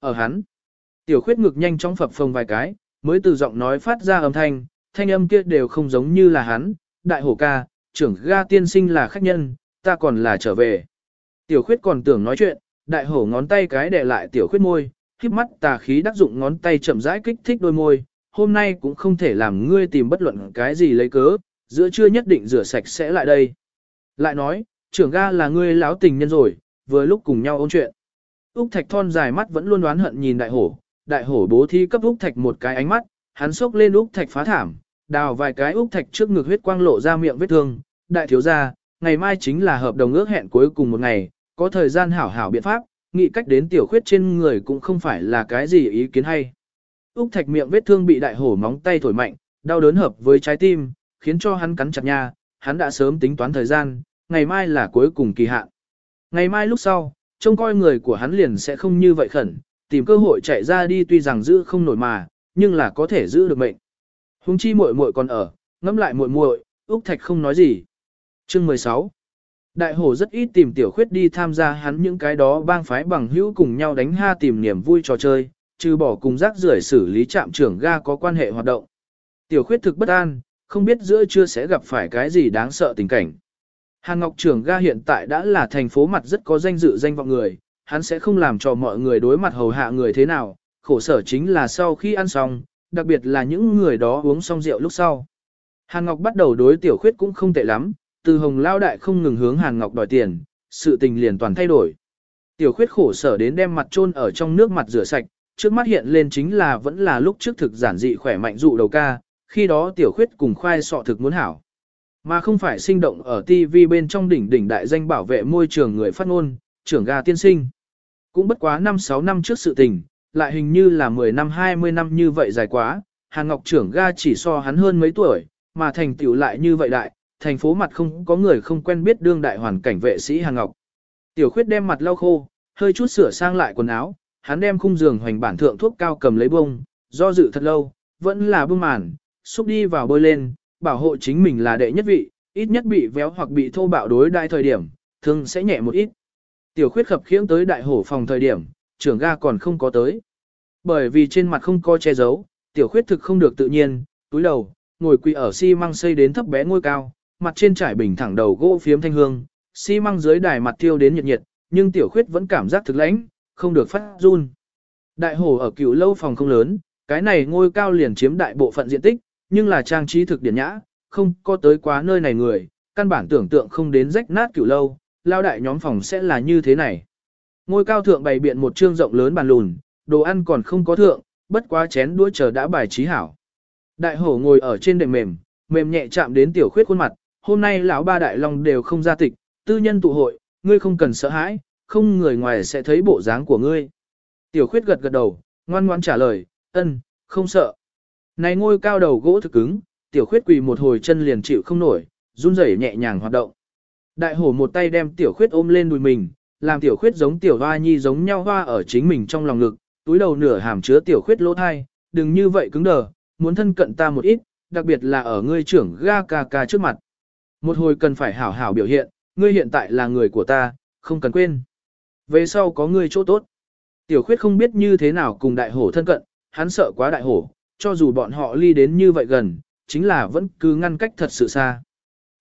Ở hắn, tiểu khuyết ngực nhanh chóng phập phồng vài cái, mới từ giọng nói phát ra âm thanh, thanh âm kia đều không giống như là hắn, đại hổ ca, trưởng ga tiên sinh là khách nhân, ta còn là trở về. Tiểu khuyết còn tưởng nói chuyện, đại hổ ngón tay cái để lại tiểu khuyết môi, khiếp mắt tà khí đắc dụng ngón tay chậm rãi kích thích đôi môi, hôm nay cũng không thể làm ngươi tìm bất luận cái gì lấy cớ, giữa trưa nhất định rửa sạch sẽ lại đây. Lại nói, trưởng ga là ngươi láo tình nhân rồi, vừa lúc cùng nhau ôn chuyện. Úc Thạch thon dài mắt vẫn luôn đoán hận nhìn đại hổ, đại hổ bố thí cấp Úc Thạch một cái ánh mắt, hắn sốc lên Úc Thạch phá thảm, đào vài cái Úc Thạch trước ngực huyết quang lộ ra miệng vết thương, đại thiếu gia, ngày mai chính là hợp đồng ước hẹn cuối cùng một ngày, có thời gian hảo hảo biện pháp, nghĩ cách đến tiểu khuyết trên người cũng không phải là cái gì ý kiến hay. Úc Thạch miệng vết thương bị đại hổ móng tay thổi mạnh, đau đớn hợp với trái tim, khiến cho hắn cắn chặt nha, hắn đã sớm tính toán thời gian, ngày mai là cuối cùng kỳ hạn. Ngày mai lúc sau, trông coi người của hắn liền sẽ không như vậy khẩn, tìm cơ hội chạy ra đi tuy rằng giữ không nổi mà, nhưng là có thể giữ được mệnh. Hùng chi muội muội còn ở, ngẫm lại muội muội, Úc Thạch không nói gì. Chương 16 Đại hổ rất ít tìm tiểu khuyết đi tham gia hắn những cái đó bang phái bằng hữu cùng nhau đánh ha tìm niềm vui trò chơi, trừ bỏ cùng rác rưởi xử lý trạm trưởng ga có quan hệ hoạt động. Tiểu khuyết thực bất an, không biết giữa chưa sẽ gặp phải cái gì đáng sợ tình cảnh. Hàn Ngọc trưởng ga hiện tại đã là thành phố mặt rất có danh dự danh vọng người, hắn sẽ không làm cho mọi người đối mặt hầu hạ người thế nào, khổ sở chính là sau khi ăn xong, đặc biệt là những người đó uống xong rượu lúc sau. Hàn Ngọc bắt đầu đối tiểu khuyết cũng không tệ lắm, từ hồng lao đại không ngừng hướng Hàn Ngọc đòi tiền, sự tình liền toàn thay đổi. Tiểu khuyết khổ sở đến đem mặt chôn ở trong nước mặt rửa sạch, trước mắt hiện lên chính là vẫn là lúc trước thực giản dị khỏe mạnh dụ đầu ca, khi đó tiểu khuyết cùng khoai sọ thực muốn hảo. Mà không phải sinh động ở TV bên trong đỉnh đỉnh đại danh bảo vệ môi trường người phát ngôn, trưởng ga tiên sinh. Cũng bất quá 5-6 năm trước sự tình, lại hình như là 10 năm 20 năm như vậy dài quá, Hàn Ngọc trưởng ga chỉ so hắn hơn mấy tuổi, mà thành tựu lại như vậy đại, thành phố mặt không có người không quen biết đương đại hoàn cảnh vệ sĩ Hàn Ngọc. Tiểu khuyết đem mặt lau khô, hơi chút sửa sang lại quần áo, hắn đem khung giường hoành bản thượng thuốc cao cầm lấy bông, do dự thật lâu, vẫn là bưng màn, xúc đi vào bôi lên, bảo hộ chính mình là đệ nhất vị, ít nhất bị véo hoặc bị thô bạo đối đại thời điểm, thường sẽ nhẹ một ít. Tiểu khuyết khập khiễng tới đại hổ phòng thời điểm, trưởng ga còn không có tới. Bởi vì trên mặt không có che giấu, tiểu khuyết thực không được tự nhiên, túi đầu, ngồi quỳ ở xi măng xây đến thấp bé ngôi cao, mặt trên trải bình thẳng đầu gỗ phiếm thanh hương, xi măng dưới đài mặt thiêu đến nhiệt nhiệt, nhưng tiểu khuyết vẫn cảm giác thực lãnh, không được phát run. Đại hổ ở cựu lâu phòng không lớn, cái này ngôi cao liền chiếm đại bộ phận diện tích, nhưng là trang trí thực điển nhã, không có tới quá nơi này người, căn bản tưởng tượng không đến rách nát cựu lâu, lao đại nhóm phòng sẽ là như thế này. Ngôi cao thượng bày biện một trương rộng lớn bàn lùn, đồ ăn còn không có thượng, bất quá chén đũa chờ đã bài trí hảo. Đại hổ ngồi ở trên đệm mềm, mềm nhẹ chạm đến tiểu khuyết khuôn mặt, hôm nay lão ba đại long đều không ra tịch, tư nhân tụ hội, ngươi không cần sợ hãi, không người ngoài sẽ thấy bộ dáng của ngươi. Tiểu khuyết gật gật đầu, ngoan ngoan trả lời, ân, không sợ. Này ngôi cao đầu gỗ thực cứng, tiểu khuyết quỳ một hồi chân liền chịu không nổi, run rẩy nhẹ nhàng hoạt động. Đại hổ một tay đem tiểu khuyết ôm lên đùi mình, làm tiểu khuyết giống tiểu hoa nhi giống nhau hoa ở chính mình trong lòng ngực, túi đầu nửa hàm chứa tiểu khuyết lỗ thai, đừng như vậy cứng đờ, muốn thân cận ta một ít, đặc biệt là ở ngươi trưởng ga ca ca trước mặt. Một hồi cần phải hảo hảo biểu hiện, ngươi hiện tại là người của ta, không cần quên. Về sau có ngươi chỗ tốt. Tiểu khuyết không biết như thế nào cùng đại hổ thân cận, hắn sợ quá đại hổ, cho dù bọn họ ly đến như vậy gần, chính là vẫn cứ ngăn cách thật sự xa.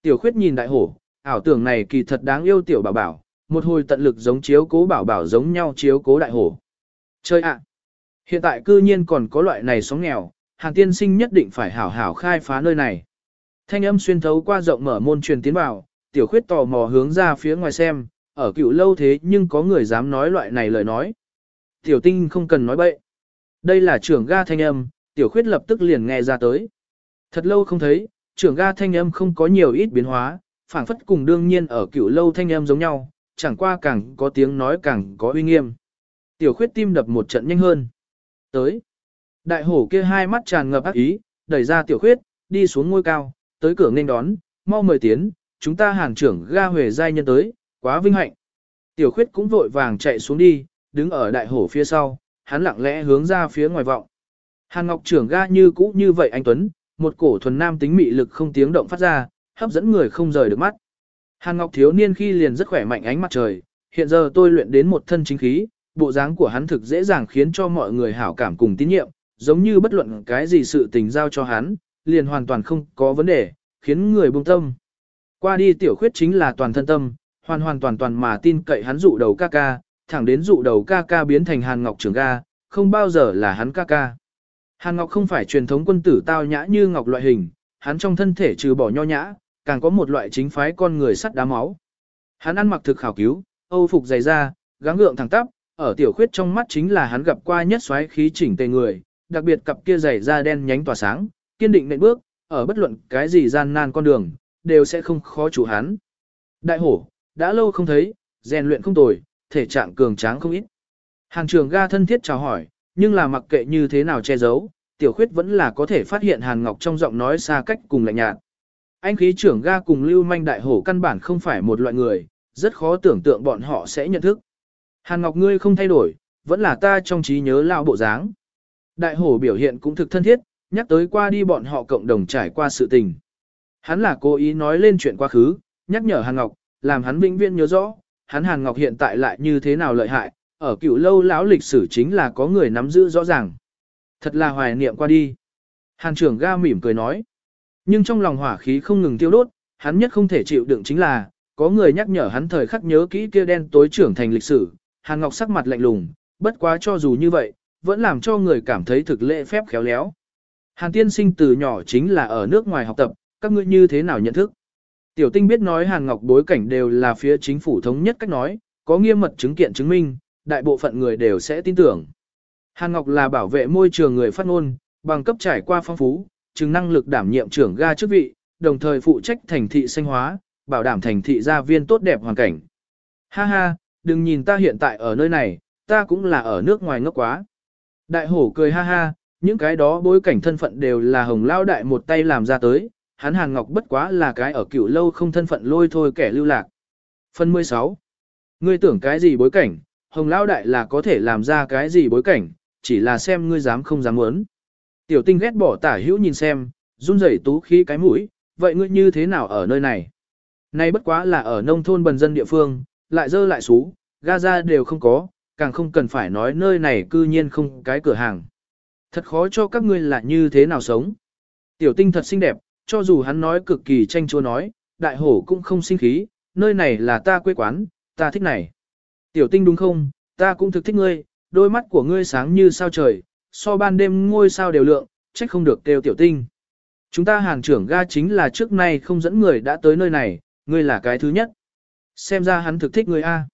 Tiểu khuyết nhìn đại hổ, ảo tưởng này kỳ thật đáng yêu tiểu bảo bảo, một hồi tận lực giống chiếu cố bảo bảo giống nhau chiếu cố đại hổ. Chơi ạ! hiện tại cư nhiên còn có loại này sóng nghèo, hàng tiên sinh nhất định phải hảo hảo khai phá nơi này. Thanh âm xuyên thấu qua rộng mở môn truyền tiến vào, tiểu khuyết tò mò hướng ra phía ngoài xem, ở cựu lâu thế nhưng có người dám nói loại này lời nói. Tiểu tinh không cần nói bậy. Đây là trưởng ga thanh âm, tiểu khuyết lập tức liền nghe ra tới. Thật lâu không thấy, trưởng ga thanh âm không có nhiều ít biến hóa, phảng phất cùng đương nhiên ở cựu lâu thanh âm giống nhau, chẳng qua càng có tiếng nói càng có uy nghiêm. Tiểu khuyết tim đập một trận nhanh hơn. Tới. Đại hổ kia hai mắt tràn ngập ác ý, đẩy ra tiểu khuyết, đi xuống ngôi cao, tới cửa nghênh đón, mau mời tiến, chúng ta hàng trưởng ga huề giai nhân tới, quá vinh hạnh. Tiểu khuyết cũng vội vàng chạy xuống đi, đứng ở đại hổ phía sau, hắn lặng lẽ hướng ra phía ngoài vọng. Hàn Ngọc trưởng ga như cũ như vậy anh Tuấn, một cổ thuần nam tính mị lực không tiếng động phát ra, hấp dẫn người không rời được mắt. Hàn Ngọc thiếu niên khi liền rất khỏe mạnh ánh mặt trời, hiện giờ tôi luyện đến một thân chính khí, bộ dáng của hắn thực dễ dàng khiến cho mọi người hảo cảm cùng tín nhiệm, giống như bất luận cái gì sự tình giao cho hắn, liền hoàn toàn không có vấn đề, khiến người buông tâm. Qua đi tiểu khuyết chính là toàn thân tâm, hoàn hoàn toàn toàn mà tin cậy hắn dụ đầu ca ca, thẳng đến dụ đầu ca ca biến thành Hàn Ngọc trưởng ga, không bao giờ là hắn ca ca. Hàn Ngọc không phải truyền thống quân tử tao nhã như Ngọc loại hình, hắn trong thân thể trừ bỏ nho nhã, càng có một loại chính phái con người sắt đá máu. Hắn ăn mặc thực khảo cứu, âu phục dày da, gắng gượng thẳng tắp, ở tiểu khuyết trong mắt chính là hắn gặp qua nhất xoáy khí chỉnh tề người, đặc biệt cặp kia dày da đen nhánh tỏa sáng, kiên định nện bước, ở bất luận cái gì gian nan con đường, đều sẽ không khó chủ hắn. Đại hổ, đã lâu không thấy, rèn luyện không tồi, thể trạng cường tráng không ít. Hàng trường ga thân thiết chào hỏi, nhưng là mặc kệ như thế nào che giấu, tiểu khuyết vẫn là có thể phát hiện Hàn Ngọc trong giọng nói xa cách cùng lạnh nhạt. Anh khí trưởng ga cùng lưu manh đại hổ căn bản không phải một loại người, rất khó tưởng tượng bọn họ sẽ nhận thức. Hàn Ngọc ngươi không thay đổi, vẫn là ta trong trí nhớ lao bộ dáng. Đại hổ biểu hiện cũng thực thân thiết, nhắc tới qua đi bọn họ cộng đồng trải qua sự tình. Hắn là cố ý nói lên chuyện quá khứ, nhắc nhở Hàn Ngọc, làm hắn vĩnh viễn nhớ rõ, hắn Hàn Ngọc hiện tại lại như thế nào lợi hại, ở cựu lâu lão lịch sử chính là có người nắm giữ rõ ràng. Thật là hoài niệm qua đi. Hàn trưởng ga mỉm cười nói. Nhưng trong lòng hỏa khí không ngừng tiêu đốt, hắn nhất không thể chịu đựng chính là, có người nhắc nhở hắn thời khắc nhớ kỹ kia đen tối trưởng thành lịch sử, Hàn Ngọc sắc mặt lạnh lùng, bất quá cho dù như vậy, vẫn làm cho người cảm thấy thực lễ phép khéo léo. Hàn tiên sinh từ nhỏ chính là ở nước ngoài học tập, các ngươi như thế nào nhận thức? Tiểu tinh biết nói Hàn Ngọc bối cảnh đều là phía chính phủ thống nhất cách nói, có nghiêm mật chứng kiện chứng minh, đại bộ phận người đều sẽ tin tưởng. Hàn Ngọc là bảo vệ môi trường người phát ngôn, bằng cấp trải qua phong phú, chứng năng lực đảm nhiệm trưởng ga chức vị, đồng thời phụ trách thành thị xanh hóa, bảo đảm thành thị gia viên tốt đẹp hoàn cảnh. Ha ha, đừng nhìn ta hiện tại ở nơi này, ta cũng là ở nước ngoài ngốc quá. Đại hổ cười ha ha, những cái đó bối cảnh thân phận đều là hồng lao đại một tay làm ra tới, hắn Hàn Ngọc bất quá là cái ở cựu lâu không thân phận lôi thôi kẻ lưu lạc. Phần 16. Ngươi tưởng cái gì bối cảnh, hồng lao đại là có thể làm ra cái gì bối cảnh, chỉ là xem ngươi dám không dám muốn. Tiểu tinh ghét bỏ tả hữu nhìn xem, run rẩy tú khí cái mũi, vậy ngươi như thế nào ở nơi này? Nay bất quá là ở nông thôn bần dân địa phương, lại dơ lại xú, ga ra đều không có, càng không cần phải nói nơi này cư nhiên không cái cửa hàng. Thật khó cho các ngươi là như thế nào sống. Tiểu tinh thật xinh đẹp, cho dù hắn nói cực kỳ tranh chua nói, đại hổ cũng không sinh khí, nơi này là ta quê quán, ta thích này. Tiểu tinh đúng không, ta cũng thực thích ngươi, đôi mắt của ngươi sáng như sao trời, so ban đêm ngôi sao đều lượng, trách không được kêu tiểu tinh. Chúng ta hàng trưởng ga chính là trước nay không dẫn người đã tới nơi này, ngươi là cái thứ nhất. Xem ra hắn thực thích ngươi A.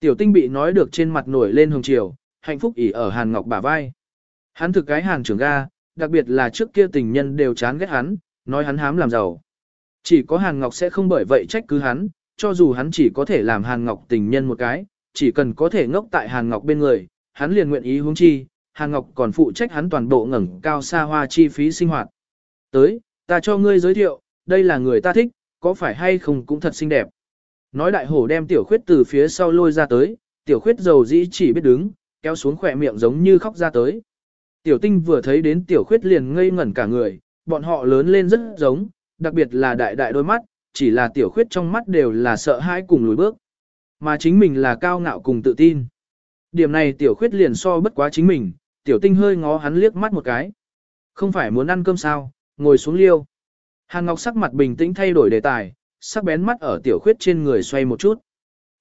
Tiểu tinh bị nói được trên mặt nổi lên hồng chiều, hạnh phúc ỉ ở hàn ngọc bả vai. Hắn thực cái hàng trưởng ga, đặc biệt là trước kia tình nhân đều chán ghét hắn, nói hắn hám làm giàu. Chỉ có hàn ngọc sẽ không bởi vậy trách cứ hắn, cho dù hắn chỉ có thể làm hàn ngọc tình nhân một cái, chỉ cần có thể ngốc tại hàn ngọc bên người, hắn liền nguyện ý hướng chi, hàn ngọc còn phụ trách hắn toàn bộ ngẩng cao xa hoa chi phí sinh hoạt. Tới, ta cho ngươi giới thiệu, đây là người ta thích, có phải hay không cũng thật xinh đẹp. Nói đại hổ đem tiểu khuyết từ phía sau lôi ra tới, tiểu khuyết dầu dĩ chỉ biết đứng, kéo xuống khỏe miệng giống như khóc ra tới. Tiểu tinh vừa thấy đến tiểu khuyết liền ngây ngẩn cả người, bọn họ lớn lên rất giống, đặc biệt là đại đại đôi mắt, chỉ là tiểu khuyết trong mắt đều là sợ hãi cùng lùi bước. Mà chính mình là cao ngạo cùng tự tin. Điểm này tiểu khuyết liền so bất quá chính mình, tiểu tinh hơi ngó hắn liếc mắt một cái. Không phải muốn ăn cơm sao, ngồi xuống liêu. Hàn Ngọc sắc mặt bình tĩnh thay đổi đề tài, sắc bén mắt ở tiểu khuyết trên người xoay một chút.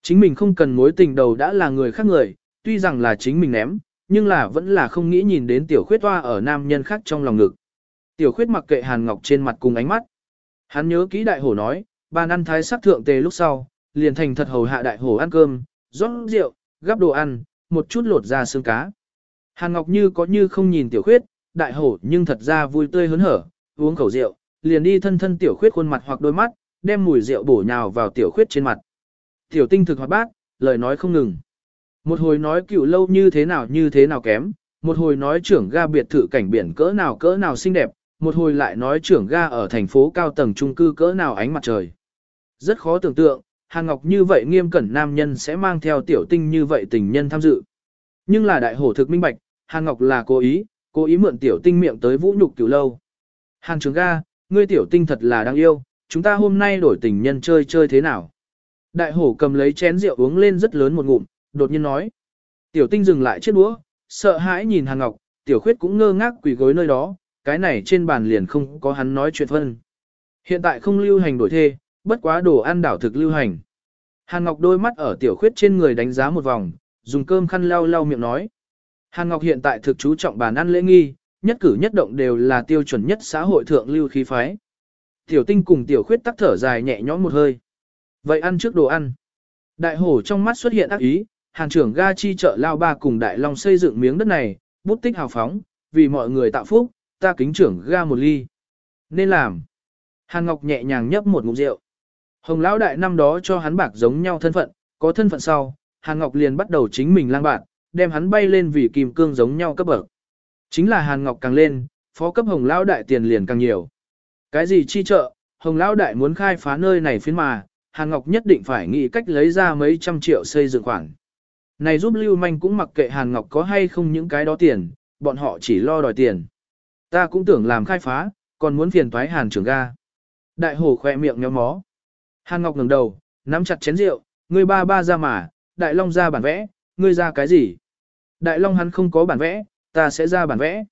Chính mình không cần mối tình đầu đã là người khác người, tuy rằng là chính mình ném, nhưng là vẫn là không nghĩ nhìn đến tiểu khuyết hoa ở nam nhân khác trong lòng ngực. Tiểu khuyết mặc kệ Hàn Ngọc trên mặt cùng ánh mắt. Hắn nhớ kỹ đại hổ nói, ban ăn thái sắc thượng tề lúc sau, liền thành thật hầu hạ đại hổ ăn cơm, rót rượu, gắp đồ ăn, một chút lột ra xương cá. Hàn Ngọc như có như không nhìn tiểu khuyết, đại hổ nhưng thật ra vui tươi hớn hở, uống khẩu rượu, liền đi thân thân tiểu khuyết khuôn mặt hoặc đôi mắt, đem mùi rượu bổ nhào vào tiểu khuyết trên mặt. Tiểu tinh thực hoạt bát, lời nói không ngừng. Một hồi nói cựu lâu như thế nào như thế nào kém, một hồi nói trưởng ga biệt thự cảnh biển cỡ nào cỡ nào xinh đẹp, một hồi lại nói trưởng ga ở thành phố cao tầng trung cư cỡ nào ánh mặt trời. Rất khó tưởng tượng, Hàn Ngọc như vậy nghiêm cẩn nam nhân sẽ mang theo tiểu tinh như vậy tình nhân tham dự. Nhưng là đại hổ thực minh bạch, Hàn Ngọc là cố ý, cố ý mượn tiểu tinh miệng tới vũ nhục cửu lâu. Hàn trường ga, ngươi tiểu tinh thật là đáng yêu, chúng ta hôm nay đổi tình nhân chơi chơi thế nào? Đại hổ cầm lấy chén rượu uống lên rất lớn một ngụm, đột nhiên nói. Tiểu tinh dừng lại chiếc đũa, sợ hãi nhìn Hàn Ngọc, tiểu khuyết cũng ngơ ngác quỳ gối nơi đó, cái này trên bàn liền không có hắn nói chuyện phân. Hiện tại không lưu hành đổi thê, bất quá đồ ăn đảo thực lưu hành. Hàn Ngọc đôi mắt ở tiểu khuyết trên người đánh giá một vòng, dùng cơm khăn lau lau miệng nói. Hàn Ngọc hiện tại thực chú trọng bàn ăn lễ nghi, nhất cử nhất động đều là tiêu chuẩn nhất xã hội thượng lưu khí phái. Tiểu tinh cùng tiểu khuyết tắc thở dài nhẹ nhõm một hơi. Vậy ăn trước đồ ăn. Đại hổ trong mắt xuất hiện ác ý, hàn trưởng ga chi trợ lao ba cùng đại long xây dựng miếng đất này, bút tích hào phóng, vì mọi người tạo phúc, ta kính trưởng ga một ly. Nên làm. Hàn Ngọc nhẹ nhàng nhấp một ngụm rượu. Hồng lão đại năm đó cho hắn bạc giống nhau thân phận, có thân phận sau, Hàn Ngọc liền bắt đầu chính mình lang bạc, đem hắn bay lên vì kim cương giống nhau cấp bậc. Chính là Hàn Ngọc càng lên, phó cấp Hồng lão đại tiền liền càng nhiều. Cái gì chi trợ, Hồng lão đại muốn khai phá nơi này phiến mà, Hàn Ngọc nhất định phải nghĩ cách lấy ra mấy trăm triệu xây dựng khoản. Này giúp Lưu Manh cũng mặc kệ Hàn Ngọc có hay không những cái đó tiền, bọn họ chỉ lo đòi tiền. Ta cũng tưởng làm khai phá, còn muốn phiền toái Hàn trưởng ga. Đại hổ khỏe miệng méo mó. Hàn Ngọc ngẩng đầu, nắm chặt chén rượu, ngươi ba ba ra mà, Đại Long ra bản vẽ, ngươi ra cái gì? Đại Long hắn không có bản vẽ, ta sẽ ra bản vẽ.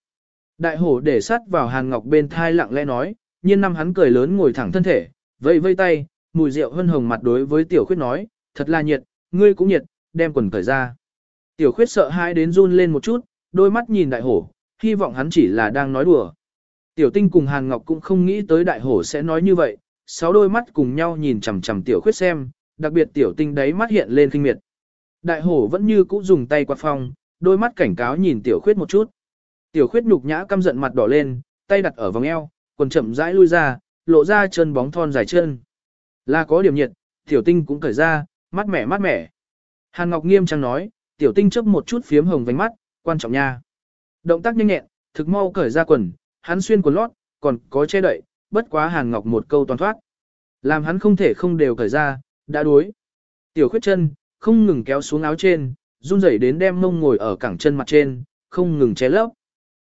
Đại hổ để sắt vào Hàn Ngọc bên thai lặng lẽ nói, nhiên năm hắn cười lớn ngồi thẳng thân thể, vẫy vây tay, mùi rượu hân hồng mặt đối với tiểu khuyết nói, thật là nhiệt, ngươi cũng nhiệt, đem quần cởi ra. Tiểu khuyết sợ hãi đến run lên một chút, đôi mắt nhìn đại hổ, hy vọng hắn chỉ là đang nói đùa. Tiểu tinh cùng Hàn Ngọc cũng không nghĩ tới đại hổ sẽ nói như vậy, sáu đôi mắt cùng nhau nhìn chằm chằm tiểu khuyết xem, đặc biệt tiểu tinh đấy mắt hiện lên kinh miệt. Đại hổ vẫn như cũ dùng tay quạt phong, đôi mắt cảnh cáo nhìn tiểu khuyết một chút. Tiểu khuyết nhục nhã căm giận mặt đỏ lên, tay đặt ở vòng eo, quần chậm rãi lui ra, lộ ra chân bóng thon dài chân. Là có điểm nhiệt, tiểu tinh cũng cởi ra, mắt mẻ mắt mẻ. Hàn Ngọc nghiêm trang nói, tiểu tinh chớp một chút phiếm hồng vành mắt, quan trọng nha. Động tác nhanh nhẹn, thực mau cởi ra quần, hắn xuyên quần lót, còn có che đậy, bất quá Hàn Ngọc một câu toàn thoát. Làm hắn không thể không đều cởi ra, đã đuối. Tiểu khuyết chân, không ngừng kéo xuống áo trên, run rẩy đến đem mông ngồi ở cẳng chân mặt trên, không ngừng ché lấp.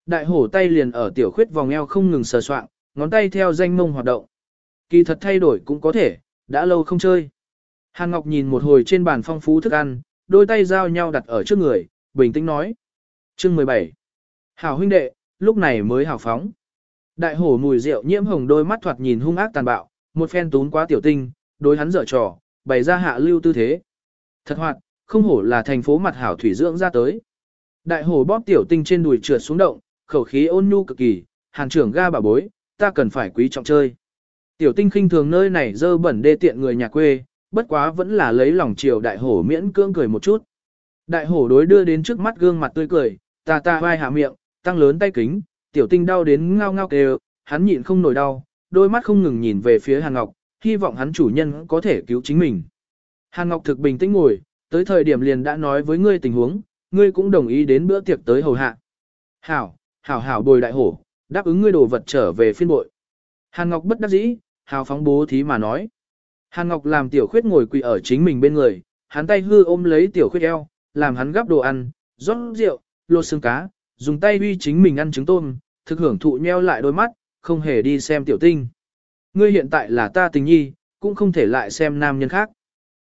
Đại hổ tay liền ở tiểu khuyết vòng eo không ngừng sờ soạng, ngón tay theo danh mông hoạt động. Kỳ thật thay đổi cũng có thể, đã lâu không chơi. Hàn Ngọc nhìn một hồi trên bàn phong phú thức ăn, đôi tay giao nhau đặt ở trước người, bình tĩnh nói. Chương 17. Hảo huynh đệ, lúc này mới hào phóng. Đại hổ mùi rượu nhiễm hồng đôi mắt thoạt nhìn hung ác tàn bạo, một phen tún quá tiểu tinh, đối hắn dở trò, bày ra hạ lưu tư thế. Thật hoạt, không hổ là thành phố mặt hảo thủy dưỡng ra tới. Đại hổ bóp tiểu tinh trên đùi trượt xuống động, khẩu khí ôn nhu cực kỳ, hàng trưởng ga bà bối, ta cần phải quý trọng chơi. Tiểu tinh khinh thường nơi này dơ bẩn đê tiện người nhà quê, bất quá vẫn là lấy lòng chiều đại hổ miễn cưỡng cười một chút. Đại hổ đối đưa đến trước mắt gương mặt tươi cười, ta ta vai hạ miệng, tăng lớn tay kính, tiểu tinh đau đến ngao ngao kêu, hắn nhịn không nổi đau, đôi mắt không ngừng nhìn về phía Hàn Ngọc, hy vọng hắn chủ nhân có thể cứu chính mình. Hàn Ngọc thực bình tĩnh ngồi, tới thời điểm liền đã nói với ngươi tình huống, ngươi cũng đồng ý đến bữa tiệc tới hầu hạ. Hảo, hảo hảo bồi đại hổ, đáp ứng ngươi đồ vật trở về phiên bội. Hàn Ngọc bất đắc dĩ, hào phóng bố thí mà nói. Hàn Ngọc làm tiểu khuyết ngồi quỳ ở chính mình bên người, hắn tay hư ôm lấy tiểu khuyết eo, làm hắn gắp đồ ăn, rót rượu, lột xương cá, dùng tay uy chính mình ăn trứng tôm, thực hưởng thụ nheo lại đôi mắt, không hề đi xem tiểu tinh. Ngươi hiện tại là ta tình nhi, cũng không thể lại xem nam nhân khác.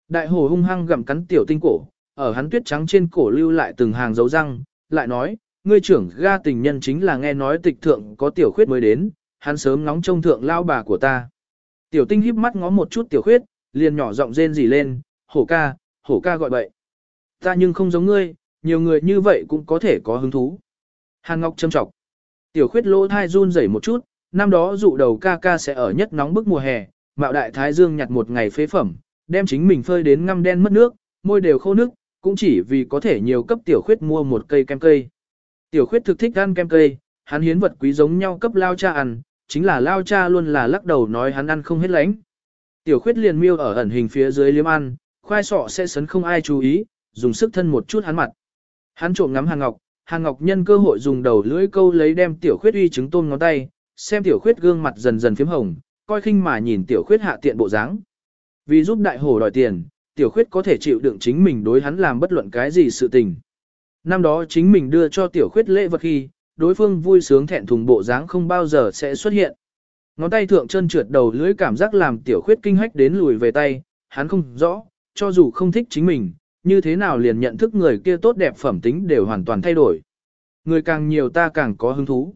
Đại hồ hung hăng gặm cắn tiểu tinh cổ, ở hắn tuyết trắng trên cổ lưu lại từng hàng dấu răng, lại nói, ngươi trưởng ga tình nhân chính là nghe nói tịch thượng có tiểu khuyết mới đến, hắn sớm ngóng trông thượng lao bà của ta. Tiểu tinh híp mắt ngó một chút tiểu khuyết, liền nhỏ giọng rên rỉ lên, hổ ca, hổ ca gọi bậy. Ta nhưng không giống ngươi, nhiều người như vậy cũng có thể có hứng thú. Hàn Ngọc châm trọng. Tiểu khuyết lỗ thai run rẩy một chút, năm đó dụ đầu ca ca sẽ ở nhất nóng bức mùa hè, mạo đại thái dương nhặt một ngày phế phẩm, đem chính mình phơi đến ngăm đen mất nước, môi đều khô nước, cũng chỉ vì có thể nhiều cấp tiểu khuyết mua một cây kem cây. Tiểu khuyết thực thích ăn kem cây, hắn hiến vật quý giống nhau cấp lao cha ăn, chính là lao cha luôn là lắc đầu nói hắn ăn không hết lánh. Tiểu khuyết liền miêu ở ẩn hình phía dưới liếm ăn, khoai sọ sẽ sấn không ai chú ý, dùng sức thân một chút hắn mặt. Hắn trộm ngắm hàng Ngọc, Hàn Ngọc nhân cơ hội dùng đầu lưỡi câu lấy đem tiểu khuyết uy trứng tôm ngón tay, xem tiểu khuyết gương mặt dần dần phím hồng, coi khinh mà nhìn tiểu khuyết hạ tiện bộ dáng. Vì giúp đại hổ đòi tiền, tiểu khuyết có thể chịu đựng chính mình đối hắn làm bất luận cái gì sự tình. Năm đó chính mình đưa cho tiểu khuyết lễ vật khi, đối phương vui sướng thẹn thùng bộ dáng không bao giờ sẽ xuất hiện. Ngón tay thượng chân trượt đầu lưỡi cảm giác làm tiểu khuyết kinh hách đến lùi về tay, hắn không rõ, cho dù không thích chính mình, như thế nào liền nhận thức người kia tốt đẹp phẩm tính đều hoàn toàn thay đổi. Người càng nhiều ta càng có hứng thú.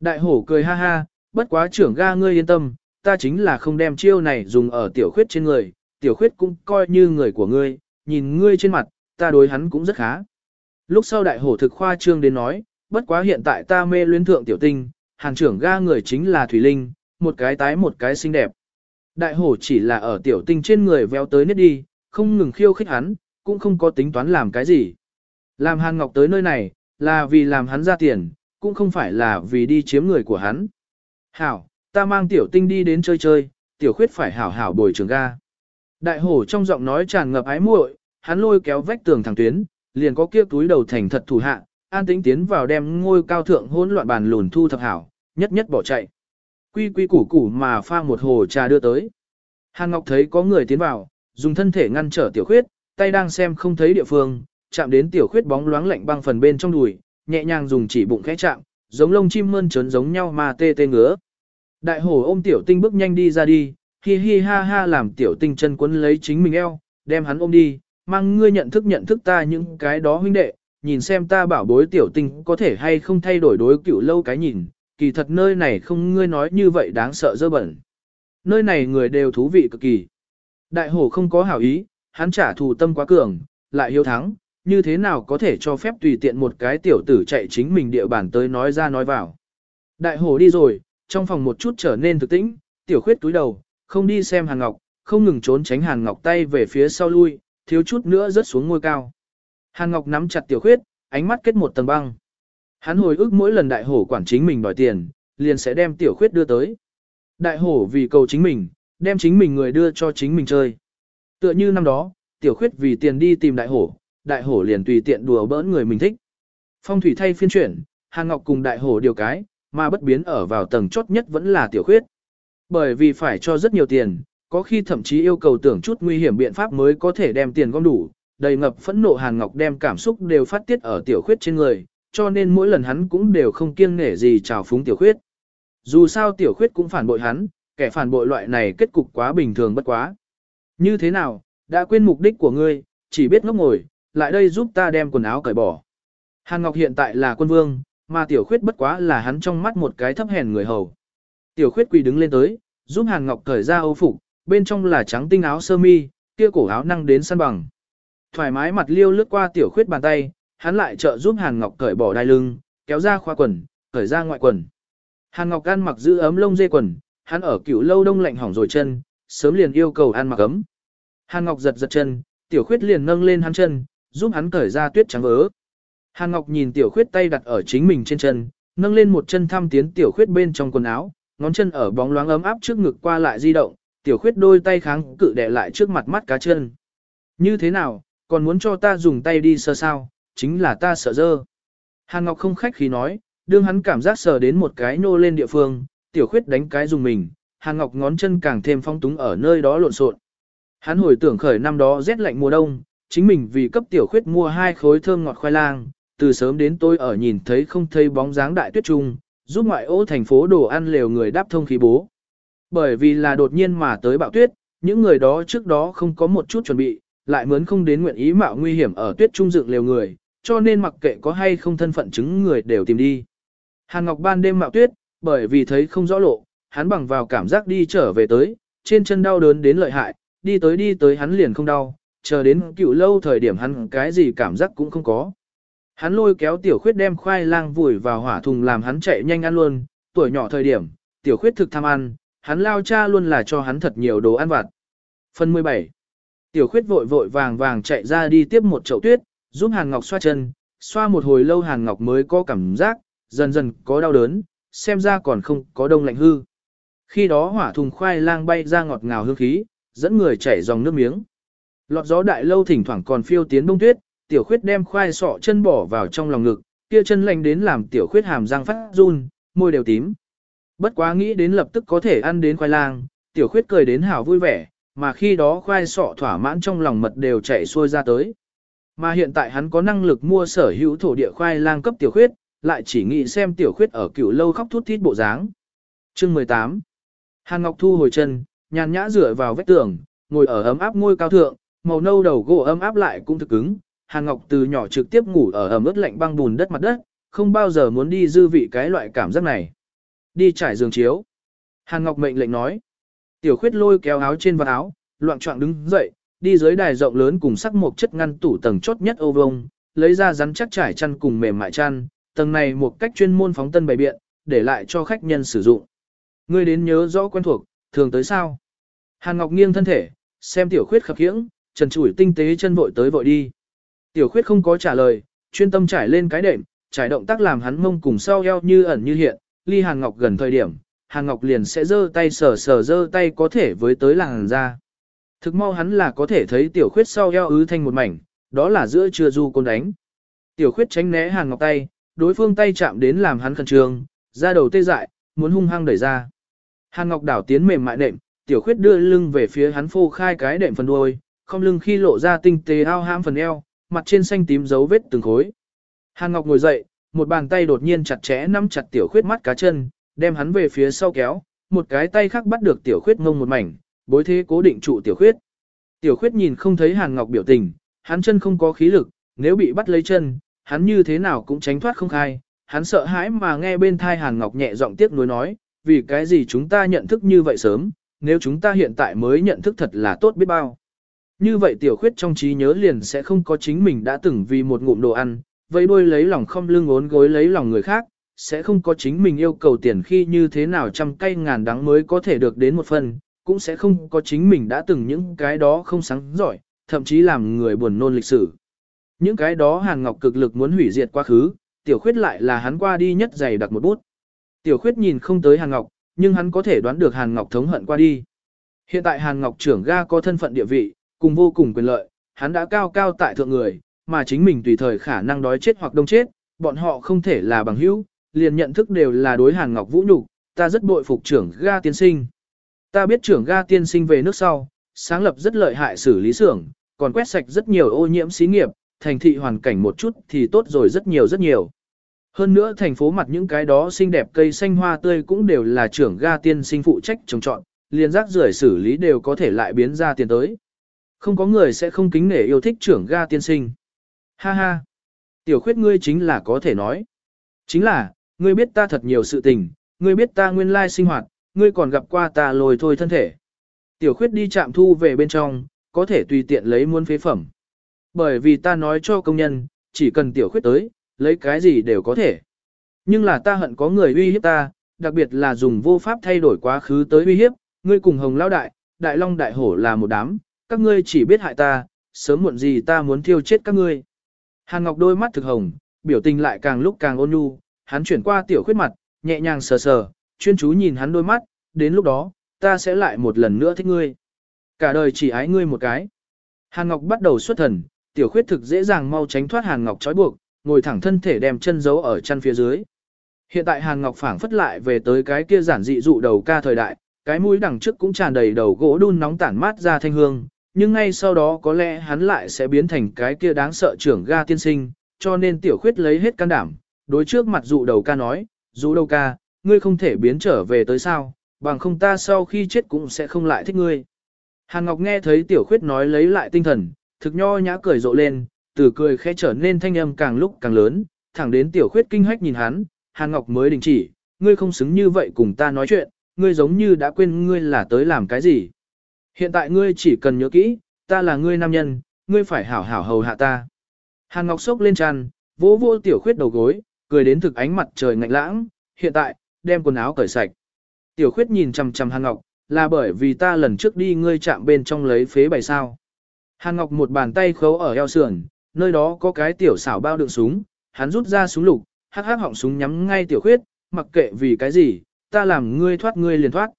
Đại hổ cười ha ha, bất quá trưởng ga ngươi yên tâm, ta chính là không đem chiêu này dùng ở tiểu khuyết trên người, tiểu khuyết cũng coi như người của ngươi, nhìn ngươi trên mặt, ta đối hắn cũng rất khá. Lúc sau đại hổ thực khoa trương đến nói, bất quá hiện tại ta mê luyến thượng tiểu tinh, hàng trưởng ga người chính là Thủy Linh, một cái tái một cái xinh đẹp. Đại hổ chỉ là ở tiểu tinh trên người véo tới nết đi, không ngừng khiêu khích hắn, cũng không có tính toán làm cái gì. Làm Hàn Ngọc tới nơi này, là vì làm hắn ra tiền, cũng không phải là vì đi chiếm người của hắn. Hảo, ta mang tiểu tinh đi đến chơi chơi, tiểu khuyết phải hảo hảo bồi trường ga. Đại hổ trong giọng nói tràn ngập ái muội, hắn lôi kéo vách tường thẳng tuyến, liền có kia túi đầu thành thật thủ hạ, an tĩnh tiến vào đem ngôi cao thượng hỗn loạn bàn lùn thu thập hảo, nhất nhất bỏ chạy. Quy quy củ củ mà pha một hồ trà đưa tới. Hàn Ngọc thấy có người tiến vào, dùng thân thể ngăn trở tiểu khuyết, tay đang xem không thấy địa phương, chạm đến tiểu khuyết bóng loáng lạnh băng phần bên trong đùi, nhẹ nhàng dùng chỉ bụng khẽ chạm, giống lông chim mơn trớn giống nhau mà tê tê ngứa. Đại hổ ôm tiểu tinh bước nhanh đi ra đi, hi hi ha ha làm tiểu tinh chân quấn lấy chính mình eo, đem hắn ôm đi, mang ngươi nhận thức nhận thức ta những cái đó huynh đệ, nhìn xem ta bảo bối tiểu tinh có thể hay không thay đổi đối cựu lâu cái nhìn, kỳ thật nơi này không ngươi nói như vậy đáng sợ dơ bẩn. Nơi này người đều thú vị cực kỳ. Đại hổ không có hảo ý, hắn trả thù tâm quá cường, lại hiếu thắng, như thế nào có thể cho phép tùy tiện một cái tiểu tử chạy chính mình địa bàn tới nói ra nói vào. Đại hổ đi rồi, trong phòng một chút trở nên thực tĩnh, tiểu khuyết túi đầu, không đi xem Hàn Ngọc, không ngừng trốn tránh Hàn Ngọc tay về phía sau lui, thiếu chút nữa rớt xuống ngôi cao. Hàn Ngọc nắm chặt tiểu khuyết, ánh mắt kết một tầng băng. Hắn hồi ức mỗi lần đại hổ quản chính mình đòi tiền, liền sẽ đem tiểu khuyết đưa tới. Đại hổ vì cầu chính mình, đem chính mình người đưa cho chính mình chơi. Tựa như năm đó, tiểu khuyết vì tiền đi tìm đại hổ, đại hổ liền tùy tiện đùa bỡn người mình thích. Phong thủy thay phiên chuyển, Hàn Ngọc cùng đại hổ điều cái, mà bất biến ở vào tầng chốt nhất vẫn là tiểu khuyết. Bởi vì phải cho rất nhiều tiền, có khi thậm chí yêu cầu tưởng chút nguy hiểm biện pháp mới có thể đem tiền gom đủ, đầy ngập phẫn nộ Hàn Ngọc đem cảm xúc đều phát tiết ở tiểu khuyết trên người, cho nên mỗi lần hắn cũng đều không kiêng nể gì chào phúng tiểu khuyết. Dù sao tiểu khuyết cũng phản bội hắn, kẻ phản bội loại này kết cục quá bình thường bất quá. Như thế nào, đã quên mục đích của ngươi, chỉ biết ngốc ngồi, lại đây giúp ta đem quần áo cởi bỏ. Hàn Ngọc hiện tại là quân vương, mà tiểu khuyết bất quá là hắn trong mắt một cái thấp hèn người hầu. Tiểu khuyết quỳ đứng lên tới, giúp Hàn Ngọc cởi ra âu phục, bên trong là trắng tinh áo sơ mi, kia cổ áo năng đến săn bằng. Thoải mái mặt liêu lướt qua tiểu khuyết bàn tay, hắn lại trợ giúp Hàn Ngọc cởi bỏ đai lưng, kéo ra khoa quần, cởi ra ngoại quần. Hàn Ngọc ăn mặc giữ ấm lông dê quần, hắn ở cựu lâu đông lạnh hỏng rồi chân, sớm liền yêu cầu ăn mặc ấm. Hàn Ngọc giật giật chân, tiểu khuyết liền nâng lên hắn chân, giúp hắn cởi ra tuyết trắng vớ. Hàn Ngọc nhìn tiểu khuyết tay đặt ở chính mình trên chân, nâng lên một chân thăm tiến tiểu khuyết bên trong quần áo, ngón chân ở bóng loáng ấm áp trước ngực qua lại di động, tiểu khuyết đôi tay kháng cự đè lại trước mặt mắt cá chân. Như thế nào, còn muốn cho ta dùng tay đi sơ sao, chính là ta sợ dơ. Hàn Ngọc không khách khí nói, đương hắn cảm giác sờ đến một cái nô lên địa phương, tiểu khuyết đánh cái dùng mình, Hàn Ngọc ngón chân càng thêm phong túng ở nơi đó lộn xộn. Hắn hồi tưởng khởi năm đó rét lạnh mùa đông, chính mình vì cấp tiểu khuyết mua hai khối thơm ngọt khoai lang, từ sớm đến tôi ở nhìn thấy không thấy bóng dáng đại tuyết trung, giúp ngoại ô thành phố đồ ăn lều người đáp thông khí bố. Bởi vì là đột nhiên mà tới bạo tuyết, những người đó trước đó không có một chút chuẩn bị, lại mướn không đến nguyện ý mạo nguy hiểm ở tuyết trung dựng lều người, cho nên mặc kệ có hay không thân phận chứng người đều tìm đi. Hàn Ngọc ban đêm mạo tuyết, bởi vì thấy không rõ lộ, hắn bằng vào cảm giác đi trở về tới, trên chân đau đớn đến lợi hại, đi tới đi tới hắn liền không đau, chờ đến cựu lâu thời điểm hắn cái gì cảm giác cũng không có. Hắn lôi kéo tiểu khuyết đem khoai lang vùi vào hỏa thùng làm hắn chạy nhanh ăn luôn, tuổi nhỏ thời điểm, tiểu khuyết thực tham ăn, hắn lao cha luôn là cho hắn thật nhiều đồ ăn vặt. Phần 17 Tiểu khuyết vội vội vàng vàng chạy ra đi tiếp một chậu tuyết, giúp Hàn Ngọc xoa chân, xoa một hồi lâu Hàn Ngọc mới có cảm giác, dần dần có đau đớn, xem ra còn không có đông lạnh hư. Khi đó hỏa thùng khoai lang bay ra ngọt ngào hương khí, dẫn người chảy dòng nước miếng. Lọt gió đại lâu thỉnh thoảng còn phiêu tiến đông tuyết, tiểu khuyết đem khoai sọ chân bỏ vào trong lòng ngực, kia chân lạnh đến làm tiểu khuyết hàm răng phát run, môi đều tím. Bất quá nghĩ đến lập tức có thể ăn đến khoai lang, tiểu khuyết cười đến hảo vui vẻ, mà khi đó khoai sọ thỏa mãn trong lòng mật đều chảy xuôi ra tới. Mà hiện tại hắn có năng lực mua sở hữu thổ địa khoai lang cấp tiểu khuyết, lại chỉ nghĩ xem tiểu khuyết ở cựu lâu khóc thút thít bộ dáng. Chương 18 Hàn Ngọc Thu hồi chân, nhàn nhã dựa vào vách tường, ngồi ở ấm áp ngôi cao thượng, màu nâu đầu gỗ ấm áp lại cũng thực cứng. Hàn Ngọc từ nhỏ trực tiếp ngủ ở ẩm ướt lạnh băng bùn đất mặt đất, không bao giờ muốn đi dư vị cái loại cảm giác này. Đi trải giường chiếu. Hàn Ngọc mệnh lệnh nói. Tiểu khuyết lôi kéo áo trên vào áo, loạn trọng đứng dậy, đi dưới đài rộng lớn cùng sắc một chất ngăn tủ tầng chốt nhất ô vông, lấy ra rắn chắc trải chăn cùng mềm mại chăn, tầng này một cách chuyên môn phóng tân bày biện, để lại cho khách nhân sử dụng. Ngươi đến nhớ rõ quen thuộc, thường tới sao? Hàn Ngọc nghiêng thân thể, xem tiểu khuyết khập khiễng, trần trụi tinh tế chân vội tới vội đi. Tiểu khuyết không có trả lời, chuyên tâm trải lên cái đệm, trải động tác làm hắn mông cùng sau eo như ẩn như hiện, ly Hàn Ngọc gần thời điểm, Hàn Ngọc liền sẽ giơ tay sờ sờ giơ tay có thể với tới làng ra. Thực mau hắn là có thể thấy tiểu khuyết sau eo ứ thanh một mảnh, đó là giữa chưa du côn đánh. Tiểu khuyết tránh né Hàn Ngọc tay, đối phương tay chạm đến làm hắn khẩn trương, ra đầu tê dại, muốn hung hăng đẩy ra. Hàn Ngọc đảo tiến mềm mại nệm, tiểu khuyết đưa lưng về phía hắn phô khai cái đệm phần đuôi, không lưng khi lộ ra tinh tế ao hãm phần eo, mặt trên xanh tím dấu vết từng khối. Hàn Ngọc ngồi dậy, một bàn tay đột nhiên chặt chẽ nắm chặt tiểu khuyết mắt cá chân, đem hắn về phía sau kéo, một cái tay khác bắt được tiểu khuyết ngông một mảnh, bối thế cố định trụ tiểu khuyết. Tiểu khuyết nhìn không thấy Hàn Ngọc biểu tình, hắn chân không có khí lực, nếu bị bắt lấy chân, hắn như thế nào cũng tránh thoát không khai, hắn sợ hãi mà nghe bên thai Hàn Ngọc nhẹ giọng tiếc nuối nói, vì cái gì chúng ta nhận thức như vậy sớm, nếu chúng ta hiện tại mới nhận thức thật là tốt biết bao. Như vậy tiểu khuyết trong trí nhớ liền sẽ không có chính mình đã từng vì một ngụm đồ ăn, vẫy đuôi lấy lòng không lưng ốn gối lấy lòng người khác, sẽ không có chính mình yêu cầu tiền khi như thế nào trăm cây ngàn đắng mới có thể được đến một phần, cũng sẽ không có chính mình đã từng những cái đó không sáng giỏi, thậm chí làm người buồn nôn lịch sử. Những cái đó Hàn Ngọc cực lực muốn hủy diệt quá khứ, tiểu khuyết lại là hắn qua đi nhất dày đặc một bút. Tiểu khuyết nhìn không tới Hàn Ngọc, nhưng hắn có thể đoán được Hàn Ngọc thống hận qua đi. Hiện tại Hàn Ngọc trưởng ga có thân phận địa vị, cùng vô cùng quyền lợi, hắn đã cao cao tại thượng người, mà chính mình tùy thời khả năng đói chết hoặc đông chết, bọn họ không thể là bằng hữu, liền nhận thức đều là đối Hàn Ngọc vũ nhục, ta rất bội phục trưởng ga tiên sinh. Ta biết trưởng ga tiên sinh về nước sau, sáng lập rất lợi hại xử lý xưởng, còn quét sạch rất nhiều ô nhiễm xí nghiệp, thành thị hoàn cảnh một chút thì tốt rồi rất nhiều rất nhiều. Hơn nữa thành phố mặt những cái đó xinh đẹp cây xanh hoa tươi cũng đều là trưởng ga tiên sinh phụ trách trồng trọn, liền rác rưởi xử lý đều có thể lại biến ra tiền tới. Không có người sẽ không kính nể yêu thích trưởng ga tiên sinh. Ha ha! Tiểu khuyết ngươi chính là có thể nói. Chính là, ngươi biết ta thật nhiều sự tình, ngươi biết ta nguyên lai sinh hoạt, ngươi còn gặp qua ta lồi thôi thân thể. Tiểu khuyết đi chạm thu về bên trong, có thể tùy tiện lấy muôn phế phẩm. Bởi vì ta nói cho công nhân, chỉ cần tiểu khuyết tới, lấy cái gì đều có thể. Nhưng là ta hận có người uy hiếp ta, đặc biệt là dùng vô pháp thay đổi quá khứ tới uy hiếp, ngươi cùng hồng lao đại, đại long đại hổ là một đám, các ngươi chỉ biết hại ta, sớm muộn gì ta muốn thiêu chết các ngươi. Hàn Ngọc đôi mắt thực hồng, biểu tình lại càng lúc càng ôn nhu, hắn chuyển qua tiểu khuyết mặt, nhẹ nhàng sờ sờ, chuyên chú nhìn hắn đôi mắt, đến lúc đó, ta sẽ lại một lần nữa thích ngươi. Cả đời chỉ ái ngươi một cái. Hàn Ngọc bắt đầu xuất thần, tiểu khuyết thực dễ dàng mau tránh thoát Hàn Ngọc trói buộc, ngồi thẳng thân thể đem chân giấu ở chân phía dưới. Hiện tại Hàn Ngọc phảng phất lại về tới cái kia giản dị dụ đầu ca thời đại, cái mũi đằng trước cũng tràn đầy đầu gỗ đun nóng tản mát ra thanh hương, nhưng ngay sau đó có lẽ hắn lại sẽ biến thành cái kia đáng sợ trưởng ga tiên sinh, cho nên tiểu khuyết lấy hết can đảm, đối trước mặt dụ đầu ca nói, dụ đầu ca, ngươi không thể biến trở về tới sao, bằng không ta sau khi chết cũng sẽ không lại thích ngươi. Hàn Ngọc nghe thấy tiểu khuyết nói lấy lại tinh thần, thực nho nhã cười rộ lên, từ cười khẽ trở nên thanh âm càng lúc càng lớn, thẳng đến tiểu khuyết kinh hách nhìn hắn, Hàn Ngọc mới đình chỉ, ngươi không xứng như vậy cùng ta nói chuyện, ngươi giống như đã quên ngươi là tới làm cái gì. Hiện tại ngươi chỉ cần nhớ kỹ, ta là ngươi nam nhân, ngươi phải hảo hảo hầu hạ ta. Hàn Ngọc sốc lên tràn, vỗ vỗ tiểu khuyết đầu gối, cười đến thực ánh mặt trời ngạnh lãng, hiện tại, đem quần áo cởi sạch. Tiểu khuyết nhìn chằm chằm Hàn Ngọc, là bởi vì ta lần trước đi ngươi chạm bên trong lấy phế bày sao. Hàn Ngọc một bàn tay khấu ở eo sườn, nơi đó có cái tiểu xảo bao đựng súng, hắn rút ra súng lục, hắc hắc họng súng nhắm ngay tiểu khuyết, mặc kệ vì cái gì, ta làm ngươi thoát ngươi liền thoát.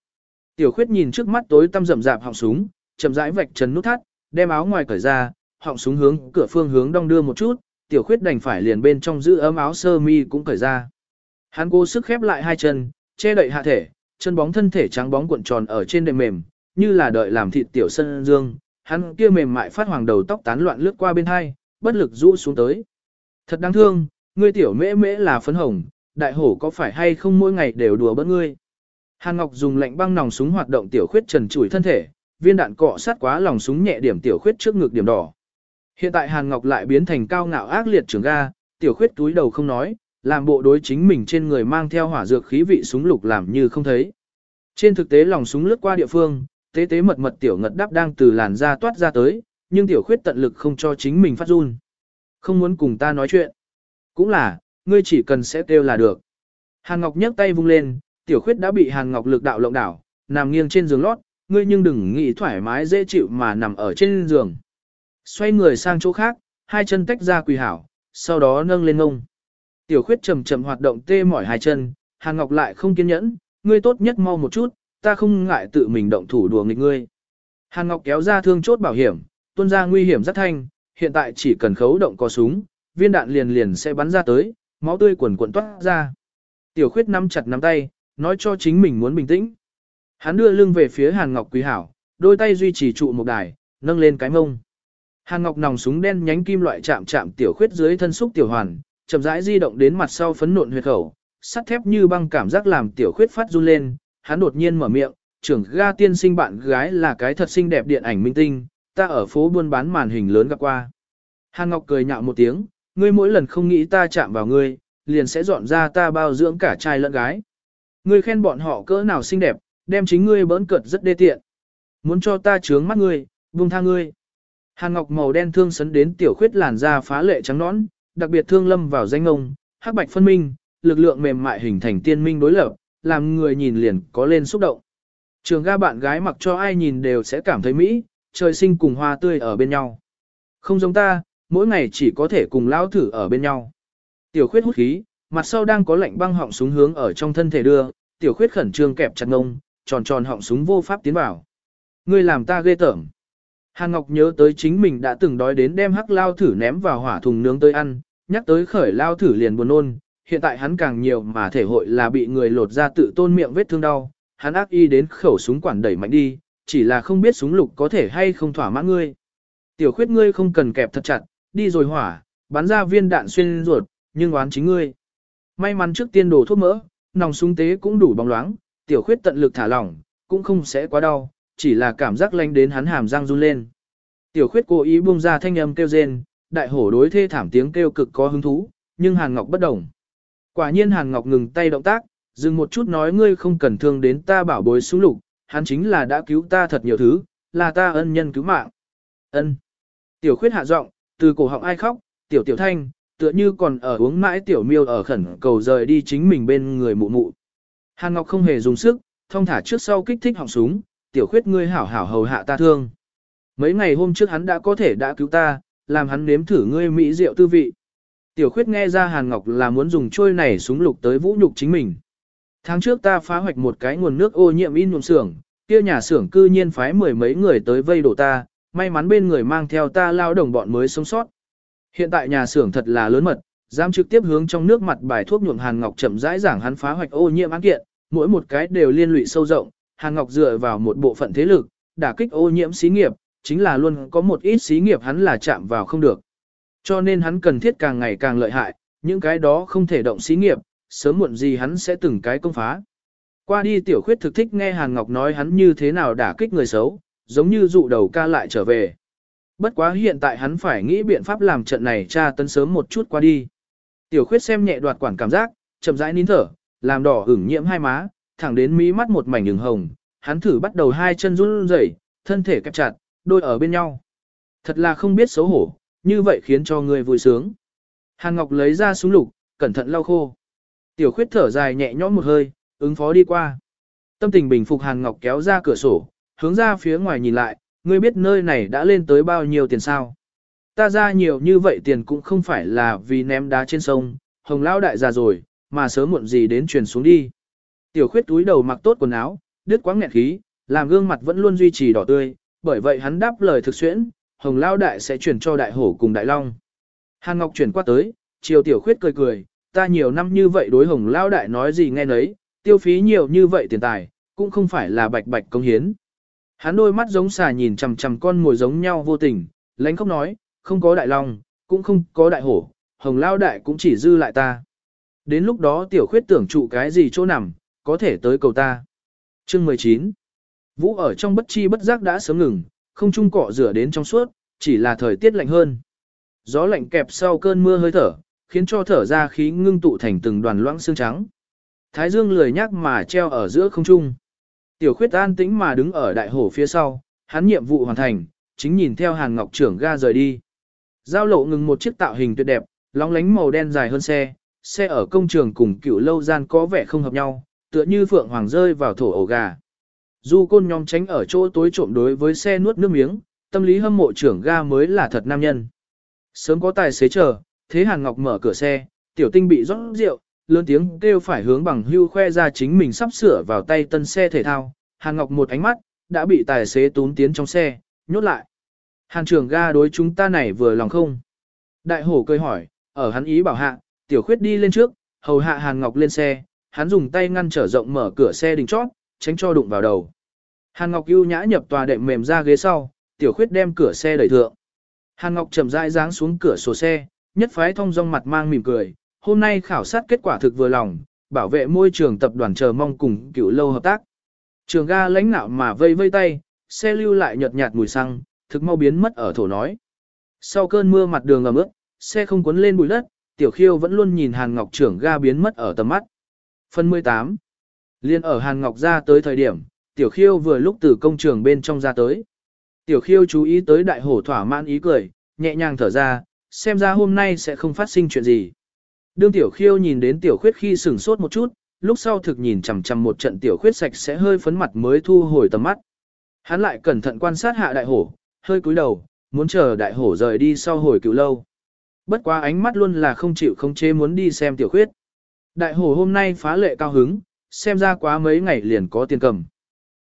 Tiểu khuyết nhìn trước mắt tối tăm rậm rạp họng súng, chậm rãi vạch trần nút thắt, đem áo ngoài cởi ra, họng súng hướng cửa phương hướng đong đưa một chút, tiểu khuyết đành phải liền bên trong giữ ấm áo sơ mi cũng cởi ra. Hắn cố sức khép lại hai chân, che đậy hạ thể, chân bóng thân thể trắng bóng cuộn tròn ở trên đệm mềm, như là đợi làm thịt tiểu sân dương, hắn kia mềm mại phát hoàng đầu tóc tán loạn lướt qua bên hai, bất lực rũ xuống tới. Thật đáng thương, ngươi tiểu mễ mễ là phấn hồng, đại hổ có phải hay không mỗi ngày đều đùa bỡn ngươi. Hàn Ngọc dùng lạnh băng nòng súng hoạt động tiểu khuyết trần trụi thân thể, viên đạn cọ sát quá lòng súng nhẹ điểm tiểu khuyết trước ngực điểm đỏ. Hiện tại Hàn Ngọc lại biến thành cao ngạo ác liệt trưởng ga, tiểu khuyết túi đầu không nói, làm bộ đối chính mình trên người mang theo hỏa dược khí vị súng lục làm như không thấy. Trên thực tế lòng súng lướt qua địa phương, tế tế mật mật tiểu ngật đáp đang từ làn da toát ra tới, nhưng tiểu khuyết tận lực không cho chính mình phát run. Không muốn cùng ta nói chuyện. Cũng là, ngươi chỉ cần sẽ kêu là được. Hàn Ngọc nhấc tay vung lên, tiểu khuyết đã bị Hàn Ngọc lực đạo lộng đảo, nằm nghiêng trên giường lót, ngươi nhưng đừng nghĩ thoải mái dễ chịu mà nằm ở trên giường. Xoay người sang chỗ khác, hai chân tách ra quỳ hảo, sau đó nâng lên ngông. Tiểu khuyết chậm chậm hoạt động tê mỏi hai chân, Hàn Ngọc lại không kiên nhẫn, ngươi tốt nhất mau một chút, ta không ngại tự mình động thủ đùa nghịch ngươi. Hàn Ngọc kéo ra thương chốt bảo hiểm, tuôn ra nguy hiểm rất thanh, hiện tại chỉ cần khấu động có súng, viên đạn liền liền sẽ bắn ra tới, máu tươi quần cuộn toát ra. Tiểu khuyết nắm chặt nắm tay, nói cho chính mình muốn bình tĩnh. Hắn đưa lưng về phía Hàn Ngọc Quý Hảo, đôi tay duy trì trụ một đài, nâng lên cái mông. Hàn Ngọc nòng súng đen nhánh kim loại chạm chạm tiểu khuyết dưới thân xúc tiểu hoàn, chậm rãi di động đến mặt sau phấn nộn huyệt khẩu, sắt thép như băng cảm giác làm tiểu khuyết phát run lên, hắn đột nhiên mở miệng, trưởng ga tiên sinh bạn gái là cái thật xinh đẹp điện ảnh minh tinh, ta ở phố buôn bán màn hình lớn gặp qua. Hàn Ngọc cười nhạo một tiếng, ngươi mỗi lần không nghĩ ta chạm vào ngươi, liền sẽ dọn ra ta bao dưỡng cả trai lẫn gái. Ngươi khen bọn họ cỡ nào xinh đẹp, đem chính ngươi bỡn cợt rất đê tiện. Muốn cho ta trướng mắt ngươi, buông tha ngươi. Hàn Ngọc màu đen thương sấn đến tiểu khuyết làn da phá lệ trắng nõn, đặc biệt thương lâm vào danh ông, hắc bạch phân minh, lực lượng mềm mại hình thành tiên minh đối lập, làm người nhìn liền có lên xúc động. Trường ga bạn gái mặc cho ai nhìn đều sẽ cảm thấy mỹ, trời sinh cùng hoa tươi ở bên nhau. Không giống ta, mỗi ngày chỉ có thể cùng lao thử ở bên nhau. Tiểu khuyết hút khí, mặt sau đang có lạnh băng họng súng hướng ở trong thân thể đưa, tiểu khuyết khẩn trương kẹp chặt ngông, tròn tròn họng súng vô pháp tiến vào. Ngươi làm ta ghê tởm. Hàn Ngọc nhớ tới chính mình đã từng đói đến đem hắc lao thử ném vào hỏa thùng nướng tới ăn, nhắc tới khởi lao thử liền buồn nôn, hiện tại hắn càng nhiều mà thể hội là bị người lột ra tự tôn miệng vết thương đau, hắn ác y đến khẩu súng quản đẩy mạnh đi, chỉ là không biết súng lục có thể hay không thỏa mãn ngươi. Tiểu khuyết ngươi không cần kẹp thật chặt, đi rồi hỏa, bắn ra viên đạn xuyên ruột, nhưng oán chính ngươi. May mắn trước tiên đổ thuốc mỡ, nòng súng tế cũng đủ bóng loáng, tiểu khuyết tận lực thả lỏng, cũng không sẽ quá đau, chỉ là cảm giác lanh đến hắn hàm răng run lên. Tiểu khuyết cố ý buông ra thanh âm kêu rên, đại hổ đối thê thảm tiếng kêu cực có hứng thú, nhưng Hàn Ngọc bất đồng. Quả nhiên Hàn Ngọc ngừng tay động tác, dừng một chút nói ngươi không cần thương đến ta bảo bối súng lục, hắn chính là đã cứu ta thật nhiều thứ, là ta ân nhân cứu mạng. Ân. Tiểu khuyết hạ giọng, từ cổ họng ai khóc, tiểu tiểu thanh, tựa như còn ở uống mãi tiểu miêu ở khẩn cầu rời đi chính mình bên người mụ mụ. Hàn Ngọc không hề dùng sức, thông thả trước sau kích thích họng súng, tiểu khuyết ngươi hảo hảo hầu hạ ta thương. Mấy ngày hôm trước hắn đã có thể đã cứu ta, làm hắn nếm thử ngươi mỹ rượu tư vị. Tiểu khuyết nghe ra Hàn Ngọc là muốn dùng trôi này súng lục tới vũ nhục chính mình. Tháng trước ta phá hoạch một cái nguồn nước ô nhiễm in nhuộm xưởng, kia nhà xưởng cư nhiên phái mười mấy người tới vây đổ ta, may mắn bên người mang theo ta lao đồng bọn mới sống sót. Hiện tại nhà xưởng thật là lớn mật, dám trực tiếp hướng trong nước mặt bài thuốc nhuộm Hàn Ngọc chậm rãi giảng hắn phá hoạch ô nhiễm án kiện, mỗi một cái đều liên lụy sâu rộng, Hàn Ngọc dựa vào một bộ phận thế lực, đả kích ô nhiễm xí nghiệp, chính là luôn có một ít xí nghiệp hắn là chạm vào không được. Cho nên hắn cần thiết càng ngày càng lợi hại, những cái đó không thể động xí nghiệp, sớm muộn gì hắn sẽ từng cái công phá. Qua đi tiểu khuyết thực thích nghe Hàn Ngọc nói hắn như thế nào đả kích người xấu, giống như dụ đầu ca lại trở về. Bất quá hiện tại hắn phải nghĩ biện pháp làm trận này tra tấn sớm một chút qua đi. Tiểu khuyết xem nhẹ đoạt quản cảm giác, chậm rãi nín thở, làm đỏ ửng nhiễm hai má, thẳng đến mí mắt một mảnh đường hồng, hắn thử bắt đầu hai chân run rẩy, thân thể kẹp chặt, đôi ở bên nhau. Thật là không biết xấu hổ, như vậy khiến cho người vui sướng. Hàn Ngọc lấy ra súng lục, cẩn thận lau khô. Tiểu khuyết thở dài nhẹ nhõm một hơi, ứng phó đi qua. Tâm tình bình phục Hàn Ngọc kéo ra cửa sổ, hướng ra phía ngoài nhìn lại, ngươi biết nơi này đã lên tới bao nhiêu tiền sao. Ta ra nhiều như vậy tiền cũng không phải là vì ném đá trên sông, hồng lao đại già rồi, mà sớm muộn gì đến truyền xuống đi. Tiểu khuyết túi đầu mặc tốt quần áo, đứt quãng nghẹn khí, làm gương mặt vẫn luôn duy trì đỏ tươi, bởi vậy hắn đáp lời thực xuyễn, hồng lao đại sẽ chuyển cho đại hổ cùng đại long. Hàn Ngọc chuyển qua tới, chiều tiểu khuyết cười cười, ta nhiều năm như vậy đối hồng lao đại nói gì nghe nấy, tiêu phí nhiều như vậy tiền tài, cũng không phải là bạch bạch công hiến. Hắn đôi mắt giống xà nhìn chằm chằm con ngồi giống nhau vô tình, lánh không nói, không có đại long, cũng không có đại hổ, hồng lao đại cũng chỉ dư lại ta. Đến lúc đó tiểu khuyết tưởng trụ cái gì chỗ nằm, có thể tới cầu ta. Chương 19 Vũ ở trong bất chi bất giác đã sớm ngừng, không trung cọ rửa đến trong suốt, chỉ là thời tiết lạnh hơn. Gió lạnh kẹp sau cơn mưa hơi thở, khiến cho thở ra khí ngưng tụ thành từng đoàn loãng xương trắng. Thái dương lười nhắc mà treo ở giữa không trung. Tiểu khuyết an tĩnh mà đứng ở đại hổ phía sau, hắn nhiệm vụ hoàn thành, chính nhìn theo Hàn Ngọc trưởng ga rời đi. Giao lộ ngừng một chiếc tạo hình tuyệt đẹp, lóng lánh màu đen dài hơn xe, xe ở công trường cùng cựu lâu gian có vẻ không hợp nhau, tựa như phượng hoàng rơi vào thổ ổ gà. Du côn nhóm tránh ở chỗ tối trộm đối với xe nuốt nước miếng, tâm lý hâm mộ trưởng ga mới là thật nam nhân. Sớm có tài xế chờ, thế Hàn Ngọc mở cửa xe, tiểu tinh bị rót rượu, lớn tiếng kêu phải hướng bằng hưu khoe ra chính mình sắp sửa vào tay tân xe thể thao. Hàn Ngọc một ánh mắt, đã bị tài xế tún tiến trong xe, nhốt lại. Hàn trưởng ga đối chúng ta này vừa lòng không? Đại hổ cười hỏi, ở hắn ý bảo hạ, tiểu khuyết đi lên trước, hầu hạ Hàn Ngọc lên xe, hắn dùng tay ngăn trở rộng mở cửa xe đình chót, tránh cho đụng vào đầu. Hàn Ngọc ưu nhã nhập tòa đệm mềm ra ghế sau, tiểu khuyết đem cửa xe đẩy thượng. Hàn Ngọc chậm rãi giáng xuống cửa sổ xe, nhất phái thông dong mặt mang mỉm cười, hôm nay khảo sát kết quả thực vừa lòng, bảo vệ môi trường tập đoàn chờ mong cùng cựu lâu hợp tác. Trường ga lãnh nạo mà vây vây tay, xe lưu lại nhợt nhạt mùi xăng, thực mau biến mất ở thổ nói. Sau cơn mưa mặt đường ẩm ướt, xe không cuốn lên bụi đất, tiểu khiêu vẫn luôn nhìn Hàn Ngọc trưởng ga biến mất ở tầm mắt. Phần 18 Liên ở Hàn Ngọc ra tới thời điểm, tiểu khiêu vừa lúc từ công trường bên trong ra tới. Tiểu khiêu chú ý tới đại hổ thỏa mãn ý cười, nhẹ nhàng thở ra, xem ra hôm nay sẽ không phát sinh chuyện gì. Đương tiểu khiêu nhìn đến tiểu khuyết khi sửng sốt một chút, lúc sau thực nhìn chằm chằm một trận tiểu khuyết sạch sẽ hơi phấn mặt mới thu hồi tầm mắt. Hắn lại cẩn thận quan sát hạ đại hổ, hơi cúi đầu, muốn chờ đại hổ rời đi sau hồi cựu lâu. Bất quá ánh mắt luôn là không chịu không chế muốn đi xem tiểu khuyết. Đại hổ hôm nay phá lệ cao hứng, xem ra quá mấy ngày liền có tiền cầm.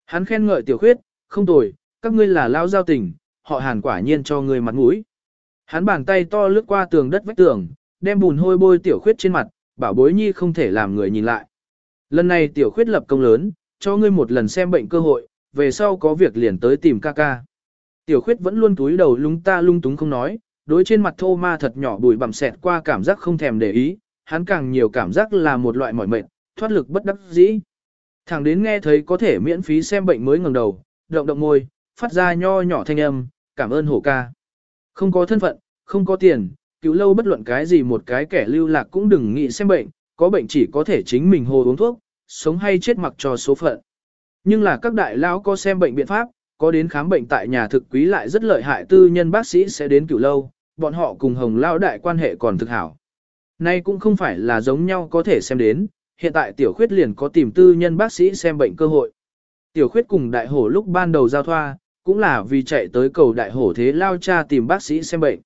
Hắn khen ngợi tiểu khuyết, không tồi, các ngươi là lao giao tình, họ hàn quả nhiên cho ngươi mặt mũi. Hắn bàn tay to lướt qua tường đất vách tường, đem bùn hôi bôi tiểu khuyết trên mặt, bảo bối nhi không thể làm người nhìn lại. Lần này tiểu khuyết lập công lớn, cho ngươi một lần xem bệnh cơ hội, về sau có việc liền tới tìm ca ca. Tiểu khuyết vẫn luôn túi đầu lung ta lung túng không nói, đối trên mặt thô ma thật nhỏ bùi bằm xẹt qua cảm giác không thèm để ý, hắn càng nhiều cảm giác là một loại mỏi mệt, thoát lực bất đắc dĩ. Thẳng đến nghe thấy có thể miễn phí xem bệnh mới ngẩng đầu, động động môi, phát ra nho nhỏ thanh âm, cảm ơn hổ ca. Không có thân phận, không có tiền, cứu lâu bất luận cái gì một cái kẻ lưu lạc cũng đừng nghĩ xem bệnh, có bệnh chỉ có thể chính mình hồ uống thuốc, sống hay chết mặc cho số phận. Nhưng là các đại lão có xem bệnh biện pháp, có đến khám bệnh tại nhà thực quý lại rất lợi hại tư nhân bác sĩ sẽ đến cửu lâu, bọn họ cùng hồng lao đại quan hệ còn thực hảo. Nay cũng không phải là giống nhau có thể xem đến, hiện tại tiểu khuyết liền có tìm tư nhân bác sĩ xem bệnh cơ hội. Tiểu khuyết cùng đại hổ lúc ban đầu giao thoa, cũng là vì chạy tới cầu đại hổ thế lao cha tìm bác sĩ xem bệnh.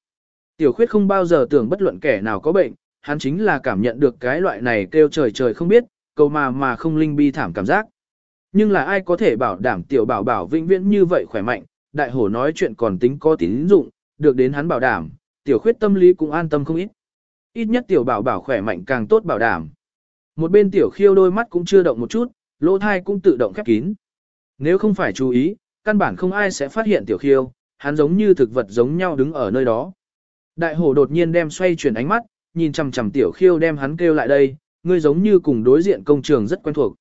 Tiểu khuyết không bao giờ tưởng bất luận kẻ nào có bệnh, hắn chính là cảm nhận được cái loại này kêu trời trời không biết, cầu mà mà không linh bi thảm cảm giác. Nhưng là ai có thể bảo đảm tiểu bảo bảo vĩnh viễn như vậy khỏe mạnh, đại hổ nói chuyện còn tính có tín dụng, được đến hắn bảo đảm, tiểu khuyết tâm lý cũng an tâm không ít. Ít nhất tiểu bảo bảo khỏe mạnh càng tốt bảo đảm. Một bên tiểu khiêu đôi mắt cũng chưa động một chút, lỗ thai cũng tự động khép kín. Nếu không phải chú ý, căn bản không ai sẽ phát hiện tiểu khiêu, hắn giống như thực vật giống nhau đứng ở nơi đó. Đại hổ đột nhiên đem xoay chuyển ánh mắt, nhìn chằm chằm tiểu khiêu đem hắn kêu lại đây, ngươi giống như cùng đối diện công trường rất quen thuộc.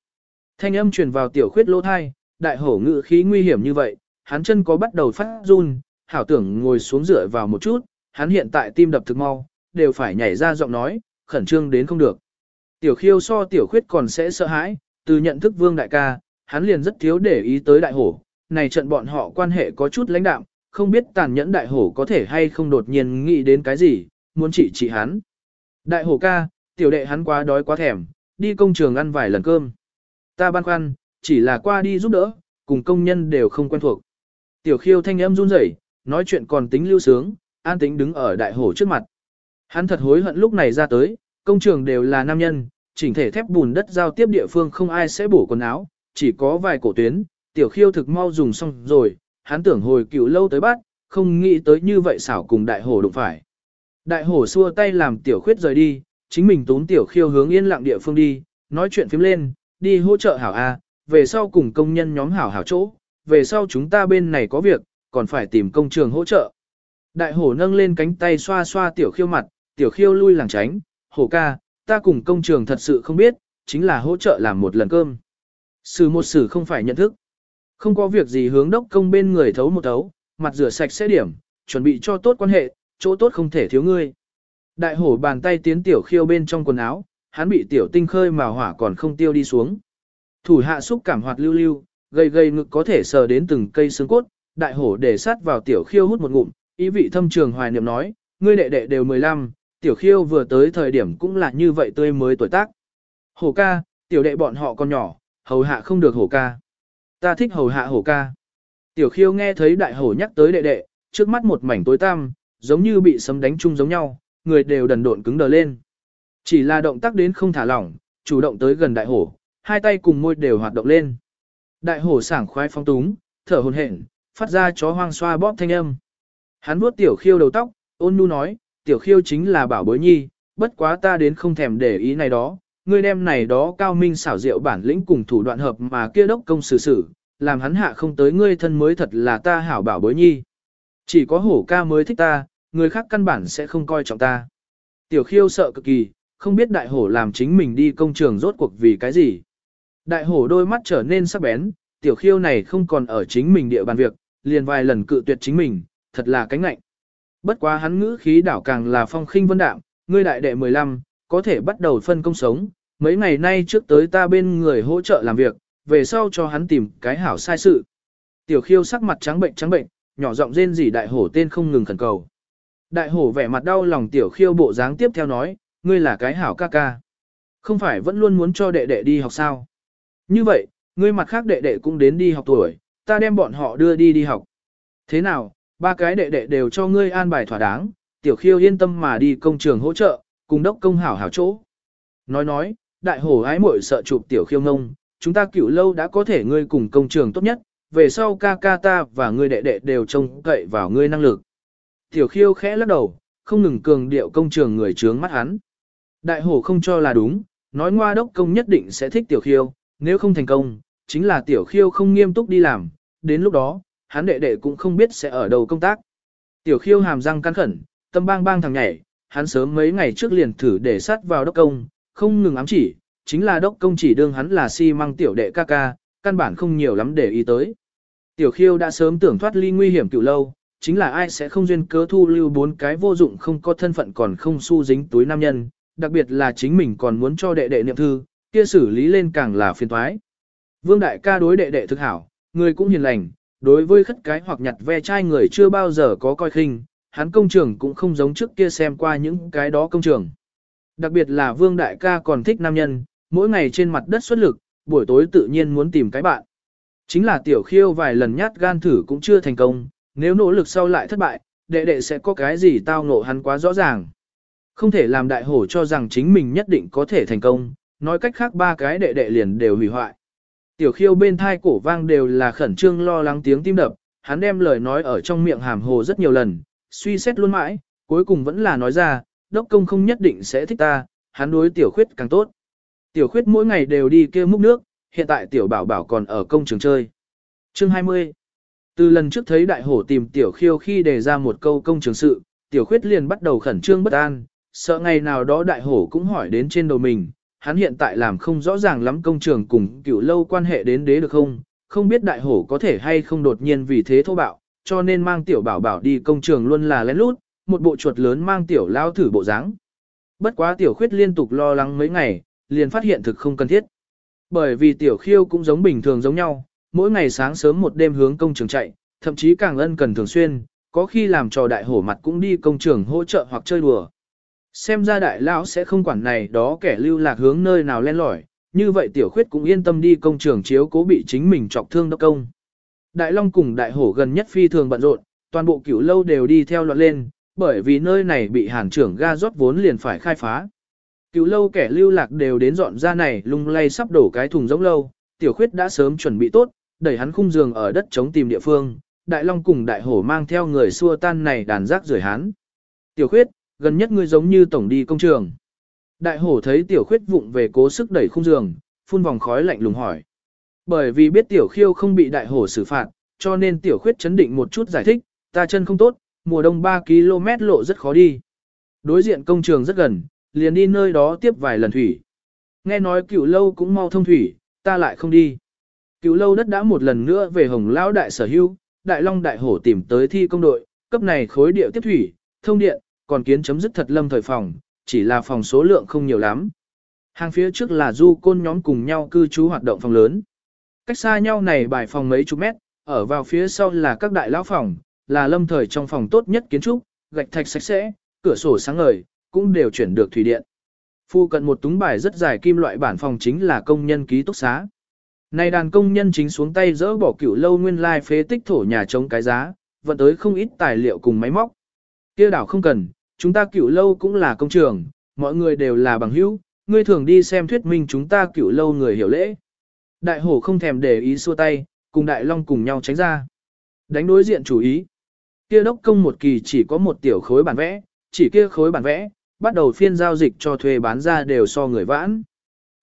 Thanh âm truyền vào tiểu khuyết lỗ thai, đại hổ ngự khí nguy hiểm như vậy, hắn chân có bắt đầu phát run, hảo tưởng ngồi xuống dựa vào một chút, hắn hiện tại tim đập thực mau, đều phải nhảy ra giọng nói, khẩn trương đến không được. Tiểu khiêu so tiểu khuyết còn sẽ sợ hãi, từ nhận thức vương đại ca, hắn liền rất thiếu để ý tới đại hổ, này trận bọn họ quan hệ có chút lãnh đạm, không biết tàn nhẫn đại hổ có thể hay không đột nhiên nghĩ đến cái gì, muốn trị trị hắn. Đại hổ ca, tiểu đệ hắn quá đói quá thèm, đi công trường ăn vài lần cơm. Ta băn khoăn, chỉ là qua đi giúp đỡ, cùng công nhân đều không quen thuộc. Tiểu khiêu thanh âm run rẩy, nói chuyện còn tính lưu sướng, an tính đứng ở đại hổ trước mặt. Hắn thật hối hận lúc này ra tới, công trường đều là nam nhân, chỉnh thể thép bùn đất giao tiếp địa phương không ai sẽ bổ quần áo, chỉ có vài cổ tuyến, tiểu khiêu thực mau dùng xong rồi, hắn tưởng hồi cựu lâu tới bắt, không nghĩ tới như vậy xảo cùng đại hổ đụng phải. Đại hổ xua tay làm tiểu khuyết rời đi, chính mình tốn tiểu khiêu hướng yên lặng địa phương đi, nói chuyện phím lên, đi hỗ trợ hảo A, về sau cùng công nhân nhóm hảo hảo chỗ, về sau chúng ta bên này có việc, còn phải tìm công trường hỗ trợ. Đại hổ nâng lên cánh tay xoa xoa tiểu khiêu mặt, tiểu khiêu lui làng tránh, hổ ca, ta cùng công trường thật sự không biết, chính là hỗ trợ làm một lần cơm. Sử một sử không phải nhận thức. Không có việc gì hướng đốc công bên người thấu một thấu, mặt rửa sạch sẽ điểm, chuẩn bị cho tốt quan hệ, chỗ tốt không thể thiếu ngươi. Đại hổ bàn tay tiến tiểu khiêu bên trong quần áo, hắn bị tiểu tinh khơi mà hỏa còn không tiêu đi xuống. Thủ hạ xúc cảm hoạt lưu lưu, gây gây ngực có thể sờ đến từng cây xương cốt, đại hổ để sát vào tiểu khiêu hút một ngụm, ý vị thâm trường hoài niệm nói, ngươi đệ đệ đều 15, tiểu khiêu vừa tới thời điểm cũng là như vậy tươi mới tuổi tác. Hổ ca, tiểu đệ bọn họ còn nhỏ, hầu hạ không được hổ ca. Ta thích hầu hạ hổ ca. Tiểu khiêu nghe thấy đại hổ nhắc tới đệ đệ, trước mắt một mảnh tối tăm, giống như bị sấm đánh chung giống nhau, người đều đần độn cứng đờ lên. Chỉ là động tác đến không thả lỏng, chủ động tới gần đại hổ, hai tay cùng môi đều hoạt động lên. Đại hổ sảng khoái phong túng, thở hồn hển, phát ra chó hoang xoa bóp thanh âm. Hắn vuốt tiểu khiêu đầu tóc, ôn nhu nói, tiểu khiêu chính là bảo bối nhi, bất quá ta đến không thèm để ý này đó, ngươi đem này đó cao minh xảo diệu bản lĩnh cùng thủ đoạn hợp mà kia đốc công xử xử, làm hắn hạ không tới ngươi thân mới thật là ta hảo bảo bối nhi. Chỉ có hổ ca mới thích ta, người khác căn bản sẽ không coi trọng ta. Tiểu khiêu sợ cực kỳ, không biết đại hổ làm chính mình đi công trường rốt cuộc vì cái gì. Đại hổ đôi mắt trở nên sắc bén, tiểu khiêu này không còn ở chính mình địa bàn việc, liền vài lần cự tuyệt chính mình, thật là cánh lạnh. Bất quá hắn ngữ khí đảo càng là phong khinh vân đạm, ngươi đại đệ 15, có thể bắt đầu phân công sống, mấy ngày nay trước tới ta bên người hỗ trợ làm việc, về sau cho hắn tìm cái hảo sai sự. Tiểu khiêu sắc mặt trắng bệnh trắng bệnh, nhỏ giọng rên rỉ đại hổ tên không ngừng khẩn cầu. Đại hổ vẻ mặt đau lòng tiểu khiêu bộ dáng tiếp theo nói, ngươi là cái hảo ca ca. Không phải vẫn luôn muốn cho đệ đệ đi học sao? Như vậy, ngươi mặt khác đệ đệ cũng đến đi học tuổi, ta đem bọn họ đưa đi đi học. Thế nào, ba cái đệ đệ đều cho ngươi an bài thỏa đáng, tiểu khiêu yên tâm mà đi công trường hỗ trợ, cùng đốc công hảo hảo chỗ. Nói nói, đại hổ ái muội sợ chụp tiểu khiêu ngông, chúng ta cửu lâu đã có thể ngươi cùng công trường tốt nhất, về sau ca ca ta và ngươi đệ đệ đều trông cậy vào ngươi năng lực. Tiểu khiêu khẽ lắc đầu, không ngừng cường điệu công trường người trướng mắt hắn. Đại hổ không cho là đúng, nói ngoa đốc công nhất định sẽ thích tiểu khiêu, nếu không thành công, chính là tiểu khiêu không nghiêm túc đi làm, đến lúc đó, hắn đệ đệ cũng không biết sẽ ở đâu công tác. Tiểu khiêu hàm răng cắn khẩn, tâm bang bang thằng nhảy, hắn sớm mấy ngày trước liền thử để sát vào đốc công, không ngừng ám chỉ, chính là đốc công chỉ đương hắn là si măng tiểu đệ ca ca, căn bản không nhiều lắm để ý tới. Tiểu khiêu đã sớm tưởng thoát ly nguy hiểm cựu lâu, chính là ai sẽ không duyên cớ thu lưu bốn cái vô dụng không có thân phận còn không su dính túi nam nhân, đặc biệt là chính mình còn muốn cho đệ đệ niệm thư, kia xử lý lên càng là phiền toái. Vương đại ca đối đệ đệ thực hảo, người cũng hiền lành, đối với khất cái hoặc nhặt ve chai người chưa bao giờ có coi khinh, hắn công trường cũng không giống trước kia xem qua những cái đó công trường. Đặc biệt là vương đại ca còn thích nam nhân, mỗi ngày trên mặt đất xuất lực, buổi tối tự nhiên muốn tìm cái bạn. Chính là tiểu khiêu vài lần nhát gan thử cũng chưa thành công, nếu nỗ lực sau lại thất bại, đệ đệ sẽ có cái gì tao ngộ hắn quá rõ ràng. Không thể làm đại hổ cho rằng chính mình nhất định có thể thành công, nói cách khác ba cái đệ đệ liền đều hủy hoại. Tiểu khiêu bên thai cổ vang đều là khẩn trương lo lắng tiếng tim đập, hắn đem lời nói ở trong miệng hàm hồ rất nhiều lần, suy xét luôn mãi, cuối cùng vẫn là nói ra, đốc công không nhất định sẽ thích ta, hắn đối tiểu khuyết càng tốt. Tiểu khuyết mỗi ngày đều đi kêu múc nước, hiện tại tiểu bảo bảo còn ở công trường chơi. Chương 20 Từ lần trước thấy đại hổ tìm tiểu khiêu khi đề ra một câu công trường sự, tiểu khuyết liền bắt đầu khẩn trương bất an, sợ ngày nào đó đại hổ cũng hỏi đến trên đầu mình, hắn hiện tại làm không rõ ràng lắm công trường cùng cựu lâu quan hệ đến đế được không, không biết đại hổ có thể hay không đột nhiên vì thế thô bạo, cho nên mang tiểu bảo bảo đi công trường luôn là lén lút, một bộ chuột lớn mang tiểu lao thử bộ dáng. Bất quá tiểu khuyết liên tục lo lắng mấy ngày, liền phát hiện thực không cần thiết. Bởi vì tiểu khiêu cũng giống bình thường giống nhau, mỗi ngày sáng sớm một đêm hướng công trường chạy, thậm chí càng ân cần thường xuyên, có khi làm trò đại hổ mặt cũng đi công trường hỗ trợ hoặc chơi đùa. Xem ra đại lão sẽ không quản này đó kẻ lưu lạc hướng nơi nào len lỏi, như vậy tiểu khuyết cũng yên tâm đi công trường chiếu cố bị chính mình chọc thương đốc công. Đại Long cùng đại hổ gần nhất phi thường bận rộn, toàn bộ cửu lâu đều đi theo loạn lên, bởi vì nơi này bị hàn trưởng ga rót vốn liền phải khai phá. Cửu lâu kẻ lưu lạc đều đến dọn ra này lung lay sắp đổ cái thùng giống lâu, tiểu khuyết đã sớm chuẩn bị tốt, đẩy hắn khung giường ở đất chống tìm địa phương, đại long cùng đại hổ mang theo người xua tan này đàn rác rưởi hắn. Tiểu khuyết, gần nhất ngươi giống như tổng đi công trường. Đại hổ thấy tiểu khuyết vụng về cố sức đẩy khung giường, phun vòng khói lạnh lùng hỏi. Bởi vì biết tiểu khiêu không bị đại hổ xử phạt, cho nên tiểu khuyết chấn định một chút giải thích, ta chân không tốt, mùa đông 3 km lộ rất khó đi. Đối diện công trường rất gần, liền đi nơi đó tiếp vài lần thủy. Nghe nói cựu lâu cũng mau thông thủy, ta lại không đi. Cựu lâu đất đã một lần nữa về hồng lão đại sở hữu, đại long đại hổ tìm tới thi công đội, cấp này khối địa tiếp thủy, thông điện, còn kiến chấm dứt thật lâm thời phòng, chỉ là phòng số lượng không nhiều lắm. Hàng phía trước là du côn nhóm cùng nhau cư trú hoạt động phòng lớn. Cách xa nhau này bài phòng mấy chục mét, ở vào phía sau là các đại lão phòng, là lâm thời trong phòng tốt nhất kiến trúc, gạch thạch sạch sẽ, cửa sổ sáng ngời, cũng đều chuyển được thủy điện. Phu cận một túng bài rất dài kim loại bản phòng chính là công nhân ký túc xá. Này đàn công nhân chính xuống tay dỡ bỏ cựu lâu nguyên lai phế tích thổ nhà chống cái giá, vận tới không ít tài liệu cùng máy móc. Kia đảo không cần, chúng ta cựu lâu cũng là công trường, mọi người đều là bằng hữu, ngươi thường đi xem thuyết minh chúng ta cựu lâu người hiểu lễ. Đại hổ không thèm để ý xua tay, cùng đại long cùng nhau tránh ra. Đánh đối diện chủ ý. Kia đốc công một kỳ chỉ có một tiểu khối bản vẽ, chỉ kia khối bản vẽ, bắt đầu phiên giao dịch cho thuê bán ra đều so người vãn.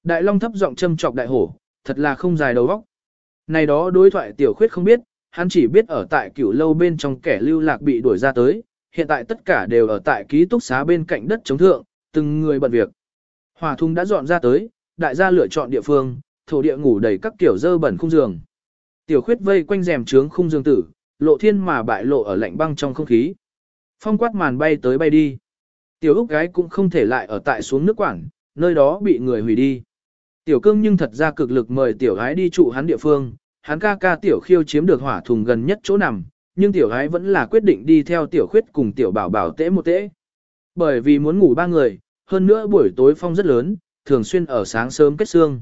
Đại long thấp giọng châm chọc đại hổ, thật là không dài đầu óc. Này đó đối thoại tiểu khuyết không biết, hắn chỉ biết ở tại cửu lâu bên trong kẻ lưu lạc bị đuổi ra tới, hiện tại tất cả đều ở tại ký túc xá bên cạnh đất chống thượng, từng người bận việc. Hỏa Thung đã dọn ra tới, đại gia lựa chọn địa phương, thổ địa ngủ đầy các kiểu dơ bẩn khung giường. Tiểu khuyết vây quanh rèm trướng khung giường tử, lộ thiên mà bại lộ ở lạnh băng trong không khí. Phong quát màn bay tới bay đi. Tiểu Úc gái cũng không thể lại ở tại xuống nước quảng, nơi đó bị người hủy đi. Tiểu cương nhưng thật ra cực lực mời tiểu gái đi trụ hắn địa phương, hắn ca ca tiểu khiêu chiếm được hỏa thùng gần nhất chỗ nằm, nhưng tiểu gái vẫn là quyết định đi theo tiểu khuyết cùng tiểu bảo bảo tễ một tễ. Bởi vì muốn ngủ ba người, hơn nữa buổi tối phong rất lớn, thường xuyên ở sáng sớm kết xương.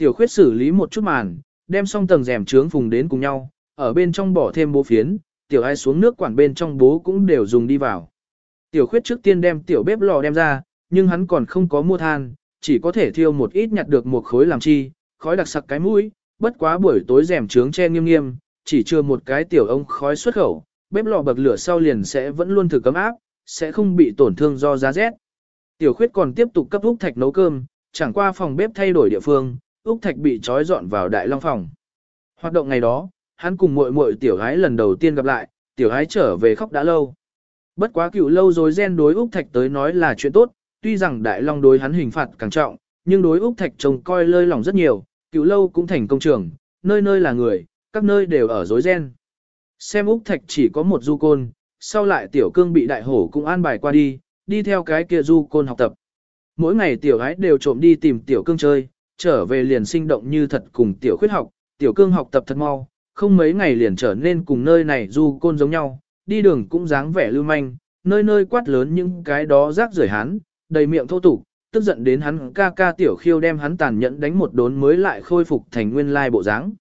Tiểu khuyết xử lý một chút màn, đem xong tầng rèm trướng phùng đến cùng nhau, ở bên trong bỏ thêm bố phiến, tiểu ai xuống nước quản bên trong bố cũng đều dùng đi vào. Tiểu khuyết trước tiên đem tiểu bếp lò đem ra, nhưng hắn còn không có mua than, chỉ có thể thiêu một ít nhặt được một khối làm chi, khói đặc sặc cái mũi, bất quá buổi tối rèm trướng che nghiêm nghiêm, chỉ chưa một cái tiểu ông khói xuất khẩu, bếp lò bậc lửa sau liền sẽ vẫn luôn thử cấm áp, sẽ không bị tổn thương do giá rét. Tiểu khuyết còn tiếp tục cấp thúc Thạch nấu cơm, chẳng qua phòng bếp thay đổi địa phương, Úc Thạch bị trói dọn vào đại long phòng. Hoạt động ngày đó, hắn cùng muội muội tiểu gái lần đầu tiên gặp lại, tiểu gái trở về khóc đã lâu. Bất quá cựu lâu rồi gen đối Úc Thạch tới nói là chuyện tốt, tuy rằng đại long đối hắn hình phạt càng trọng, nhưng đối Úc Thạch trông coi lơi lòng rất nhiều, cựu lâu cũng thành công trường, nơi nơi là người, các nơi đều ở rối gen. Xem Úc Thạch chỉ có một du côn, sau lại tiểu cương bị đại hổ cũng an bài qua đi, đi theo cái kia du côn học tập. Mỗi ngày tiểu gái đều trộm đi tìm tiểu cương chơi, trở về liền sinh động như thật cùng tiểu khuyết học, tiểu cương học tập thật mau, không mấy ngày liền trở nên cùng nơi này du côn giống nhau, đi đường cũng dáng vẻ lưu manh, nơi nơi quát lớn những cái đó rác rưởi hắn, đầy miệng thô tục, tức giận đến hắn ca ca tiểu khiêu đem hắn tàn nhẫn đánh một đốn mới lại khôi phục thành nguyên lai bộ dáng.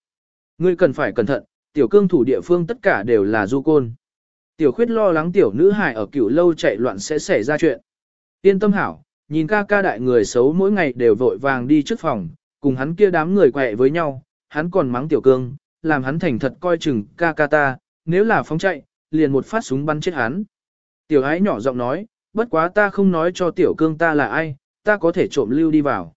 Ngươi cần phải cẩn thận, tiểu cương thủ địa phương tất cả đều là du côn. Tiểu khuyết lo lắng tiểu nữ hài ở cửu lâu chạy loạn sẽ xảy ra chuyện. Yên tâm hảo, nhìn ca ca đại người xấu mỗi ngày đều vội vàng đi trước phòng, cùng hắn kia đám người quẹ với nhau, hắn còn mắng tiểu cương, làm hắn thành thật coi chừng ca ca ta, nếu là phóng chạy, liền một phát súng bắn chết hắn. Tiểu ái nhỏ giọng nói, bất quá ta không nói cho tiểu cương ta là ai, ta có thể trộm lưu đi vào.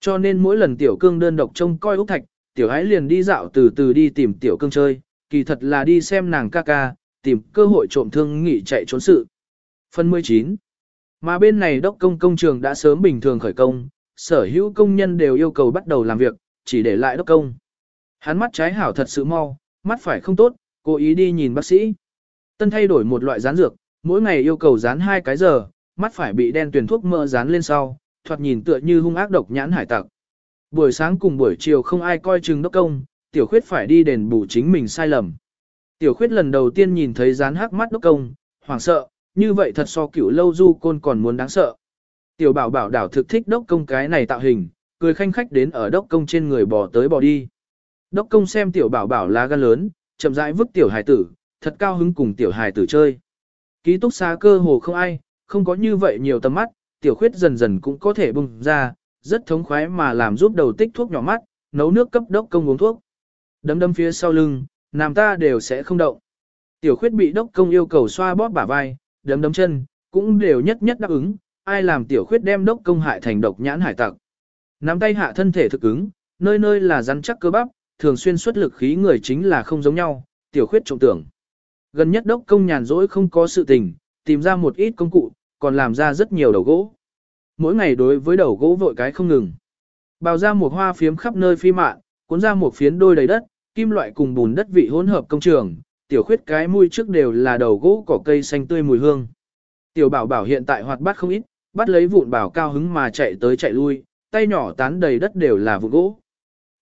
Cho nên mỗi lần tiểu cương đơn độc trông coi Úc Thạch, tiểu ái liền đi dạo từ từ đi tìm tiểu cương chơi, kỳ thật là đi xem nàng ca ca, tìm cơ hội trộm thương nghị chạy trốn sự. Phần 19 mà bên này đốc công công trường đã sớm bình thường khởi công, sở hữu công nhân đều yêu cầu bắt đầu làm việc, chỉ để lại đốc công. Hắn mắt trái hảo thật sự mau, mắt phải không tốt, cố ý đi nhìn bác sĩ. Tân thay đổi một loại rán dược, mỗi ngày yêu cầu dán hai cái giờ, mắt phải bị đen tuyển thuốc mỡ dán lên sau, thoạt nhìn tựa như hung ác độc nhãn hải tặc. Buổi sáng cùng buổi chiều không ai coi chừng đốc công, tiểu khuyết phải đi đền bù chính mình sai lầm. Tiểu khuyết lần đầu tiên nhìn thấy dán hắc mắt đốc công, hoảng sợ, như vậy thật so cựu lâu du côn còn muốn đáng sợ. Tiểu bảo bảo đảo thực thích đốc công cái này tạo hình, cười khanh khách đến ở đốc công trên người bò tới bò đi. Đốc công xem tiểu bảo bảo lá gan lớn, chậm rãi vứt tiểu hài tử, thật cao hứng cùng tiểu hài tử chơi. Ký túc xá cơ hồ không ai, không có như vậy nhiều tầm mắt, tiểu khuyết dần dần cũng có thể bùng ra, rất thống khoái mà làm giúp đầu tích thuốc nhỏ mắt, nấu nước cấp đốc công uống thuốc. Đấm đấm phía sau lưng, nam ta đều sẽ không động. Tiểu khuyết bị đốc công yêu cầu xoa bóp bả vai, đấm đấm chân, cũng đều nhất nhất đáp ứng, ai làm tiểu khuyết đem đốc công hại thành độc nhãn hải tặc. Nắm tay hạ thân thể thực ứng, nơi nơi là rắn chắc cơ bắp, thường xuyên xuất lực khí người chính là không giống nhau, tiểu khuyết trọng tưởng. Gần nhất đốc công nhàn rỗi không có sự tình, tìm ra một ít công cụ, còn làm ra rất nhiều đầu gỗ. Mỗi ngày đối với đầu gỗ vội cái không ngừng. Bào ra một hoa phiếm khắp nơi phi mạn, cuốn ra một phiến đôi đầy đất, kim loại cùng bùn đất vị hỗn hợp công trường, tiểu khuyết cái mũi trước đều là đầu gỗ cỏ cây xanh tươi mùi hương. Tiểu bảo bảo hiện tại hoạt bát không ít, bắt lấy vụn bảo cao hứng mà chạy tới chạy lui, tay nhỏ tán đầy đất đều là vụn gỗ.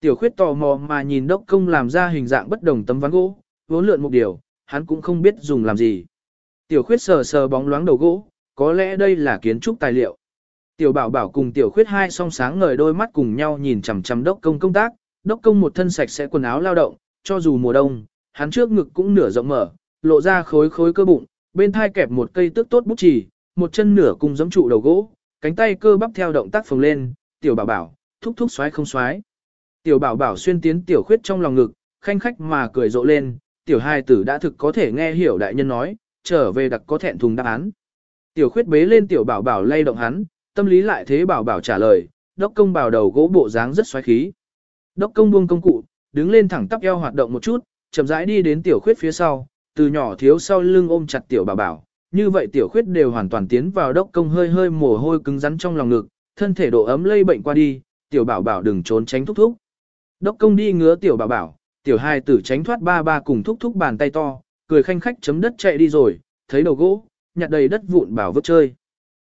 Tiểu khuyết tò mò mà nhìn đốc công làm ra hình dạng bất đồng tấm ván gỗ, vốn lượn một điều, hắn cũng không biết dùng làm gì. Tiểu khuyết sờ sờ bóng loáng đầu gỗ, có lẽ đây là kiến trúc tài liệu. Tiểu bảo bảo cùng tiểu khuyết hai song sáng ngời đôi mắt cùng nhau nhìn chằm chằm đốc công công tác, đốc công một thân sạch sẽ quần áo lao động, cho dù mùa đông, hắn trước ngực cũng nửa rộng mở, lộ ra khối khối cơ bụng, bên thai kẹp một cây tước tốt bút chì, một chân nửa cùng giẫm trụ đầu gỗ, cánh tay cơ bắp theo động tác phồng lên, tiểu bảo bảo, thúc thúc xoái không xoái. Tiểu bảo bảo xuyên tiến tiểu khuyết trong lòng ngực, khanh khách mà cười rộ lên, tiểu hai tử đã thực có thể nghe hiểu đại nhân nói, trở về đặc có thẹn thùng đáp án. Tiểu khuyết bế lên tiểu bảo bảo lay động hắn, tâm lý lại thế bảo bảo trả lời, đốc công bảo đầu gỗ bộ dáng rất xoáy khí. Đốc công buông công cụ, đứng lên thẳng tắp eo hoạt động một chút, chậm rãi đi đến tiểu khuyết phía sau, từ nhỏ thiếu sau lưng ôm chặt tiểu bảo bảo. Như vậy tiểu khuyết đều hoàn toàn tiến vào đốc công hơi hơi mồ hôi cứng rắn trong lòng ngực, thân thể độ ấm lây bệnh qua đi, tiểu bảo bảo đừng trốn tránh thúc thúc. Đốc công đi ngứa tiểu bảo bảo, tiểu hai tử tránh thoát ba ba cùng thúc thúc bàn tay to, cười khanh khách chấm đất chạy đi rồi, thấy đầu gỗ, nhặt đầy đất vụn bảo vứt chơi.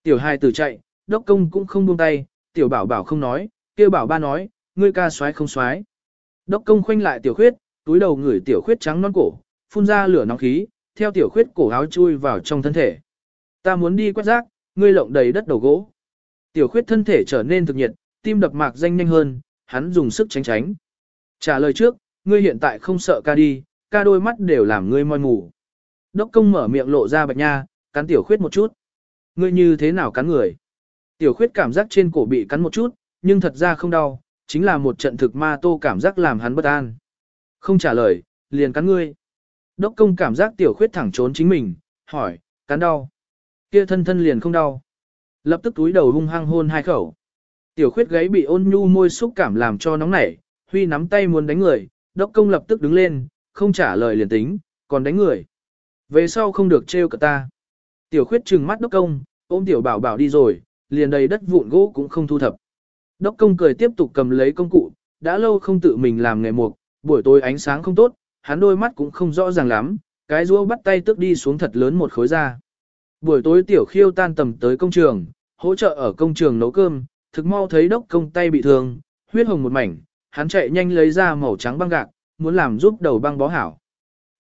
Tiểu hai tử chạy, đốc công cũng không buông tay, tiểu bảo bảo không nói, kêu bảo ba nói, ngươi ca xoái không xoái. Đốc công khoanh lại tiểu khuyết, túi đầu người tiểu khuyết trắng non cổ, phun ra lửa nóng khí, theo tiểu khuyết cổ áo chui vào trong thân thể. Ta muốn đi quét rác, ngươi lộng đầy đất đầu gỗ. Tiểu khuyết thân thể trở nên thực nhiệt, tim đập mạc danh nhanh hơn, hắn dùng sức tránh tránh. Trả lời trước, ngươi hiện tại không sợ ca đi, ca đôi mắt đều làm ngươi moi mù. Đốc công mở miệng lộ ra bạch nha, cắn tiểu khuyết một chút. Ngươi như thế nào cắn người? Tiểu khuyết cảm giác trên cổ bị cắn một chút, nhưng thật ra không đau, chính là một trận thực ma tô cảm giác làm hắn bất an. Không trả lời, liền cắn ngươi. Đốc công cảm giác tiểu khuyết thẳng trốn chính mình, hỏi, cắn đau. Kia thân thân liền không đau. Lập tức túi đầu hung hăng hôn hai khẩu. Tiểu khuyết gáy bị ôn nhu môi xúc cảm làm cho nóng nảy, Huy nắm tay muốn đánh người, đốc công lập tức đứng lên, không trả lời liền tính, còn đánh người. Về sau không được trêu cả ta. Tiểu khuyết trừng mắt đốc công, ôm tiểu bảo bảo đi rồi, liền đầy đất vụn gỗ cũng không thu thập. Đốc công cười tiếp tục cầm lấy công cụ, đã lâu không tự mình làm nghề mục, buổi tối ánh sáng không tốt, hắn đôi mắt cũng không rõ ràng lắm, cái rũa bắt tay tức đi xuống thật lớn một khối da. Buổi tối tiểu khiêu tan tầm tới công trường, hỗ trợ ở công trường nấu cơm, thực mau thấy đốc công tay bị thương, huyết hồng một mảnh, hắn chạy nhanh lấy ra màu trắng băng gạc, muốn làm giúp đầu băng bó hảo.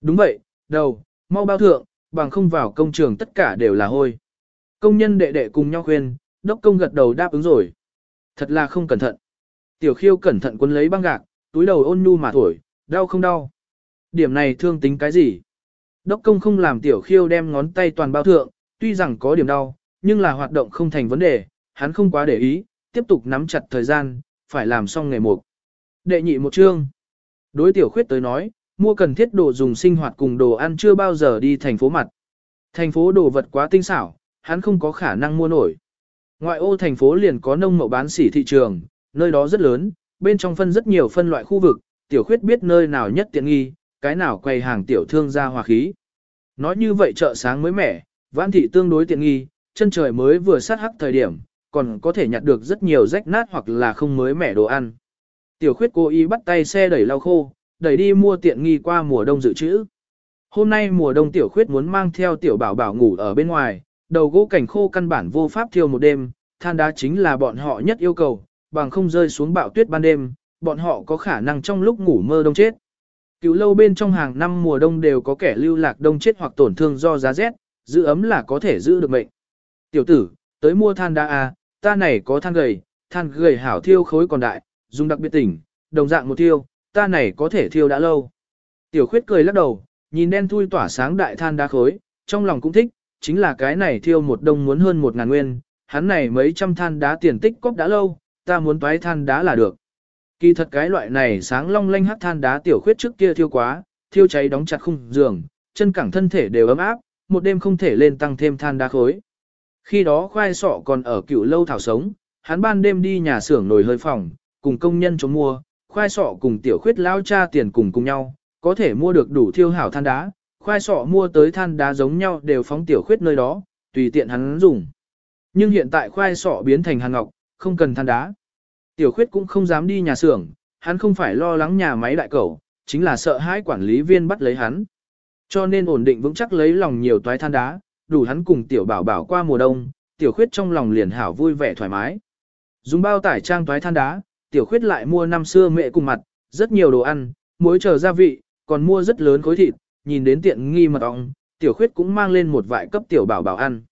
Đúng vậy, đầu, mau bao thượng, bằng không vào công trường tất cả đều là hôi. Công nhân đệ đệ cùng nhau khuyên, đốc công gật đầu đáp ứng rồi. Thật là không cẩn thận. Tiểu khiêu cẩn thận quân lấy băng gạc, túi đầu ôn nhu mà thổi, đau không đau. Điểm này thương tính cái gì? Đốc công không làm tiểu khiêu đem ngón tay toàn bao thượng, tuy rằng có điểm đau, nhưng là hoạt động không thành vấn đề, hắn không quá để ý, tiếp tục nắm chặt thời gian, phải làm xong ngày một. Đệ nhị một chương. Đối tiểu khuyết tới nói, mua cần thiết đồ dùng sinh hoạt cùng đồ ăn chưa bao giờ đi thành phố mặt. Thành phố đồ vật quá tinh xảo, hắn không có khả năng mua nổi. Ngoại ô thành phố liền có nông mậu bán sỉ thị trường, nơi đó rất lớn, bên trong phân rất nhiều phân loại khu vực, tiểu khuyết biết nơi nào nhất tiện nghi, cái nào quầy hàng tiểu thương ra hòa khí. Nói như vậy chợ sáng mới mẻ, vãn thị tương đối tiện nghi, chân trời mới vừa sát hắc thời điểm, còn có thể nhặt được rất nhiều rách nát hoặc là không mới mẻ đồ ăn. Tiểu khuyết cố ý bắt tay xe đẩy lau khô, đẩy đi mua tiện nghi qua mùa đông dự trữ. Hôm nay mùa đông tiểu khuyết muốn mang theo tiểu bảo bảo ngủ ở bên ngoài, đầu gỗ cảnh khô căn bản vô pháp thiêu một đêm, than đá chính là bọn họ nhất yêu cầu, bằng không rơi xuống bão tuyết ban đêm, bọn họ có khả năng trong lúc ngủ mơ đông chết. Cứu lâu bên trong hàng năm mùa đông đều có kẻ lưu lạc đông chết hoặc tổn thương do giá rét, giữ ấm là có thể giữ được mệnh. Tiểu tử, tới mua than đá à, ta này có than gầy, than gầy hảo thiêu khối còn đại, dùng đặc biệt tỉnh, đồng dạng một thiêu, ta này có thể thiêu đã lâu. Tiểu khuyết cười lắc đầu, nhìn đen thui tỏa sáng đại than đá khối, trong lòng cũng thích, chính là cái này thiêu một đông muốn hơn một ngàn nguyên, hắn này mấy trăm than đá tiền tích cóp đã lâu, ta muốn toái than đá là được. Kỳ thật cái loại này sáng long lanh hắc than đá tiểu khuyết trước kia thiêu quá, thiêu cháy đóng chặt khung giường, chân cẳng thân thể đều ấm áp, một đêm không thể lên tăng thêm than đá khối. Khi đó khoai sọ còn ở cựu lâu thảo sống, hắn ban đêm đi nhà xưởng nồi hơi phòng, cùng công nhân chống mua, khoai sọ cùng tiểu khuyết lao cha tiền cùng cùng nhau, có thể mua được đủ thiêu hảo than đá, khoai sọ mua tới than đá giống nhau đều phóng tiểu khuyết nơi đó, tùy tiện hắn dùng. Nhưng hiện tại khoai sọ biến thành hàng ngọc, không cần than đá. Tiểu khuyết cũng không dám đi nhà xưởng, hắn không phải lo lắng nhà máy đại cầu, chính là sợ hãi quản lý viên bắt lấy hắn. Cho nên ổn định vững chắc lấy lòng nhiều toái than đá, đủ hắn cùng tiểu bảo bảo qua mùa đông, tiểu khuyết trong lòng liền hảo vui vẻ thoải mái. Dùng bao tải trang toái than đá, tiểu khuyết lại mua năm xưa mẹ cùng mặt, rất nhiều đồ ăn, muối chờ gia vị, còn mua rất lớn khối thịt, nhìn đến tiện nghi mật ong, tiểu khuyết cũng mang lên một vại cấp tiểu bảo bảo ăn.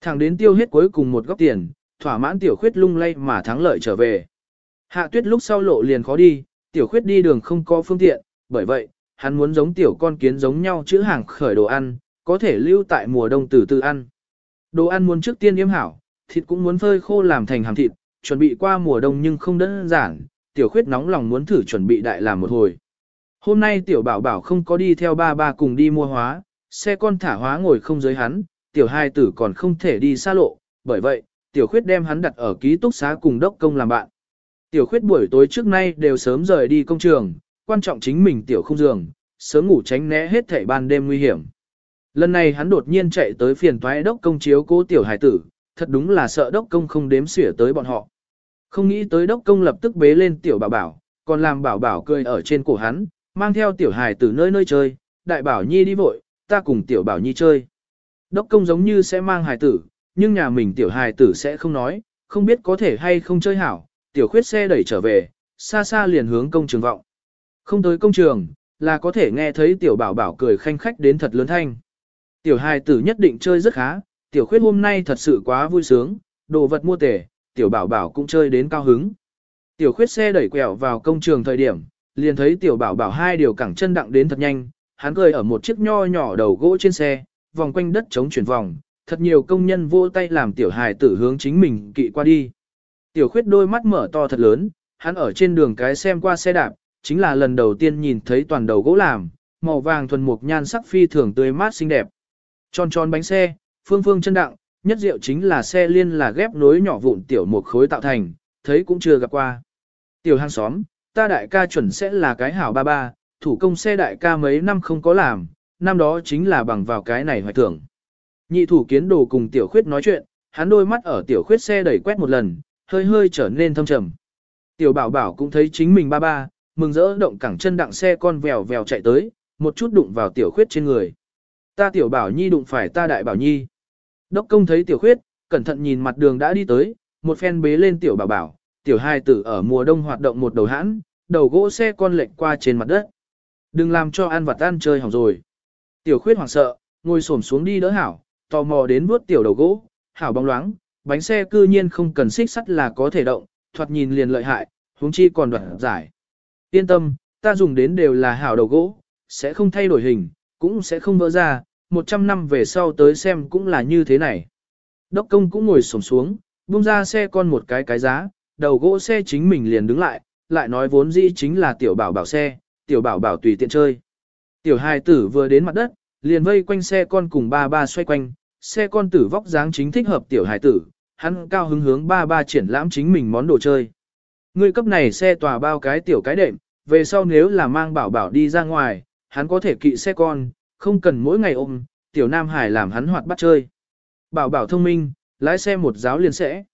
Thẳng đến tiêu hết cuối cùng một góc tiền, thỏa mãn tiểu khuyết lung lay mà thắng lợi trở về. Hạ tuyết lúc sau lộ liền khó đi, tiểu khuyết đi đường không có phương tiện, bởi vậy, hắn muốn giống tiểu con kiến giống nhau chữ hàng khởi đồ ăn, có thể lưu tại mùa đông từ từ ăn. Đồ ăn muốn trước tiên yếm hảo, thịt cũng muốn phơi khô làm thành hàm thịt, chuẩn bị qua mùa đông nhưng không đơn giản, tiểu khuyết nóng lòng muốn thử chuẩn bị đại làm một hồi. Hôm nay tiểu bảo bảo không có đi theo ba ba cùng đi mua hóa, xe con thả hóa ngồi không giới hắn, tiểu hai tử còn không thể đi xa lộ, bởi vậy, tiểu khuyết đem hắn đặt ở ký túc xá cùng đốc công làm bạn. Tiểu khuyết buổi tối trước nay đều sớm rời đi công trường, quan trọng chính mình tiểu không giường, sớm ngủ tránh né hết thảy ban đêm nguy hiểm. Lần này hắn đột nhiên chạy tới phiền toái đốc công chiếu cố tiểu hải tử, thật đúng là sợ đốc công không đếm xỉa tới bọn họ. Không nghĩ tới đốc công lập tức bế lên tiểu bảo bảo, còn làm bảo bảo cười ở trên cổ hắn, mang theo tiểu hải tử nơi nơi chơi, đại bảo nhi đi vội, ta cùng tiểu bảo nhi chơi. Đốc công giống như sẽ mang hải tử, nhưng nhà mình tiểu hài tử sẽ không nói, không biết có thể hay không chơi hảo, tiểu khuyết xe đẩy trở về, xa xa liền hướng công trường vọng. Không tới công trường, là có thể nghe thấy tiểu bảo bảo cười khanh khách đến thật lớn thanh. Tiểu hài tử nhất định chơi rất khá, tiểu khuyết hôm nay thật sự quá vui sướng, đồ vật mua tể, tiểu bảo bảo cũng chơi đến cao hứng. Tiểu khuyết xe đẩy quẹo vào công trường thời điểm, liền thấy tiểu bảo bảo hai điều cẳng chân đặng đến thật nhanh, hắn cười ở một chiếc nho nhỏ đầu gỗ trên xe, vòng quanh đất chống chuyển vòng, thật nhiều công nhân vô tay làm tiểu hài tử hướng chính mình kỵ qua đi. Tiểu khuyết đôi mắt mở to thật lớn, hắn ở trên đường cái xem qua xe đạp, chính là lần đầu tiên nhìn thấy toàn đầu gỗ làm, màu vàng thuần mục nhan sắc phi thường tươi mát xinh đẹp. Tròn tròn bánh xe, phương phương chân đặng, nhất diệu chính là xe liên là ghép nối nhỏ vụn tiểu một khối tạo thành, thấy cũng chưa gặp qua. Tiểu hàng xóm, ta đại ca chuẩn sẽ là cái hảo ba ba, thủ công xe đại ca mấy năm không có làm, năm đó chính là bằng vào cái này hoài thưởng. Nhị thủ kiến đồ cùng tiểu khuyết nói chuyện, hắn đôi mắt ở tiểu khuyết xe đẩy quét một lần, hơi hơi trở nên thâm trầm. Tiểu bảo bảo cũng thấy chính mình ba ba, mừng rỡ động cẳng chân đặng xe con vèo vèo chạy tới, một chút đụng vào tiểu khuyết trên người. Ta tiểu bảo nhi đụng phải ta đại bảo nhi. Đốc công thấy tiểu khuyết, cẩn thận nhìn mặt đường đã đi tới, một phen bế lên tiểu bảo bảo, tiểu hai tử ở mùa đông hoạt động một đầu hãn, đầu gỗ xe con lệch qua trên mặt đất. Đừng làm cho ăn vặt ăn chơi hỏng rồi. Tiểu khuyết hoảng sợ, ngồi xổm xuống đi đỡ hảo, tò mò đến vuốt tiểu đầu gỗ, hảo bóng loáng, bánh xe cư nhiên không cần xích sắt là có thể động, thoạt nhìn liền lợi hại, huống chi còn đoạn giải. Yên tâm, ta dùng đến đều là hảo đầu gỗ, sẽ không thay đổi hình, cũng sẽ không vỡ ra, 100 năm về sau tới xem cũng là như thế này. Đốc công cũng ngồi xổm xuống, buông ra xe con một cái cái giá, đầu gỗ xe chính mình liền đứng lại, lại nói vốn dĩ chính là tiểu bảo bảo xe, tiểu bảo bảo tùy tiện chơi. Tiểu hài tử vừa đến mặt đất, liền vây quanh xe con cùng ba ba xoay quanh, xe con tử vóc dáng chính thích hợp tiểu hải tử, hắn cao hứng hướng ba ba triển lãm chính mình món đồ chơi. Người cấp này xe tòa bao cái tiểu cái đệm, về sau nếu là mang bảo bảo đi ra ngoài, hắn có thể kỵ xe con, không cần mỗi ngày ôm, tiểu nam hải làm hắn hoạt bắt chơi. Bảo bảo thông minh, lái xe một giáo liền sẽ.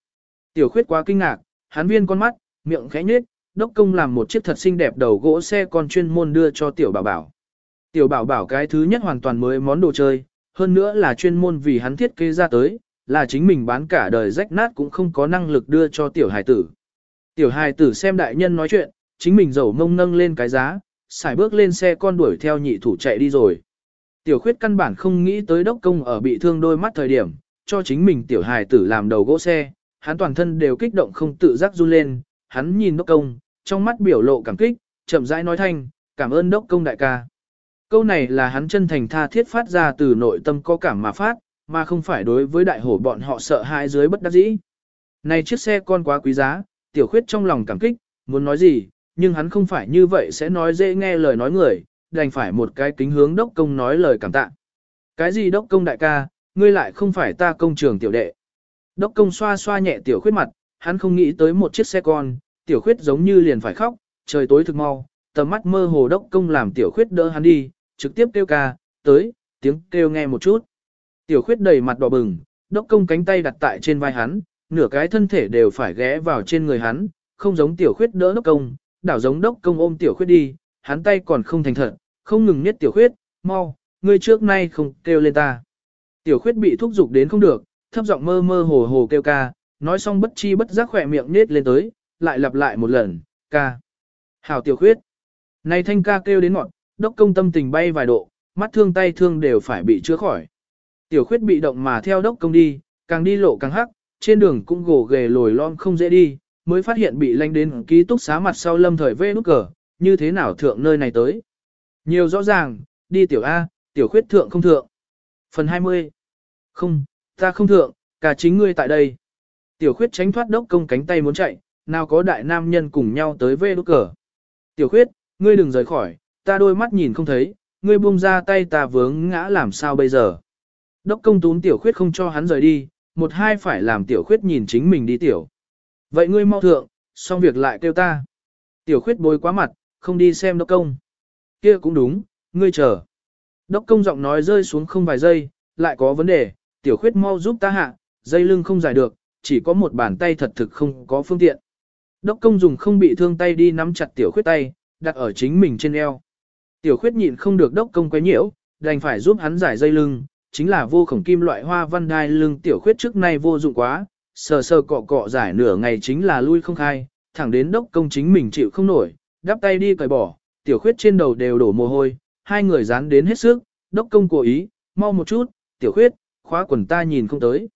Tiểu khuyết quá kinh ngạc, hắn viên con mắt, miệng khẽ nhếch, đốc công làm một chiếc thật xinh đẹp đầu gỗ xe con chuyên môn đưa cho tiểu bảo bảo. Tiểu bảo bảo cái thứ nhất hoàn toàn mới món đồ chơi, hơn nữa là chuyên môn vì hắn thiết kế ra tới, là chính mình bán cả đời rách nát cũng không có năng lực đưa cho tiểu hài tử. Tiểu hài tử xem đại nhân nói chuyện, chính mình dầu mông nâng lên cái giá, xài bước lên xe con đuổi theo nhị thủ chạy đi rồi. Tiểu khuyết căn bản không nghĩ tới đốc công ở bị thương đôi mắt thời điểm, cho chính mình tiểu hài tử làm đầu gỗ xe, hắn toàn thân đều kích động không tự giác run lên, hắn nhìn đốc công, trong mắt biểu lộ cảm kích, chậm rãi nói thanh, cảm ơn đốc công đại ca. Câu này là hắn chân thành tha thiết phát ra từ nội tâm có cảm mà phát, mà không phải đối với đại hổ bọn họ sợ hãi dưới bất đắc dĩ. Này chiếc xe con quá quý giá, tiểu khuyết trong lòng cảm kích, muốn nói gì, nhưng hắn không phải như vậy sẽ nói dễ nghe lời nói người, đành phải một cái kính hướng đốc công nói lời cảm tạ. Cái gì đốc công đại ca, ngươi lại không phải ta công trường tiểu đệ. Đốc công xoa xoa nhẹ tiểu khuyết mặt, hắn không nghĩ tới một chiếc xe con, tiểu khuyết giống như liền phải khóc, trời tối thực mau, tầm mắt mơ hồ đốc công làm tiểu khuyết đỡ hắn đi, trực tiếp kêu ca, tới, tiếng kêu nghe một chút. Tiểu khuyết đầy mặt đỏ bừng, đốc công cánh tay đặt tại trên vai hắn, nửa cái thân thể đều phải ghé vào trên người hắn, không giống tiểu khuyết đỡ đốc công, đảo giống đốc công ôm tiểu khuyết đi, hắn tay còn không thành thật, không ngừng niết tiểu khuyết, mau, ngươi trước nay không kêu lên ta. Tiểu khuyết bị thúc giục đến không được, thấp giọng mơ mơ hồ hồ kêu ca, nói xong bất chi bất giác khỏe miệng nết lên tới, lại lặp lại một lần, ca. Hảo tiểu khuyết. Này thanh ca kêu đến ngọn, đốc công tâm tình bay vài độ, mắt thương tay thương đều phải bị chữa khỏi. Tiểu khuyết bị động mà theo đốc công đi, càng đi lộ càng hắc, trên đường cũng gồ ghề lồi lon không dễ đi, mới phát hiện bị lanh đến ký túc xá mặt sau lâm thời vê nút cờ, như thế nào thượng nơi này tới. Nhiều rõ ràng, đi tiểu A, tiểu khuyết thượng không thượng. Phần 20. Không, ta không thượng, cả chính ngươi tại đây. Tiểu khuyết tránh thoát đốc công cánh tay muốn chạy, nào có đại nam nhân cùng nhau tới vê nút cờ. Tiểu khuyết, ngươi đừng rời khỏi, ta đôi mắt nhìn không thấy, ngươi buông ra tay ta vướng ngã làm sao bây giờ. Đốc công tún tiểu khuyết không cho hắn rời đi, một hai phải làm tiểu khuyết nhìn chính mình đi tiểu. Vậy ngươi mau thượng, xong việc lại kêu ta. Tiểu khuyết bối quá mặt, không đi xem đốc công. Kia cũng đúng, ngươi chờ. Đốc công giọng nói rơi xuống không vài giây, lại có vấn đề, tiểu khuyết mau giúp ta hạ, dây lưng không giải được, chỉ có một bàn tay thật thực không có phương tiện. Đốc công dùng không bị thương tay đi nắm chặt tiểu khuyết tay, đặt ở chính mình trên eo. Tiểu khuyết nhịn không được đốc công quấy nhiễu, đành phải giúp hắn giải dây lưng, chính là vô khổng kim loại hoa văn đai lưng tiểu khuyết trước nay vô dụng quá, sờ sờ cọ cọ giải nửa ngày chính là lui không khai, thẳng đến đốc công chính mình chịu không nổi, đắp tay đi cởi bỏ, tiểu khuyết trên đầu đều đổ mồ hôi, hai người dán đến hết sức, đốc công cố ý, mau một chút, tiểu khuyết, khóa quần ta nhìn không tới.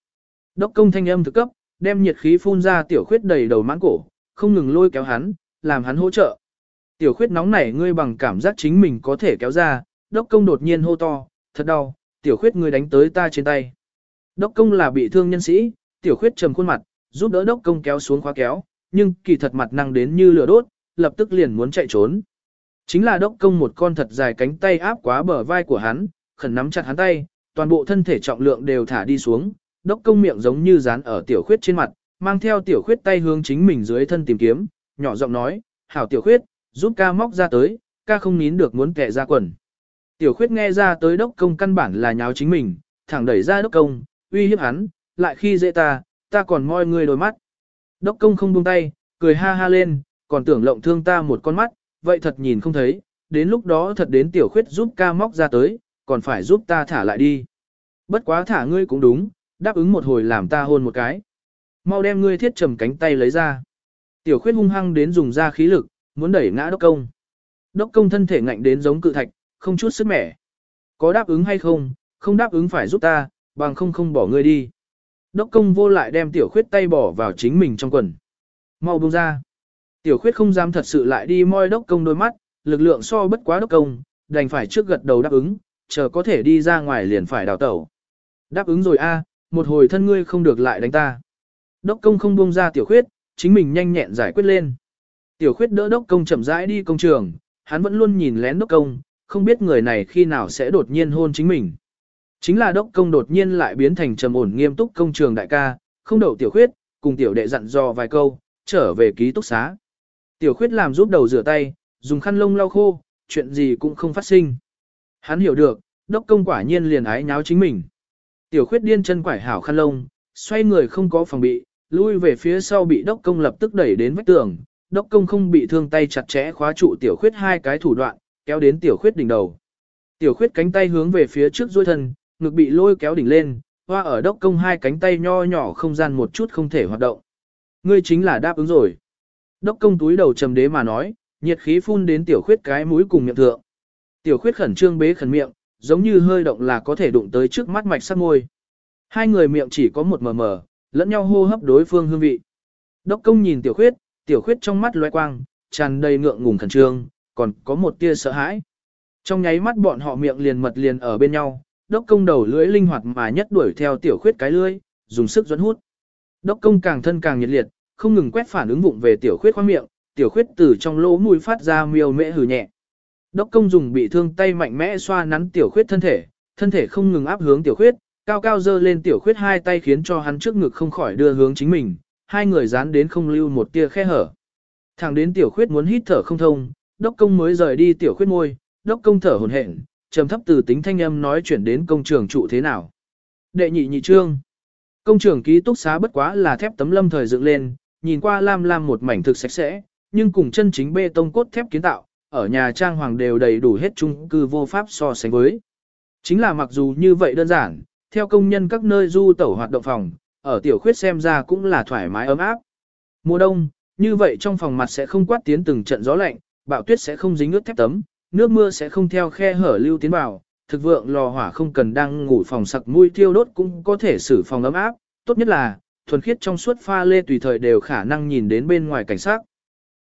Đốc công thanh âm thực cấp, đem nhiệt khí phun ra tiểu khuyết đầy đầu mãn cổ, không ngừng lôi kéo hắn, làm hắn hỗ trợ. Tiểu khuyết nóng nảy ngươi bằng cảm giác chính mình có thể kéo ra, đốc công đột nhiên hô to, thật đau, tiểu khuyết ngươi đánh tới ta trên tay. Đốc công là bị thương nhân sĩ, tiểu khuyết trầm khuôn mặt, giúp đỡ đốc công kéo xuống khóa kéo, nhưng kỳ thật mặt năng đến như lửa đốt, lập tức liền muốn chạy trốn. Chính là đốc công một con thật dài cánh tay áp quá bờ vai của hắn, khẩn nắm chặt hắn tay, toàn bộ thân thể trọng lượng đều thả đi xuống, đốc công miệng giống như dán ở tiểu khuyết trên mặt, mang theo tiểu khuyết tay hướng chính mình dưới thân tìm kiếm, nhỏ giọng nói, hảo tiểu khuyết, giúp ca móc ra tới, ca không nín được muốn kẹ ra quần. Tiểu khuyết nghe ra tới đốc công căn bản là nháo chính mình, thẳng đẩy ra đốc công, uy hiếp hắn, lại khi dễ ta, ta còn moi người đôi mắt. Đốc công không buông tay, cười ha ha lên, còn tưởng lộng thương ta một con mắt, vậy thật nhìn không thấy, đến lúc đó thật đến tiểu khuyết giúp ca móc ra tới, còn phải giúp ta thả lại đi. Bất quá thả ngươi cũng đúng, đáp ứng một hồi làm ta hôn một cái. Mau đem ngươi thiết trầm cánh tay lấy ra. Tiểu khuyết hung hăng đến dùng ra khí lực, muốn đẩy ngã đốc công. Đốc công thân thể ngạnh đến giống cự thạch, không chút sức mẻ. Có đáp ứng hay không, không đáp ứng phải giúp ta, bằng không không bỏ ngươi đi. Đốc công vô lại đem tiểu khuyết tay bỏ vào chính mình trong quần. Mau buông ra. Tiểu khuyết không dám thật sự lại đi moi đốc công đôi mắt, lực lượng so bất quá đốc công, đành phải trước gật đầu đáp ứng, chờ có thể đi ra ngoài liền phải đào tẩu. Đáp ứng rồi a, một hồi thân ngươi không được lại đánh ta. Đốc công không buông ra tiểu khuyết, chính mình nhanh nhẹn giải quyết lên. Tiểu khuyết đỡ đốc công chậm rãi đi công trường, hắn vẫn luôn nhìn lén đốc công, không biết người này khi nào sẽ đột nhiên hôn chính mình. Chính là đốc công đột nhiên lại biến thành trầm ổn nghiêm túc công trường đại ca, không đậu tiểu khuyết, cùng tiểu đệ dặn dò vài câu, trở về ký túc xá. Tiểu khuyết làm giúp đầu rửa tay, dùng khăn lông lau khô, chuyện gì cũng không phát sinh. Hắn hiểu được, đốc công quả nhiên liền ái nháo chính mình. Tiểu khuyết điên chân quải hảo khăn lông, xoay người không có phòng bị, lui về phía sau bị đốc công lập tức đẩy đến vách tường. Đốc công không bị thương tay chặt chẽ khóa trụ tiểu khuyết hai cái thủ đoạn, kéo đến tiểu khuyết đỉnh đầu. Tiểu khuyết cánh tay hướng về phía trước duỗi thân, ngực bị lôi kéo đỉnh lên, hoa ở đốc công hai cánh tay nho nhỏ không gian một chút không thể hoạt động. Ngươi chính là đáp ứng rồi. Đốc công túi đầu trầm đế mà nói, nhiệt khí phun đến tiểu khuyết cái mũi cùng miệng thượng. Tiểu khuyết khẩn trương bế khẩn miệng, giống như hơi động là có thể đụng tới trước mắt mạch sắc môi. Hai người miệng chỉ có một mờ mờ, lẫn nhau hô hấp đối phương hương vị. Đốc công nhìn tiểu khuyết, tiểu khuyết trong mắt loe quang, tràn đầy ngượng ngùng khẩn trương, còn có một tia sợ hãi. Trong nháy mắt bọn họ miệng liền mật liền ở bên nhau, đốc công đầu lưỡi linh hoạt mà nhất đuổi theo tiểu khuyết cái lưỡi, dùng sức dẫn hút. Đốc công càng thân càng nhiệt liệt, không ngừng quét phản ứng vụng về tiểu khuyết khoang miệng, tiểu khuyết từ trong lỗ mũi phát ra miêu mễ hừ nhẹ. Đốc công dùng bị thương tay mạnh mẽ xoa nắn tiểu khuyết thân thể, thân thể không ngừng áp hướng tiểu khuyết, cao cao dơ lên tiểu khuyết hai tay khiến cho hắn trước ngực không khỏi đưa hướng chính mình, hai người dán đến không lưu một tia khe hở. Thẳng đến tiểu khuyết muốn hít thở không thông, đốc công mới rời đi tiểu khuyết môi, đốc công thở hổn hển, trầm thấp từ tính thanh âm nói chuyển đến công trường trụ thế nào. Đệ nhị nhị trương. Công trường ký túc xá bất quá là thép tấm lâm thời dựng lên, nhìn qua lam lam một mảnh thực sạch sẽ, nhưng cùng chân chính bê tông cốt thép kiến tạo, ở nhà trang hoàng đều đầy đủ hết chung cư vô pháp so sánh với. Chính là mặc dù như vậy đơn giản, theo công nhân các nơi du tẩu hoạt động phòng, ở tiểu khuyết xem ra cũng là thoải mái ấm áp. Mùa đông, như vậy trong phòng mặt sẽ không quát tiến từng trận gió lạnh, bạo tuyết sẽ không dính ướt thép tấm, nước mưa sẽ không theo khe hở lưu tiến vào, thực vượng lò hỏa không cần đang ngủ phòng sặc mũi thiêu đốt cũng có thể xử phòng ấm áp, tốt nhất là, thuần khiết trong suốt pha lê tùy thời đều khả năng nhìn đến bên ngoài cảnh sát.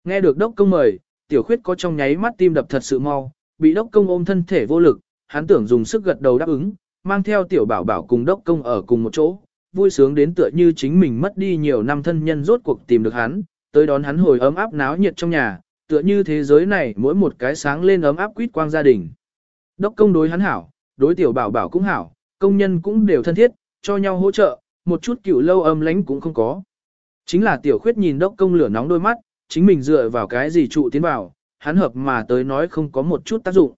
Nghe được đốc công mời, tiểu khuyết có trong nháy mắt tim đập thật sự mau, bị đốc công ôm thân thể vô lực, hắn tưởng dùng sức gật đầu đáp ứng, mang theo tiểu bảo bảo cùng đốc công ở cùng một chỗ, vui sướng đến tựa như chính mình mất đi nhiều năm thân nhân rốt cuộc tìm được hắn, tới đón hắn hồi ấm áp náo nhiệt trong nhà, tựa như thế giới này mỗi một cái sáng lên ấm áp quýt quang gia đình. Đốc công đối hắn hảo, đối tiểu bảo bảo cũng hảo, công nhân cũng đều thân thiết, cho nhau hỗ trợ, một chút cựu lâu âm lánh cũng không có. Chính là tiểu khuyết nhìn đốc công lửa nóng đôi mắt, chính mình dựa vào cái gì trụ tiến vào, hắn hợp mà tới nói không có một chút tác dụng.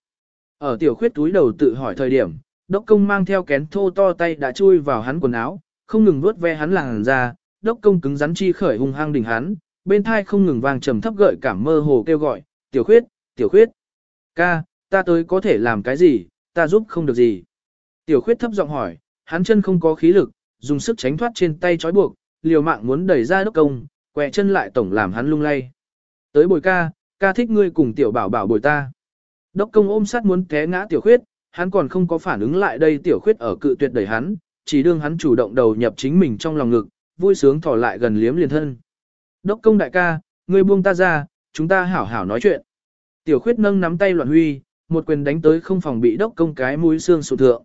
Ở tiểu khuyết túi đầu tự hỏi thời điểm, đốc công mang theo kén thô to tay đã chui vào hắn quần áo, không ngừng vuốt ve hắn làn ra, đốc công cứng rắn chi khởi hung hăng đỉnh hắn, bên thai không ngừng vang trầm thấp gợi cảm mơ hồ kêu gọi, tiểu khuyết, tiểu khuyết, ca, ta tới có thể làm cái gì, ta giúp không được gì. Tiểu khuyết thấp giọng hỏi, hắn chân không có khí lực, dùng sức tránh thoát trên tay trói buộc, liều mạng muốn đẩy ra đốc công, quẹ chân lại tổng làm hắn lung lay. Tới bồi ca, ca thích ngươi cùng tiểu bảo bảo bồi ta. Đốc công ôm sát muốn té ngã tiểu khuyết, hắn còn không có phản ứng lại đây tiểu khuyết ở cự tuyệt đẩy hắn, chỉ đương hắn chủ động đầu nhập chính mình trong lòng ngực, vui sướng thỏ lại gần liếm liền thân. Đốc công đại ca, ngươi buông ta ra, chúng ta hảo hảo nói chuyện. Tiểu khuyết nâng nắm tay loạn huy, một quyền đánh tới không phòng bị đốc công cái mũi xương sụt thượng.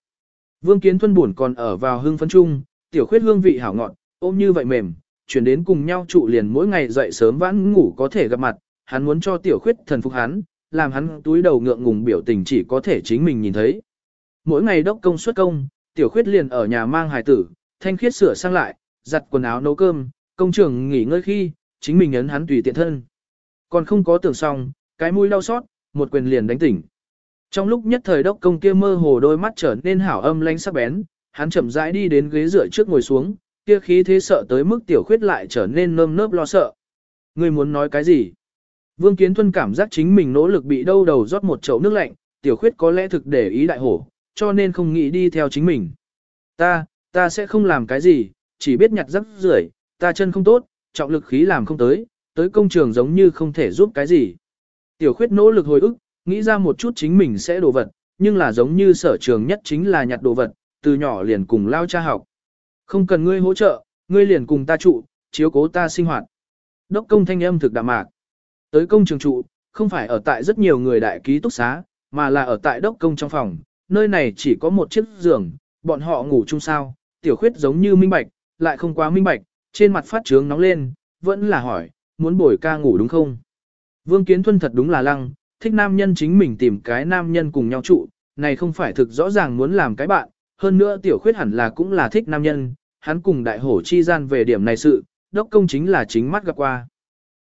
Vương Kiến Thuân buồn còn ở vào hương phấn trung, tiểu khuyết hương vị hảo ngọt, ôm như vậy mềm, chuyển đến cùng nhau trụ liền mỗi ngày dậy sớm vãn ngủ có thể gặp mặt, hắn muốn cho tiểu khuyết thần phục hắn, làm hắn túi đầu ngượng ngùng biểu tình chỉ có thể chính mình nhìn thấy. Mỗi ngày đốc công xuất công, tiểu khuyết liền ở nhà mang hài tử, thanh khiết sửa sang lại, giặt quần áo nấu cơm, công trường nghỉ ngơi khi, chính mình ấn hắn tùy tiện thân. Còn không có tưởng xong, cái mũi đau xót, một quyền liền đánh tỉnh. Trong lúc nhất thời đốc công kia mơ hồ đôi mắt trở nên hảo âm lanh sắc bén, hắn chậm rãi đi đến ghế dựa trước ngồi xuống, kia khí thế sợ tới mức tiểu khuyết lại trở nên nơm nớp lo sợ. Người muốn nói cái gì? Vương Kiến Thuân cảm giác chính mình nỗ lực bị đâu đầu rót một chậu nước lạnh, tiểu khuyết có lẽ thực để ý đại hổ, cho nên không nghĩ đi theo chính mình. Ta, ta sẽ không làm cái gì, chỉ biết nhặt rắc rưởi, ta chân không tốt, trọng lực khí làm không tới, tới công trường giống như không thể giúp cái gì. Tiểu khuyết nỗ lực hồi ức, nghĩ ra một chút chính mình sẽ đồ vật, nhưng là giống như sở trường nhất chính là nhặt đồ vật, từ nhỏ liền cùng lao cha học. Không cần ngươi hỗ trợ, ngươi liền cùng ta trụ, chiếu cố ta sinh hoạt. Đốc công thanh âm thực đạm mạc. Tới công trường trụ, không phải ở tại rất nhiều người đại ký túc xá, mà là ở tại đốc công trong phòng, nơi này chỉ có một chiếc giường, bọn họ ngủ chung sao, tiểu khuyết giống như minh bạch, lại không quá minh bạch, trên mặt phát trướng nóng lên, vẫn là hỏi, muốn bồi ca ngủ đúng không? Vương Kiến Thuân thật đúng là lăng, thích nam nhân chính mình tìm cái nam nhân cùng nhau trụ, này không phải thực rõ ràng muốn làm cái bạn, hơn nữa tiểu khuyết hẳn là cũng là thích nam nhân, hắn cùng đại hổ chi gian về điểm này sự, đốc công chính là chính mắt gặp qua.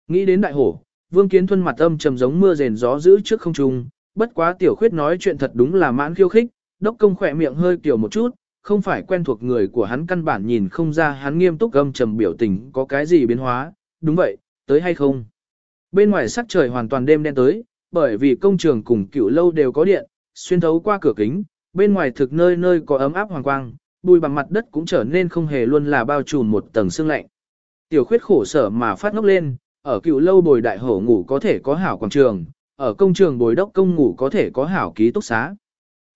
Nghĩ đến đại hổ, Vương Kiến Thuân mặt âm trầm giống mưa rền gió giữ trước không trung, bất quá tiểu khuyết nói chuyện thật đúng là mãn khiêu khích, đốc công khỏe miệng hơi tiểu một chút, không phải quen thuộc người của hắn căn bản nhìn không ra hắn nghiêm túc gâm trầm biểu tình có cái gì biến hóa, đúng vậy, tới hay không. Bên ngoài sắc trời hoàn toàn đêm đen tới, bởi vì công trường cùng cựu lâu đều có điện, xuyên thấu qua cửa kính, bên ngoài thực nơi nơi có ấm áp hoàng quang, bùi bằng mặt đất cũng trở nên không hề luôn là bao trùm một tầng sương lạnh. Tiểu khuyết khổ sở mà phát ngốc lên, ở cựu lâu bồi đại hổ ngủ có thể có hảo quảng trường, ở công trường bồi đốc công ngủ có thể có hảo ký túc xá.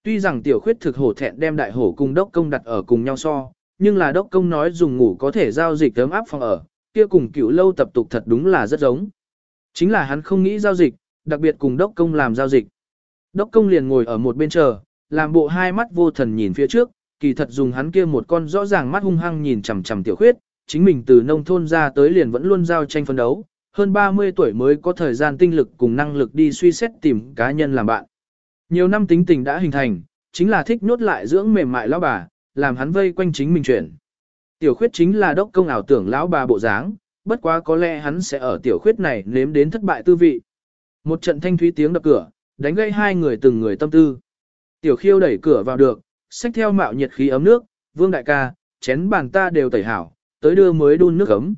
Tuy rằng tiểu khuyết thực hổ thẹn đem đại hổ cùng đốc công đặt ở cùng nhau so, nhưng là đốc công nói dùng ngủ có thể giao dịch tấm áp phòng ở, kia cùng cựu lâu tập tục thật đúng là rất giống. Chính là hắn không nghĩ giao dịch, đặc biệt cùng đốc công làm giao dịch. Đốc công liền ngồi ở một bên chờ, làm bộ hai mắt vô thần nhìn phía trước, kỳ thật dùng hắn kia một con rõ ràng mắt hung hăng nhìn chằm chằm tiểu khuyết, chính mình từ nông thôn ra tới liền vẫn luôn giao tranh phân đấu, hơn 30 tuổi mới có thời gian tinh lực cùng năng lực đi suy xét tìm cá nhân làm bạn. Nhiều năm tính tình đã hình thành, chính là thích nhốt lại dưỡng mềm mại lão bà, làm hắn vây quanh chính mình chuyển. Tiểu khuyết chính là đốc công ảo tưởng lão bà bộ dáng, bất quá có lẽ hắn sẽ ở tiểu khuyết này nếm đến thất bại tư vị. Một trận thanh thúy tiếng đập cửa, đánh gây hai người từng người tâm tư. Tiểu khiêu đẩy cửa vào được, xách theo mạo nhiệt khí ấm nước, vương đại ca, chén bàn ta đều tẩy hảo, tới đưa mới đun nước ấm.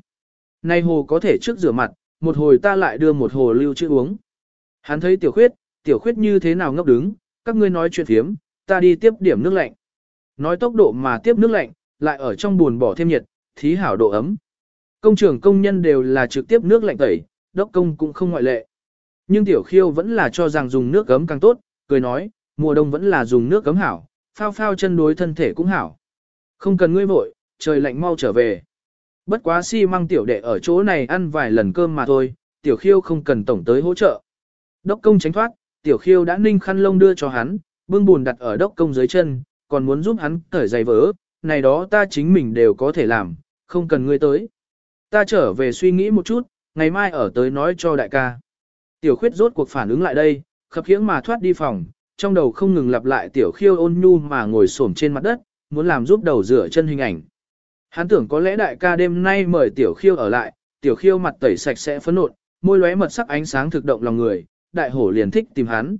Nay hồ có thể trước rửa mặt, một hồi ta lại đưa một hồ lưu chữ uống. Hắn thấy tiểu khuyết, tiểu khuyết như thế nào ngốc đứng, các ngươi nói chuyện phiếm, ta đi tiếp điểm nước lạnh. Nói tốc độ mà tiếp nước lạnh, lại ở trong buồn bỏ thêm nhiệt, thí hảo độ ấm. Công trường công nhân đều là trực tiếp nước lạnh tẩy, đốc công cũng không ngoại lệ. Nhưng tiểu khiêu vẫn là cho rằng dùng nước ấm càng tốt, cười nói, mùa đông vẫn là dùng nước ấm hảo, phao phao chân đối thân thể cũng hảo. Không cần ngươi vội, trời lạnh mau trở về. Bất quá si măng tiểu đệ ở chỗ này ăn vài lần cơm mà thôi, tiểu khiêu không cần tổng tới hỗ trợ. Đốc công tránh thoát, tiểu khiêu đã ninh khăn lông đưa cho hắn, bưng buồn đặt ở đốc công dưới chân, còn muốn giúp hắn cởi giày vỡ, này đó ta chính mình đều có thể làm, không cần ngươi tới. Ta trở về suy nghĩ một chút, ngày mai ở tới nói cho đại ca. Tiểu khuyết rốt cuộc phản ứng lại đây, khập khiễng mà thoát đi phòng, trong đầu không ngừng lặp lại tiểu khiêu ôn nhu mà ngồi xổm trên mặt đất, muốn làm giúp đầu rửa chân hình ảnh. Hắn tưởng có lẽ đại ca đêm nay mời tiểu khiêu ở lại, tiểu khiêu mặt tẩy sạch sẽ phấn nộn, môi lóe mật sắc ánh sáng thực động lòng người, đại hổ liền thích tìm hắn.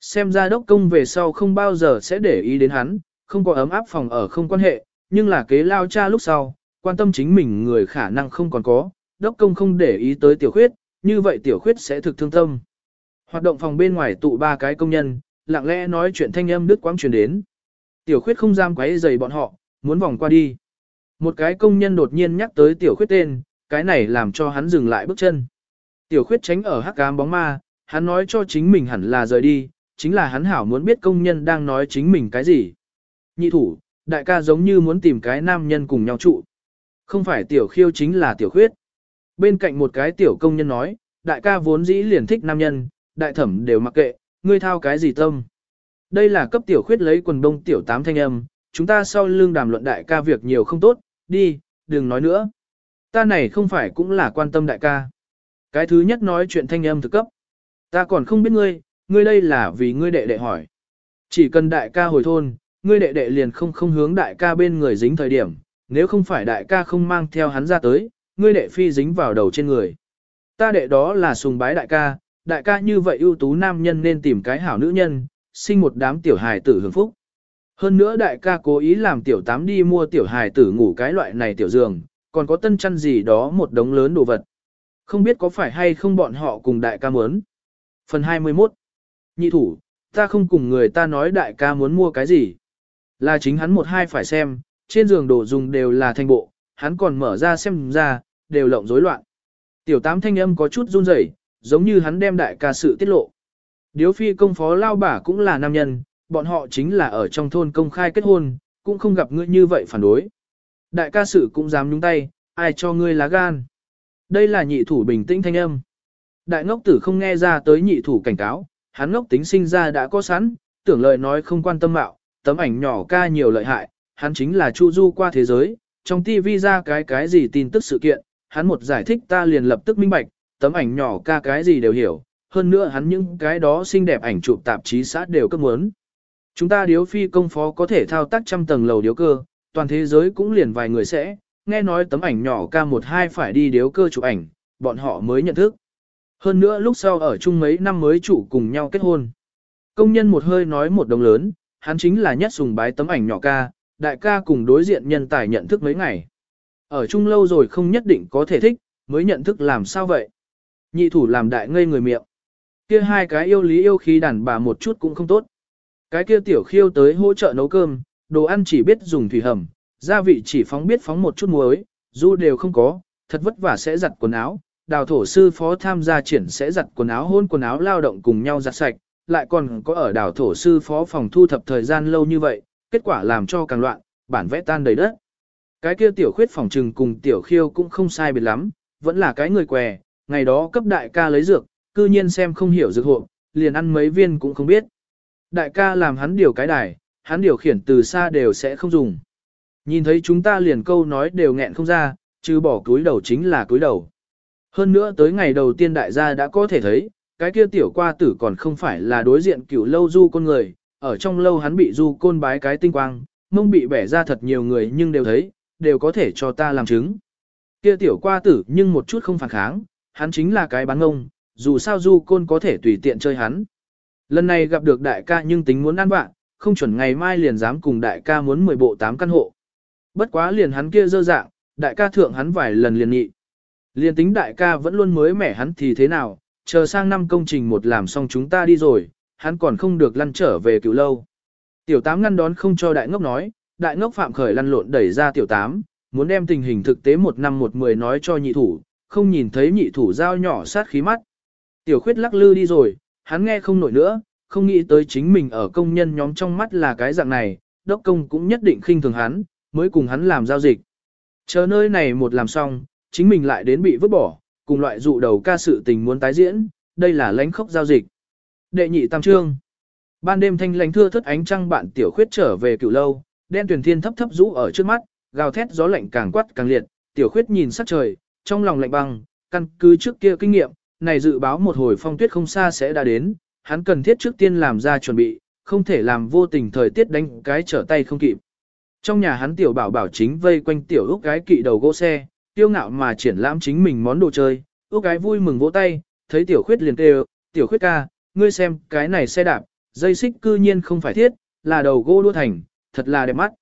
Xem ra đốc công về sau không bao giờ sẽ để ý đến hắn, không có ấm áp phòng ở không quan hệ, nhưng là kế lao cha lúc sau, quan tâm chính mình người khả năng không còn có, đốc công không để ý tới tiểu khuyết, như vậy tiểu khuyết sẽ thực thương tâm. Hoạt động phòng bên ngoài tụ ba cái công nhân, lặng lẽ nói chuyện thanh âm đứt quãng truyền đến. Tiểu khuyết không dám quấy giày bọn họ, muốn vòng qua đi. Một cái công nhân đột nhiên nhắc tới tiểu khuyết tên, cái này làm cho hắn dừng lại bước chân. Tiểu khuyết tránh ở hắc cám bóng ma, hắn nói cho chính mình hẳn là rời đi, chính là hắn hảo muốn biết công nhân đang nói chính mình cái gì. Nhị thủ, đại ca giống như muốn tìm cái nam nhân cùng nhau trụ. Không phải tiểu khiêu chính là tiểu khuyết. Bên cạnh một cái tiểu công nhân nói, đại ca vốn dĩ liền thích nam nhân, đại thẩm đều mặc kệ, ngươi thao cái gì tâm. Đây là cấp tiểu khuyết lấy quần đông tiểu tám thanh âm, chúng ta sau lưng đàm luận đại ca việc nhiều không tốt, đi, đừng nói nữa. Ta này không phải cũng là quan tâm đại ca. Cái thứ nhất nói chuyện thanh âm thực cấp. Ta còn không biết ngươi, ngươi đây là vì ngươi đệ đệ hỏi. Chỉ cần đại ca hồi thôn, ngươi đệ đệ liền không không hướng đại ca bên người dính thời điểm, nếu không phải đại ca không mang theo hắn ra tới, ngươi đệ phi dính vào đầu trên người. Ta đệ đó là sùng bái đại ca, đại ca như vậy ưu tú nam nhân nên tìm cái hảo nữ nhân, sinh một đám tiểu hài tử hưởng phúc. Hơn nữa đại ca cố ý làm tiểu tám đi mua tiểu hài tử ngủ cái loại này tiểu giường, còn có tân chăn gì đó một đống lớn đồ vật. Không biết có phải hay không bọn họ cùng đại ca muốn. Phần 21 Nhị thủ, ta không cùng người ta nói đại ca muốn mua cái gì. Là chính hắn một hai phải xem, trên giường đồ dùng đều là thanh bộ, hắn còn mở ra xem ra, đều lộng rối loạn. Tiểu tám thanh âm có chút run rẩy, giống như hắn đem đại ca sự tiết lộ. Điếu phi công phó lao bả cũng là nam nhân, bọn họ chính là ở trong thôn công khai kết hôn, cũng không gặp ngươi như vậy phản đối. Đại ca sự cũng dám nhúng tay, ai cho ngươi lá gan. Đây là nhị thủ bình tĩnh thanh âm. Đại ngốc tử không nghe ra tới nhị thủ cảnh cáo, hắn ngốc tính sinh ra đã có sẵn, tưởng lời nói không quan tâm mạo, tấm ảnh nhỏ ca nhiều lợi hại, hắn chính là chu du qua thế giới, trong tivi ra cái cái gì tin tức sự kiện, hắn một giải thích ta liền lập tức minh bạch, tấm ảnh nhỏ ca cái gì đều hiểu, hơn nữa hắn những cái đó xinh đẹp ảnh chụp tạp chí sát đều cấp muốn. Chúng ta điếu phi công phó có thể thao tác trăm tầng lầu điếu cơ, toàn thế giới cũng liền vài người sẽ, nghe nói tấm ảnh nhỏ ca một hai phải đi điếu cơ chụp ảnh, bọn họ mới nhận thức. Hơn nữa lúc sau ở chung mấy năm mới chủ cùng nhau kết hôn. Công nhân một hơi nói một đồng lớn, hắn chính là nhất sùng bái tấm ảnh nhỏ ca, đại ca cùng đối diện nhân tài nhận thức mấy ngày. Ở chung lâu rồi không nhất định có thể thích, mới nhận thức làm sao vậy. Nhị thủ làm đại ngây người miệng. Kia hai cái yêu lý yêu khí đàn bà một chút cũng không tốt. Cái kia tiểu khiêu tới hỗ trợ nấu cơm, đồ ăn chỉ biết dùng thủy hầm, gia vị chỉ phóng biết phóng một chút muối, du đều không có, thật vất vả sẽ giặt quần áo. Đào thổ sư phó tham gia triển sẽ giặt quần áo hôn quần áo lao động cùng nhau giặt sạch, lại còn có ở đảo thổ sư phó phòng thu thập thời gian lâu như vậy, kết quả làm cho càng loạn, bản vẽ tan đầy đất. Cái kia tiểu khuyết phòng trừng cùng tiểu khiêu cũng không sai biệt lắm, vẫn là cái người què, ngày đó cấp đại ca lấy dược, cư nhiên xem không hiểu dược hộ, liền ăn mấy viên cũng không biết. Đại ca làm hắn điều cái đài, hắn điều khiển từ xa đều sẽ không dùng. Nhìn thấy chúng ta liền câu nói đều nghẹn không ra, chứ bỏ túi đầu chính là túi đầu. Hơn nữa tới ngày đầu tiên đại gia đã có thể thấy, cái kia tiểu qua tử còn không phải là đối diện cửu lâu du con người, ở trong lâu hắn bị du côn bái cái tinh quang, mông bị bẻ ra thật nhiều người nhưng đều thấy, đều có thể cho ta làm chứng. Kia tiểu qua tử nhưng một chút không phản kháng, hắn chính là cái bán ngông, dù sao du côn có thể tùy tiện chơi hắn. Lần này gặp được đại ca nhưng tính muốn ăn vạ, không chuẩn ngày mai liền dám cùng đại ca muốn 10 bộ 8 căn hộ. Bất quá liền hắn kia dơ dạng, đại ca thượng hắn vài lần liền nhị. liền tính đại ca vẫn luôn mới mẻ hắn thì thế nào, chờ sang năm công trình một làm xong chúng ta đi rồi, hắn còn không được lăn trở về cựu lâu. Tiểu tám ngăn đón không cho đại ngốc nói, đại ngốc phạm khởi lăn lộn đẩy ra tiểu tám, muốn đem tình hình thực tế một năm một mười nói cho nhị thủ, không nhìn thấy nhị thủ dao nhỏ sát khí mắt. Tiểu khuyết lắc lư đi rồi, hắn nghe không nổi nữa, không nghĩ tới chính mình ở công nhân nhóm trong mắt là cái dạng này, đốc công cũng nhất định khinh thường hắn, mới cùng hắn làm giao dịch. Chờ nơi này một làm xong, chính mình lại đến bị vứt bỏ, cùng loại dụ đầu ca sự tình muốn tái diễn, đây là lãnh khốc giao dịch. Đệ nhị tam trương. Ban đêm thanh lánh thưa thất ánh trăng bạn tiểu khuyết trở về cựu lâu, đen tuyển thiên thấp thấp rũ ở trước mắt, gào thét gió lạnh càng quát càng liệt, tiểu khuyết nhìn sắc trời, trong lòng lạnh băng, căn cứ trước kia kinh nghiệm, này dự báo một hồi phong tuyết không xa sẽ đã đến, hắn cần thiết trước tiên làm ra chuẩn bị, không thể làm vô tình thời tiết đánh cái trở tay không kịp. Trong nhà hắn tiểu bảo bảo chính vây quanh tiểu úc gái kỵ đầu gỗ xe, tiêu ngạo mà triển lãm chính mình món đồ chơi, úc gái vui mừng vỗ tay, thấy tiểu khuyết liền kêu, tiểu khuyết ca, ngươi xem cái này xe đạp, dây xích cư nhiên không phải thiết, là đầu gỗ đua thành, thật là đẹp mắt.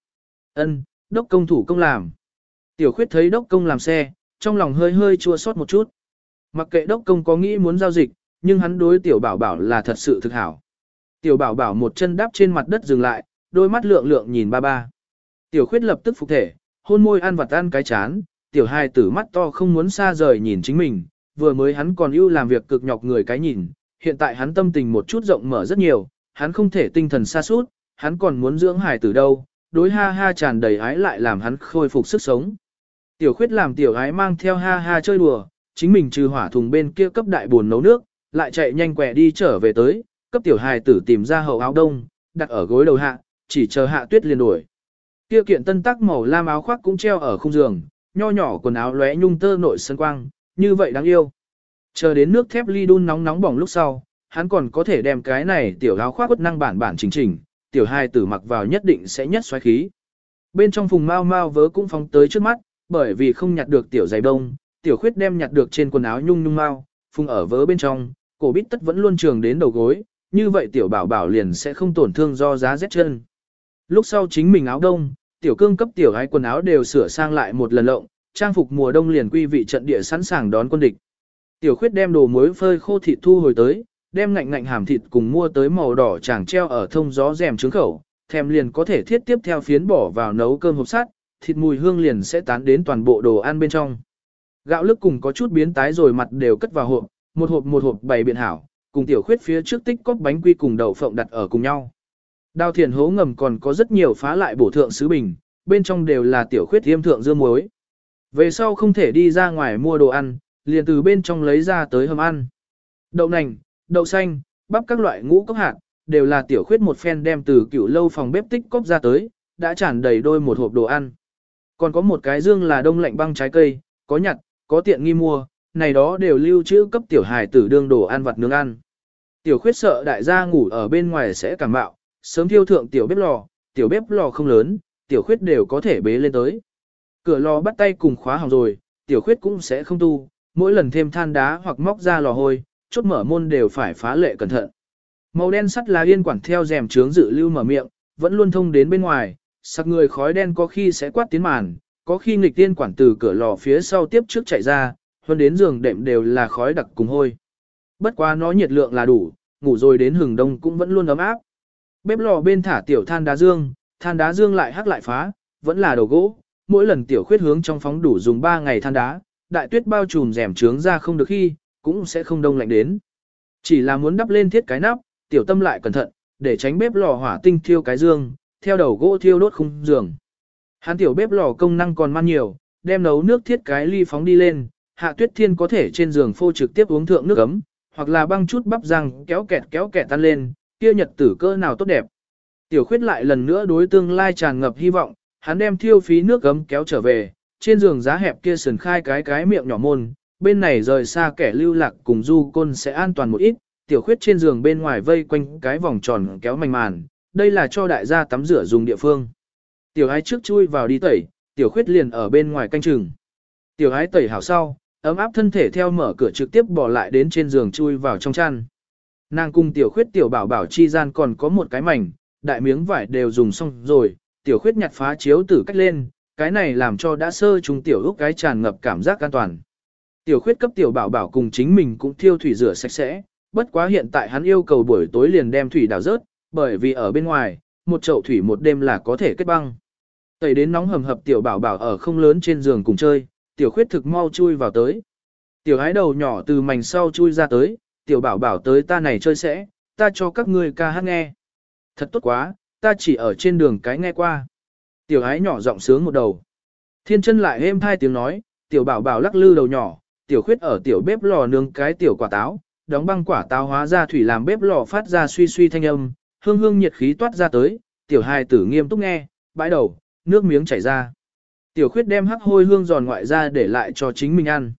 Ân, đốc công thủ công làm. Tiểu khuyết thấy đốc công làm xe, trong lòng hơi hơi chua xót một chút. Mặc kệ đốc công có nghĩ muốn giao dịch, nhưng hắn đối tiểu bảo bảo là thật sự thực hảo. Tiểu bảo bảo một chân đáp trên mặt đất dừng lại, đôi mắt lượng lượng nhìn ba ba. Tiểu khuyết lập tức phục thể, hôn môi ăn vặt ăn cái chán, tiểu hai tử mắt to không muốn xa rời nhìn chính mình, vừa mới hắn còn ưu làm việc cực nhọc người cái nhìn, hiện tại hắn tâm tình một chút rộng mở rất nhiều, hắn không thể tinh thần xa suốt, hắn còn muốn dưỡng hài tử đâu, đối ha ha tràn đầy ái lại làm hắn khôi phục sức sống. Tiểu khuyết làm tiểu ái mang theo ha ha chơi đùa, chính mình trừ hỏa thùng bên kia cấp đại buồn nấu nước, lại chạy nhanh quẹ đi trở về tới, cấp tiểu hài tử tìm ra hậu áo đông, đặt ở gối đầu hạ, chỉ chờ hạ tuyết liền đuổi. Kia kiện tân tác màu lam áo khoác cũng treo ở khung giường, nho nhỏ quần áo lóe nhung tơ nội sân quang, như vậy đáng yêu. Chờ đến nước thép ly đun nóng nóng bỏng lúc sau, hắn còn có thể đem cái này tiểu áo khoác quất năng bản bản chỉnh chỉnh, tiểu hài tử mặc vào nhất định sẽ nhất xoáy khí. Bên trong phùng mau mau vớ cũng phóng tới trước mắt, bởi vì không nhặt được tiểu giày đông, tiểu khuyết đem nhặt được trên quần áo nhung nhung mau, phùng ở vớ bên trong, cổ bít tất vẫn luôn trường đến đầu gối, như vậy tiểu bảo bảo liền sẽ không tổn thương do giá rét chân. Lúc sau chính mình áo đông, tiểu cương cấp tiểu gái quần áo đều sửa sang lại một lần lộng, trang phục mùa đông liền quy vị trận địa sẵn sàng đón quân địch. Tiểu khuyết đem đồ muối phơi khô thịt thu hồi tới, đem ngạnh ngạnh hàm thịt cùng mua tới màu đỏ chàng treo ở thông gió rèm trứng khẩu, thèm liền có thể thiết tiếp theo phiến bỏ vào nấu cơm hộp sắt, thịt mùi hương liền sẽ tán đến toàn bộ đồ ăn bên trong. Gạo lức cùng có chút biến tái rồi mặt đều cất vào hộp, một hộp một hộp bày biện hảo, cùng tiểu khuyết phía trước tích cóp bánh quy cùng đậu phộng đặt ở cùng nhau. Đào thiền hố ngầm còn có rất nhiều phá lại bổ thượng sứ bình, bên trong đều là tiểu khuyết thiêm thượng dưa muối. Về sau không thể đi ra ngoài mua đồ ăn, liền từ bên trong lấy ra tới hầm ăn. Đậu nành, đậu xanh, bắp các loại ngũ cốc hạt, đều là tiểu khuyết một phen đem từ cựu lâu phòng bếp tích cóp ra tới, đã tràn đầy đôi một hộp đồ ăn. Còn có một cái dương là đông lạnh băng trái cây, có nhặt, có tiện nghi mua, này đó đều lưu trữ cấp tiểu hài tử đương đồ ăn vặt nướng ăn. Tiểu khuyết sợ đại gia ngủ ở bên ngoài sẽ cảm bạo, sớm thiêu thượng tiểu bếp lò, tiểu bếp lò không lớn, tiểu khuyết đều có thể bế lên tới. Cửa lò bắt tay cùng khóa hỏng rồi, tiểu khuyết cũng sẽ không tu, mỗi lần thêm than đá hoặc móc ra lò hôi, chốt mở môn đều phải phá lệ cẩn thận. Màu đen sắt lá yên quản theo rèm trướng dự lưu mở miệng, vẫn luôn thông đến bên ngoài, sặc người khói đen có khi sẽ quát tiến màn, có khi nghịch tiên quản từ cửa lò phía sau tiếp trước chạy ra, hơn đến giường đệm đều là khói đặc cùng hôi. Bất quá nó nhiệt lượng là đủ, ngủ rồi đến hừng đông cũng vẫn luôn ấm áp. Bếp lò bên thả tiểu than đá dương, than đá dương lại hắc lại phá, vẫn là đầu gỗ, mỗi lần tiểu khuyết hướng trong phóng đủ dùng 3 ngày than đá, đại tuyết bao trùm rèm trướng ra không được khi, cũng sẽ không đông lạnh đến. Chỉ là muốn đắp lên thiết cái nắp, tiểu tâm lại cẩn thận, để tránh bếp lò hỏa tinh thiêu cái dương, theo đầu gỗ thiêu đốt khung giường. Hắn tiểu bếp lò công năng còn man nhiều, đem nấu nước thiết cái ly phóng đi lên, hạ tuyết thiên có thể trên giường phô trực tiếp uống thượng nước ấm, hoặc là băng chút bắp răng kéo kẹt kéo kẹt tan lên, kia nhật tử cơ nào tốt đẹp. Tiểu khuyết lại lần nữa đối tương lai tràn ngập hy vọng, hắn đem thiêu phí nước ấm kéo trở về, trên giường giá hẹp kia sườn khai cái cái miệng nhỏ môn, bên này rời xa kẻ lưu lạc cùng du côn sẽ an toàn một ít, tiểu khuyết trên giường bên ngoài vây quanh cái vòng tròn kéo mảnh màn, đây là cho đại gia tắm rửa dùng địa phương. Tiểu ái trước chui vào đi tẩy, tiểu khuyết liền ở bên ngoài canh chừng. Tiểu ái tẩy hảo sau, ấm áp thân thể theo mở cửa trực tiếp bỏ lại đến trên giường chui vào trong chăn. Nàng cùng tiểu khuyết tiểu bảo bảo chi gian còn có một cái mảnh, đại miếng vải đều dùng xong rồi, tiểu khuyết nhặt phá chiếu tử cách lên, cái này làm cho đã sơ trùng tiểu úc cái tràn ngập cảm giác an toàn. Tiểu khuyết cấp tiểu bảo bảo cùng chính mình cũng thiêu thủy rửa sạch sẽ, bất quá hiện tại hắn yêu cầu buổi tối liền đem thủy đào rớt, bởi vì ở bên ngoài, một chậu thủy một đêm là có thể kết băng. Tẩy đến nóng hầm hập tiểu bảo bảo ở không lớn trên giường cùng chơi, tiểu khuyết thực mau chui vào tới. Tiểu hái đầu nhỏ từ mảnh sau chui ra tới, tiểu bảo bảo tới ta này chơi sẽ, ta cho các ngươi ca hát nghe. Thật tốt quá, ta chỉ ở trên đường cái nghe qua. Tiểu hái nhỏ giọng sướng một đầu. Thiên chân lại êm hai tiếng nói, tiểu bảo bảo lắc lư đầu nhỏ, tiểu khuyết ở tiểu bếp lò nướng cái tiểu quả táo, đóng băng quả táo hóa ra thủy làm bếp lò phát ra suy suy thanh âm, hương hương nhiệt khí toát ra tới, tiểu hài tử nghiêm túc nghe, bãi đầu, nước miếng chảy ra. Tiểu khuyết đem hắc hôi hương giòn ngoại ra để lại cho chính mình ăn.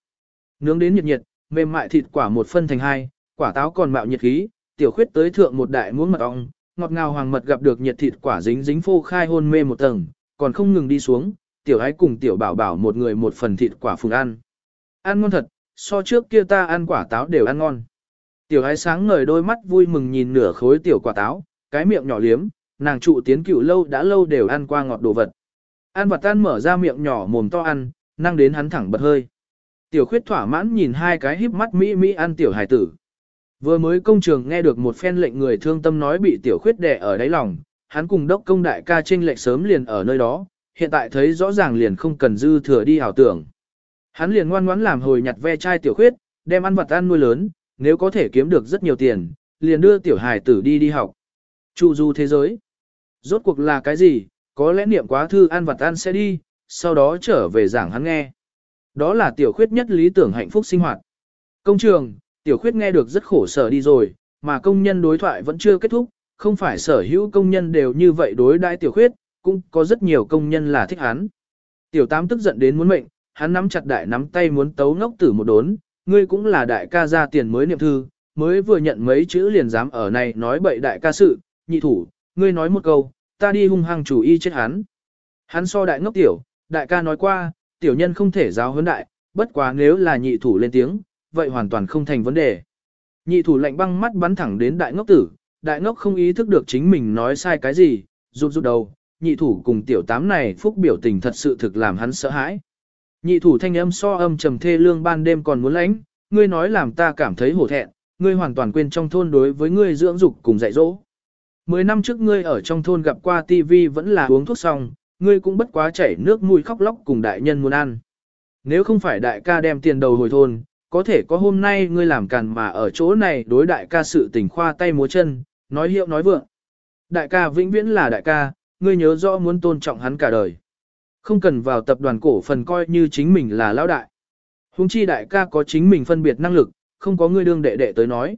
Nướng đến nhiệt nhiệt, mềm mại thịt quả một phân thành hai, quả táo còn mạo nhiệt khí, tiểu khuyết tới thượng một đại muỗng mật ong, ngọt ngào hoàng mật gặp được nhiệt thịt quả dính dính phô khai hôn mê một tầng, còn không ngừng đi xuống, tiểu ái cùng tiểu bảo bảo một người một phần thịt quả phùng ăn. Ăn ngon thật, so trước kia ta ăn quả táo đều ăn ngon. Tiểu ái sáng ngời đôi mắt vui mừng nhìn nửa khối tiểu quả táo, cái miệng nhỏ liếm, nàng trụ tiến cựu lâu đã lâu đều ăn qua ngọt đồ vật. Ăn vật tan mở ra miệng nhỏ mồm to ăn, năng đến hắn thẳng bật hơi. Tiểu khuyết thỏa mãn nhìn hai cái híp mắt mỹ mỹ ăn tiểu hài tử. Vừa mới công trường nghe được một phen lệnh người thương tâm nói bị tiểu khuyết đè ở đáy lòng, hắn cùng đốc công đại ca tranh lệnh sớm liền ở nơi đó, hiện tại thấy rõ ràng liền không cần dư thừa đi hảo tưởng. Hắn liền ngoan ngoãn làm hồi nhặt ve chai tiểu khuyết, đem ăn vật ăn nuôi lớn, nếu có thể kiếm được rất nhiều tiền, liền đưa tiểu hài tử đi đi học. Chu du thế giới. Rốt cuộc là cái gì, có lẽ niệm quá thư ăn vật ăn sẽ đi, sau đó trở về giảng hắn nghe. Đó là tiểu khuyết nhất lý tưởng hạnh phúc sinh hoạt. Công trường, tiểu khuyết nghe được rất khổ sở đi rồi, mà công nhân đối thoại vẫn chưa kết thúc, không phải sở hữu công nhân đều như vậy đối đãi tiểu khuyết, cũng có rất nhiều công nhân là thích hắn. Tiểu tám tức giận đến muốn mệnh, hắn nắm chặt đại nắm tay muốn tấu ngốc tử một đốn, ngươi cũng là đại ca ra tiền mới niệm thư, mới vừa nhận mấy chữ liền dám ở này nói bậy đại ca sự, nhị thủ, ngươi nói một câu, ta đi hung hăng chủ y chết hắn. Hắn so đại ngốc tiểu, đại ca nói qua, tiểu nhân không thể giáo huấn đại, bất quá nếu là nhị thủ lên tiếng, vậy hoàn toàn không thành vấn đề. Nhị thủ lạnh băng mắt bắn thẳng đến đại ngốc tử, đại ngốc không ý thức được chính mình nói sai cái gì, rụt rụt đầu, nhị thủ cùng tiểu tám này phúc biểu tình thật sự thực làm hắn sợ hãi. Nhị thủ thanh âm so âm trầm thê lương ban đêm còn muốn lãnh, ngươi nói làm ta cảm thấy hổ thẹn, ngươi hoàn toàn quên trong thôn đối với ngươi dưỡng dục cùng dạy dỗ. Mười năm trước ngươi ở trong thôn gặp qua TV vẫn là uống thuốc xong, ngươi cũng bất quá chảy nước mũi khóc lóc cùng đại nhân muốn ăn. Nếu không phải đại ca đem tiền đầu hồi thôn, có thể có hôm nay ngươi làm càn mà ở chỗ này đối đại ca sự tình khoa tay múa chân, nói hiệu nói vượng. Đại ca vĩnh viễn là đại ca, ngươi nhớ rõ muốn tôn trọng hắn cả đời. Không cần vào tập đoàn cổ phần coi như chính mình là lão đại. Hùng chi đại ca có chính mình phân biệt năng lực, không có ngươi đương đệ đệ tới nói.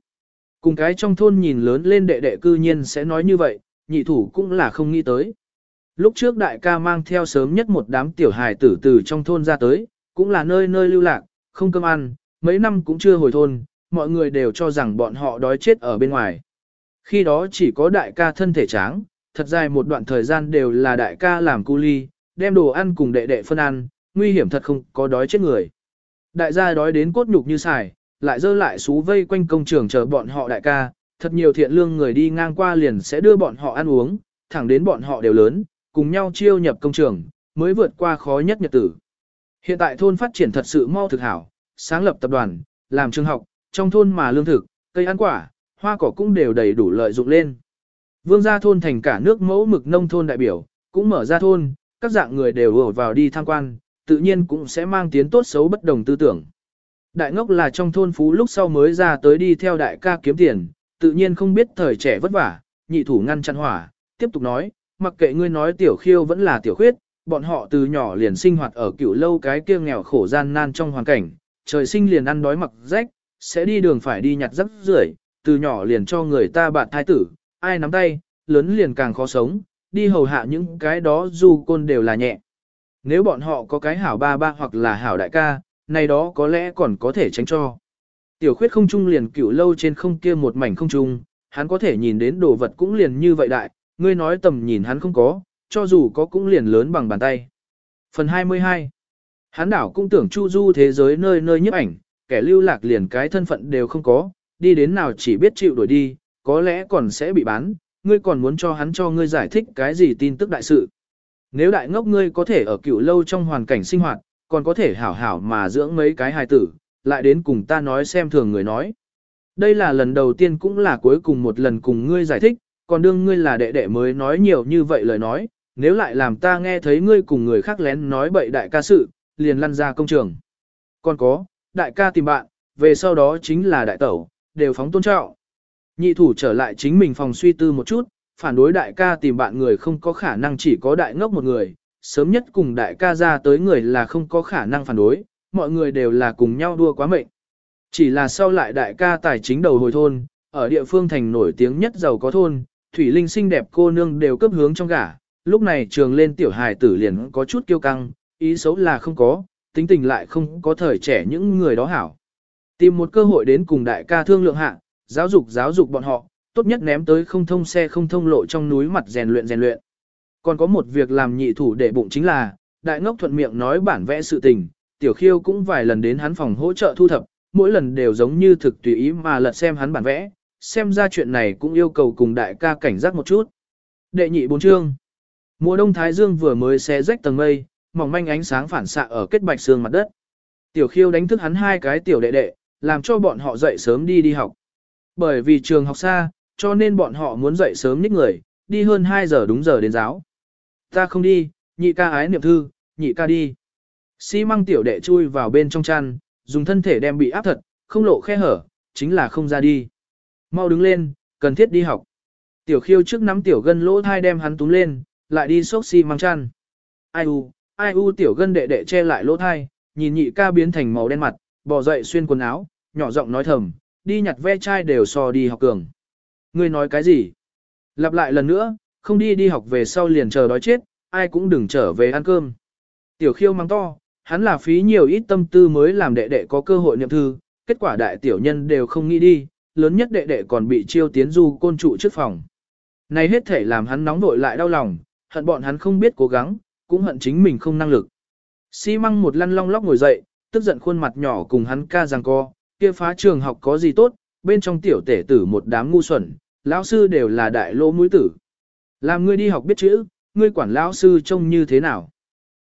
Cùng cái trong thôn nhìn lớn lên đệ đệ cư nhiên sẽ nói như vậy, nhị thủ cũng là không nghĩ tới. Lúc trước đại ca mang theo sớm nhất một đám tiểu hài tử từ trong thôn ra tới, cũng là nơi nơi lưu lạc, không cơm ăn, mấy năm cũng chưa hồi thôn, mọi người đều cho rằng bọn họ đói chết ở bên ngoài. Khi đó chỉ có đại ca thân thể tráng, thật dài một đoạn thời gian đều là đại ca làm cu ly, đem đồ ăn cùng đệ đệ phân ăn, nguy hiểm thật không có đói chết người. Đại gia đói đến cốt nhục như xài, lại dơ lại xú vây quanh công trường chờ bọn họ đại ca, thật nhiều thiện lương người đi ngang qua liền sẽ đưa bọn họ ăn uống, thẳng đến bọn họ đều lớn, cùng nhau chiêu nhập công trường, mới vượt qua khó nhất nhật tử. Hiện tại thôn phát triển thật sự mau thực hảo, sáng lập tập đoàn, làm trường học, trong thôn mà lương thực, cây ăn quả, hoa cỏ cũng đều đầy đủ lợi dụng lên. Vương gia thôn thành cả nước mẫu mực nông thôn đại biểu, cũng mở ra thôn, các dạng người đều ở vào đi tham quan, tự nhiên cũng sẽ mang tiến tốt xấu bất đồng tư tưởng. Đại ngốc là trong thôn phú lúc sau mới ra tới đi theo đại ca kiếm tiền, tự nhiên không biết thời trẻ vất vả, nhị thủ ngăn chặn hỏa, tiếp tục nói, mặc kệ ngươi nói tiểu khiêu vẫn là tiểu khuyết, bọn họ từ nhỏ liền sinh hoạt ở cựu lâu cái kia nghèo khổ gian nan trong hoàn cảnh, trời sinh liền ăn đói mặc rách, sẽ đi đường phải đi nhặt rắc rưởi, từ nhỏ liền cho người ta bạn thái tử, ai nắm tay, lớn liền càng khó sống, đi hầu hạ những cái đó dù côn đều là nhẹ. Nếu bọn họ có cái hảo ba ba hoặc là hảo đại ca, này đó có lẽ còn có thể tránh cho. Tiểu khuyết không trung liền cựu lâu trên không kia một mảnh không trung, hắn có thể nhìn đến đồ vật cũng liền như vậy đại, ngươi nói tầm nhìn hắn không có, cho dù có cũng liền lớn bằng bàn tay. Phần 22 Hắn đảo cũng tưởng chu du thế giới nơi nơi nhấp ảnh, kẻ lưu lạc liền cái thân phận đều không có, đi đến nào chỉ biết chịu đuổi đi, có lẽ còn sẽ bị bán, ngươi còn muốn cho hắn cho ngươi giải thích cái gì tin tức đại sự. Nếu đại ngốc ngươi có thể ở cựu lâu trong hoàn cảnh sinh hoạt, còn có thể hảo hảo mà dưỡng mấy cái hài tử, lại đến cùng ta nói xem thường người nói. Đây là lần đầu tiên cũng là cuối cùng một lần cùng ngươi giải thích, còn đương ngươi là đệ đệ mới nói nhiều như vậy lời nói, nếu lại làm ta nghe thấy ngươi cùng người khác lén nói bậy đại ca sự, liền lăn ra công trường. Còn có, đại ca tìm bạn, về sau đó chính là đại tẩu, đều phóng tôn trọng. Nhị thủ trở lại chính mình phòng suy tư một chút, phản đối đại ca tìm bạn người không có khả năng chỉ có đại ngốc một người, sớm nhất cùng đại ca ra tới người là không có khả năng phản đối, mọi người đều là cùng nhau đua quá mệnh. Chỉ là sau lại đại ca tài chính đầu hồi thôn, ở địa phương thành nổi tiếng nhất giàu có thôn, Thủy Linh xinh đẹp cô nương đều cấp hướng trong gả, lúc này trường lên tiểu hài tử liền có chút kiêu căng, ý xấu là không có, tính tình lại không có thời trẻ những người đó hảo. Tìm một cơ hội đến cùng đại ca thương lượng hạ, giáo dục giáo dục bọn họ, tốt nhất ném tới không thông xe không thông lộ trong núi mặt rèn luyện rèn luyện. Còn có một việc làm nhị thủ để bụng chính là, đại ngốc thuận miệng nói bản vẽ sự tình, tiểu khiêu cũng vài lần đến hắn phòng hỗ trợ thu thập, mỗi lần đều giống như thực tùy ý mà lật xem hắn bản vẽ, xem ra chuyện này cũng yêu cầu cùng đại ca cảnh giác một chút. Đệ nhị bốn chương Mùa đông Thái Dương vừa mới xé rách tầng mây, mỏng manh ánh sáng phản xạ ở kết bạch xương mặt đất. Tiểu khiêu đánh thức hắn hai cái tiểu đệ đệ, làm cho bọn họ dậy sớm đi đi học. Bởi vì trường học xa, cho nên bọn họ muốn dậy sớm nhích người, đi hơn 2 giờ đúng giờ đến giáo. Ta không đi, nhị ca ái niệm thư, nhị ca đi. Xi măng tiểu đệ chui vào bên trong chăn, dùng thân thể đem bị áp thật, không lộ khe hở, chính là không ra đi. Mau đứng lên, cần thiết đi học. Tiểu khiêu trước nắm tiểu gân lỗ thai đem hắn túm lên, lại đi xốc xi măng chăn. Ai u, ai u tiểu gân đệ đệ che lại lỗ thai, nhìn nhị ca biến thành màu đen mặt, bò dậy xuyên quần áo, nhỏ giọng nói thầm, đi nhặt ve chai đều so đi học cường. Ngươi nói cái gì? Lặp lại lần nữa, không đi đi học về sau liền chờ đói chết, ai cũng đừng trở về ăn cơm. Tiểu khiêu mang to, hắn là phí nhiều ít tâm tư mới làm đệ đệ có cơ hội niệm thư, kết quả đại tiểu nhân đều không nghĩ đi, lớn nhất đệ đệ còn bị chiêu tiến du côn trụ trước phòng. Này hết thể làm hắn nóng vội lại đau lòng, hận bọn hắn không biết cố gắng, cũng hận chính mình không năng lực. Xi măng một lăn long lóc ngồi dậy, tức giận khuôn mặt nhỏ cùng hắn ca rằng co, kia phá trường học có gì tốt, bên trong tiểu tể tử một đám ngu xuẩn, lão sư đều là đại lỗ mũi tử. Làm ngươi đi học biết chữ, ngươi quản lão sư trông như thế nào.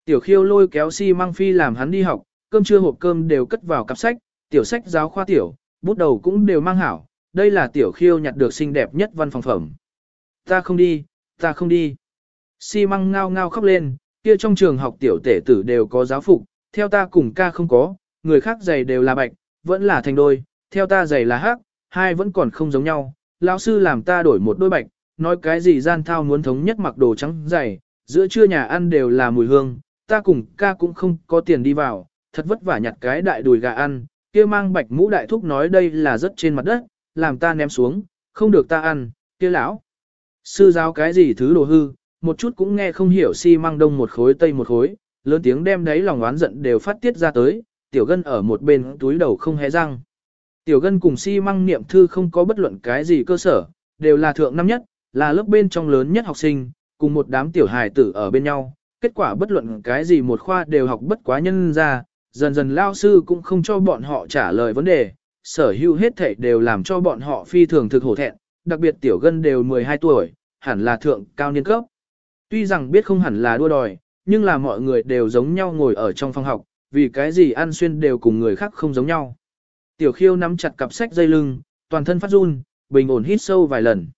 Tiểu khiêu lôi kéo si mang phi làm hắn đi học, cơm trưa hộp cơm đều cất vào cặp sách, tiểu sách giáo khoa tiểu, bút đầu cũng đều mang hảo, đây là tiểu khiêu nhặt được xinh đẹp nhất văn phòng phẩm. Ta không đi, ta không đi. Si măng ngao ngao khóc lên, kia trong trường học tiểu tể tử đều có giáo phục, theo ta cùng ca không có, người khác giày đều là bạch, vẫn là thành đôi, theo ta giày là hắc, hai vẫn còn không giống nhau, lão sư làm ta đổi một đôi bạch, nói cái gì gian thao muốn thống nhất mặc đồ trắng dày, giữa trưa nhà ăn đều là mùi hương, ta cùng ca cũng không có tiền đi vào, thật vất vả nhặt cái đại đùi gà ăn, kia mang bạch mũ đại thúc nói đây là rất trên mặt đất, làm ta ném xuống, không được ta ăn, kia lão. Sư giáo cái gì thứ đồ hư, một chút cũng nghe không hiểu si mang đông một khối tây một khối, lớn tiếng đem đấy lòng oán giận đều phát tiết ra tới, tiểu gân ở một bên túi đầu không hé răng. Tiểu gân cùng si măng niệm thư không có bất luận cái gì cơ sở, đều là thượng năm nhất, là lớp bên trong lớn nhất học sinh, cùng một đám tiểu hài tử ở bên nhau. Kết quả bất luận cái gì một khoa đều học bất quá nhân ra, dần dần lao sư cũng không cho bọn họ trả lời vấn đề, sở hữu hết thảy đều làm cho bọn họ phi thường thực hổ thẹn, đặc biệt tiểu gân đều 12 tuổi, hẳn là thượng cao niên cấp. Tuy rằng biết không hẳn là đua đòi, nhưng là mọi người đều giống nhau ngồi ở trong phòng học, vì cái gì ăn xuyên đều cùng người khác không giống nhau. Tiểu khiêu nắm chặt cặp sách dây lưng, toàn thân phát run, bình ổn hít sâu vài lần.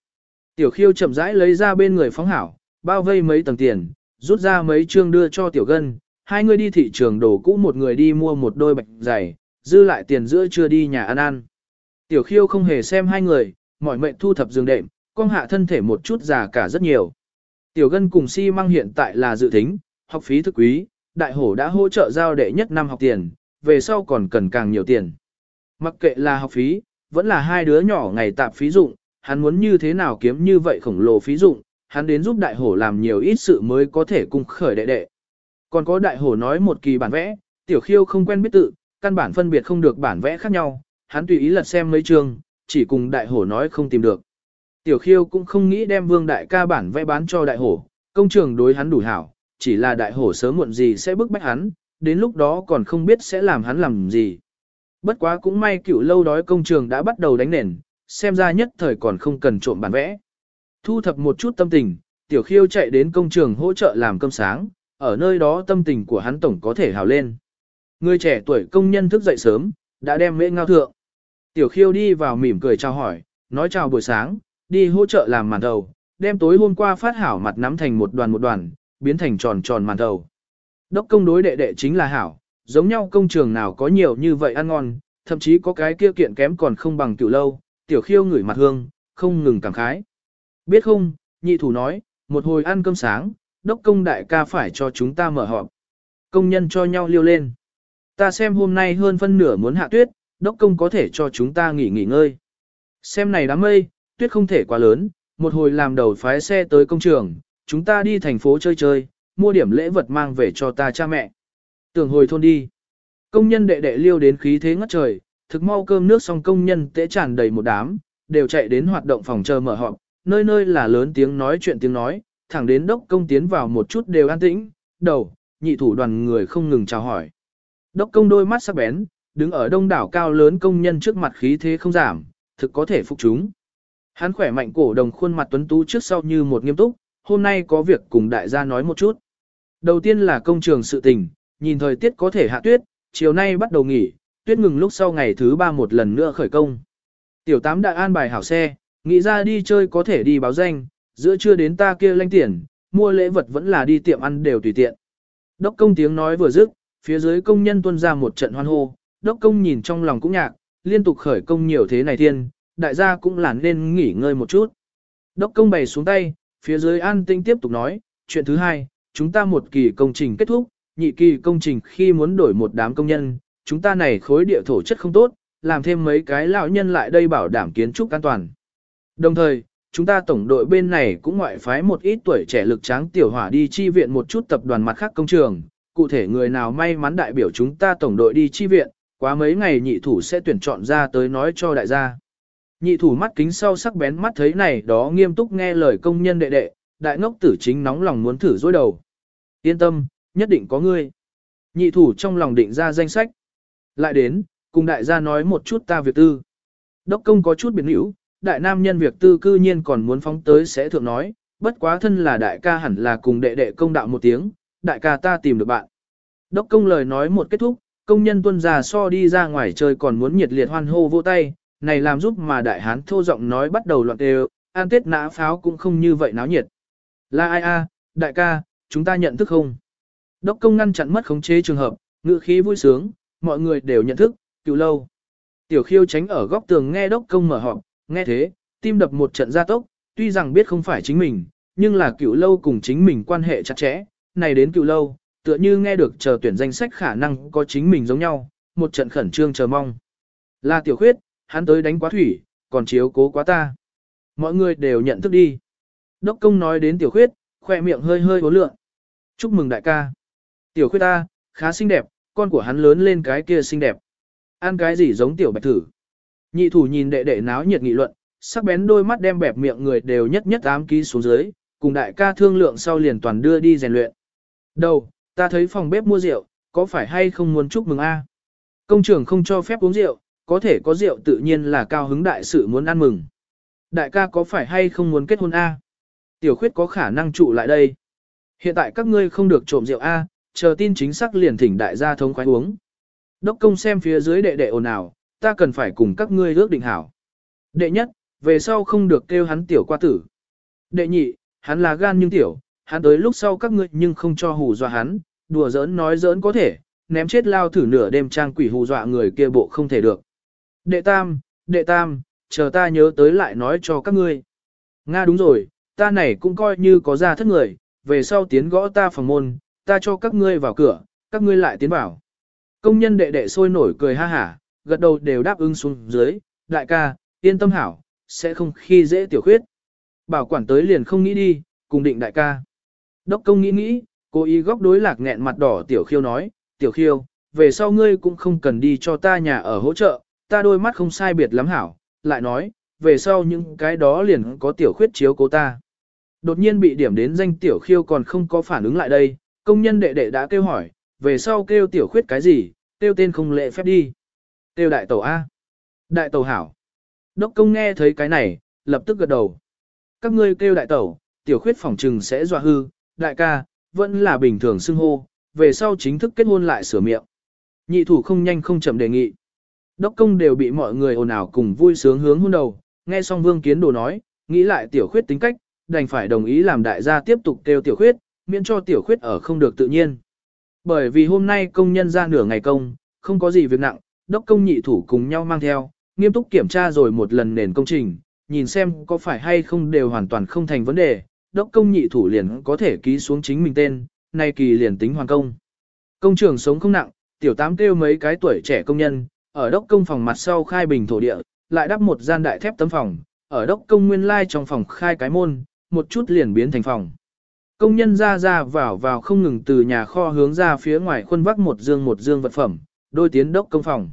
Tiểu khiêu chậm rãi lấy ra bên người phóng hảo, bao vây mấy tầng tiền, rút ra mấy trương đưa cho tiểu gân, hai người đi thị trường đồ cũ một người đi mua một đôi bạch giày, dư lại tiền giữa chưa đi nhà ăn ăn. Tiểu khiêu không hề xem hai người, mỏi mệnh thu thập giường đệm, con hạ thân thể một chút già cả rất nhiều. Tiểu gân cùng si mang hiện tại là dự tính, học phí thức quý, đại hổ đã hỗ trợ giao đệ nhất năm học tiền, về sau còn cần càng nhiều tiền. Mặc kệ là học phí, vẫn là hai đứa nhỏ ngày tạp phí dụng, hắn muốn như thế nào kiếm như vậy khổng lồ phí dụng, hắn đến giúp đại hổ làm nhiều ít sự mới có thể cung khởi đệ đệ. Còn có đại hổ nói một kỳ bản vẽ, tiểu khiêu không quen biết tự, căn bản phân biệt không được bản vẽ khác nhau, hắn tùy ý lật xem mấy chương, chỉ cùng đại hổ nói không tìm được. Tiểu khiêu cũng không nghĩ đem vương đại ca bản vẽ bán cho đại hổ, công trường đối hắn đủ hảo, chỉ là đại hổ sớm muộn gì sẽ bức bách hắn, đến lúc đó còn không biết sẽ làm hắn làm gì. Bất quá cũng may cựu lâu đói công trường đã bắt đầu đánh nền, xem ra nhất thời còn không cần trộm bản vẽ. Thu thập một chút tâm tình, tiểu khiêu chạy đến công trường hỗ trợ làm cơm sáng, ở nơi đó tâm tình của hắn tổng có thể hào lên. Người trẻ tuổi công nhân thức dậy sớm, đã đem mễ ngao thượng. Tiểu khiêu đi vào mỉm cười chào hỏi, nói chào buổi sáng, đi hỗ trợ làm màn đầu, đem tối hôm qua phát hảo mặt nắm thành một đoàn một đoàn, biến thành tròn tròn màn đầu. Đốc công đối đệ đệ chính là hảo, giống nhau công trường nào có nhiều như vậy ăn ngon, thậm chí có cái kia kiện kém còn không bằng tiểu lâu, tiểu khiêu ngửi mặt hương, không ngừng cảm khái. Biết không, nhị thủ nói, một hồi ăn cơm sáng, đốc công đại ca phải cho chúng ta mở họp. Công nhân cho nhau liêu lên. Ta xem hôm nay hơn phân nửa muốn hạ tuyết, đốc công có thể cho chúng ta nghỉ nghỉ ngơi. Xem này đám mây, tuyết không thể quá lớn, một hồi làm đầu phái xe tới công trường, chúng ta đi thành phố chơi chơi, mua điểm lễ vật mang về cho ta cha mẹ. Tưởng hồi thôn đi. Công nhân đệ đệ liêu đến khí thế ngất trời, thực mau cơm nước xong công nhân tễ tràn đầy một đám, đều chạy đến hoạt động phòng chờ mở họp, nơi nơi là lớn tiếng nói chuyện tiếng nói, thẳng đến đốc công tiến vào một chút đều an tĩnh, đầu, nhị thủ đoàn người không ngừng chào hỏi. Đốc công đôi mắt sắc bén, đứng ở đông đảo cao lớn công nhân trước mặt khí thế không giảm, thực có thể phục chúng. Hắn khỏe mạnh cổ đồng khuôn mặt tuấn tú trước sau như một nghiêm túc, hôm nay có việc cùng đại gia nói một chút. Đầu tiên là công trường sự tình, nhìn thời tiết có thể hạ tuyết, chiều nay bắt đầu nghỉ, tuyết ngừng lúc sau ngày thứ ba một lần nữa khởi công. Tiểu tám đã an bài hảo xe, nghĩ ra đi chơi có thể đi báo danh, giữa trưa đến ta kia lanh tiền, mua lễ vật vẫn là đi tiệm ăn đều tùy tiện. Đốc công tiếng nói vừa dứt, phía dưới công nhân tuân ra một trận hoan hô, đốc công nhìn trong lòng cũng nhạc, liên tục khởi công nhiều thế này thiên, đại gia cũng là nên nghỉ ngơi một chút. Đốc công bày xuống tay, phía dưới an tinh tiếp tục nói, chuyện thứ hai, chúng ta một kỳ công trình kết thúc, nhị kỳ công trình khi muốn đổi một đám công nhân, chúng ta này khối địa thổ chất không tốt, làm thêm mấy cái lão nhân lại đây bảo đảm kiến trúc an toàn. Đồng thời, chúng ta tổng đội bên này cũng ngoại phái một ít tuổi trẻ lực tráng tiểu hỏa đi chi viện một chút tập đoàn mặt khác công trường, cụ thể người nào may mắn đại biểu chúng ta tổng đội đi chi viện, quá mấy ngày nhị thủ sẽ tuyển chọn ra tới nói cho đại gia. Nhị thủ mắt kính sau sắc bén mắt thấy này đó nghiêm túc nghe lời công nhân đệ đệ, đại ngốc tử chính nóng lòng muốn thử dối đầu. Yên tâm, nhất định có ngươi. Nhị thủ trong lòng định ra danh sách. Lại đến, cùng đại gia nói một chút ta việc tư. Đốc công có chút biến hữu, đại nam nhân việc tư cư nhiên còn muốn phóng tới sẽ thượng nói, bất quá thân là đại ca hẳn là cùng đệ đệ công đạo một tiếng, đại ca ta tìm được bạn. Đốc công lời nói một kết thúc, công nhân tuân già so đi ra ngoài chơi còn muốn nhiệt liệt hoan hô vô tay, này làm giúp mà đại hán thô giọng nói bắt đầu loạn đều, an tết nã pháo cũng không như vậy náo nhiệt. Là ai a, đại ca, chúng ta nhận thức không? Đốc công ngăn chặn mất khống chế trường hợp, ngữ khí vui sướng, mọi người đều nhận thức, cựu lâu. Tiểu khiêu tránh ở góc tường nghe đốc công mở họp, nghe thế, tim đập một trận gia tốc, tuy rằng biết không phải chính mình, nhưng là cựu lâu cùng chính mình quan hệ chặt chẽ, này đến cựu lâu, tựa như nghe được chờ tuyển danh sách khả năng có chính mình giống nhau, một trận khẩn trương chờ mong. Là tiểu khuyết, hắn tới đánh quá thủy, còn chiếu cố quá ta. Mọi người đều nhận thức đi. Đốc công nói đến tiểu khuyết, khoe miệng hơi hơi hố lượng. Chúc mừng đại ca. Tiểu khuyết ta, khá xinh đẹp, con của hắn lớn lên cái kia xinh đẹp. Ăn cái gì giống tiểu bạch thử. Nhị thủ nhìn đệ đệ náo nhiệt nghị luận, sắc bén đôi mắt đem bẹp miệng người đều nhất nhất ám ký xuống dưới, cùng đại ca thương lượng sau liền toàn đưa đi rèn luyện. Đầu, ta thấy phòng bếp mua rượu, có phải hay không muốn chúc mừng a? Công trưởng không cho phép uống rượu, có thể có rượu tự nhiên là cao hứng đại sự muốn ăn mừng. Đại ca có phải hay không muốn kết hôn a? Tiểu khuyết có khả năng trụ lại đây. Hiện tại các ngươi không được trộm rượu a, chờ tin chính xác liền thỉnh đại gia thống khoái uống. Đốc công xem phía dưới đệ đệ ồn ào, ta cần phải cùng các ngươi ước định hảo. Đệ nhất, về sau không được kêu hắn tiểu qua tử. Đệ nhị, hắn là gan nhưng tiểu, hắn tới lúc sau các ngươi nhưng không cho hù dọa hắn, đùa giỡn nói giỡn có thể, ném chết lao thử nửa đêm trang quỷ hù dọa người kia bộ không thể được. Đệ tam, đệ tam, chờ ta nhớ tới lại nói cho các ngươi. Nga đúng rồi, ta này cũng coi như có ra thất người, về sau tiến gõ ta phòng môn, ta cho các ngươi vào cửa, các ngươi lại tiến vào. Công nhân đệ đệ sôi nổi cười ha hả, gật đầu đều đáp ứng xuống dưới, đại ca, yên tâm hảo, sẽ không khi dễ tiểu khuyết. Bảo quản tới liền không nghĩ đi, cùng định đại ca. Đốc công nghĩ nghĩ, cố ý góc đối lạc nghẹn mặt đỏ tiểu khiêu nói, tiểu khiêu, về sau ngươi cũng không cần đi cho ta nhà ở hỗ trợ, ta đôi mắt không sai biệt lắm hảo, lại nói, về sau những cái đó liền có tiểu khuyết chiếu cố ta. Đột nhiên bị điểm đến danh tiểu khiêu còn không có phản ứng lại đây, công nhân đệ đệ đã kêu hỏi, về sau kêu tiểu khuyết cái gì, kêu tên không lệ phép đi. Kêu đại tàu A. Đại tàu hảo. Đốc công nghe thấy cái này, lập tức gật đầu. Các ngươi kêu đại tàu, tiểu khuyết phòng trừng sẽ dọa hư, đại ca, vẫn là bình thường xưng hô, về sau chính thức kết hôn lại sửa miệng. Nhị thủ không nhanh không chậm đề nghị. Đốc công đều bị mọi người ồn ào cùng vui sướng hướng hôn đầu, nghe xong vương kiến đồ nói, nghĩ lại tiểu khuyết tính cách, đành phải đồng ý làm đại gia tiếp tục kêu tiểu khuyết, miễn cho tiểu khuyết ở không được tự nhiên. Bởi vì hôm nay công nhân ra nửa ngày công, không có gì việc nặng, đốc công nhị thủ cùng nhau mang theo, nghiêm túc kiểm tra rồi một lần nền công trình, nhìn xem có phải hay không đều hoàn toàn không thành vấn đề, đốc công nhị thủ liền có thể ký xuống chính mình tên, nay kỳ liền tính hoàn công. Công trường sống không nặng, tiểu tám kêu mấy cái tuổi trẻ công nhân, ở đốc công phòng mặt sau khai bình thổ địa, lại đắp một gian đại thép tấm phòng, ở đốc công nguyên lai trong phòng khai cái môn, một chút liền biến thành phòng. Công nhân ra ra vào vào không ngừng từ nhà kho hướng ra phía ngoài khuôn vác một dương một dương vật phẩm, đôi tiến đốc công phòng.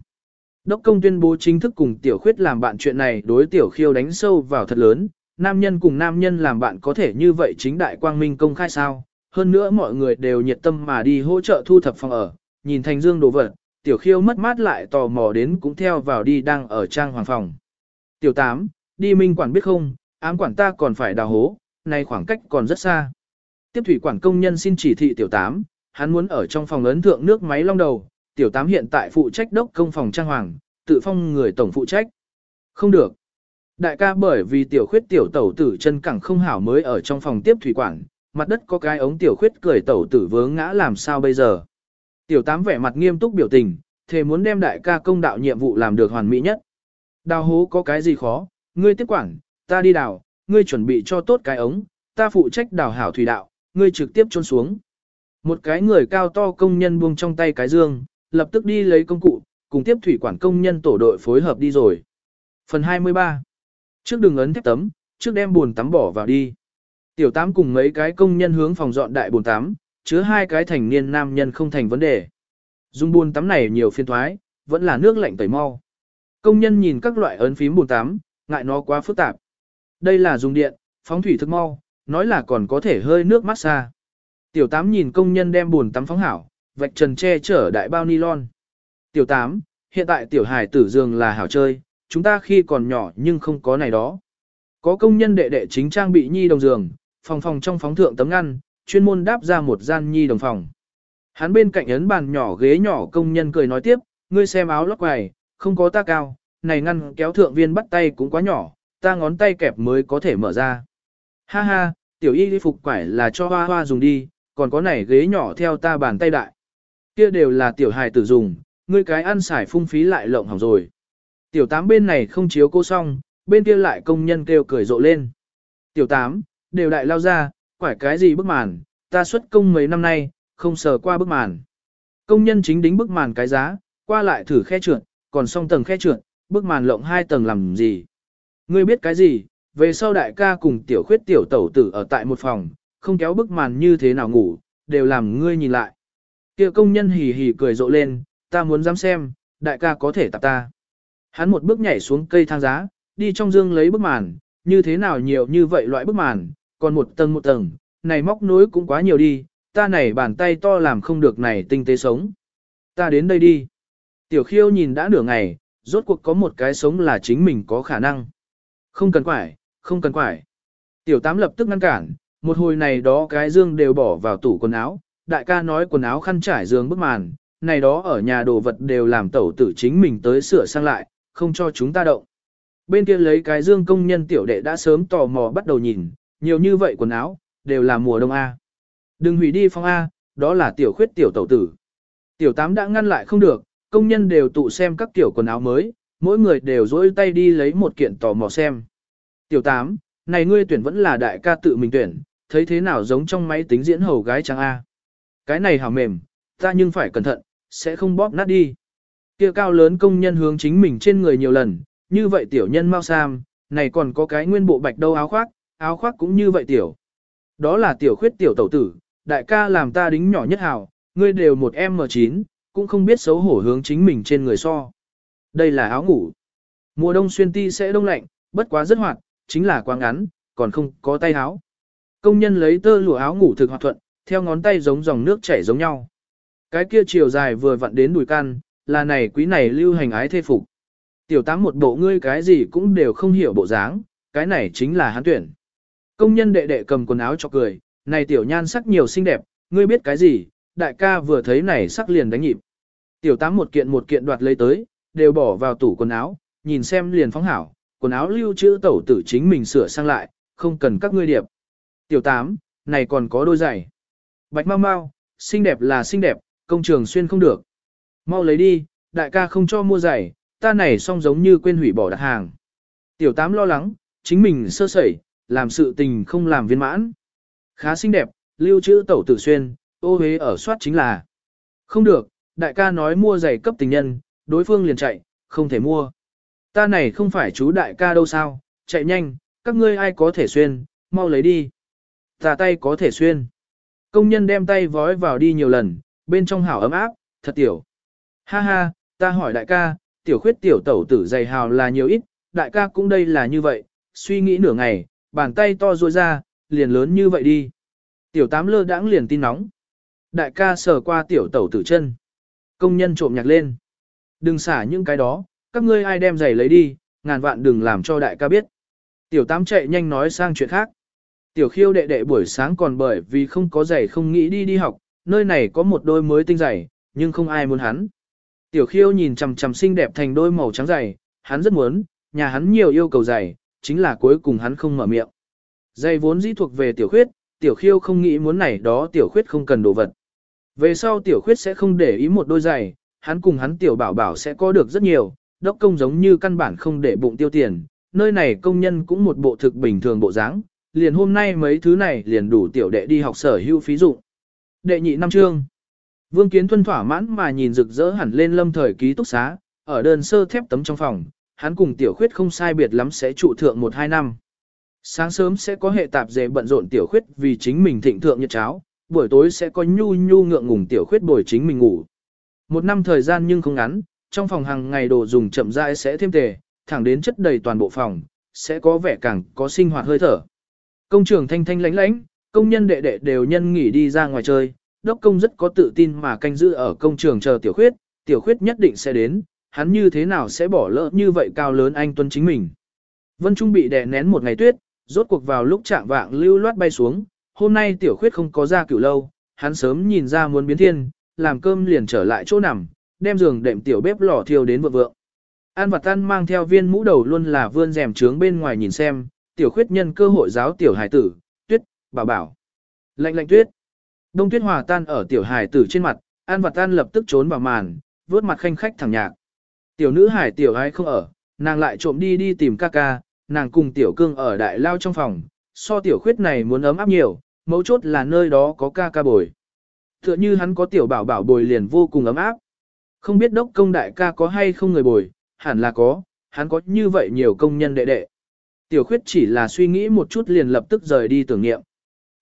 Đốc công tuyên bố chính thức cùng tiểu khuyết làm bạn chuyện này đối tiểu khiêu đánh sâu vào thật lớn, nam nhân cùng nam nhân làm bạn có thể như vậy chính đại quang minh công khai sao, hơn nữa mọi người đều nhiệt tâm mà đi hỗ trợ thu thập phòng ở, nhìn thành dương đồ vật, tiểu khiêu mất mát lại tò mò đến cũng theo vào đi đang ở trang hoàng phòng. Tiểu tám, đi minh quản biết không, ám quản ta còn phải đào hố, này khoảng cách còn rất xa. Tiếp thủy quản công nhân xin chỉ thị tiểu tám, hắn muốn ở trong phòng ấn thượng nước máy long đầu, tiểu tám hiện tại phụ trách đốc công phòng trang hoàng, tự phong người tổng phụ trách. Không được. Đại ca bởi vì tiểu khuyết tiểu tẩu tử chân cẳng không hảo mới ở trong phòng tiếp thủy quản, mặt đất có cái ống tiểu khuyết cười tẩu tử vướng ngã làm sao bây giờ. Tiểu tám vẻ mặt nghiêm túc biểu tình, thề muốn đem đại ca công đạo nhiệm vụ làm được hoàn mỹ nhất. Đào hố có cái gì khó, ngươi tiếp quản, ta đi đào, ngươi chuẩn bị cho tốt cái ống, ta phụ trách đào hảo thủy đạo, ngươi trực tiếp trôn xuống. Một cái người cao to công nhân buông trong tay cái dương, lập tức đi lấy công cụ, cùng tiếp thủy quản công nhân tổ đội phối hợp đi rồi. Phần 23 Trước đường ấn thép tấm, trước đem buồn tắm bỏ vào đi. Tiểu tám cùng mấy cái công nhân hướng phòng dọn đại buồn tắm, chứa hai cái thành niên nam nhân không thành vấn đề. Dùng buồn tắm này nhiều phiên thoái, vẫn là nước lạnh tẩy mau. Công nhân nhìn các loại ấn phím buồn tắm, ngại nó quá phức tạp. Đây là dùng điện, phóng thủy thức mau, nói là còn có thể hơi nước massage. Tiểu tám nhìn công nhân đem buồn tắm phóng hảo, vạch trần che chở đại bao nylon. Tiểu tám, hiện tại tiểu hải tử giường là hảo chơi, chúng ta khi còn nhỏ nhưng không có này đó. Có công nhân đệ đệ chính trang bị nhi đồng giường, phòng phòng trong phóng thượng tấm ngăn, chuyên môn đáp ra một gian nhi đồng phòng. Hắn bên cạnh ấn bàn nhỏ ghế nhỏ công nhân cười nói tiếp, ngươi xem áo lót quài, không có ta cao, này ngăn kéo thượng viên bắt tay cũng quá nhỏ, ta ngón tay kẹp mới có thể mở ra. Ha ha, tiểu y đi phục quải là cho hoa hoa dùng đi, còn có này ghế nhỏ theo ta bàn tay đại. Kia đều là tiểu hài tử dùng, ngươi cái ăn xài phung phí lại lộng hỏng rồi. Tiểu tám bên này không chiếu cô xong, bên kia lại công nhân kêu cười rộ lên. Tiểu tám, đều đại lao ra, quải cái gì bức màn, ta xuất công mấy năm nay, không sờ qua bức màn. Công nhân chính đính bức màn cái giá, qua lại thử khe trượt, còn xong tầng khe trượt, bức màn lộng hai tầng làm gì. Ngươi biết cái gì, về sau đại ca cùng tiểu khuyết tiểu tẩu tử ở tại một phòng, không kéo bức màn như thế nào ngủ, đều làm ngươi nhìn lại. Kia công nhân hì hì cười rộ lên, ta muốn dám xem, đại ca có thể tập ta. Hắn một bước nhảy xuống cây thang giá, đi trong dương lấy bức màn, như thế nào nhiều như vậy loại bức màn, còn một tầng một tầng, này móc nối cũng quá nhiều đi, ta này bàn tay to làm không được này tinh tế sống. Ta đến đây đi. Tiểu khiêu nhìn đã nửa ngày, rốt cuộc có một cái sống là chính mình có khả năng. Không cần quải, không cần quải. Tiểu tám lập tức ngăn cản, một hồi này đó cái dương đều bỏ vào tủ quần áo, đại ca nói quần áo khăn trải giường bức màn, này đó ở nhà đồ vật đều làm tẩu tử chính mình tới sửa sang lại, không cho chúng ta động. Bên kia lấy cái dương công nhân tiểu đệ đã sớm tò mò bắt đầu nhìn, nhiều như vậy quần áo, đều là mùa đông A. Đừng hủy đi phong A, đó là tiểu khuyết tiểu tẩu tử. Tiểu tám đã ngăn lại không được, công nhân đều tụ xem các kiểu quần áo mới, mỗi người đều dỗi tay đi lấy một kiện tò mò xem. Tiểu tám, này ngươi tuyển vẫn là đại ca tự mình tuyển, thấy thế nào giống trong máy tính diễn hầu gái trắng A. Cái này hảo mềm, ta nhưng phải cẩn thận, sẽ không bóp nát đi. Kia cao lớn công nhân hướng chính mình trên người nhiều lần, như vậy tiểu nhân mau sam, này còn có cái nguyên bộ bạch đâu áo khoác, áo khoác cũng như vậy tiểu. Đó là tiểu khuyết tiểu tẩu tử, đại ca làm ta đính nhỏ nhất hảo, ngươi đều một M9, cũng không biết xấu hổ hướng chính mình trên người so. Đây là áo ngủ. Mùa đông xuyên ti sẽ đông lạnh, bất quá rất hoạt, chính là quá ngắn, còn không có tay áo. Công nhân lấy tơ lụa áo ngủ thực hoạt thuận, theo ngón tay giống dòng nước chảy giống nhau. Cái kia chiều dài vừa vặn đến đùi can, là này quý này lưu hành ái thê phục. Tiểu tám một bộ ngươi cái gì cũng đều không hiểu bộ dáng, cái này chính là hắn tuyển. Công nhân đệ đệ cầm quần áo cho cười, này tiểu nhan sắc nhiều xinh đẹp, ngươi biết cái gì, đại ca vừa thấy này sắc liền đánh nhịp. Tiểu tám một kiện một kiện đoạt lấy tới, đều bỏ vào tủ quần áo, nhìn xem liền phóng hảo, quần áo lưu trữ tẩu tử chính mình sửa sang lại, không cần các ngươi điệp. Tiểu tám, này còn có đôi giày. Bạch mau mau, xinh đẹp là xinh đẹp, công trường xuyên không được. Mau lấy đi, đại ca không cho mua giày, ta này xong giống như quên hủy bỏ đặt hàng. Tiểu tám lo lắng, chính mình sơ sẩy, làm sự tình không làm viên mãn. Khá xinh đẹp, lưu trữ tẩu tử xuyên, ô hế ở soát chính là. Không được, đại ca nói mua giày cấp tình nhân, đối phương liền chạy, không thể mua. Ta này không phải chú đại ca đâu sao, chạy nhanh, các ngươi ai có thể xuyên, mau lấy đi. Ta tay có thể xuyên. Công nhân đem tay vói vào đi nhiều lần, bên trong hảo ấm áp, thật tiểu. Ha ha, ta hỏi đại ca, tiểu khuyết tiểu tẩu tử dày hào là nhiều ít, đại ca cũng đây là như vậy, suy nghĩ nửa ngày, bàn tay to ruôi ra, liền lớn như vậy đi. Tiểu tám lơ đãng liền tin nóng. Đại ca sờ qua tiểu tẩu tử chân. Công nhân trộm nhạc lên. Đừng xả những cái đó, các ngươi ai đem giày lấy đi, ngàn vạn đừng làm cho đại ca biết. Tiểu tám chạy nhanh nói sang chuyện khác. Tiểu khiêu đệ đệ buổi sáng còn bởi vì không có giày không nghĩ đi đi học, nơi này có một đôi mới tinh giày, nhưng không ai muốn hắn. Tiểu khiêu nhìn chằm chằm xinh đẹp thành đôi màu trắng giày, hắn rất muốn, nhà hắn nhiều yêu cầu giày, chính là cuối cùng hắn không mở miệng. Giày vốn dĩ thuộc về tiểu khuyết, tiểu khiêu không nghĩ muốn này đó tiểu khuyết không cần đồ vật. Về sau tiểu khuyết sẽ không để ý một đôi giày, hắn cùng hắn tiểu bảo bảo sẽ có được rất nhiều, đốc công giống như căn bản không để bụng tiêu tiền, nơi này công nhân cũng một bộ thực bình thường bộ dáng, liền hôm nay mấy thứ này liền đủ tiểu đệ đi học sở hữu phí dụng. Đệ nhị năm chương. Vương Kiến Thuân thỏa mãn mà nhìn rực rỡ hẳn lên lâm thời ký túc xá, ở đơn sơ thép tấm trong phòng, hắn cùng tiểu khuyết không sai biệt lắm sẽ trụ thượng một hai năm. Sáng sớm sẽ có hệ tạp dề bận rộn tiểu khuyết vì chính mình thịnh thượng nhật cháo, buổi tối sẽ có nhu nhu ngượng ngùng tiểu khuyết bồi chính mình ngủ. Một năm thời gian nhưng không ngắn, trong phòng hàng ngày đồ dùng chậm rãi sẽ thêm tề, thẳng đến chất đầy toàn bộ phòng, sẽ có vẻ càng có sinh hoạt hơi thở. Công trường thanh thanh lánh lánh, công nhân đệ đệ đều nhân nghỉ đi ra ngoài chơi, đốc công rất có tự tin mà canh giữ ở công trường chờ tiểu khuyết, tiểu khuyết nhất định sẽ đến, hắn như thế nào sẽ bỏ lỡ như vậy cao lớn anh tuân chính mình. Vân Trung bị đè nén một ngày tuyết, rốt cuộc vào lúc trạng vạng lưu loát bay xuống, hôm nay tiểu khuyết không có ra cửu lâu, hắn sớm nhìn ra muốn biến thiên, làm cơm liền trở lại chỗ nằm, đem giường đệm tiểu bếp lò thiêu đến vượng vượng. An và tan mang theo viên mũ đầu luôn là vươn rèm trướng bên ngoài nhìn xem, tiểu khuyết nhân cơ hội giáo tiểu hải tử, tuyết, bảo bảo. Lạnh lạnh tuyết. Đông tuyết hòa tan ở tiểu hải tử trên mặt, An và tan lập tức trốn vào màn, vớt mặt khanh khách thẳng nhạc. Tiểu nữ hải tiểu ai không ở, nàng lại trộm đi đi tìm ca ca, nàng cùng tiểu cương ở đại lao trong phòng, so tiểu khuyết này muốn ấm áp nhiều, mấu chốt là nơi đó có ca ca bồi. Tựa như hắn có tiểu bảo bảo bồi liền vô cùng ấm áp. Không biết đốc công đại ca có hay không người bồi, hẳn là có, hắn có như vậy nhiều công nhân đệ đệ. Tiểu khuyết chỉ là suy nghĩ một chút liền lập tức rời đi tưởng niệm.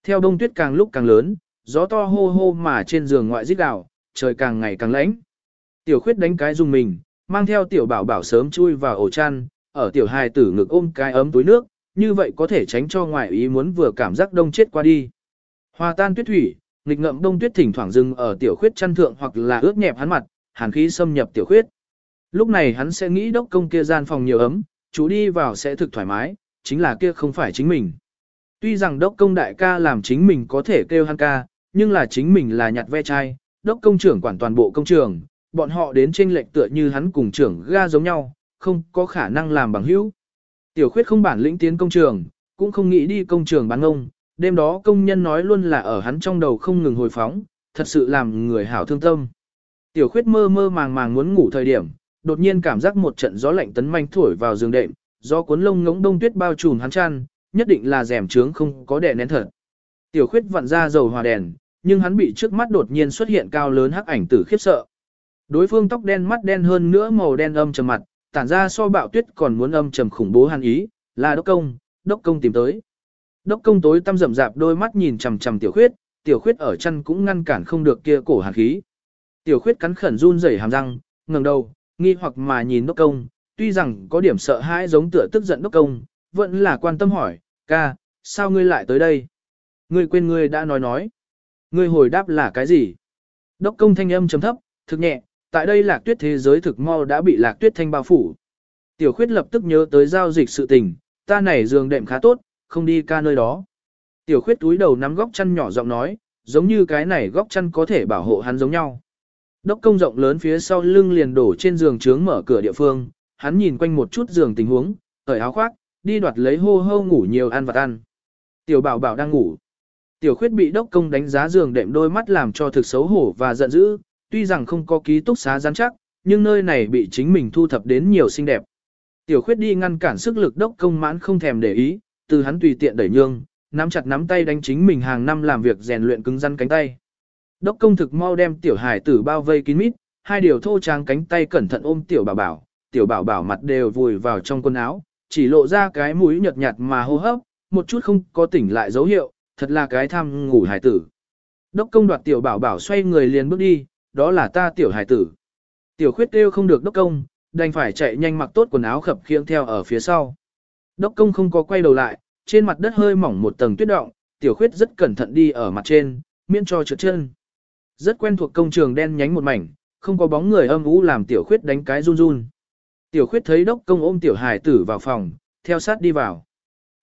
Theo đông tuyết càng lúc càng lớn, gió to hô hô mà trên giường ngoại rít đảo, trời càng ngày càng lạnh. Tiểu khuyết đánh cái dùng mình, mang theo tiểu bảo bảo sớm chui vào ổ chăn, ở tiểu hài tử ngực ôm cái ấm túi nước, như vậy có thể tránh cho ngoại ý muốn vừa cảm giác đông chết qua đi. Hòa tan tuyết thủy, nghịch ngậm đông tuyết thỉnh thoảng dừng ở tiểu khuyết chăn thượng hoặc là ướt nhẹp hắn mặt, hàn khí xâm nhập tiểu khuyết. Lúc này hắn sẽ nghĩ đốc công kia gian phòng nhiều ấm, chú đi vào sẽ thực thoải mái, chính là kia không phải chính mình. Tuy rằng đốc công đại ca làm chính mình có thể kêu hắn ca, nhưng là chính mình là nhặt ve chai, đốc công trưởng quản toàn bộ công trường, bọn họ đến trên lệnh tựa như hắn cùng trưởng ga giống nhau, không có khả năng làm bằng hữu. Tiểu khuyết không bản lĩnh tiến công trường, cũng không nghĩ đi công trường bán ông, đêm đó công nhân nói luôn là ở hắn trong đầu không ngừng hồi phóng, thật sự làm người hảo thương tâm. Tiểu khuyết mơ mơ màng màng muốn ngủ thời điểm, đột nhiên cảm giác một trận gió lạnh tấn manh thổi vào giường đệm, gió cuốn lông ngỗng đông tuyết bao trùm hắn chăn, nhất định là rèm trướng không có đè nén thật. Tiểu khuyết vặn ra dầu hòa đèn, nhưng hắn bị trước mắt đột nhiên xuất hiện cao lớn hắc ảnh tử khiếp sợ. Đối phương tóc đen mắt đen hơn nữa màu đen âm trầm mặt, tản ra so bạo tuyết còn muốn âm trầm khủng bố hàn ý, là đốc công, đốc công tìm tới. Đốc công tối tăm rậm rạp đôi mắt nhìn chằm chằm tiểu khuyết, tiểu khuyết ở chân cũng ngăn cản không được kia cổ hàn khí. Tiểu khuyết cắn khẩn run rẩy hàm răng, ngẩng đầu, nghi hoặc mà nhìn đốc công, tuy rằng có điểm sợ hãi giống tựa tức giận đốc công, vẫn là quan tâm hỏi, ca, sao ngươi lại tới đây? Ngươi quên ngươi đã nói nói. Ngươi hồi đáp là cái gì? Đốc công thanh âm chấm thấp, thực nhẹ, tại đây lạc tuyết thế giới thực mau đã bị lạc tuyết thanh bao phủ. Tiểu khuyết lập tức nhớ tới giao dịch sự tình, ta này giường đệm khá tốt, không đi ca nơi đó. Tiểu khuyết túi đầu nắm góc chăn nhỏ giọng nói, giống như cái này góc chăn có thể bảo hộ hắn giống nhau. Đốc công rộng lớn phía sau lưng liền đổ trên giường trướng mở cửa địa phương, hắn nhìn quanh một chút giường tình huống, cởi áo khoác, đi đoạt lấy hô hô ngủ nhiều ăn vặt ăn. Tiểu bảo bảo đang ngủ. Tiểu khuyết bị đốc công đánh giá giường đệm đôi mắt làm cho thực xấu hổ và giận dữ, tuy rằng không có ký túc xá rắn chắc, nhưng nơi này bị chính mình thu thập đến nhiều xinh đẹp. Tiểu khuyết đi ngăn cản sức lực đốc công mãn không thèm để ý, từ hắn tùy tiện đẩy nhương, nắm chặt nắm tay đánh chính mình hàng năm làm việc rèn luyện cứng rắn cánh tay. Đốc công thực mau đem tiểu hải tử bao vây kín mít, hai điều thô tráng cánh tay cẩn thận ôm tiểu bảo bảo, tiểu bảo bảo mặt đều vùi vào trong quần áo, chỉ lộ ra cái mũi nhợt nhạt mà hô hấp, một chút không có tỉnh lại dấu hiệu, thật là cái tham ngủ hải tử. Đốc công đoạt tiểu bảo bảo xoay người liền bước đi, đó là ta tiểu hải tử. Tiểu khuyết kêu không được đốc công, đành phải chạy nhanh mặc tốt quần áo khập khiễng theo ở phía sau. Đốc công không có quay đầu lại, trên mặt đất hơi mỏng một tầng tuyết động, tiểu khuyết rất cẩn thận đi ở mặt trên, miễn cho trượt chân. Rất quen thuộc công trường đen nhánh một mảnh, không có bóng người âm u làm tiểu khuyết đánh cái run run. Tiểu khuyết thấy đốc công ôm tiểu hải tử vào phòng, theo sát đi vào.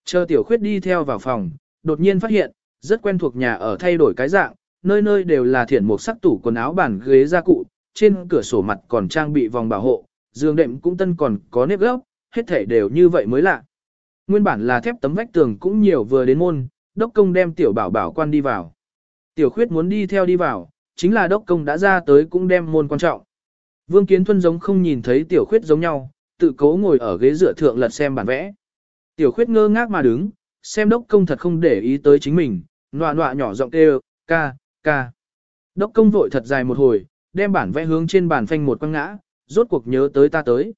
Chờ tiểu khuyết đi theo vào phòng, đột nhiên phát hiện, rất quen thuộc nhà ở thay đổi cái dạng, nơi nơi đều là thiển một sắc tủ quần áo bàn ghế gia cụ, trên cửa sổ mặt còn trang bị vòng bảo hộ, giường đệm cũng tân còn có nếp gốc, hết thể đều như vậy mới lạ. Nguyên bản là thép tấm vách tường cũng nhiều vừa đến môn, đốc công đem tiểu bảo bảo quan đi vào. Tiểu khuyết muốn đi theo đi vào, chính là đốc công đã ra tới cũng đem môn quan trọng. Vương Kiến Thuân giống không nhìn thấy tiểu khuyết giống nhau, tự cố ngồi ở ghế dựa thượng lật xem bản vẽ. Tiểu khuyết ngơ ngác mà đứng, xem đốc công thật không để ý tới chính mình, nọa nọa nhỏ giọng kêu, ca, ca. Đốc công vội thật dài một hồi, đem bản vẽ hướng trên bàn phanh một quăng ngã, rốt cuộc nhớ tới ta tới.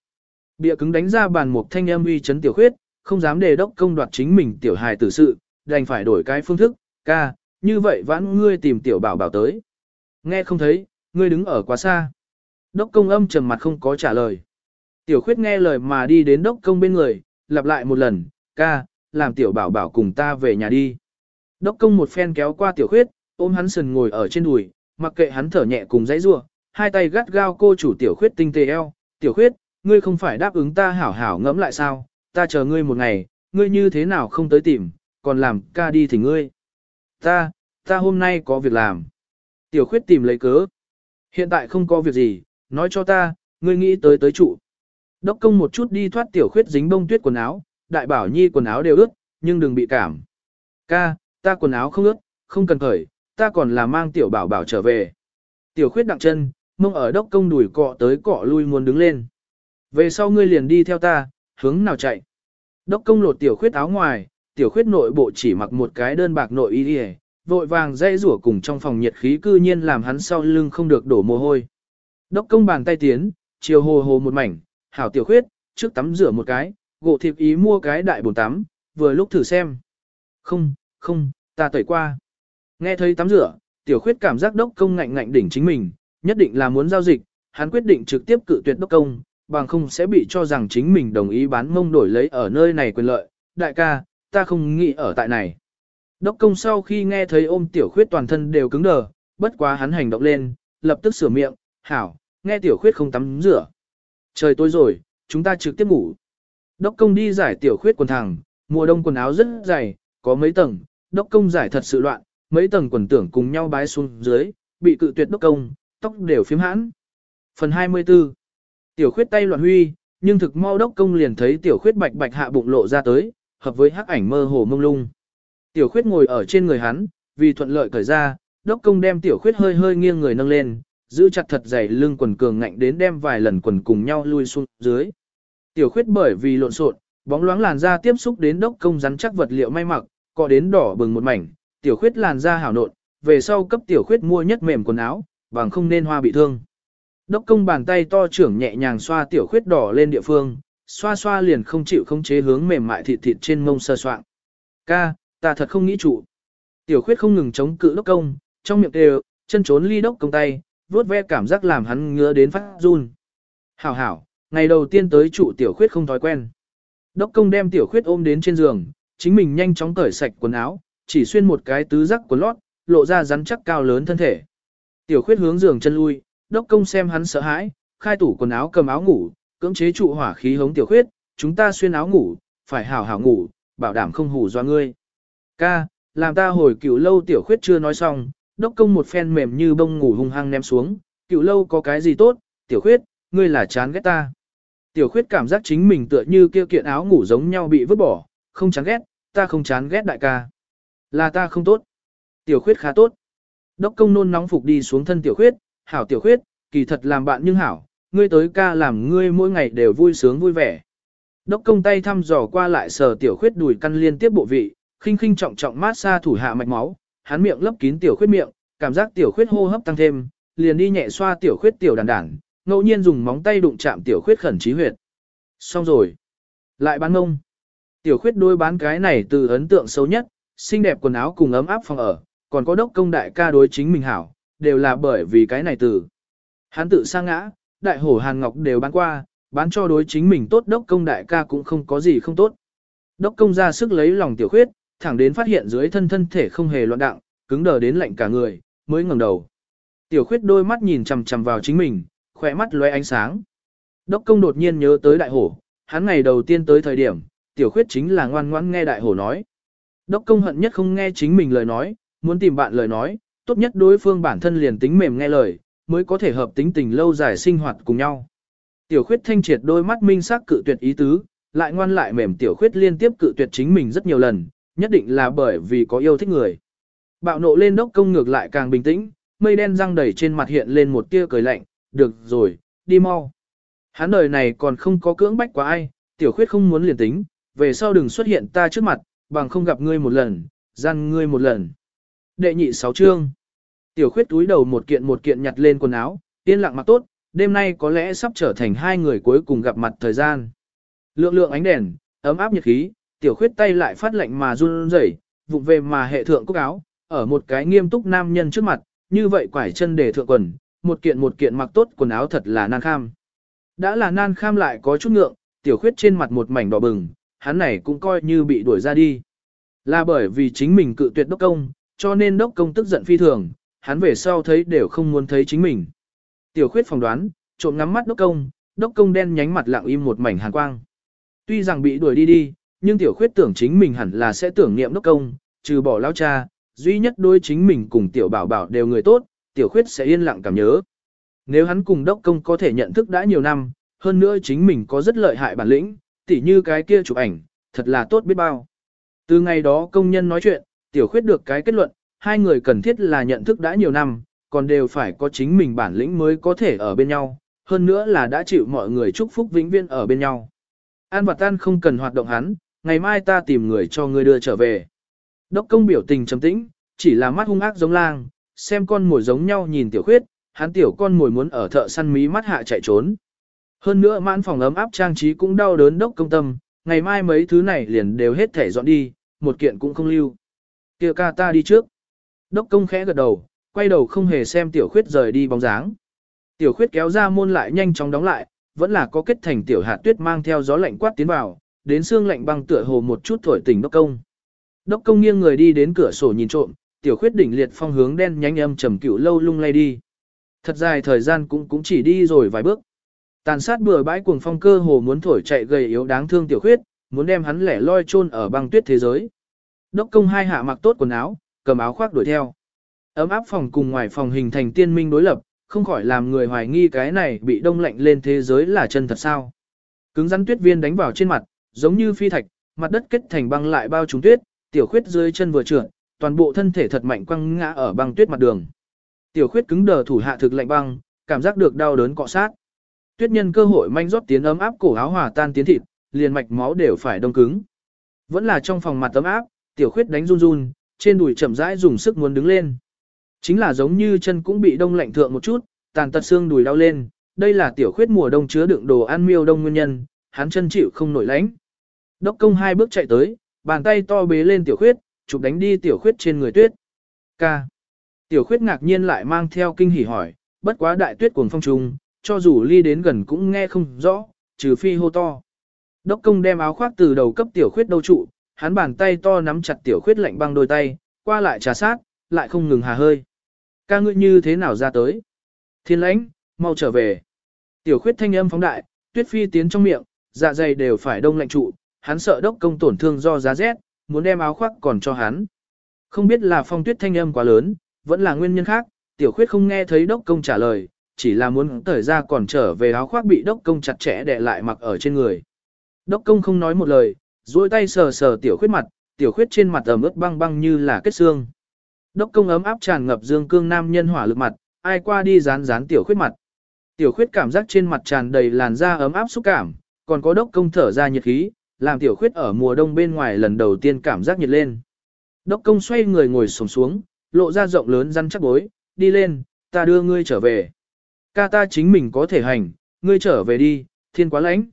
Bịa cứng đánh ra bàn một thanh âm uy chấn tiểu khuyết, không dám đề đốc công đoạt chính mình tiểu hài tử sự, đành phải đổi cái phương thức, ca, như vậy vãn ngươi tìm tiểu bảo bảo tới. Nghe không thấy, ngươi đứng ở quá xa. Đốc công âm trầm mặt không có trả lời. Tiểu khuyết nghe lời mà đi đến đốc công bên người, lặp lại một lần, ca, làm tiểu bảo bảo cùng ta về nhà đi. Đốc công một phen kéo qua tiểu khuyết, ôm hắn sần ngồi ở trên đùi, mặc kệ hắn thở nhẹ cùng dãy rua, hai tay gắt gao cô chủ tiểu khuyết tinh tề eo, tiểu khuyết, ngươi không phải đáp ứng ta hảo hảo ngẫm lại sao, ta chờ ngươi một ngày, ngươi như thế nào không tới tìm, còn làm ca đi thì ngươi. Ta, ta hôm nay có việc làm. Tiểu khuyết tìm lấy cớ. Hiện tại không có việc gì, nói cho ta, ngươi nghĩ tới tới trụ. Đốc công một chút đi thoát tiểu khuyết dính bông tuyết quần áo, đại bảo nhi quần áo đều ướt, nhưng đừng bị cảm. Ca, ta quần áo không ướt, không cần khởi, ta còn là mang tiểu bảo bảo trở về. Tiểu khuyết đặng chân, mông ở đốc công đùi cọ tới cọ lui muốn đứng lên. Về sau ngươi liền đi theo ta, hướng nào chạy. Đốc công lột tiểu khuyết áo ngoài, tiểu khuyết nội bộ chỉ mặc một cái đơn bạc nội y đi vội vàng dây rủa cùng trong phòng nhiệt khí cư nhiên làm hắn sau lưng không được đổ mồ hôi. Đốc công bàn tay tiến, chiều hồ hồ một mảnh, hảo tiểu khuyết, trước tắm rửa một cái, gỗ thiệp ý mua cái đại bồn tắm, vừa lúc thử xem. Không, không, ta tẩy qua. Nghe thấy tắm rửa, tiểu khuyết cảm giác đốc công ngạnh ngạnh đỉnh chính mình, nhất định là muốn giao dịch, hắn quyết định trực tiếp cự tuyệt đốc công, bằng không sẽ bị cho rằng chính mình đồng ý bán mông đổi lấy ở nơi này quyền lợi. Đại ca, ta không nghĩ ở tại này. Đốc công sau khi nghe thấy ôm tiểu khuyết toàn thân đều cứng đờ, bất quá hắn hành động lên, lập tức sửa miệng, hảo, nghe tiểu khuyết không tắm rửa. Trời tối rồi, chúng ta trực tiếp ngủ. Đốc công đi giải tiểu khuyết quần thẳng, mùa đông quần áo rất dày, có mấy tầng, đốc công giải thật sự loạn, mấy tầng quần tưởng cùng nhau bái xuống dưới, bị cự tuyệt đốc công, tóc đều phím hãn. Phần 24 Tiểu khuyết tay loạn huy, nhưng thực mau đốc công liền thấy tiểu khuyết bạch bạch hạ bụng lộ ra tới, hợp với hắc ảnh mơ hồ mông lung. Tiểu khuyết ngồi ở trên người hắn, vì thuận lợi cởi ra, đốc công đem tiểu khuyết hơi hơi nghiêng người nâng lên, giữ chặt thật dày lưng quần cường ngạnh đến đem vài lần quần cùng nhau lui xuống dưới. Tiểu khuyết bởi vì lộn xộn, bóng loáng làn da tiếp xúc đến đốc công rắn chắc vật liệu may mặc, có đến đỏ bừng một mảnh, tiểu khuyết làn da hảo nộn, về sau cấp tiểu khuyết mua nhất mềm quần áo, bằng không nên hoa bị thương. Đốc công bàn tay to trưởng nhẹ nhàng xoa tiểu khuyết đỏ lên địa phương, xoa xoa liền không chịu không chế hướng mềm mại thịt thịt trên mông sơ soạn. Ca, ta thật không nghĩ trụ. Tiểu khuyết không ngừng chống cự đốc công, trong miệng đều, chân trốn ly đốc công tay, vuốt ve cảm giác làm hắn ngứa đến phát run. Hảo hảo, ngày đầu tiên tới trụ tiểu khuyết không thói quen. Đốc công đem tiểu khuyết ôm đến trên giường, chính mình nhanh chóng cởi sạch quần áo, chỉ xuyên một cái tứ giác quần lót, lộ ra rắn chắc cao lớn thân thể. Tiểu khuyết hướng giường chân lui, đốc công xem hắn sợ hãi, khai tủ quần áo cầm áo ngủ, cưỡng chế trụ hỏa khí hống tiểu khuyết, chúng ta xuyên áo ngủ, phải hảo hảo ngủ, bảo đảm không hù do ngươi. Ca, làm ta hồi cựu lâu tiểu khuyết chưa nói xong, đốc công một phen mềm như bông ngủ hung hăng ném xuống, cựu lâu có cái gì tốt, tiểu khuyết, ngươi là chán ghét ta. Tiểu khuyết cảm giác chính mình tựa như kia kiện áo ngủ giống nhau bị vứt bỏ, không chán ghét, ta không chán ghét đại ca. Là ta không tốt. Tiểu khuyết khá tốt. Đốc công nôn nóng phục đi xuống thân tiểu khuyết, hảo tiểu khuyết, kỳ thật làm bạn nhưng hảo, ngươi tới ca làm ngươi mỗi ngày đều vui sướng vui vẻ. Đốc công tay thăm dò qua lại sờ tiểu khuyết đùi căn liên tiếp bộ vị, khinh khinh trọng trọng mát xa thủ hạ mạch máu, hắn miệng lấp kín tiểu khuyết miệng, cảm giác tiểu khuyết hô hấp tăng thêm, liền đi nhẹ xoa tiểu khuyết tiểu đàn đản, ngẫu nhiên dùng móng tay đụng chạm tiểu khuyết khẩn trí huyệt. Xong rồi. Lại bán ngông. Tiểu khuyết đôi bán cái này từ ấn tượng xấu nhất, xinh đẹp quần áo cùng ấm áp phòng ở, còn có đốc công đại ca đối chính mình hảo, đều là bởi vì cái này từ. Hắn tự sa ngã, đại hổ hàn ngọc đều bán qua, bán cho đối chính mình tốt đốc công đại ca cũng không có gì không tốt. Đốc công ra sức lấy lòng tiểu khuyết, thẳng đến phát hiện dưới thân thân thể không hề loạn đặng, cứng đờ đến lạnh cả người, mới ngẩng đầu. Tiểu khuyết đôi mắt nhìn chằm chằm vào chính mình, khỏe mắt lóe ánh sáng. Đốc công đột nhiên nhớ tới đại hổ, hắn ngày đầu tiên tới thời điểm, tiểu khuyết chính là ngoan ngoãn nghe đại hổ nói. Đốc công hận nhất không nghe chính mình lời nói, muốn tìm bạn lời nói, tốt nhất đối phương bản thân liền tính mềm nghe lời, mới có thể hợp tính tình lâu dài sinh hoạt cùng nhau. Tiểu khuyết thanh triệt đôi mắt minh sắc cự tuyệt ý tứ, lại ngoan lại mềm tiểu khuyết liên tiếp cự tuyệt chính mình rất nhiều lần, nhất định là bởi vì có yêu thích người. Bạo nộ lên đốc công ngược lại càng bình tĩnh, mây đen răng đầy trên mặt hiện lên một tia cười lạnh, được rồi, đi mau. Hắn đời này còn không có cưỡng bách quá ai, tiểu khuyết không muốn liền tính, về sau đừng xuất hiện ta trước mặt, bằng không gặp ngươi một lần, gian ngươi một lần. Đệ nhị sáu chương. Tiểu khuyết túi đầu một kiện một kiện nhặt lên quần áo, yên lặng mặc tốt, đêm nay có lẽ sắp trở thành hai người cuối cùng gặp mặt thời gian. Lượng lượng ánh đèn, ấm áp nhiệt khí, tiểu khuyết tay lại phát lệnh mà run rẩy, vụng về mà hệ thượng cúc áo, ở một cái nghiêm túc nam nhân trước mặt, như vậy quải chân để thượng quần, một kiện một kiện mặc tốt quần áo thật là nan kham. Đã là nan kham lại có chút ngượng, tiểu khuyết trên mặt một mảnh đỏ bừng, hắn này cũng coi như bị đuổi ra đi. Là bởi vì chính mình cự tuyệt đốc công, cho nên đốc công tức giận phi thường, hắn về sau thấy đều không muốn thấy chính mình. Tiểu khuyết phỏng đoán, trộm ngắm mắt đốc công, đốc công đen nhánh mặt lặng im một mảnh hàn quang. Tuy rằng bị đuổi đi đi, nhưng tiểu khuyết tưởng chính mình hẳn là sẽ tưởng niệm đốc công, trừ bỏ lao cha, duy nhất đôi chính mình cùng tiểu bảo bảo đều người tốt, tiểu khuyết sẽ yên lặng cảm nhớ. Nếu hắn cùng đốc công có thể nhận thức đã nhiều năm, hơn nữa chính mình có rất lợi hại bản lĩnh, tỉ như cái kia chụp ảnh, thật là tốt biết bao. Từ ngày đó công nhân nói chuyện, tiểu khuyết được cái kết luận, hai người cần thiết là nhận thức đã nhiều năm, còn đều phải có chính mình bản lĩnh mới có thể ở bên nhau, hơn nữa là đã chịu mọi người chúc phúc vĩnh viễn ở bên nhau. An và tan không cần hoạt động hắn, ngày mai ta tìm người cho ngươi đưa trở về. Đốc công biểu tình trầm tĩnh, chỉ là mắt hung ác giống lang, xem con mồi giống nhau nhìn tiểu khuyết, hắn tiểu con mồi muốn ở thợ săn mí mắt hạ chạy trốn. Hơn nữa mãn phòng ấm áp trang trí cũng đau đớn đốc công tâm, ngày mai mấy thứ này liền đều hết thể dọn đi, một kiện cũng không lưu. Kia ca ta đi trước. Đốc công khẽ gật đầu, quay đầu không hề xem tiểu khuyết rời đi bóng dáng. Tiểu khuyết kéo ra môn lại nhanh chóng đóng lại, vẫn là có kết thành tiểu hạt tuyết mang theo gió lạnh quát tiến vào, đến xương lạnh băng tựa hồ một chút thổi tỉnh đốc công. Đốc công nghiêng người đi đến cửa sổ nhìn trộm, tiểu khuyết đỉnh liệt phong hướng đen nhánh âm trầm cựu lâu lung lay đi. Thật dài thời gian cũng cũng chỉ đi rồi vài bước. Tàn sát bừa bãi cuồng phong cơ hồ muốn thổi chạy gầy yếu đáng thương tiểu khuyết, muốn đem hắn lẻ loi chôn ở băng tuyết thế giới. Đốc công hai hạ mặc tốt quần áo, cầm áo khoác đuổi theo. Ấm áp phòng cùng ngoài phòng hình thành tiên minh đối lập, không khỏi làm người hoài nghi cái này bị đông lạnh lên thế giới là chân thật sao. Cứng rắn tuyết viên đánh vào trên mặt, giống như phi thạch, mặt đất kết thành băng lại bao trùm tuyết, tiểu khuyết dưới chân vừa trượt, toàn bộ thân thể thật mạnh quăng ngã ở băng tuyết mặt đường. Tiểu khuyết cứng đờ thủ hạ thực lạnh băng, cảm giác được đau đớn cọ sát. Tuyết nhân cơ hội manh rót tiến ấm áp cổ áo hòa tan tiến thịt, liền mạch máu đều phải đông cứng. Vẫn là trong phòng mặt ấm áp, tiểu khuyết đánh run run, trên đùi chậm rãi dùng sức muốn đứng lên. Chính là giống như chân cũng bị đông lạnh thượng một chút, tàn tật xương đùi đau lên, đây là tiểu khuyết mùa đông chứa đựng đồ ăn miêu đông nguyên nhân, hắn chân chịu không nổi lạnh. Đốc công hai bước chạy tới, bàn tay to bế lên tiểu khuyết, chụp đánh đi tiểu khuyết trên người tuyết. Ca. Tiểu khuyết ngạc nhiên lại mang theo kinh hỉ hỏi, bất quá đại tuyết cuồng phong trùng, cho dù ly đến gần cũng nghe không rõ, trừ phi hô to. Đốc công đem áo khoác từ đầu cấp tiểu khuyết đâu trụ, hắn bàn tay to nắm chặt tiểu khuyết lạnh băng đôi tay, qua lại trà sát, lại không ngừng hà hơi. Ca ngươi như thế nào ra tới? Thiên lãnh, mau trở về. Tiểu khuyết thanh âm phóng đại, tuyết phi tiến trong miệng, dạ dày đều phải đông lạnh trụ, hắn sợ đốc công tổn thương do giá rét, muốn đem áo khoác còn cho hắn. Không biết là phong tuyết thanh âm quá lớn, vẫn là nguyên nhân khác, tiểu khuyết không nghe thấy đốc công trả lời, chỉ là muốn thời ra còn trở về áo khoác bị đốc công chặt chẽ để lại mặc ở trên người. Đốc công không nói một lời, duỗi tay sờ sờ tiểu khuyết mặt, tiểu khuyết trên mặt ẩm ướt băng băng như là kết xương. Đốc công ấm áp tràn ngập dương cương nam nhân hỏa lực mặt, ai qua đi dán dán tiểu khuyết mặt. Tiểu khuyết cảm giác trên mặt tràn đầy làn da ấm áp xúc cảm, còn có đốc công thở ra nhiệt khí, làm tiểu khuyết ở mùa đông bên ngoài lần đầu tiên cảm giác nhiệt lên. Đốc công xoay người ngồi sổng xuống, lộ ra rộng lớn răn chắc bối, đi lên, ta đưa ngươi trở về. Ca ta chính mình có thể hành, ngươi trở về đi, thiên quá lãnh.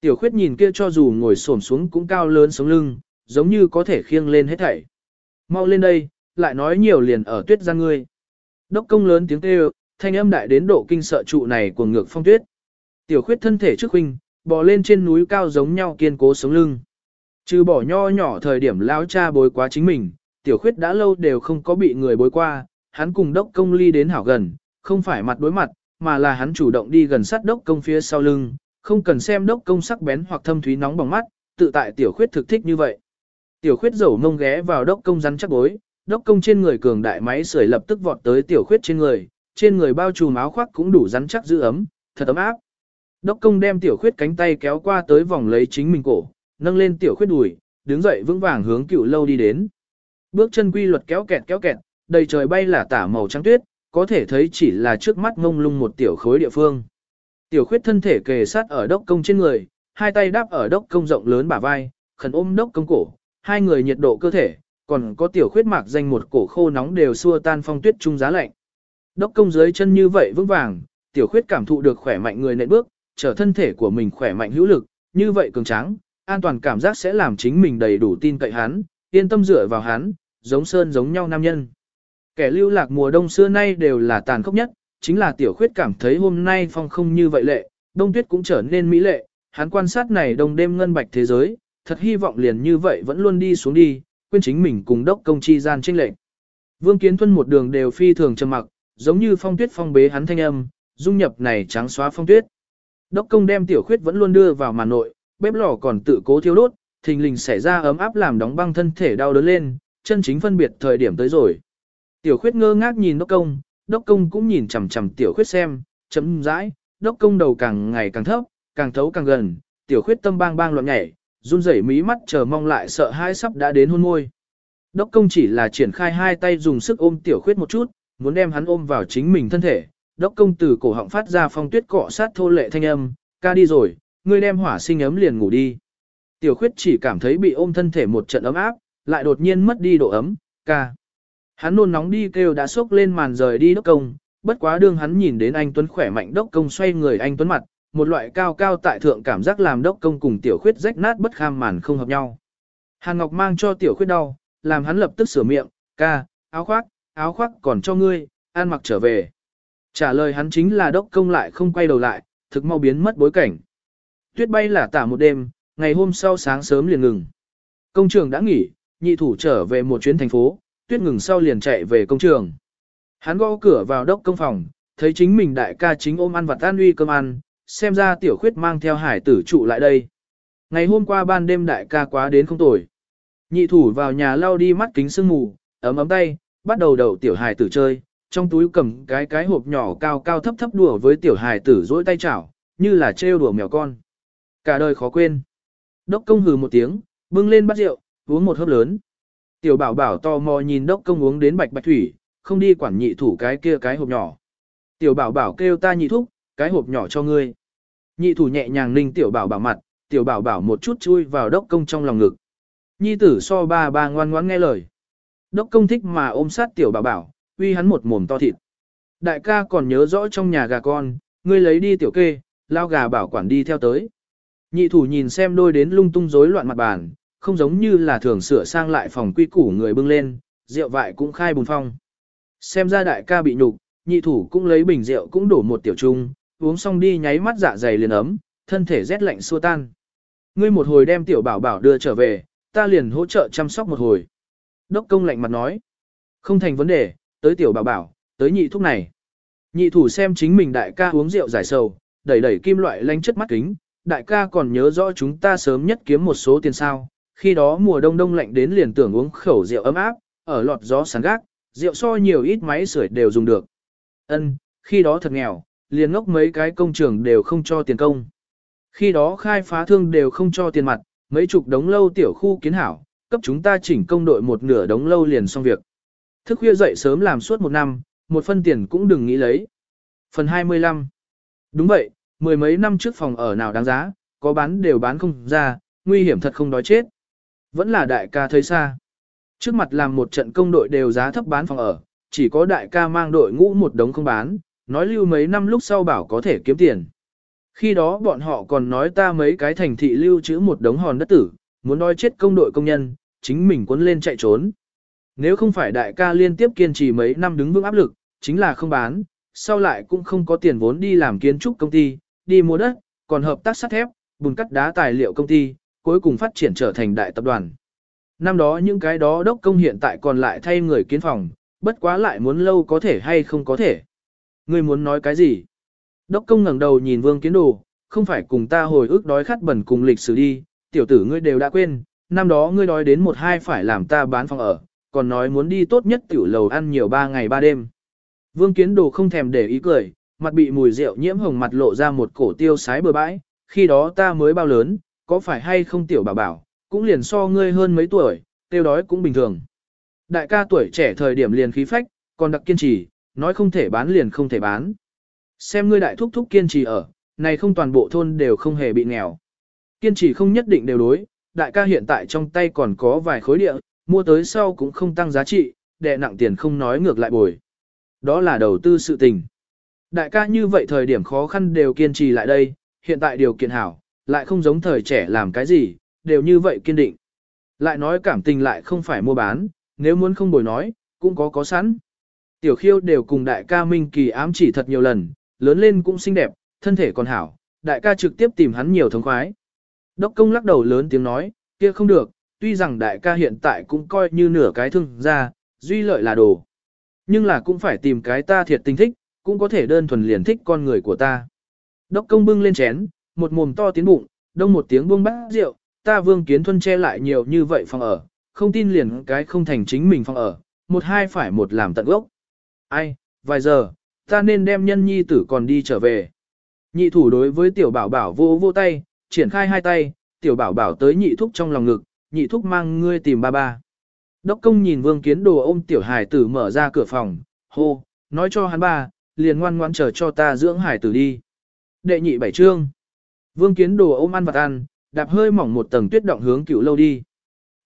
Tiểu khuyết nhìn kia cho dù ngồi xổm xuống cũng cao lớn sống lưng, giống như có thể khiêng lên hết thảy. Mau lên đây, lại nói nhiều liền ở tuyết ra ngươi. Đốc công lớn tiếng kêu, thanh âm đại đến độ kinh sợ trụ này của ngược phong tuyết. Tiểu khuyết thân thể trước huynh, bò lên trên núi cao giống nhau kiên cố sống lưng. Trừ bỏ nho nhỏ thời điểm lão cha bối quá chính mình, tiểu khuyết đã lâu đều không có bị người bối qua, hắn cùng đốc công ly đến hảo gần, không phải mặt đối mặt, mà là hắn chủ động đi gần sát đốc công phía sau lưng, không cần xem đốc công sắc bén hoặc thâm thúy nóng bằng mắt, tự tại tiểu khuyết thực thích như vậy. Tiểu khuyết dầu mông ghé vào đốc công rắn chắc bối, đốc công trên người cường đại máy sưởi lập tức vọt tới tiểu khuyết trên người, trên người bao trùm áo khoác cũng đủ rắn chắc giữ ấm, thật ấm áp. Đốc công đem tiểu khuyết cánh tay kéo qua tới vòng lấy chính mình cổ, nâng lên tiểu khuyết đùi, đứng dậy vững vàng hướng cựu lâu đi đến. Bước chân quy luật kéo kẹt kéo kẹt, đầy trời bay là tả màu trắng tuyết, có thể thấy chỉ là trước mắt ngông lung một tiểu khối địa phương. Tiểu khuyết thân thể kề sát ở đốc công trên người, hai tay đáp ở đốc công rộng lớn bả vai, khẩn ôm đốc công cổ, hai người nhiệt độ cơ thể, còn có tiểu khuyết mạc danh một cổ khô nóng đều xua tan phong tuyết trung giá lạnh. Đốc công dưới chân như vậy vững vàng, tiểu khuyết cảm thụ được khỏe mạnh người nện bước, trở thân thể của mình khỏe mạnh hữu lực, như vậy cường tráng, an toàn cảm giác sẽ làm chính mình đầy đủ tin cậy hắn, yên tâm dựa vào hắn, giống sơn giống nhau nam nhân. Kẻ lưu lạc mùa đông xưa nay đều là tàn khốc nhất, chính là tiểu khuyết cảm thấy hôm nay phong không như vậy lệ, đông tuyết cũng trở nên mỹ lệ, hắn quan sát này đông đêm ngân bạch thế giới, thật hy vọng liền như vậy vẫn luôn đi xuống đi, quên chính mình cùng đốc công chi gian tranh lệnh. Vương Kiến Thuân một đường đều phi thường trầm mặc, giống như phong tuyết phong bế hắn thanh âm, dung nhập này trắng xóa phong tuyết. Đốc công đem tiểu khuyết vẫn luôn đưa vào màn nội, bếp lò còn tự cố thiêu đốt, thình lình xảy ra ấm áp làm đóng băng thân thể đau đớn lên, chân chính phân biệt thời điểm tới rồi. Tiểu khuyết ngơ ngác nhìn đốc công, đốc công cũng nhìn chằm chằm tiểu khuyết xem, chấm rãi, đốc công đầu càng ngày càng thấp, càng thấu càng gần, tiểu khuyết tâm bang bang loạn nhảy, run rẩy mí mắt chờ mong lại sợ hai sắp đã đến hôn môi. Đốc công chỉ là triển khai hai tay dùng sức ôm tiểu khuyết một chút, muốn đem hắn ôm vào chính mình thân thể. Đốc công từ cổ họng phát ra phong tuyết cọ sát thô lệ thanh âm, ca đi rồi, ngươi đem hỏa sinh ấm liền ngủ đi. Tiểu khuyết chỉ cảm thấy bị ôm thân thể một trận ấm áp, lại đột nhiên mất đi độ ấm, ca. Hắn nôn nóng đi kêu đã sốc lên màn rời đi đốc công, bất quá đương hắn nhìn đến anh Tuấn khỏe mạnh đốc công xoay người anh Tuấn mặt, một loại cao cao tại thượng cảm giác làm đốc công cùng tiểu khuyết rách nát bất kham màn không hợp nhau. Hàn Ngọc mang cho tiểu khuyết đau, làm hắn lập tức sửa miệng, ca, áo khoác, áo khoác còn cho ngươi, an mặc trở về. Trả lời hắn chính là đốc công lại không quay đầu lại, thực mau biến mất bối cảnh. Tuyết bay là tả một đêm, ngày hôm sau sáng sớm liền ngừng. Công trường đã nghỉ, nhị thủ trở về một chuyến thành phố, tuyết ngừng sau liền chạy về công trường. Hắn gõ cửa vào đốc công phòng, thấy chính mình đại ca chính ôm ăn vặt tan uy cơm ăn, xem ra tiểu khuyết mang theo hải tử trụ lại đây. Ngày hôm qua ban đêm đại ca quá đến không tồi. Nhị thủ vào nhà lau đi mắt kính sương mù, ấm ấm tay, bắt đầu đầu tiểu hải tử chơi, trong túi cầm cái cái hộp nhỏ cao cao thấp thấp đùa với tiểu hải tử dỗi tay chảo, như là trêu đùa mèo con. Cả đời khó quên. Đốc công hừ một tiếng, bưng lên bát rượu, uống một hớp lớn. Tiểu bảo bảo to mò nhìn đốc công uống đến bạch bạch thủy, không đi quản nhị thủ cái kia cái hộp nhỏ. Tiểu bảo bảo kêu ta nhị thúc, cái hộp nhỏ cho ngươi. Nhị thủ nhẹ nhàng ninh tiểu bảo bảo mặt, tiểu bảo bảo một chút chui vào đốc công trong lòng ngực. Nhi tử so ba ba ngoan ngoãn nghe lời. Đốc công thích mà ôm sát tiểu bảo bảo, uy hắn một mồm to thịt. Đại ca còn nhớ rõ trong nhà gà con, ngươi lấy đi tiểu kê, lao gà bảo quản đi theo tới. Nhị thủ nhìn xem đôi đến lung tung rối loạn mặt bàn, không giống như là thường sửa sang lại phòng quy củ người bưng lên, rượu vại cũng khai bùn phong. Xem ra đại ca bị nhục, nhị thủ cũng lấy bình rượu cũng đổ một tiểu chung uống xong đi nháy mắt dạ dày liền ấm, thân thể rét lạnh xua tan. Ngươi một hồi đem tiểu bảo bảo đưa trở về, ta liền hỗ trợ chăm sóc một hồi. Đốc công lạnh mặt nói, không thành vấn đề, tới tiểu bảo bảo, tới nhị thúc này. Nhị thủ xem chính mình đại ca uống rượu giải sầu, đẩy đẩy kim loại lánh chất mắt kính, đại ca còn nhớ rõ chúng ta sớm nhất kiếm một số tiền sao, khi đó mùa đông đông lạnh đến liền tưởng uống khẩu rượu ấm áp, ở lọt gió sáng gác, rượu so nhiều ít máy sưởi đều dùng được. Ân, khi đó thật nghèo, liền ngốc mấy cái công trường đều không cho tiền công. Khi đó khai phá thương đều không cho tiền mặt, mấy chục đống lâu tiểu khu kiến hảo, cấp chúng ta chỉnh công đội một nửa đống lâu liền xong việc. Thức khuya dậy sớm làm suốt một năm, một phân tiền cũng đừng nghĩ lấy. Phần 25 Đúng vậy, mười mấy năm trước phòng ở nào đáng giá, có bán đều bán không ra, nguy hiểm thật không đói chết. Vẫn là đại ca thấy xa. Trước mặt làm một trận công đội đều giá thấp bán phòng ở, chỉ có đại ca mang đội ngũ một đống không bán, nói lưu mấy năm lúc sau bảo có thể kiếm tiền. Khi đó bọn họ còn nói ta mấy cái thành thị lưu trữ một đống hòn đất tử, muốn nói chết công đội công nhân, chính mình quấn lên chạy trốn. Nếu không phải đại ca liên tiếp kiên trì mấy năm đứng vững áp lực, chính là không bán, sau lại cũng không có tiền vốn đi làm kiến trúc công ty, đi mua đất, còn hợp tác sắt thép, bùn cắt đá tài liệu công ty, cuối cùng phát triển trở thành đại tập đoàn. Năm đó những cái đó đốc công hiện tại còn lại thay người kiến phòng, bất quá lại muốn lâu có thể hay không có thể. Ngươi muốn nói cái gì? Đốc công ngẩng đầu nhìn vương kiến đồ, không phải cùng ta hồi ức đói khát bẩn cùng lịch sử đi, tiểu tử ngươi đều đã quên, năm đó ngươi đói đến một hai phải làm ta bán phòng ở, còn nói muốn đi tốt nhất tiểu lầu ăn nhiều ba ngày ba đêm. Vương kiến đồ không thèm để ý cười, mặt bị mùi rượu nhiễm hồng mặt lộ ra một cổ tiêu sái bừa bãi, khi đó ta mới bao lớn, có phải hay không tiểu bảo bảo, cũng liền so ngươi hơn mấy tuổi, tiêu đói cũng bình thường. Đại ca tuổi trẻ thời điểm liền khí phách, còn đặc kiên trì, nói không thể bán liền không thể bán. Xem ngươi đại thúc thúc kiên trì ở, này không toàn bộ thôn đều không hề bị nghèo. Kiên trì không nhất định đều đối, đại ca hiện tại trong tay còn có vài khối địa, mua tới sau cũng không tăng giá trị, đệ nặng tiền không nói ngược lại bồi. Đó là đầu tư sự tình. Đại ca như vậy thời điểm khó khăn đều kiên trì lại đây, hiện tại điều kiện hảo, lại không giống thời trẻ làm cái gì, đều như vậy kiên định. Lại nói cảm tình lại không phải mua bán, nếu muốn không bồi nói, cũng có có sẵn. Tiểu khiêu đều cùng đại ca Minh Kỳ ám chỉ thật nhiều lần, lớn lên cũng xinh đẹp, thân thể còn hảo, đại ca trực tiếp tìm hắn nhiều thống khoái. Đốc công lắc đầu lớn tiếng nói, kia không được, tuy rằng đại ca hiện tại cũng coi như nửa cái thương ra, duy lợi là đồ. Nhưng là cũng phải tìm cái ta thiệt tình thích, cũng có thể đơn thuần liền thích con người của ta. Đốc công bưng lên chén, một mồm to tiến bụng, đông một tiếng buông bát rượu, ta vương kiến thuân che lại nhiều như vậy phòng ở, không tin liền cái không thành chính mình phòng ở, một hai phải một làm tận gốc. Ai, vài giờ, ta nên đem nhân nhi tử còn đi trở về. Nhị thủ đối với tiểu bảo bảo vô vô tay, triển khai hai tay, tiểu bảo bảo tới nhị thúc trong lòng ngực, nhị thúc mang ngươi tìm ba ba. Đốc công nhìn vương kiến đồ ôm tiểu hải tử mở ra cửa phòng, hô, nói cho hắn ba, liền ngoan ngoan chờ cho ta dưỡng hải tử đi. Đệ nhị bảy trương. Vương kiến đồ ôm ăn vặt ăn, đạp hơi mỏng một tầng tuyết động hướng cựu lâu đi.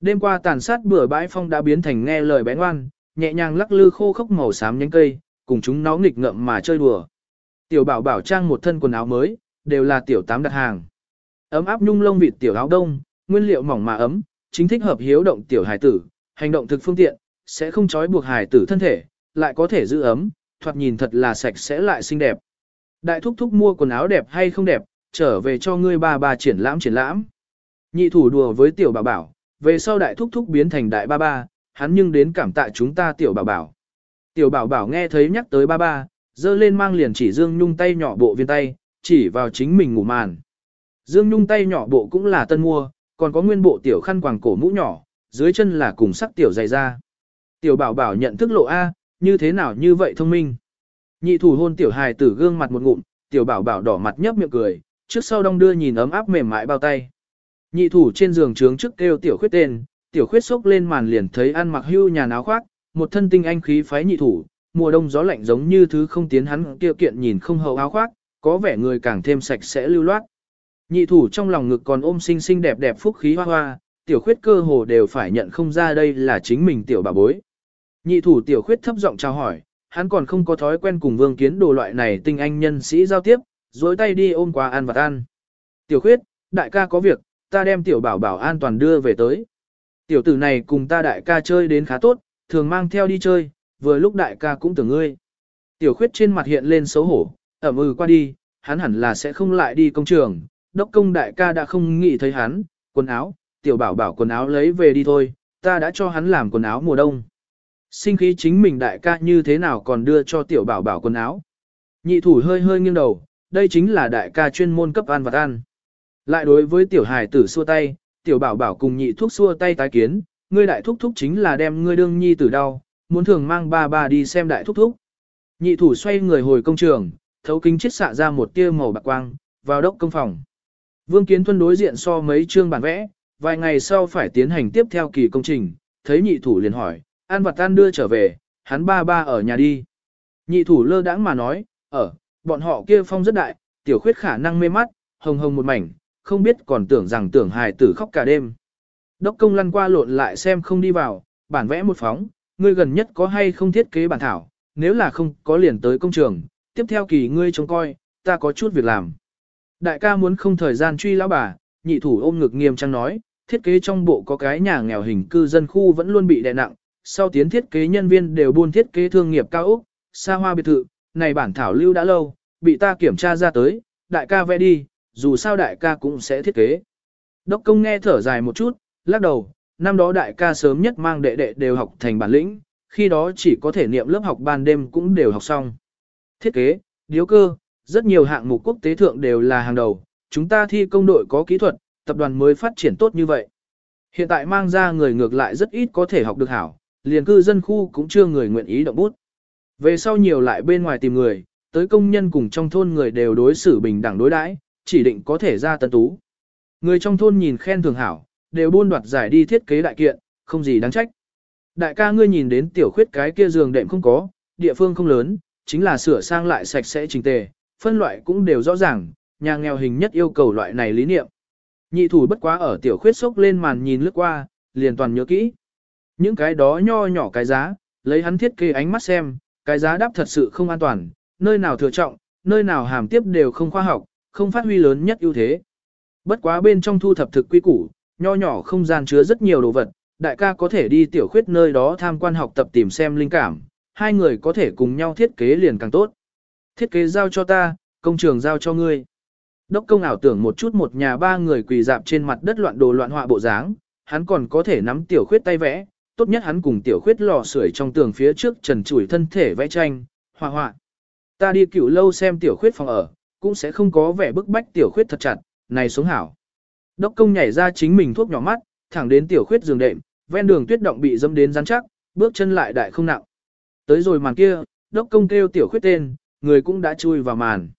Đêm qua tàn sát bửa bãi phong đã biến thành nghe lời bé ngoan, nhẹ nhàng lắc lư khô khốc màu xám nhánh cây, cùng chúng nó nghịch ngợm mà chơi đùa. Tiểu bảo bảo trang một thân quần áo mới, đều là tiểu tám đặt hàng. Ấm áp nhung lông vịt tiểu áo đông, nguyên liệu mỏng mà ấm, chính thích hợp hiếu động tiểu hải tử, hành động thực phương tiện, sẽ không trói buộc hải tử thân thể, lại có thể giữ ấm, thoạt nhìn thật là sạch sẽ lại xinh đẹp. Đại thúc thúc mua quần áo đẹp hay không đẹp, trở về cho ngươi ba ba triển lãm triển lãm. Nhị thủ đùa với tiểu bảo bảo, về sau đại thúc thúc biến thành đại ba ba, hắn nhưng đến cảm tạ chúng ta tiểu bảo bảo. Tiểu bảo bảo nghe thấy nhắc tới ba ba, dơ lên mang liền chỉ Dương Nhung tay nhỏ bộ viên tay, chỉ vào chính mình ngủ màn. Dương Nhung tay nhỏ bộ cũng là tân mua, còn có nguyên bộ tiểu khăn quàng cổ mũ nhỏ, dưới chân là cùng sắc tiểu dày da. Tiểu bảo bảo nhận thức lộ A, như thế nào như vậy thông minh. Nhị thủ hôn tiểu hài tử gương mặt một ngụm, tiểu bảo bảo đỏ mặt nhấp miệng cười, trước sau đong đưa nhìn ấm áp mềm mại bao tay. Nhị thủ trên giường trướng trước kêu tiểu khuyết tên, tiểu khuyết sốc lên màn liền thấy ăn mặc hưu nhà áo khoác, một thân tinh anh khí phái nhị thủ, mùa đông gió lạnh giống như thứ không tiến hắn kia kiện nhìn không hậu áo khoác, có vẻ người càng thêm sạch sẽ lưu loát. Nhị thủ trong lòng ngực còn ôm xinh xinh đẹp đẹp phúc khí hoa hoa, tiểu khuyết cơ hồ đều phải nhận không ra đây là chính mình tiểu bà bối. Nhị thủ tiểu khuyết thấp giọng chào hỏi, hắn còn không có thói quen cùng vương kiến đồ loại này tinh anh nhân sĩ giao tiếp, dối tay đi ôm qua ăn vặt ăn. Tiểu khuyết, đại ca có việc, ta đem tiểu bảo bảo an toàn đưa về tới. Tiểu tử này cùng ta đại ca chơi đến khá tốt, thường mang theo đi chơi, vừa lúc đại ca cũng tưởng ngươi. Tiểu khuyết trên mặt hiện lên xấu hổ, ẩm ừ qua đi, hắn hẳn là sẽ không lại đi công trường, đốc công đại ca đã không nghĩ thấy hắn, quần áo, tiểu bảo bảo quần áo lấy về đi thôi, ta đã cho hắn làm quần áo mùa đông. Sinh khí chính mình đại ca như thế nào còn đưa cho tiểu bảo bảo quần áo. Nhị thủ hơi hơi nghiêng đầu, đây chính là đại ca chuyên môn cấp ăn vật ăn. Lại đối với tiểu hài tử xua tay, tiểu bảo bảo cùng nhị thuốc xua tay tái kiến, ngươi đại thúc thúc chính là đem ngươi đương nhi tử đau, muốn thường mang ba ba đi xem đại thúc thúc. Nhị thủ xoay người hồi công trường, thấu kính chết xạ ra một tia màu bạc quang, vào đốc công phòng. Vương Kiến Thuân đối diện so mấy chương bản vẽ, vài ngày sau phải tiến hành tiếp theo kỳ công trình, thấy nhị thủ liền hỏi, an vật tan đưa trở về, hắn ba ba ở nhà đi. Nhị thủ lơ đãng mà nói, ở, bọn họ kia phong rất đại, tiểu khuyết khả năng mê mắt, hồng hồng một mảnh, không biết còn tưởng rằng tưởng hài tử khóc cả đêm. Đốc công lăn qua lộn lại xem không đi vào, bản vẽ một phóng, ngươi gần nhất có hay không thiết kế bản thảo, nếu là không có liền tới công trường, tiếp theo kỳ ngươi trông coi, ta có chút việc làm. Đại ca muốn không thời gian truy lão bà, nhị thủ ôm ngực nghiêm trang nói, thiết kế trong bộ có cái nhà nghèo hình cư dân khu vẫn luôn bị đè nặng, sau tiến thiết kế nhân viên đều buôn thiết kế thương nghiệp cao Úc, xa hoa biệt thự, này bản thảo lưu đã lâu, bị ta kiểm tra ra tới, đại ca vẽ đi, dù sao đại ca cũng sẽ thiết kế. Đốc công nghe thở dài một chút, lắc đầu, năm đó đại ca sớm nhất mang đệ đệ đều học thành bản lĩnh, khi đó chỉ có thể niệm lớp học ban đêm cũng đều học xong. Thiết kế, điếu cơ, rất nhiều hạng mục quốc tế thượng đều là hàng đầu, chúng ta thi công đội có kỹ thuật, tập đoàn mới phát triển tốt như vậy. Hiện tại mang ra người ngược lại rất ít có thể học được hảo, liền cư dân khu cũng chưa người nguyện ý động bút. Về sau nhiều lại bên ngoài tìm người, tới công nhân cùng trong thôn người đều đối xử bình đẳng đối đãi, chỉ định có thể ra tân tú. Người trong thôn nhìn khen thường hảo, đều buôn đoạt giải đi thiết kế đại kiện, không gì đáng trách. Đại ca ngươi nhìn đến tiểu khuyết cái kia giường đệm không có, địa phương không lớn, chính là sửa sang lại sạch sẽ trình tề, phân loại cũng đều rõ ràng, nhà nghèo hình nhất yêu cầu loại này lý niệm. Nhị thủ bất quá ở tiểu khuyết sốc lên màn nhìn lướt qua, liền toàn nhớ kỹ. Những cái đó nho nhỏ cái giá, lấy hắn thiết kế ánh mắt xem, cái giá đáp thật sự không an toàn, nơi nào thừa trọng, nơi nào hàm tiếp đều không khoa học, không phát huy lớn nhất ưu thế. Bất quá bên trong thu thập thực quy củ, nho nhỏ không gian chứa rất nhiều đồ vật, đại ca có thể đi tiểu khuyết nơi đó tham quan học tập tìm xem linh cảm, hai người có thể cùng nhau thiết kế liền càng tốt. Thiết kế giao cho ta, công trường giao cho ngươi. Đốc công ảo tưởng một chút một nhà ba người quỳ dạp trên mặt đất loạn đồ loạn họa bộ dáng, hắn còn có thể nắm tiểu khuyết tay vẽ, tốt nhất hắn cùng tiểu khuyết lò sưởi trong tường phía trước trần chủi thân thể vẽ tranh, họa họa. Ta đi cựu lâu xem tiểu khuyết phòng ở, cũng sẽ không có vẻ bức bách tiểu khuyết thật chặt, này xuống hảo. Đốc công nhảy ra chính mình thuốc nhỏ mắt, thẳng đến tiểu khuyết giường đệm, ven đường tuyết động bị dâm đến rắn chắc, bước chân lại đại không nặng. Tới rồi màn kia, đốc công kêu tiểu khuyết tên, người cũng đã chui vào màn.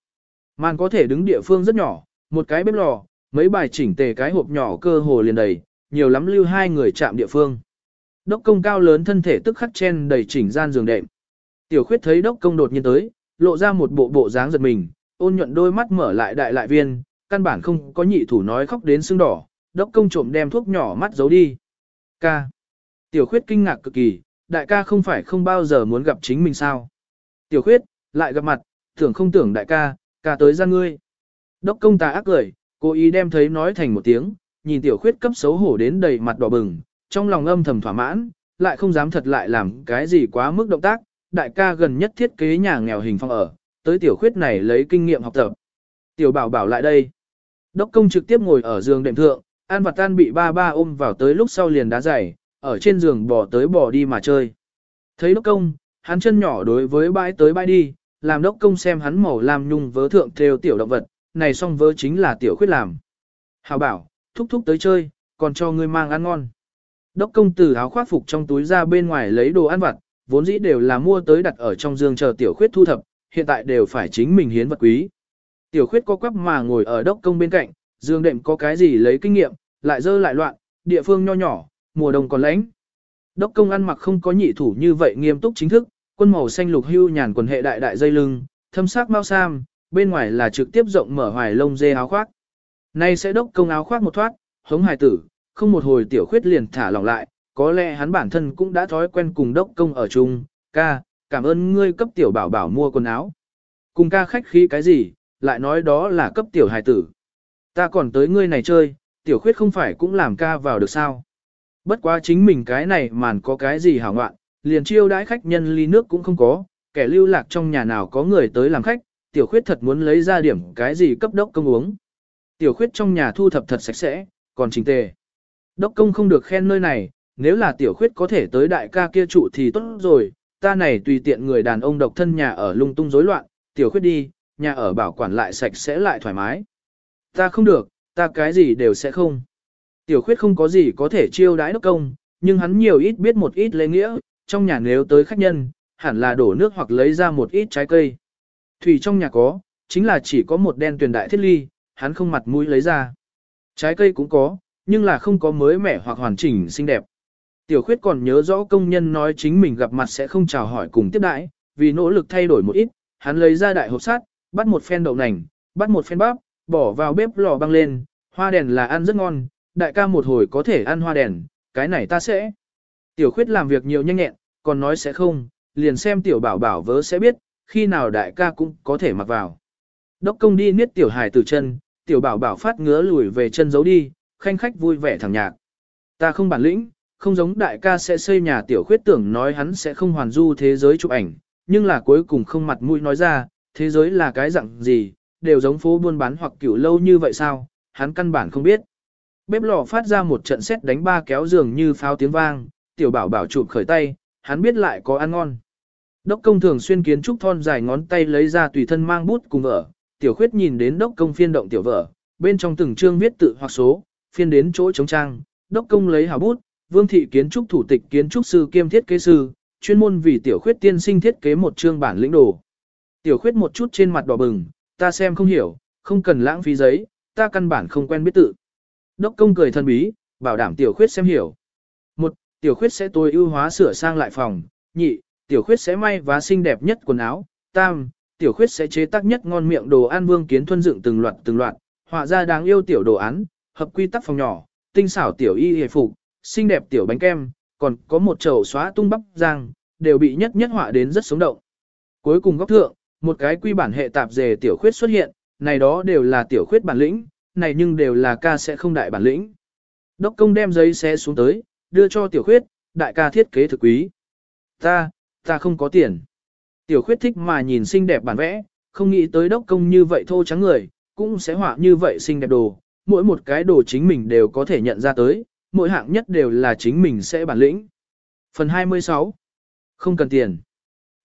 Màn có thể đứng địa phương rất nhỏ, một cái bếp lò, mấy bài chỉnh tề cái hộp nhỏ cơ hồ liền đầy, nhiều lắm lưu hai người chạm địa phương. Đốc công cao lớn thân thể tức khắc chen đầy chỉnh gian giường đệm. Tiểu khuyết thấy đốc công đột nhiên tới, lộ ra một bộ bộ dáng giật mình, ôn nhuận đôi mắt mở lại đại lại viên, căn bản không có nhị thủ nói khóc đến sưng đỏ, đốc công trộm đem thuốc nhỏ mắt giấu đi. Ca. Tiểu khuyết kinh ngạc cực kỳ, đại ca không phải không bao giờ muốn gặp chính mình sao. Tiểu khuyết, lại gặp mặt, tưởng không tưởng đại ca, ca tới ra ngươi. Đốc công ta ác cười, cố ý đem thấy nói thành một tiếng, nhìn tiểu khuyết cấp xấu hổ đến đầy mặt đỏ bừng, trong lòng âm thầm thỏa mãn, lại không dám thật lại làm cái gì quá mức động tác, đại ca gần nhất thiết kế nhà nghèo hình phong ở, tới tiểu khuyết này lấy kinh nghiệm học tập. Tiểu bảo bảo lại đây. Đốc công trực tiếp ngồi ở giường đệm thượng, An vật Tan bị ba ba ôm vào tới lúc sau liền đá giày, ở trên giường bò tới bò đi mà chơi. Thấy đốc công, hắn chân nhỏ đối với bãi tới bãi đi, làm đốc công xem hắn màu làm nhung vớ thượng theo tiểu động vật, này song vớ chính là tiểu khuyết làm. Hào bảo, thúc thúc tới chơi, còn cho ngươi mang ăn ngon. Đốc công từ áo khoác phục trong túi ra bên ngoài lấy đồ ăn vặt, vốn dĩ đều là mua tới đặt ở trong giường chờ tiểu khuyết thu thập, hiện tại đều phải chính mình hiến vật quý. Tiểu khuyết có quắp mà ngồi ở đốc công bên cạnh, giường đệm có cái gì lấy kinh nghiệm, lại dơ lại loạn, địa phương nho nhỏ, mùa đông còn lạnh. Đốc công ăn mặc không có nhị thủ như vậy nghiêm túc chính thức, quân màu xanh lục hưu nhàn quần hệ đại đại dây lưng, thâm sắc mau sam, bên ngoài là trực tiếp rộng mở hoài lông dê áo khoác. Nay sẽ đốc công áo khoác một thoát, hống hài tử, không một hồi tiểu khuyết liền thả lỏng lại, có lẽ hắn bản thân cũng đã thói quen cùng đốc công ở chung, ca, cảm ơn ngươi cấp tiểu bảo bảo mua quần áo. Cùng ca khách khí cái gì, lại nói đó là cấp tiểu hài tử. Ta còn tới ngươi này chơi, tiểu khuyết không phải cũng làm ca vào được sao. Bất quá chính mình cái này màn có cái gì hảo ngoạn, liền chiêu đãi khách nhân ly nước cũng không có, kẻ lưu lạc trong nhà nào có người tới làm khách, tiểu khuyết thật muốn lấy ra điểm cái gì cấp đốc công uống. Tiểu khuyết trong nhà thu thập thật sạch sẽ, còn trình tề. Đốc công không được khen nơi này, nếu là tiểu khuyết có thể tới đại ca kia trụ thì tốt rồi, ta này tùy tiện người đàn ông độc thân nhà ở lung tung rối loạn, tiểu khuyết đi, nhà ở bảo quản lại sạch sẽ lại thoải mái. Ta không được, ta cái gì đều sẽ không. Tiểu khuyết không có gì có thể chiêu đãi đốc công, nhưng hắn nhiều ít biết một ít lễ nghĩa, trong nhà nếu tới khách nhân, hẳn là đổ nước hoặc lấy ra một ít trái cây. Thủy trong nhà có, chính là chỉ có một đen tuyển đại thiết ly, hắn không mặt mũi lấy ra. Trái cây cũng có, nhưng là không có mới mẻ hoặc hoàn chỉnh xinh đẹp. Tiểu khuyết còn nhớ rõ công nhân nói chính mình gặp mặt sẽ không chào hỏi cùng tiếp đãi, vì nỗ lực thay đổi một ít, hắn lấy ra đại hộp sắt, bắt một phen đậu nành, bắt một phen bắp, bỏ vào bếp lò băng lên, hoa đèn là ăn rất ngon, đại ca một hồi có thể ăn hoa đèn, cái này ta sẽ. Tiểu khuyết làm việc nhiều nhanh nhẹn, còn nói sẽ không, liền xem tiểu bảo bảo vớ sẽ biết, khi nào đại ca cũng có thể mặc vào. Đốc công đi niết tiểu hài từ chân, tiểu bảo bảo phát ngứa lùi về chân giấu đi, khanh khách vui vẻ thẳng nhạc. Ta không bản lĩnh, không giống đại ca sẽ xây nhà tiểu khuyết tưởng nói hắn sẽ không hoàn du thế giới chụp ảnh, nhưng là cuối cùng không mặt mũi nói ra, thế giới là cái dạng gì, đều giống phố buôn bán hoặc kiểu lâu như vậy sao, hắn căn bản không biết. Bếp lò phát ra một trận xét đánh ba kéo giường như pháo tiếng vang, tiểu bảo bảo chụp khởi tay, hắn biết lại có ăn ngon. Đốc công thường xuyên kiến trúc thon dài ngón tay lấy ra tùy thân mang bút cùng vợ, tiểu khuyết nhìn đến đốc công phiên động tiểu vợ, bên trong từng chương viết tự hoặc số, phiên đến chỗ chống trang, đốc công lấy hào bút, vương thị kiến trúc thủ tịch kiến trúc sư kiêm thiết kế sư, chuyên môn vì tiểu khuyết tiên sinh thiết kế một chương bản lĩnh đồ. Tiểu khuyết một chút trên mặt đỏ bừng, ta xem không hiểu, không cần lãng phí giấy, ta căn bản không quen biết tự. Đốc công cười thân bí, bảo đảm tiểu khuyết xem hiểu. Tiểu khuyết sẽ tối ưu hóa sửa sang lại phòng. Nhị, tiểu khuyết sẽ may vá xinh đẹp nhất quần áo. Tam, tiểu khuyết sẽ chế tác nhất ngon miệng đồ ăn vương kiến thuân dựng từng loạt từng loạt, họa ra đáng yêu tiểu đồ án, hợp quy tắc phòng nhỏ, tinh xảo tiểu y hề phục, xinh đẹp tiểu bánh kem, còn có một chậu xóa tung bắp giang, đều bị nhất nhất họa đến rất sống động. Cuối cùng góc thượng, một cái quy bản hệ tạp dề tiểu khuyết xuất hiện, này đó đều là tiểu khuyết bản lĩnh, này nhưng đều là ca sẽ không đại bản lĩnh. Đốc công đem giấy xé xuống tới, đưa cho tiểu khuyết, đại ca thiết kế thực quý. Ta, ta không có tiền. Tiểu khuyết thích mà nhìn xinh đẹp bản vẽ, không nghĩ tới đốc công như vậy thô trắng người, cũng sẽ họa như vậy xinh đẹp đồ, mỗi một cái đồ chính mình đều có thể nhận ra tới, mỗi hạng nhất đều là chính mình sẽ bản lĩnh. Phần 26 Không cần tiền.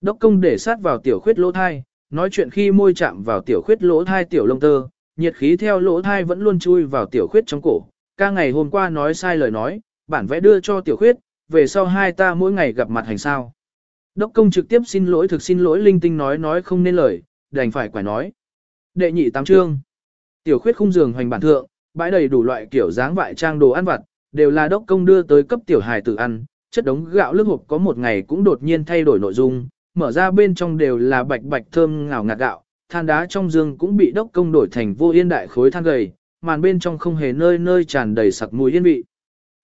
Đốc công để sát vào tiểu khuyết lỗ thai, nói chuyện khi môi chạm vào tiểu khuyết lỗ thai tiểu lông tơ, nhiệt khí theo lỗ thai vẫn luôn chui vào tiểu khuyết trong cổ. Ca ngày hôm qua nói sai lời nói, bản vẽ đưa cho tiểu khuyết, về sau hai ta mỗi ngày gặp mặt hành sao. Đốc công trực tiếp xin lỗi thực xin lỗi linh tinh nói nói không nên lời, đành phải quải nói. Đệ nhị tám chương. Tiểu khuyết khung giường hoành bản thượng, bãi đầy đủ loại kiểu dáng vại trang đồ ăn vặt, đều là đốc công đưa tới cấp tiểu hài tử ăn, chất đống gạo lương hộp có một ngày cũng đột nhiên thay đổi nội dung, mở ra bên trong đều là bạch bạch thơm ngào ngạt gạo, than đá trong giường cũng bị đốc công đổi thành vô yên đại khối than gầy, màn bên trong không hề nơi nơi tràn đầy sặc mùi yên vị.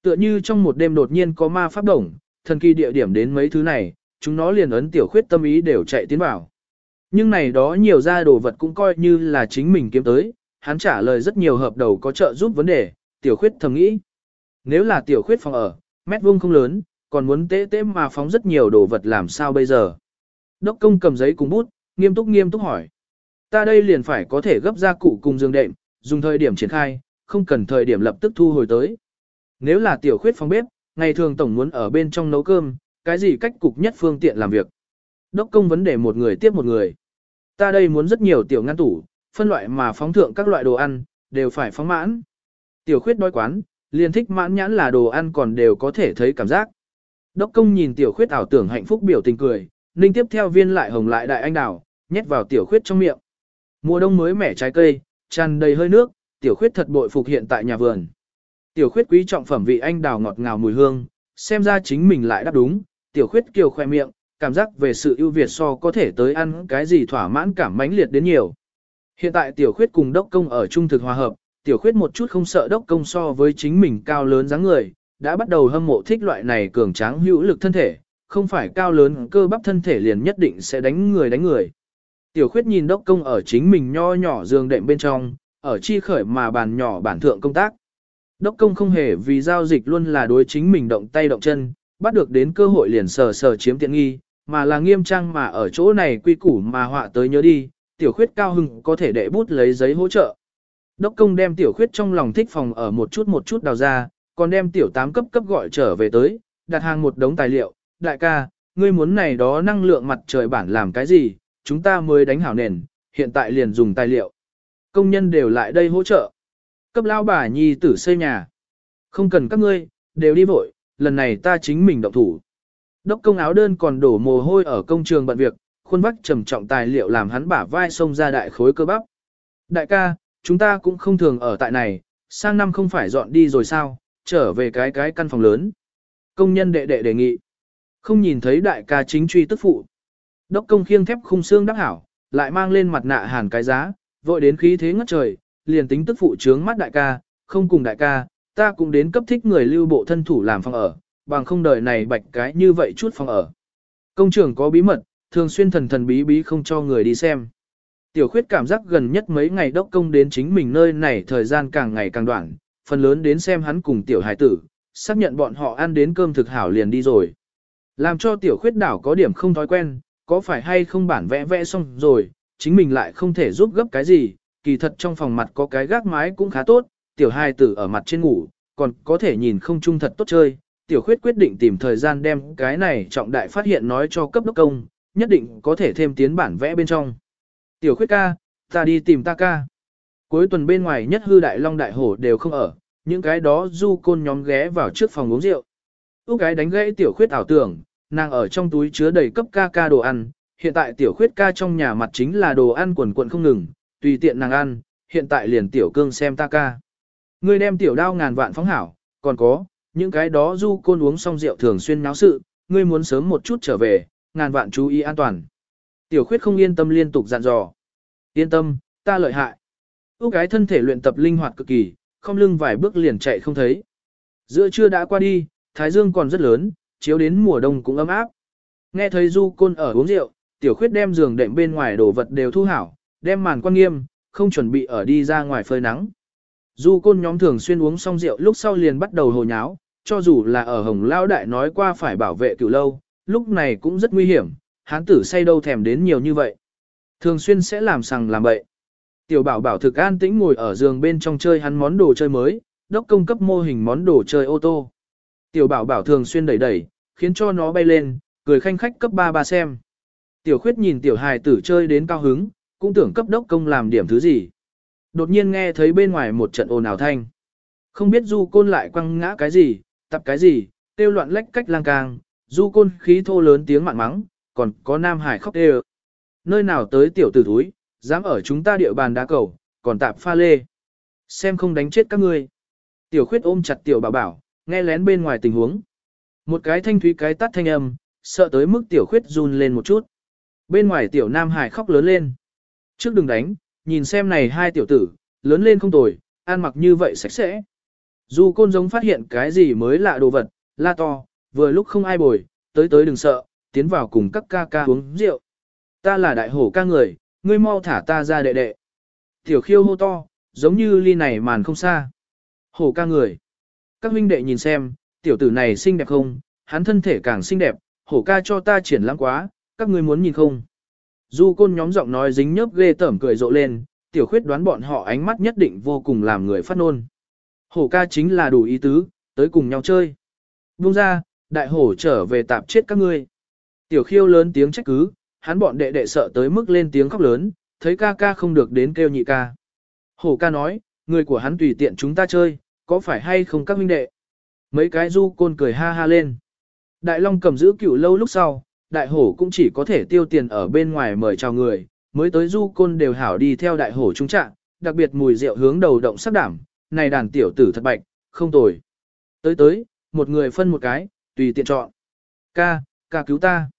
Tựa như trong một đêm đột nhiên có ma pháp đồng, thần kỳ địa điểm đến mấy thứ này, chúng nó liền ấn tiểu khuyết tâm ý đều chạy tiến vào. Nhưng này đó nhiều ra đồ vật cũng coi như là chính mình kiếm tới, hắn trả lời rất nhiều hợp đầu có trợ giúp vấn đề, tiểu khuyết thầm nghĩ. Nếu là tiểu khuyết phòng ở, mét vuông không lớn, còn muốn tế tế mà phóng rất nhiều đồ vật làm sao bây giờ. Đốc công cầm giấy cùng bút, nghiêm túc nghiêm túc hỏi. Ta đây liền phải có thể gấp ra cụ cùng dương đệm, dùng thời điểm triển khai, không cần thời điểm lập tức thu hồi tới. Nếu là tiểu khuyết phòng bếp, ngày thường tổng muốn ở bên trong nấu cơm, cái gì cách cục nhất phương tiện làm việc. Đốc công vấn đề một người tiếp một người. Ta đây muốn rất nhiều tiểu ngăn tủ, phân loại mà phóng thượng các loại đồ ăn, đều phải phóng mãn. Tiểu khuyết đói quán, liền thích mãn nhãn là đồ ăn còn đều có thể thấy cảm giác. Đốc công nhìn tiểu khuyết ảo tưởng hạnh phúc biểu tình cười, ninh tiếp theo viên lại hồng lại đại anh đào, nhét vào tiểu khuyết trong miệng. Mùa đông mới mẻ trái cây, tràn đầy hơi nước, tiểu khuyết thật bội phục hiện tại nhà vườn. Tiểu khuyết quý trọng phẩm vị anh đào ngọt ngào mùi hương, xem ra chính mình lại đáp đúng, tiểu khuyết kiều khoe miệng, cảm giác về sự ưu việt so có thể tới ăn cái gì thỏa mãn cảm mãnh liệt đến nhiều. Hiện tại tiểu khuyết cùng đốc công ở trung thực hòa hợp, tiểu khuyết một chút không sợ đốc công so với chính mình cao lớn dáng người, đã bắt đầu hâm mộ thích loại này cường tráng hữu lực thân thể, không phải cao lớn cơ bắp thân thể liền nhất định sẽ đánh người đánh người. Tiểu khuyết nhìn đốc công ở chính mình nho nhỏ giường đệm bên trong, ở chi khởi mà bàn nhỏ bản thượng công tác. Đốc công không hề vì giao dịch luôn là đối chính mình động tay động chân, bắt được đến cơ hội liền sờ sờ chiếm tiện nghi, mà là nghiêm trang mà ở chỗ này quy củ mà họa tới nhớ đi, tiểu khuyết cao hưng có thể đệ bút lấy giấy hỗ trợ. Đốc công đem tiểu khuyết trong lòng thích phòng ở một chút một chút đào ra, còn đem tiểu tám cấp cấp gọi trở về tới, đặt hàng một đống tài liệu, đại ca, ngươi muốn này đó năng lượng mặt trời bản làm cái gì, chúng ta mới đánh hảo nền, hiện tại liền dùng tài liệu. Công nhân đều lại đây hỗ trợ. Cấp lao bà nhi tử xây nhà. Không cần các ngươi, đều đi vội, lần này ta chính mình động thủ. Đốc công áo đơn còn đổ mồ hôi ở công trường bận việc, khuôn vắt trầm trọng tài liệu làm hắn bả vai xông ra đại khối cơ bắp. Đại ca, chúng ta cũng không thường ở tại này, sang năm không phải dọn đi rồi sao, trở về cái cái căn phòng lớn. Công nhân đệ đệ đề nghị. Không nhìn thấy đại ca chính truy tức phụ. Đốc công khiêng thép khung xương đắc hảo, lại mang lên mặt nạ hàn cái giá, vội đến khí thế ngất trời, liền tính tức phụ trướng mắt đại ca, không cùng đại ca, ta cũng đến cấp thích người lưu bộ thân thủ làm phòng ở, bằng không đời này bạch cái như vậy chút phòng ở. Công trưởng có bí mật, thường xuyên thần thần bí bí không cho người đi xem. Tiểu khuyết cảm giác gần nhất mấy ngày đốc công đến chính mình nơi này thời gian càng ngày càng đoạn, phần lớn đến xem hắn cùng tiểu hải tử, xác nhận bọn họ ăn đến cơm thực hảo liền đi rồi. Làm cho tiểu khuyết đảo có điểm không thói quen, có phải hay không bản vẽ vẽ xong rồi, chính mình lại không thể giúp gấp cái gì, kỳ thật trong phòng mặt có cái gác mái cũng khá tốt, tiểu hài tử ở mặt trên ngủ, còn có thể nhìn không trung thật tốt chơi. Tiểu khuyết quyết định tìm thời gian đem cái này trọng đại phát hiện nói cho cấp đốc công, nhất định có thể thêm tiến bản vẽ bên trong. Tiểu khuyết ca, ta đi tìm ta ca. Cuối tuần bên ngoài nhất hư đại long đại hổ đều không ở, những cái đó du côn nhóm ghé vào trước phòng uống rượu. Úc cái đánh gãy tiểu khuyết ảo tưởng, nàng ở trong túi chứa đầy cấp ca ca đồ ăn, hiện tại tiểu khuyết ca trong nhà mặt chính là đồ ăn quần quần không ngừng, tùy tiện nàng ăn, hiện tại liền tiểu cương xem ta ca. Ngươi đem tiểu đao ngàn vạn phóng hảo, còn có, những cái đó du côn uống xong rượu thường xuyên náo sự, ngươi muốn sớm một chút trở về, ngàn vạn chú ý an toàn. Tiểu khuyết không yên tâm liên tục dặn dò. Yên tâm, ta lợi hại. Úc gái thân thể luyện tập linh hoạt cực kỳ, không lưng vài bước liền chạy không thấy. Giữa trưa đã qua đi, thái dương còn rất lớn, chiếu đến mùa đông cũng ấm áp. Nghe thấy du côn ở uống rượu, tiểu khuyết đem giường đệm bên ngoài đồ vật đều thu hảo, đem màn quan nghiêm, không chuẩn bị ở đi ra ngoài phơi nắng. Du côn nhóm thường xuyên uống xong rượu lúc sau liền bắt đầu hồ nháo, cho dù là ở Hồng Lao Đại nói qua phải bảo vệ cửu lâu, lúc này cũng rất nguy hiểm, hán tử say đâu thèm đến nhiều như vậy. Thường xuyên sẽ làm sằng làm bậy. Tiểu bảo bảo thực an tĩnh ngồi ở giường bên trong chơi hắn món đồ chơi mới, đốc công cấp mô hình món đồ chơi ô tô. Tiểu bảo bảo thường xuyên đẩy đẩy, khiến cho nó bay lên, cười khanh khách cấp ba ba xem. Tiểu khuyết nhìn tiểu hài tử chơi đến cao hứng, cũng tưởng cấp đốc công làm điểm thứ gì. Đột nhiên nghe thấy bên ngoài một trận ồn ào thanh. Không biết du côn lại quăng ngã cái gì, tập cái gì, tiêu loạn lách cách lang càng, du côn khí thô lớn tiếng mặn mắng, còn có nam hải khóc đê Nơi nào tới tiểu tử thúi, dám ở chúng ta địa bàn đá cầu, còn tạp pha lê. Xem không đánh chết các ngươi. Tiểu khuyết ôm chặt tiểu bảo bảo, nghe lén bên ngoài tình huống. Một cái thanh thúy cái tắt thanh âm, sợ tới mức tiểu khuyết run lên một chút. Bên ngoài tiểu nam hải khóc lớn lên. Trước đừng đánh, nhìn xem này hai tiểu tử, lớn lên không tồi, ăn mặc như vậy sạch sẽ. Dù côn giống phát hiện cái gì mới lạ đồ vật, la to, vừa lúc không ai bồi, tới tới đừng sợ, tiến vào cùng các ca ca uống rượu. Ta là đại hổ ca người, ngươi mau thả ta ra đệ đệ. Tiểu khiêu hô to, giống như ly này màn không xa. Hổ ca người. Các huynh đệ nhìn xem, tiểu tử này xinh đẹp không, hắn thân thể càng xinh đẹp, hổ ca cho ta triển lãng quá, các ngươi muốn nhìn không. Du côn nhóm giọng nói dính nhớp ghê tởm cười rộ lên, tiểu khuyết đoán bọn họ ánh mắt nhất định vô cùng làm người phát nôn. Hổ ca chính là đủ ý tứ, tới cùng nhau chơi. Buông ra, đại hổ trở về tạp chết các ngươi. Tiểu khiêu lớn tiếng trách cứ, hắn bọn đệ đệ sợ tới mức lên tiếng khóc lớn, thấy ca ca không được đến kêu nhị ca. Hổ ca nói, người của hắn tùy tiện chúng ta chơi, có phải hay không các huynh đệ? Mấy cái du côn cười ha ha lên. Đại Long cầm giữ cựu lâu lúc sau, đại hổ cũng chỉ có thể tiêu tiền ở bên ngoài mời chào người, mới tới du côn đều hảo đi theo đại hổ trung trạng, đặc biệt mùi rượu hướng đầu động sắc đảm, này đàn tiểu tử thật bạch, không tồi. Tới tới, một người phân một cái, tùy tiện chọn. Ca, ca cứu ta.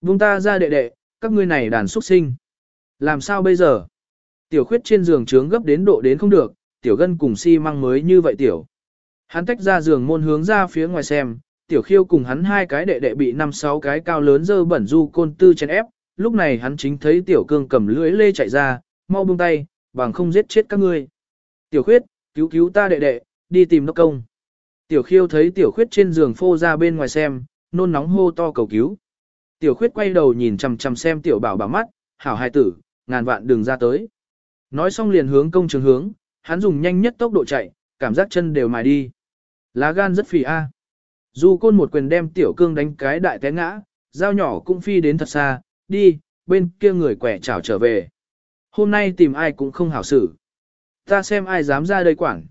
Vung ta ra đệ đệ, các ngươi này đàn xuất sinh. Làm sao bây giờ? Tiểu khuyết trên giường trướng gấp đến độ đến không được, tiểu gân cùng si măng mới như vậy tiểu. Hắn tách ra giường môn hướng ra phía ngoài xem, tiểu khiêu cùng hắn hai cái đệ đệ bị năm sáu cái cao lớn dơ bẩn du côn tư chèn ép, lúc này hắn chính thấy tiểu cương cầm lưỡi lê chạy ra, mau buông tay, bằng không giết chết các ngươi. Tiểu khuyết, cứu cứu ta đệ đệ, đi tìm đốc công. Tiểu khiêu thấy tiểu khuyết trên giường phô ra bên ngoài xem, nôn nóng hô to cầu cứu. Tiểu khuyết quay đầu nhìn chằm chằm xem tiểu bảo bảo mắt, hảo hai tử, ngàn vạn đừng ra tới. Nói xong liền hướng công trường hướng, hắn dùng nhanh nhất tốc độ chạy, cảm giác chân đều mài đi. Lá gan rất phì a. Du côn một quyền đem tiểu cương đánh cái đại té ngã, dao nhỏ cũng phi đến thật xa, đi, bên kia người quẻ chào trở về. Hôm nay tìm ai cũng không hảo xử. Ta xem ai dám ra đây quản.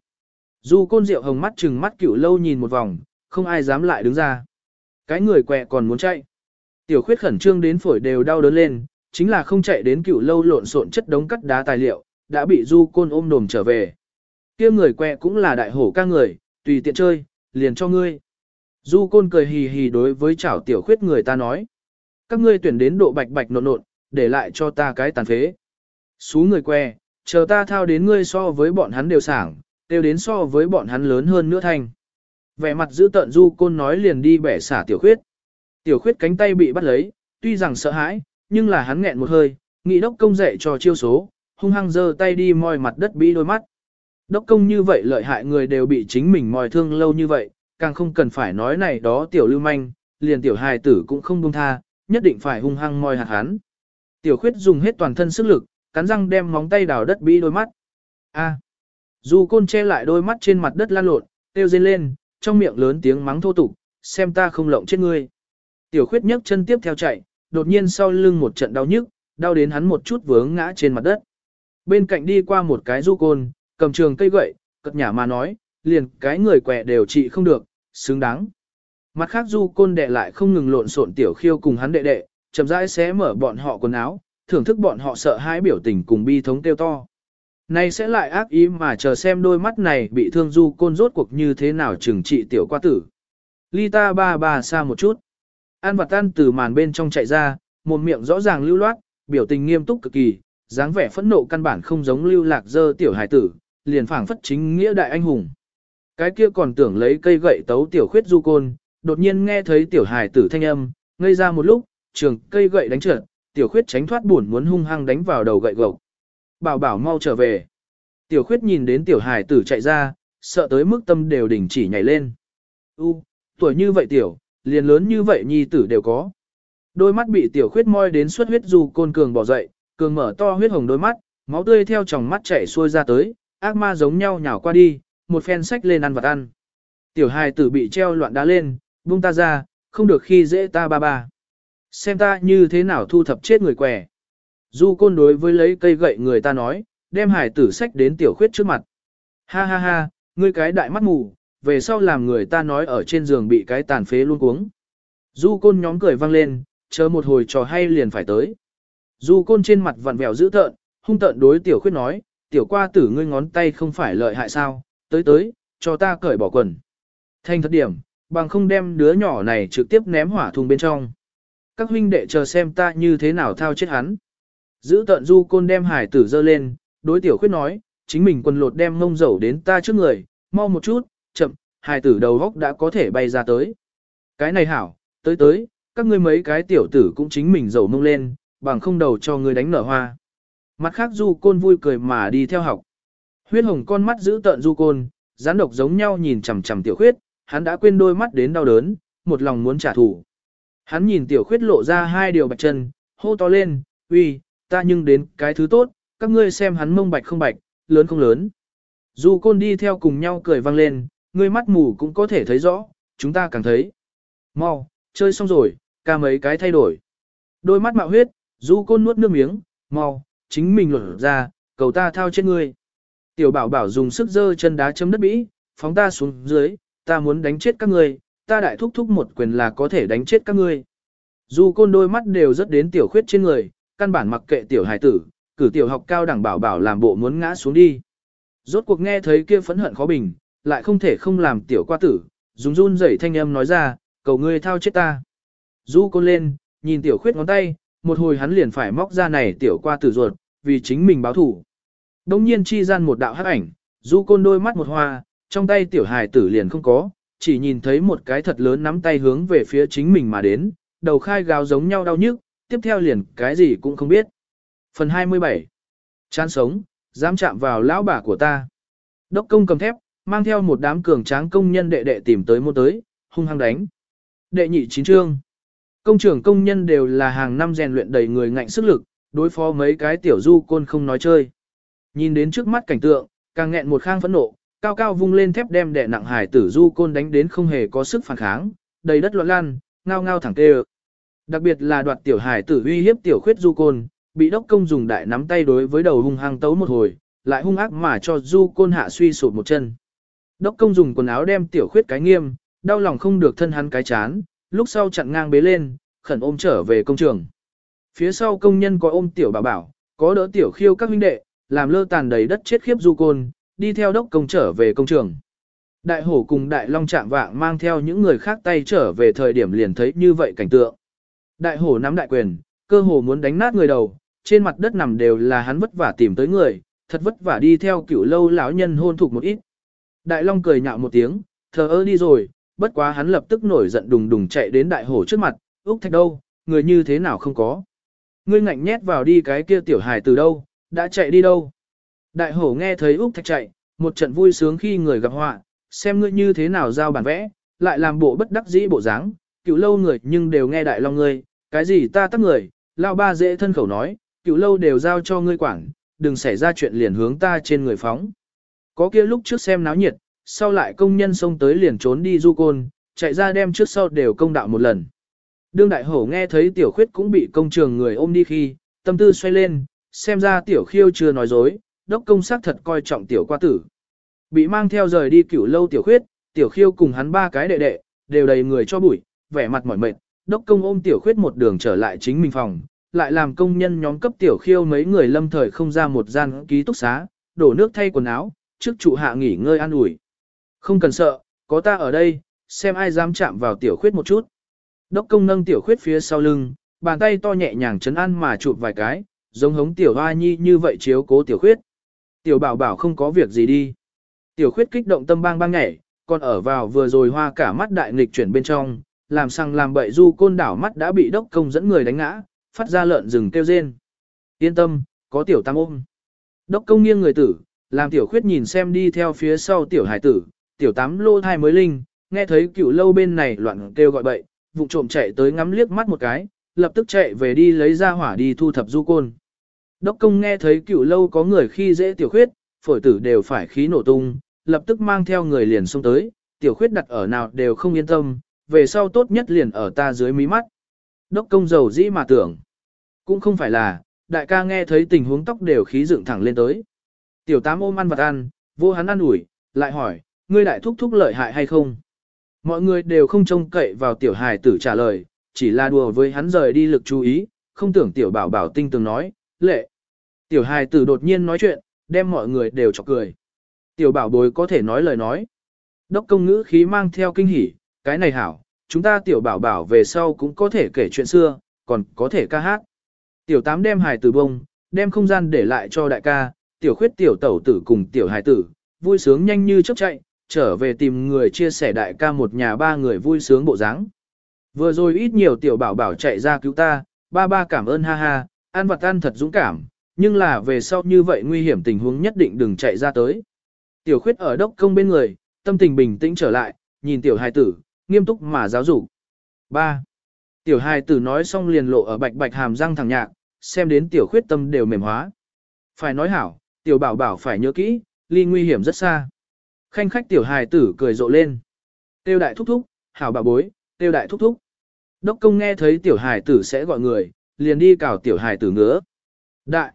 Du côn rượu hồng mắt chừng mắt cửu lâu nhìn một vòng, không ai dám lại đứng ra. Cái người quẹ còn muốn chạy. Tiểu khuyết khẩn trương đến phổi đều đau đớn lên, chính là không chạy đến cửu lâu lộn xộn chất đống cắt đá tài liệu, đã bị du côn ôm đồm trở về. kia người quẹ cũng là đại hổ ca người, tùy tiện chơi, liền cho ngươi. Du côn cười hì hì đối với chảo tiểu khuyết người ta nói. Các ngươi tuyển đến độ bạch bạch nộn nộn, để lại cho ta cái tàn phế. Xú người que, chờ ta thao đến ngươi so với bọn hắn đều sảng, đều đến so với bọn hắn lớn hơn nữa thành. Vẻ mặt giữ tận du côn nói liền đi bẻ xả tiểu khuyết. Tiểu khuyết cánh tay bị bắt lấy, tuy rằng sợ hãi, nhưng là hắn nghẹn một hơi, nghị đốc công dạy cho chiêu số, hung hăng giơ tay đi moi mặt đất bị đôi mắt. Đốc công như vậy lợi hại người đều bị chính mình moi thương lâu như vậy, càng không cần phải nói này đó tiểu lưu manh, liền tiểu hài tử cũng không buông tha, nhất định phải hung hăng moi hạt hắn. Tiểu khuyết dùng hết toàn thân sức lực, cắn răng đem móng tay đào đất bị đôi mắt. A. Du côn che lại đôi mắt trên mặt đất lan lộn, tiêu dên lên, trong miệng lớn tiếng mắng thô tục, xem ta không lộng chết ngươi. Tiểu khuyết nhấc chân tiếp theo chạy, đột nhiên sau lưng một trận đau nhức, đau đến hắn một chút vướng ngã trên mặt đất. Bên cạnh đi qua một cái du côn, cầm trường cây gậy, cất nhả mà nói, liền cái người quẻ đều trị không được, xứng đáng. Mặt khác du côn đệ lại không ngừng lộn xộn tiểu khiêu cùng hắn đệ đệ, chậm rãi xé mở bọn họ quần áo, thưởng thức bọn họ sợ hãi biểu tình cùng bi thống tiêu to. Này sẽ lại ác ý mà chờ xem đôi mắt này bị thương du côn rốt cuộc như thế nào trừng trị tiểu qua tử. Ly ta ba ba xa một chút. An vật tan từ màn bên trong chạy ra, một miệng rõ ràng lưu loát, biểu tình nghiêm túc cực kỳ, dáng vẻ phẫn nộ căn bản không giống lưu lạc dơ tiểu hải tử, liền phảng phất chính nghĩa đại anh hùng. Cái kia còn tưởng lấy cây gậy tấu tiểu khuyết du côn, đột nhiên nghe thấy tiểu hải tử thanh âm, ngây ra một lúc, trường cây gậy đánh trượt, tiểu khuyết tránh thoát buồn muốn hung hăng đánh vào đầu gậy gộc. Bảo bảo mau trở về. Tiểu khuyết nhìn đến tiểu hải tử chạy ra, sợ tới mức tâm đều đỉnh chỉ nhảy lên. U, tuổi như vậy tiểu, liền lớn như vậy nhi tử đều có. Đôi mắt bị tiểu khuyết moi đến suất huyết du côn cường bỏ dậy, cường mở to huyết hồng đôi mắt, máu tươi theo tròng mắt chảy xuôi ra tới, ác ma giống nhau nhào qua đi, một phen sách lên ăn vật ăn. Tiểu hài tử bị treo loạn đá lên, buông ta ra, không được khi dễ ta ba ba. Xem ta như thế nào thu thập chết người què. Du côn đối với lấy cây gậy người ta nói, đem hài tử sách đến tiểu khuyết trước mặt. Ha ha ha, ngươi cái đại mắt mù, về sau làm người ta nói ở trên giường bị cái tàn phế luôn cuống. Du côn nhóm cười vang lên, chờ một hồi trò hay liền phải tới. Du côn trên mặt vặn vẹo dữ tợn, hung tợn đối tiểu khuyết nói, tiểu qua tử ngươi ngón tay không phải lợi hại sao, tới tới, cho ta cởi bỏ quần. Thành thật điểm, bằng không đem đứa nhỏ này trực tiếp ném hỏa thùng bên trong. Các huynh đệ chờ xem ta như thế nào thao chết hắn. Giữ tận du côn đem hải tử dơ lên, đối tiểu khuyết nói, chính mình quần lột đem ngông dầu đến ta trước người, mau một chút, chậm, hải tử đầu góc đã có thể bay ra tới. Cái này hảo, tới tới, các ngươi mấy cái tiểu tử cũng chính mình dầu mông lên, bằng không đầu cho ngươi đánh nở hoa. Mặt khác du côn vui cười mà đi theo học. Huyết hồng con mắt giữ tợn du côn, gián độc giống nhau nhìn chằm chằm tiểu khuyết, hắn đã quên đôi mắt đến đau đớn, một lòng muốn trả thù. Hắn nhìn tiểu khuyết lộ ra hai điều bạch chân, hô to lên, uy, ta nhưng đến cái thứ tốt, các ngươi xem hắn mông bạch không bạch, lớn không lớn. Du côn đi theo cùng nhau cười vang lên, ngươi mắt mù cũng có thể thấy rõ, chúng ta càng thấy. Mau, chơi xong rồi, ca mấy cái thay đổi. Đôi mắt mạo huyết, du côn nuốt nước miếng, mau, chính mình lột ra, cầu ta thao chết ngươi. Tiểu bảo bảo dùng sức dơ chân đá chấm đất bĩ, phóng ta xuống dưới, ta muốn đánh chết các ngươi, ta đại thúc thúc một quyền là có thể đánh chết các ngươi. Du côn đôi mắt đều rất đến tiểu khuyết trên người, căn bản mặc kệ tiểu hải tử, cử tiểu học cao đẳng bảo bảo làm bộ muốn ngã xuống đi. Rốt cuộc nghe thấy kia phẫn hận khó bình, lại không thể không làm tiểu qua tử, dùng run rẩy thanh âm nói ra, cầu ngươi thao chết ta. Du côn lên, nhìn tiểu khuyết ngón tay, một hồi hắn liền phải móc ra này tiểu qua tử ruột, vì chính mình báo thủ. Đông nhiên chi gian một đạo hắc ảnh, du côn đôi mắt một hoa, trong tay tiểu hài tử liền không có, chỉ nhìn thấy một cái thật lớn nắm tay hướng về phía chính mình mà đến, đầu khai gào giống nhau đau nhức, tiếp theo liền cái gì cũng không biết. Phần 27 Chán sống, dám chạm vào lão bà của ta. Đốc công cầm thép, mang theo một đám cường tráng công nhân đệ đệ tìm tới môn tới, hung hăng đánh. Đệ nhị chín trương. Công trưởng công nhân đều là hàng năm rèn luyện đầy người ngạnh sức lực, đối phó mấy cái tiểu du côn không nói chơi. Nhìn đến trước mắt cảnh tượng, càng nghẹn một khang phẫn nộ, cao cao vung lên thép đem đè nặng hải tử du côn đánh đến không hề có sức phản kháng, đầy đất loạn lan, ngao ngao thẳng tê Đặc biệt là đoạt tiểu hải tử uy hiếp tiểu khuyết du côn, bị đốc công dùng đại nắm tay đối với đầu hung hăng tấu một hồi, lại hung ác mà cho du côn hạ suy sụt một chân. Đốc công dùng quần áo đem tiểu khuyết cái nghiêm, đau lòng không được thân hắn cái chán, lúc sau chặn ngang bế lên, khẩn ôm trở về công trường. Phía sau công nhân có ôm tiểu bảo bảo, có đỡ tiểu khiêu các huynh đệ, làm lơ tàn đầy đất chết khiếp du côn, đi theo đốc công trở về công trường. Đại hổ cùng đại long chạm vạng mang theo những người khác tay trở về thời điểm liền thấy như vậy cảnh tượng. Đại hổ nắm đại quyền, cơ hồ muốn đánh nát người đầu, trên mặt đất nằm đều là hắn vất vả tìm tới người, thật vất vả đi theo cửu lâu lão nhân hôn thục một ít. Đại long cười nhạo một tiếng, thờ ơ đi rồi, bất quá hắn lập tức nổi giận đùng đùng chạy đến đại hổ trước mặt, Úc Thạch đâu, người như thế nào không có. Ngươi ngạnh nhét vào đi cái kia tiểu hài từ đâu, đã chạy đi đâu. Đại hổ nghe thấy Úc Thạch chạy, một trận vui sướng khi người gặp họa, xem ngươi như thế nào giao bản vẽ, lại làm bộ bất đắc dĩ bộ dáng, cựu lâu người nhưng đều nghe đại long ngươi, cái gì ta tắc người, lao ba dễ thân khẩu nói, cựu lâu đều giao cho ngươi quản, đừng xảy ra chuyện liền hướng ta trên người phóng. Có kia lúc trước xem náo nhiệt, sau lại công nhân xông tới liền trốn đi du côn, chạy ra đem trước sau đều công đạo một lần. Đương đại hổ nghe thấy tiểu khuyết cũng bị công trường người ôm đi khi, tâm tư xoay lên, xem ra tiểu khiêu chưa nói dối, đốc công sắc thật coi trọng tiểu qua tử. Bị mang theo rời đi cửu lâu tiểu khuyết, tiểu khiêu cùng hắn ba cái đệ đệ, đều đầy người cho bụi, vẻ mặt mỏi mệt, đốc công ôm tiểu khuyết một đường trở lại chính mình phòng, lại làm công nhân nhóm cấp tiểu khiêu mấy người lâm thời không ra một gian ký túc xá, đổ nước thay quần áo, trước trụ hạ nghỉ ngơi an ủi. Không cần sợ, có ta ở đây, xem ai dám chạm vào tiểu khuyết một chút. Đốc công nâng tiểu khuyết phía sau lưng, bàn tay to nhẹ nhàng chấn an mà chụp vài cái, giống hống tiểu hoa nhi như vậy chiếu cố tiểu khuyết. Tiểu bảo bảo không có việc gì đi. Tiểu khuyết kích động tâm bang bang nhảy, còn ở vào vừa rồi hoa cả mắt đại nghịch chuyển bên trong, làm sang làm bậy du côn đảo mắt đã bị đốc công dẫn người đánh ngã, phát ra lợn rừng kêu rên. Yên tâm, có tiểu tam ôm. Đốc công nghiêng người tử, làm tiểu khuyết nhìn xem đi theo phía sau tiểu hải tử, tiểu tám lô thai mới linh, nghe thấy cựu lâu bên này loạn kêu gọi bậy, vụ trộm chạy tới ngắm liếc mắt một cái, lập tức chạy về đi lấy ra hỏa đi thu thập du côn. Đốc công nghe thấy cựu lâu có người khi dễ tiểu khuyết, phổi tử đều phải khí nổ tung, lập tức mang theo người liền xông tới, tiểu khuyết đặt ở nào đều không yên tâm, về sau tốt nhất liền ở ta dưới mí mắt. Đốc công giàu dĩ mà tưởng, cũng không phải là, đại ca nghe thấy tình huống tóc đều khí dựng thẳng lên tới. Tiểu tám ôm ăn vật ăn, vô hắn ăn ủi, lại hỏi, ngươi đại thúc thúc lợi hại hay không? Mọi người đều không trông cậy vào tiểu hài tử trả lời, chỉ là đùa với hắn rời đi lực chú ý, không tưởng tiểu bảo bảo tinh tường nói, lệ. Tiểu hài tử đột nhiên nói chuyện, đem mọi người đều chọc cười. Tiểu bảo bối có thể nói lời nói. Đốc công ngữ khí mang theo kinh hỉ, cái này hảo, chúng ta tiểu bảo bảo về sau cũng có thể kể chuyện xưa, còn có thể ca hát. Tiểu tám đem hài tử bông, đem không gian để lại cho đại ca, tiểu khuyết tiểu tẩu tử cùng tiểu hài tử, vui sướng nhanh như chớp chạy, trở về tìm người chia sẻ đại ca một nhà ba người vui sướng bộ dáng. Vừa rồi ít nhiều tiểu bảo bảo chạy ra cứu ta, ba ba cảm ơn ha ha, ăn vật ăn thật dũng cảm, nhưng là về sau như vậy nguy hiểm tình huống nhất định đừng chạy ra tới. Tiểu khuyết ở đốc công bên người, tâm tình bình tĩnh trở lại, nhìn tiểu hài tử, nghiêm túc mà giáo dục. 3. Tiểu hài tử nói xong liền lộ ở bạch bạch hàm răng thẳng nhạc, xem đến tiểu khuyết tâm đều mềm hóa. Phải nói hảo, tiểu bảo bảo phải nhớ kỹ, ly nguy hiểm rất xa. Khanh khách tiểu hài tử cười rộ lên. Tiêu đại thúc thúc, hảo bà bối, tiêu đại thúc thúc. Đốc công nghe thấy tiểu hài tử sẽ gọi người, liền đi cào tiểu hài tử ngứa. Đại.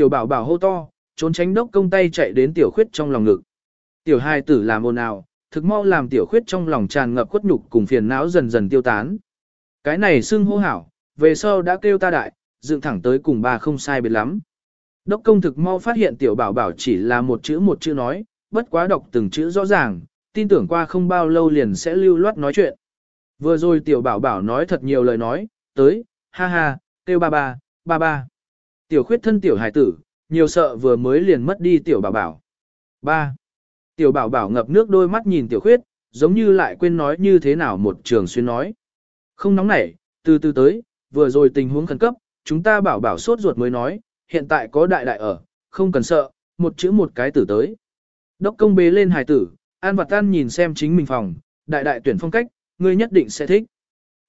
Tiểu bảo bảo hô to, trốn tránh đốc công tay chạy đến tiểu khuyết trong lòng ngực. Tiểu hai tử làm ồn ào, thực mau làm tiểu khuyết trong lòng tràn ngập khuất nhục cùng phiền não dần dần tiêu tán. Cái này xưng hô hảo, về sau đã kêu ta đại, dựng thẳng tới cùng ba không sai biệt lắm. Đốc công thực mau phát hiện tiểu bảo bảo chỉ là một chữ một chữ nói, bất quá đọc từng chữ rõ ràng, tin tưởng qua không bao lâu liền sẽ lưu loát nói chuyện. Vừa rồi tiểu bảo bảo nói thật nhiều lời nói, tới, ha ha, kêu ba ba, ba ba. Tiểu khuyết thân tiểu hải tử, nhiều sợ vừa mới liền mất đi tiểu bảo bảo. Ba. Tiểu bảo bảo ngập nước đôi mắt nhìn tiểu khuyết, giống như lại quên nói như thế nào một trường xuyên nói. Không nóng nảy, từ từ tới, vừa rồi tình huống khẩn cấp, chúng ta bảo bảo sốt ruột mới nói, hiện tại có đại đại ở, không cần sợ, một chữ một cái tử tới. Đốc công bế lên hài tử, an vặt tan nhìn xem chính mình phòng, đại đại tuyển phong cách, ngươi nhất định sẽ thích.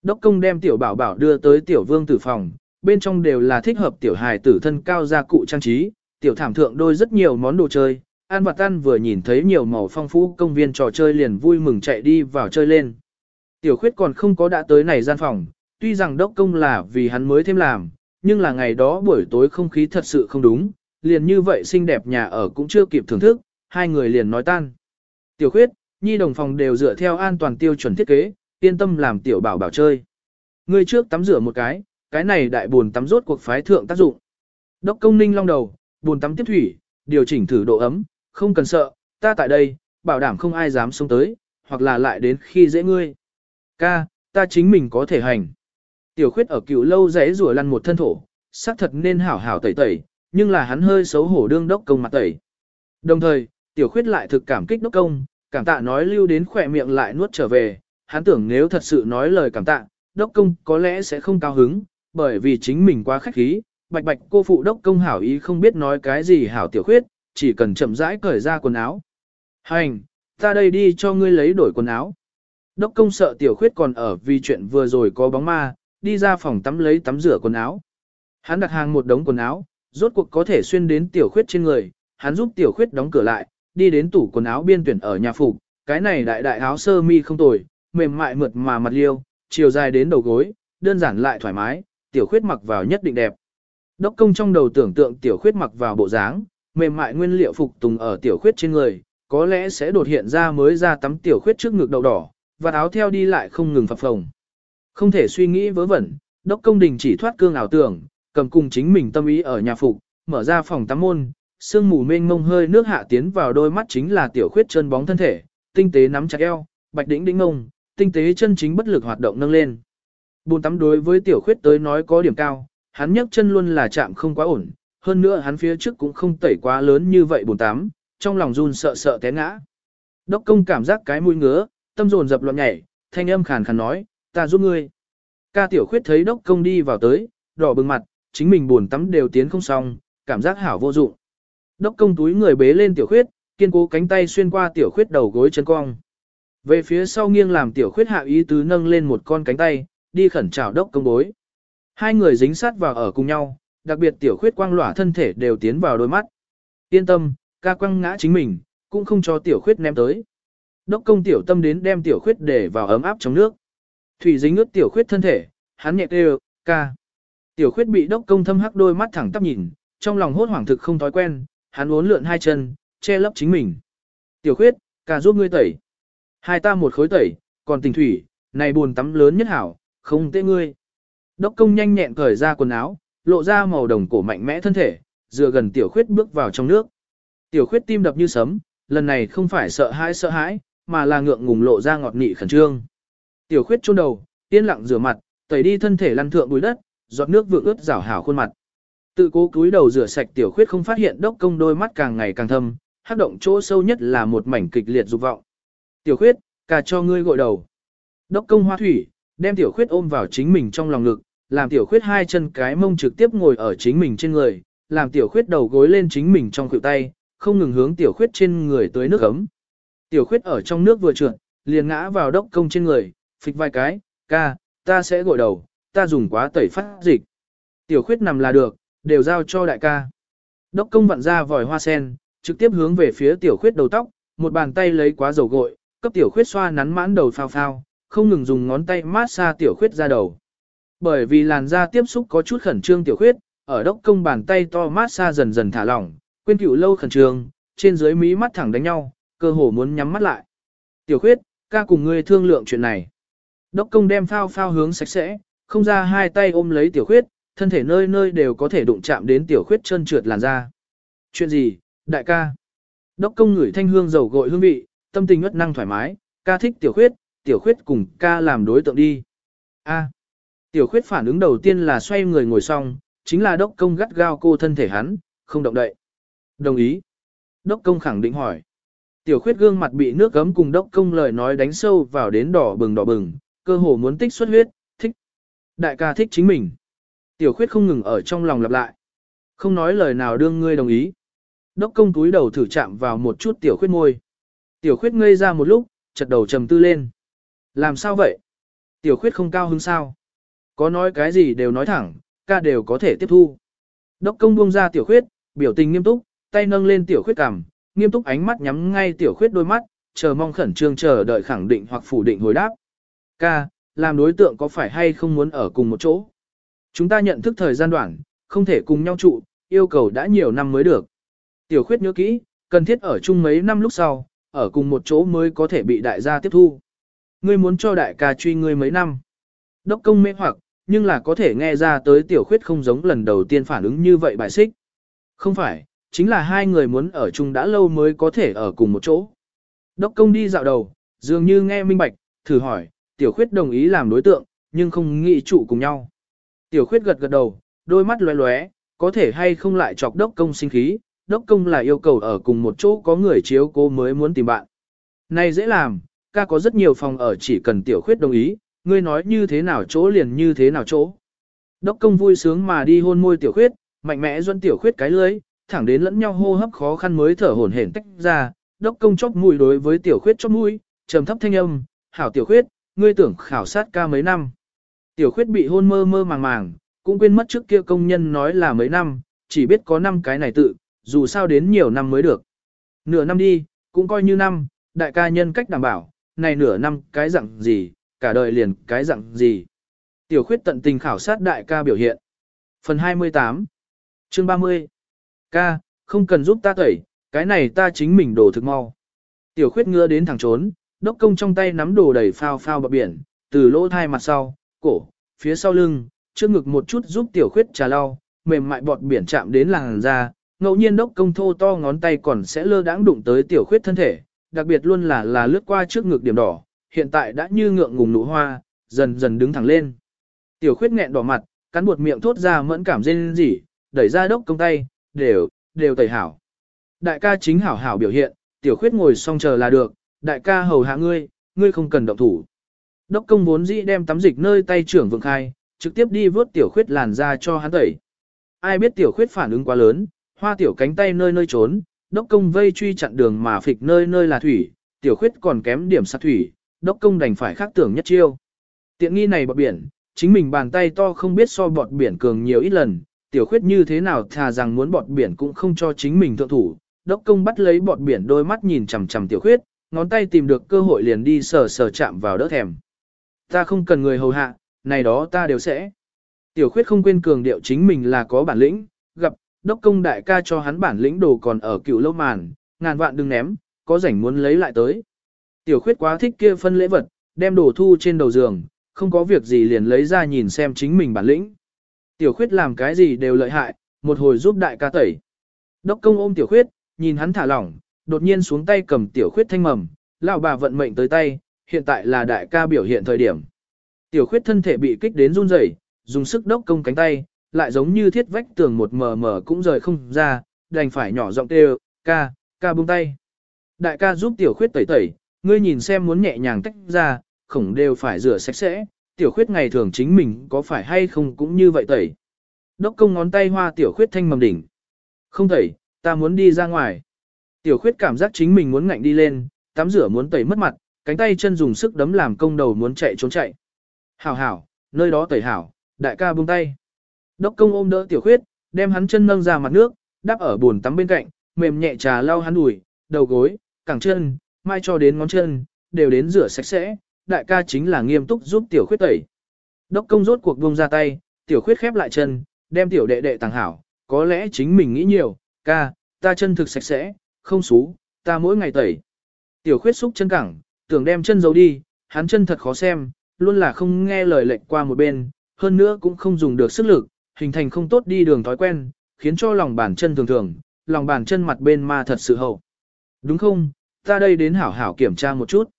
Đốc công đem tiểu bảo bảo đưa tới tiểu vương tử phòng, bên trong đều là thích hợp tiểu hài tử thân cao gia cụ trang trí, tiểu thảm thượng đôi rất nhiều món đồ chơi. An và Tan vừa nhìn thấy nhiều màu phong phú công viên trò chơi liền vui mừng chạy đi vào chơi lên. Tiểu khuyết còn không có đã tới này gian phòng, tuy rằng đốc công là vì hắn mới thêm làm, nhưng là ngày đó buổi tối không khí thật sự không đúng, liền như vậy xinh đẹp nhà ở cũng chưa kịp thưởng thức, hai người liền nói tan. Tiểu khuyết, nhi đồng phòng đều dựa theo an toàn tiêu chuẩn thiết kế, yên tâm làm tiểu bảo bảo chơi. Ngươi trước tắm rửa một cái, cái này đại buồn tắm rốt cuộc phái thượng tác dụng. Đốc công ninh long đầu, buồn tắm tiếp thủy, điều chỉnh thử độ ấm, không cần sợ, ta tại đây, bảo đảm không ai dám xông tới, hoặc là lại đến khi dễ ngươi. Ca, ta chính mình có thể hành. Tiểu khuyết ở cựu lâu rẽ rùa lăn một thân thổ, xác thật nên hảo hảo tẩy tẩy, nhưng là hắn hơi xấu hổ đương đốc công mặt tẩy. Đồng thời, tiểu khuyết lại thực cảm kích đốc công, cảm tạ nói lưu đến khỏe miệng lại nuốt trở về, hắn tưởng nếu thật sự nói lời cảm tạ, đốc công có lẽ sẽ không cao hứng, bởi vì chính mình quá khách khí, bạch bạch cô phụ đốc công hảo ý không biết nói cái gì hảo tiểu khuyết, chỉ cần chậm rãi cởi ra quần áo. Hành, ta đây đi cho ngươi lấy đổi quần áo. Đốc công sợ tiểu khuyết còn ở vì chuyện vừa rồi có bóng ma, đi ra phòng tắm lấy tắm rửa quần áo. Hắn đặt hàng một đống quần áo, rốt cuộc có thể xuyên đến tiểu khuyết trên người, hắn giúp tiểu khuyết đóng cửa lại, đi đến tủ quần áo biên tuyển ở nhà phục, cái này đại đại áo sơ mi không tồi, mềm mại mượt mà mặt liêu, chiều dài đến đầu gối, đơn giản lại thoải mái, tiểu khuyết mặc vào nhất định đẹp. Đốc công trong đầu tưởng tượng tiểu khuyết mặc vào bộ dáng, mềm mại nguyên liệu phục tùng ở tiểu khuyết trên người, có lẽ sẽ đột hiện ra mới ra tắm tiểu khuyết trước ngực đầu đỏ, và áo theo đi lại không ngừng phập phồng. Không thể suy nghĩ vớ vẩn, đốc công đình chỉ thoát cương ảo tưởng, cầm cùng chính mình tâm ý ở nhà phục, mở ra phòng tắm môn, sương mù mênh mông hơi nước hạ tiến vào đôi mắt chính là tiểu khuyết chân bóng thân thể, tinh tế nắm chặt eo, bạch đỉnh đỉnh ngông, tinh tế chân chính bất lực hoạt động nâng lên. Bồn tắm đối với tiểu khuyết tới nói có điểm cao, hắn nhấc chân luôn là chạm không quá ổn, hơn nữa hắn phía trước cũng không tẩy quá lớn như vậy bồn tắm, trong lòng run sợ sợ té ngã. Đốc công cảm giác cái mũi ngứa, tâm dồn dập loạn nhảy, thanh âm khàn khàn nói, ta giúp ngươi. Ca tiểu khuyết thấy đốc công đi vào tới, đỏ bừng mặt, chính mình buồn tắm đều tiến không xong, cảm giác hảo vô dụng. Đốc công túi người bế lên tiểu khuyết, kiên cố cánh tay xuyên qua tiểu khuyết đầu gối chân cong. Về phía sau nghiêng làm tiểu khuyết hạ ý tứ nâng lên một con cánh tay, đi khẩn chào đốc công bối. Hai người dính sát vào ở cùng nhau, đặc biệt tiểu khuyết quang lỏa thân thể đều tiến vào đôi mắt. Yên tâm, ca quăng ngã chính mình, cũng không cho tiểu khuyết ném tới. Đốc công tiểu tâm đến đem tiểu khuyết để vào ấm áp trong nước. Thủy dính ướt tiểu khuyết thân thể, hắn nhẹ kêu, ca. Tiểu khuyết bị đốc công thâm hắc đôi mắt thẳng tắp nhìn, trong lòng hốt hoảng thực không thói quen, hắn uốn lượn hai chân, che lấp chính mình. Tiểu khuyết, ca giúp ngươi tẩy. Hai ta một khối tẩy, còn tình thủy, này buồn tắm lớn nhất hảo, không tệ ngươi. Đốc công nhanh nhẹn cởi ra quần áo, lộ ra màu đồng cổ mạnh mẽ thân thể, dựa gần tiểu khuyết bước vào trong nước. Tiểu khuyết tim đập như sấm, lần này không phải sợ hãi sợ hãi, mà là ngượng ngùng lộ ra ngọt nị khẩn trương. Tiểu khuyết chôn đầu, yên lặng rửa mặt, tẩy đi thân thể lăn thượng bùi đất, giọt nước vượng ướt rảo hảo khuôn mặt. Tự cố cúi đầu rửa sạch tiểu khuyết không phát hiện đốc công đôi mắt càng ngày càng thâm, hắc động chỗ sâu nhất là một mảnh kịch liệt dục vọng. Tiểu khuyết, cả cho ngươi gội đầu. Đốc công hoa thủy, đem tiểu khuyết ôm vào chính mình trong lòng ngực, làm tiểu khuyết hai chân cái mông trực tiếp ngồi ở chính mình trên người, làm tiểu khuyết đầu gối lên chính mình trong khuỷu tay, không ngừng hướng tiểu khuyết trên người tới nước ấm. Tiểu khuyết ở trong nước vừa trượt, liền ngã vào đốc công trên người, phịch vài cái, ca, ta sẽ gội đầu, ta dùng quá tẩy phát dịch. Tiểu khuyết nằm là được, đều giao cho đại ca. Đốc công vặn ra vòi hoa sen, trực tiếp hướng về phía tiểu khuyết đầu tóc, một bàn tay lấy quá dầu gội, cấp tiểu khuyết xoa nắn mãn đầu phao phao, không ngừng dùng ngón tay mát xa tiểu khuyết ra đầu. Bởi vì làn da tiếp xúc có chút khẩn trương tiểu khuyết, ở đốc công bàn tay to mát xa dần dần thả lỏng, quên cựu lâu khẩn trương, trên dưới mí mắt thẳng đánh nhau, cơ hồ muốn nhắm mắt lại. Tiểu khuyết, ca cùng ngươi thương lượng chuyện này. Đốc công đem phao phao hướng sạch sẽ, không ra hai tay ôm lấy tiểu khuyết, thân thể nơi nơi đều có thể đụng chạm đến tiểu khuyết chân trượt làn da. Chuyện gì, đại ca? Đốc công ngửi thanh hương dầu gội hương vị, tâm tình ngất năng thoải mái, ca thích tiểu khuyết, tiểu khuyết cùng ca làm đối tượng đi. A. Tiểu khuyết phản ứng đầu tiên là xoay người ngồi xong, chính là đốc công gắt gao cô thân thể hắn, không động đậy. Đồng ý. Đốc công khẳng định hỏi. Tiểu khuyết gương mặt bị nước gấm cùng đốc công lời nói đánh sâu vào đến đỏ bừng đỏ bừng, cơ hồ muốn tích xuất huyết, thích. Đại ca thích chính mình. Tiểu khuyết không ngừng ở trong lòng lặp lại. Không nói lời nào đương ngươi đồng ý. Đốc công túi đầu thử chạm vào một chút tiểu khuyết môi. Tiểu khuyết ngây ra một lúc, chật đầu trầm tư lên. Làm sao vậy? Tiểu khuyết không cao hứng sao? Có nói cái gì đều nói thẳng, ca đều có thể tiếp thu. Đốc công buông ra tiểu khuyết, biểu tình nghiêm túc, tay nâng lên tiểu khuyết cằm, nghiêm túc ánh mắt nhắm ngay tiểu khuyết đôi mắt, chờ mong khẩn trương chờ đợi khẳng định hoặc phủ định hồi đáp. Ca, làm đối tượng có phải hay không muốn ở cùng một chỗ? Chúng ta nhận thức thời gian đoạn, không thể cùng nhau trụ, yêu cầu đã nhiều năm mới được. Tiểu khuyết nhớ kỹ, cần thiết ở chung mấy năm lúc sau, ở cùng một chỗ mới có thể bị đại gia tiếp thu. Ngươi muốn cho đại ca truy ngươi mấy năm. Đốc công mê hoặc, nhưng là có thể nghe ra tới tiểu khuyết không giống lần đầu tiên phản ứng như vậy bài xích. Không phải, chính là hai người muốn ở chung đã lâu mới có thể ở cùng một chỗ. Đốc công đi dạo đầu, dường như nghe minh bạch, thử hỏi, tiểu khuyết đồng ý làm đối tượng, nhưng không nghĩ trụ cùng nhau. Tiểu khuyết gật gật đầu, đôi mắt lóe lóe, có thể hay không lại chọc đốc công sinh khí, đốc công là yêu cầu ở cùng một chỗ có người chiếu cố mới muốn tìm bạn. Này dễ làm, ca có rất nhiều phòng ở chỉ cần tiểu khuyết đồng ý, ngươi nói như thế nào chỗ liền như thế nào chỗ. Đốc công vui sướng mà đi hôn môi tiểu khuyết, mạnh mẽ dẫn tiểu khuyết cái lưới, thẳng đến lẫn nhau hô hấp khó khăn mới thở hổn hển tách ra, đốc công chóp mũi đối với tiểu khuyết chóp mũi, trầm thấp thanh âm, hảo tiểu khuyết, ngươi tưởng khảo sát ca mấy năm. Tiểu khuyết bị hôn mơ mơ màng màng, cũng quên mất trước kia công nhân nói là mấy năm, chỉ biết có năm cái này tự, dù sao đến nhiều năm mới được. Nửa năm đi, cũng coi như năm, đại ca nhân cách đảm bảo, này nửa năm cái dạng gì, cả đời liền cái dạng gì. Tiểu khuyết tận tình khảo sát đại ca biểu hiện. Phần 28 Chương 30 Ca, không cần giúp ta tẩy, cái này ta chính mình đổ thực mau. Tiểu khuyết ngựa đến thẳng trốn, đốc công trong tay nắm đồ đầy phao phao bập biển, từ lỗ thai mặt sau, cổ, phía sau lưng, trước ngực một chút giúp tiểu khuyết trà lau, mềm mại bọt biển chạm đến làn da, ngẫu nhiên đốc công thô to ngón tay còn sẽ lơ đãng đụng tới tiểu khuyết thân thể, đặc biệt luôn là là lướt qua trước ngực điểm đỏ, hiện tại đã như ngượng ngùng nụ hoa, dần dần đứng thẳng lên. Tiểu khuyết nghẹn đỏ mặt, cắn buột miệng thốt ra mẫn cảm rên rỉ, đẩy ra đốc công tay, đều, đều tẩy hảo. Đại ca chính hảo hảo biểu hiện, tiểu khuyết ngồi xong chờ là được, đại ca hầu hạ ngươi, ngươi không cần động thủ. Đốc công vốn dĩ đem tắm dịch nơi tay trưởng vượng khai, trực tiếp đi vớt tiểu khuyết làn ra cho hắn tẩy. Ai biết tiểu khuyết phản ứng quá lớn, hoa tiểu cánh tay nơi nơi trốn, đốc công vây truy chặn đường mà phịch nơi nơi là thủy, tiểu khuyết còn kém điểm sát thủy, đốc công đành phải khác tưởng nhất chiêu. Tiện nghi này bọt biển, chính mình bàn tay to không biết so bọt biển cường nhiều ít lần, tiểu khuyết như thế nào thà rằng muốn bọt biển cũng không cho chính mình thượng thủ. Đốc công bắt lấy bọt biển đôi mắt nhìn chằm chằm tiểu khuyết, ngón tay tìm được cơ hội liền đi sờ sờ chạm vào đỡ thèm. Ta không cần người hầu hạ, này đó ta đều sẽ. Tiểu khuyết không quên cường điệu chính mình là có bản lĩnh, gặp, đốc công đại ca cho hắn bản lĩnh đồ còn ở cựu lâu màn, ngàn vạn đừng ném, có rảnh muốn lấy lại tới. Tiểu khuyết quá thích kia phân lễ vật, đem đồ thu trên đầu giường, không có việc gì liền lấy ra nhìn xem chính mình bản lĩnh. Tiểu khuyết làm cái gì đều lợi hại, một hồi giúp đại ca tẩy. Đốc công ôm tiểu khuyết, nhìn hắn thả lỏng, đột nhiên xuống tay cầm tiểu khuyết thanh mầm, lão bà vận mệnh tới tay, hiện tại là đại ca biểu hiện thời điểm. Tiểu khuyết thân thể bị kích đến run rẩy, dùng sức đốc công cánh tay, lại giống như thiết vách tường một mờ mờ cũng rời không ra, đành phải nhỏ giọng kêu, ca, ca buông tay. Đại ca giúp tiểu khuyết tẩy tẩy, ngươi nhìn xem muốn nhẹ nhàng tách ra, khổng đều phải rửa sạch sẽ, tiểu khuyết ngày thường chính mình có phải hay không cũng như vậy tẩy. Đốc công ngón tay hoa tiểu khuyết thanh mầm đỉnh. Không tẩy, ta muốn đi ra ngoài. Tiểu khuyết cảm giác chính mình muốn ngạnh đi lên, tắm rửa muốn tẩy mất mặt, cánh tay chân dùng sức đấm làm công đầu muốn chạy trốn chạy. Hảo hảo, nơi đó tẩy hảo, đại ca buông tay. Đốc công ôm đỡ tiểu khuyết, đem hắn chân nâng ra mặt nước, đắp ở bồn tắm bên cạnh, mềm nhẹ trà lau hắn đùi, đầu gối, cẳng chân, mai cho đến ngón chân, đều đến rửa sạch sẽ, đại ca chính là nghiêm túc giúp tiểu khuyết tẩy. Đốc công rốt cuộc buông ra tay, tiểu khuyết khép lại chân, đem tiểu đệ đệ tàng hảo, có lẽ chính mình nghĩ nhiều, ca, ta chân thực sạch sẽ, không xú, ta mỗi ngày tẩy. Tiểu khuyết xúc chân cẳng, tưởng đem chân giấu đi, hắn chân thật khó xem, luôn là không nghe lời lệnh qua một bên, hơn nữa cũng không dùng được sức lực, hình thành không tốt đi đường thói quen, khiến cho lòng bàn chân thường thường, lòng bàn chân mặt bên ma thật sự hậu. Đúng không, ta đây đến hảo hảo kiểm tra một chút.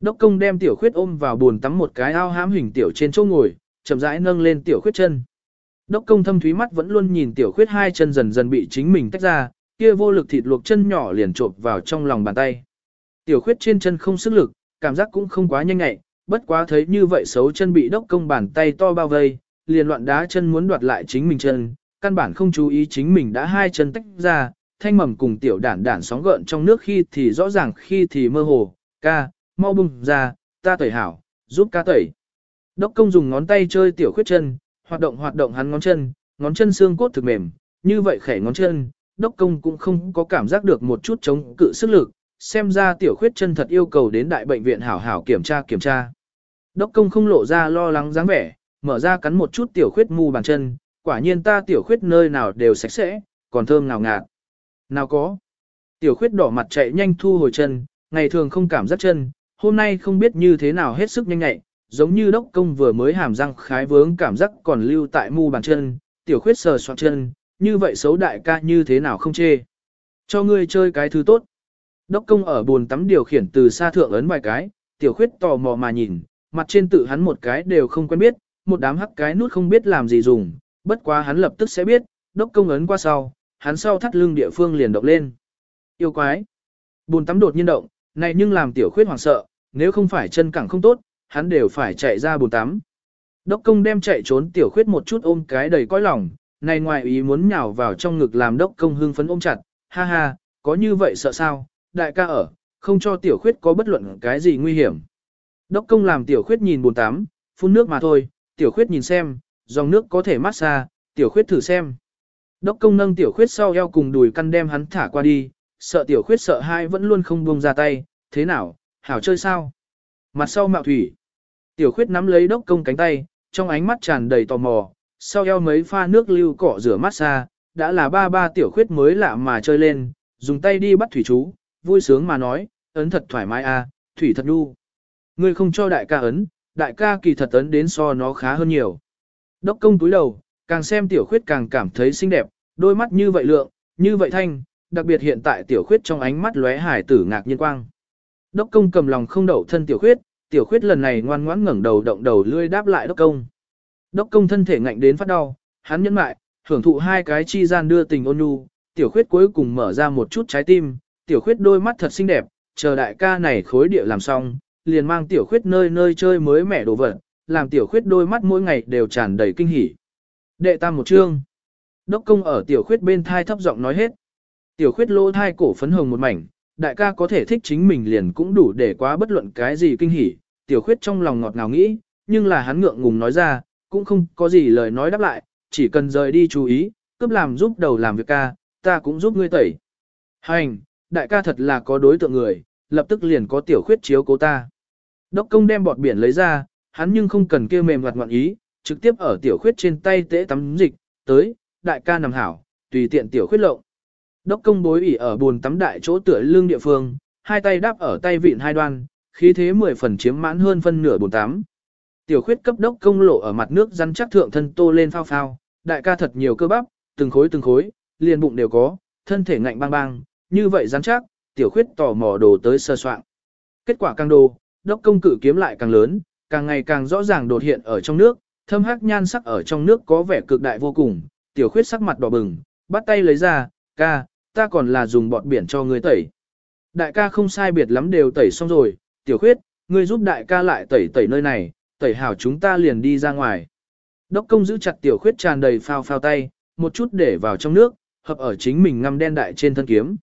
Đốc công đem tiểu khuyết ôm vào buồn tắm một cái ao hãm hình tiểu trên chỗ ngồi, chậm rãi nâng lên tiểu khuyết chân. Đốc công thâm thúy mắt vẫn luôn nhìn tiểu khuyết hai chân dần dần bị chính mình tách ra, kia vô lực thịt luộc chân nhỏ liền trộp vào trong lòng bàn tay. Tiểu khuyết trên chân không sức lực, cảm giác cũng không quá nhanh nhẹ, bất quá thấy như vậy xấu chân bị đốc công bàn tay to bao vây, liền loạn đá chân muốn đoạt lại chính mình chân, căn bản không chú ý chính mình đã hai chân tách ra, thanh mầm cùng tiểu đản đản sóng gợn trong nước khi thì rõ ràng khi thì mơ hồ, ca, mau bung ra, ta tẩy hảo, giúp ca tẩy. Đốc công dùng ngón tay chơi tiểu khuyết chân, hoạt động hoạt động hắn ngón chân, ngón chân xương cốt thực mềm, như vậy khẻ ngón chân, đốc công cũng không có cảm giác được một chút chống cự sức lực, xem ra tiểu khuyết chân thật yêu cầu đến đại bệnh viện hảo hảo kiểm tra kiểm tra. Đốc công không lộ ra lo lắng dáng vẻ, mở ra cắn một chút tiểu khuyết mu bàn chân, quả nhiên ta tiểu khuyết nơi nào đều sạch sẽ, còn thơm nào ngạt. Nào có. Tiểu khuyết đỏ mặt chạy nhanh thu hồi chân, ngày thường không cảm giác chân, hôm nay không biết như thế nào hết sức nhanh nhạy, giống như đốc công vừa mới hàm răng khái vướng cảm giác còn lưu tại mu bàn chân, tiểu khuyết sờ soạn chân, như vậy xấu đại ca như thế nào không chê. Cho ngươi chơi cái thứ tốt. Đốc công ở buồn tắm điều khiển từ xa thượng ấn vài cái, tiểu khuyết tò mò mà nhìn, mặt trên tự hắn một cái đều không quen biết, một đám hắc cái nút không biết làm gì dùng, bất quá hắn lập tức sẽ biết, đốc công ấn qua sau, hắn sau thắt lưng địa phương liền động lên. Yêu quái! Bùn tắm đột nhiên động, này nhưng làm tiểu khuyết hoảng sợ, nếu không phải chân cẳng không tốt, hắn đều phải chạy ra bùn tắm. Đốc công đem chạy trốn tiểu khuyết một chút ôm cái đầy cõi lòng, này ngoài ý muốn nhào vào trong ngực làm đốc công hưng phấn ôm chặt, ha ha, có như vậy sợ sao, đại ca ở, không cho tiểu khuyết có bất luận cái gì nguy hiểm. Đốc công làm tiểu khuyết nhìn bồn tắm, phun nước mà thôi, tiểu khuyết nhìn xem, dòng nước có thể mát xa, tiểu khuyết thử xem. Đốc công nâng tiểu khuyết sau eo cùng đùi căn đem hắn thả qua đi, sợ tiểu khuyết sợ hai vẫn luôn không buông ra tay, thế nào, hảo chơi sao? Mặt sau mạo thủy. Tiểu khuyết nắm lấy đốc công cánh tay, trong ánh mắt tràn đầy tò mò, sau eo mấy pha nước lưu cọ rửa mát xa, đã là ba ba tiểu khuyết mới lạ mà chơi lên, dùng tay đi bắt thủy chú, vui sướng mà nói, ấn thật thoải mái à, thủy thật đu. Ngươi không cho đại ca ấn, đại ca kỳ thật ấn đến so nó khá hơn nhiều. Đốc công túi đầu, càng xem tiểu khuyết càng cảm thấy xinh đẹp, đôi mắt như vậy lượng, như vậy thanh, đặc biệt hiện tại tiểu khuyết trong ánh mắt lóe hải tử ngạc nhiên quang. Đốc công cầm lòng không đậu thân tiểu khuyết, tiểu khuyết lần này ngoan ngoãn ngẩng đầu động đầu lươi đáp lại đốc công. Đốc công thân thể ngạnh đến phát đau, hắn nhẫn mại, hưởng thụ hai cái chi gian đưa tình ôn nhu, tiểu khuyết cuối cùng mở ra một chút trái tim, tiểu khuyết đôi mắt thật xinh đẹp, chờ đại ca này khối địa làm xong, liền mang tiểu khuyết nơi nơi chơi mới mẻ đồ vật, làm tiểu khuyết đôi mắt mỗi ngày đều tràn đầy kinh hỉ. Đệ tam một chương. Đốc công ở tiểu khuyết bên thai thấp giọng nói hết. Tiểu khuyết lô thai cổ phấn hồng một mảnh, đại ca có thể thích chính mình liền cũng đủ để quá bất luận cái gì kinh hỉ. Tiểu khuyết trong lòng ngọt ngào nghĩ, nhưng là hắn ngượng ngùng nói ra, cũng không có gì lời nói đáp lại, chỉ cần rời đi chú ý, cướp làm giúp đầu làm việc ca, ta cũng giúp ngươi tẩy. Hành, đại ca thật là có đối tượng người, lập tức liền có tiểu khuyết chiếu cố ta. Đốc công đem bọt biển lấy ra, hắn nhưng không cần kêu mềm hoạt ngoạn ý, trực tiếp ở tiểu khuyết trên tay tế tắm dịch, tới, đại ca nằm hảo, tùy tiện tiểu khuyết lộng. Đốc công bối ỉ ở buồn tắm đại chỗ tựa lưng địa phương, hai tay đáp ở tay vịn hai đoan, khí thế mười phần chiếm mãn hơn phân nửa bồn tắm. Tiểu khuyết cấp đốc công lộ ở mặt nước rắn chắc thượng thân tô lên phao phao, đại ca thật nhiều cơ bắp, từng khối từng khối, liền bụng đều có, thân thể ngạnh bang bang, như vậy rắn chắc, tiểu khuyết tò mò đồ tới sơ soạn. Kết quả căng đồ, đốc công cử kiếm lại càng lớn, càng ngày càng rõ ràng đột hiện ở trong nước, thâm hắc nhan sắc ở trong nước có vẻ cực đại vô cùng, tiểu khuyết sắc mặt đỏ bừng, bắt tay lấy ra, ca, ta còn là dùng bọt biển cho ngươi tẩy. Đại ca không sai biệt lắm đều tẩy xong rồi, tiểu khuyết, ngươi giúp đại ca lại tẩy tẩy nơi này, tẩy hảo chúng ta liền đi ra ngoài. Đốc công giữ chặt tiểu khuyết tràn đầy phao phao tay, một chút để vào trong nước, hợp ở chính mình ngâm đen đại trên thân kiếm.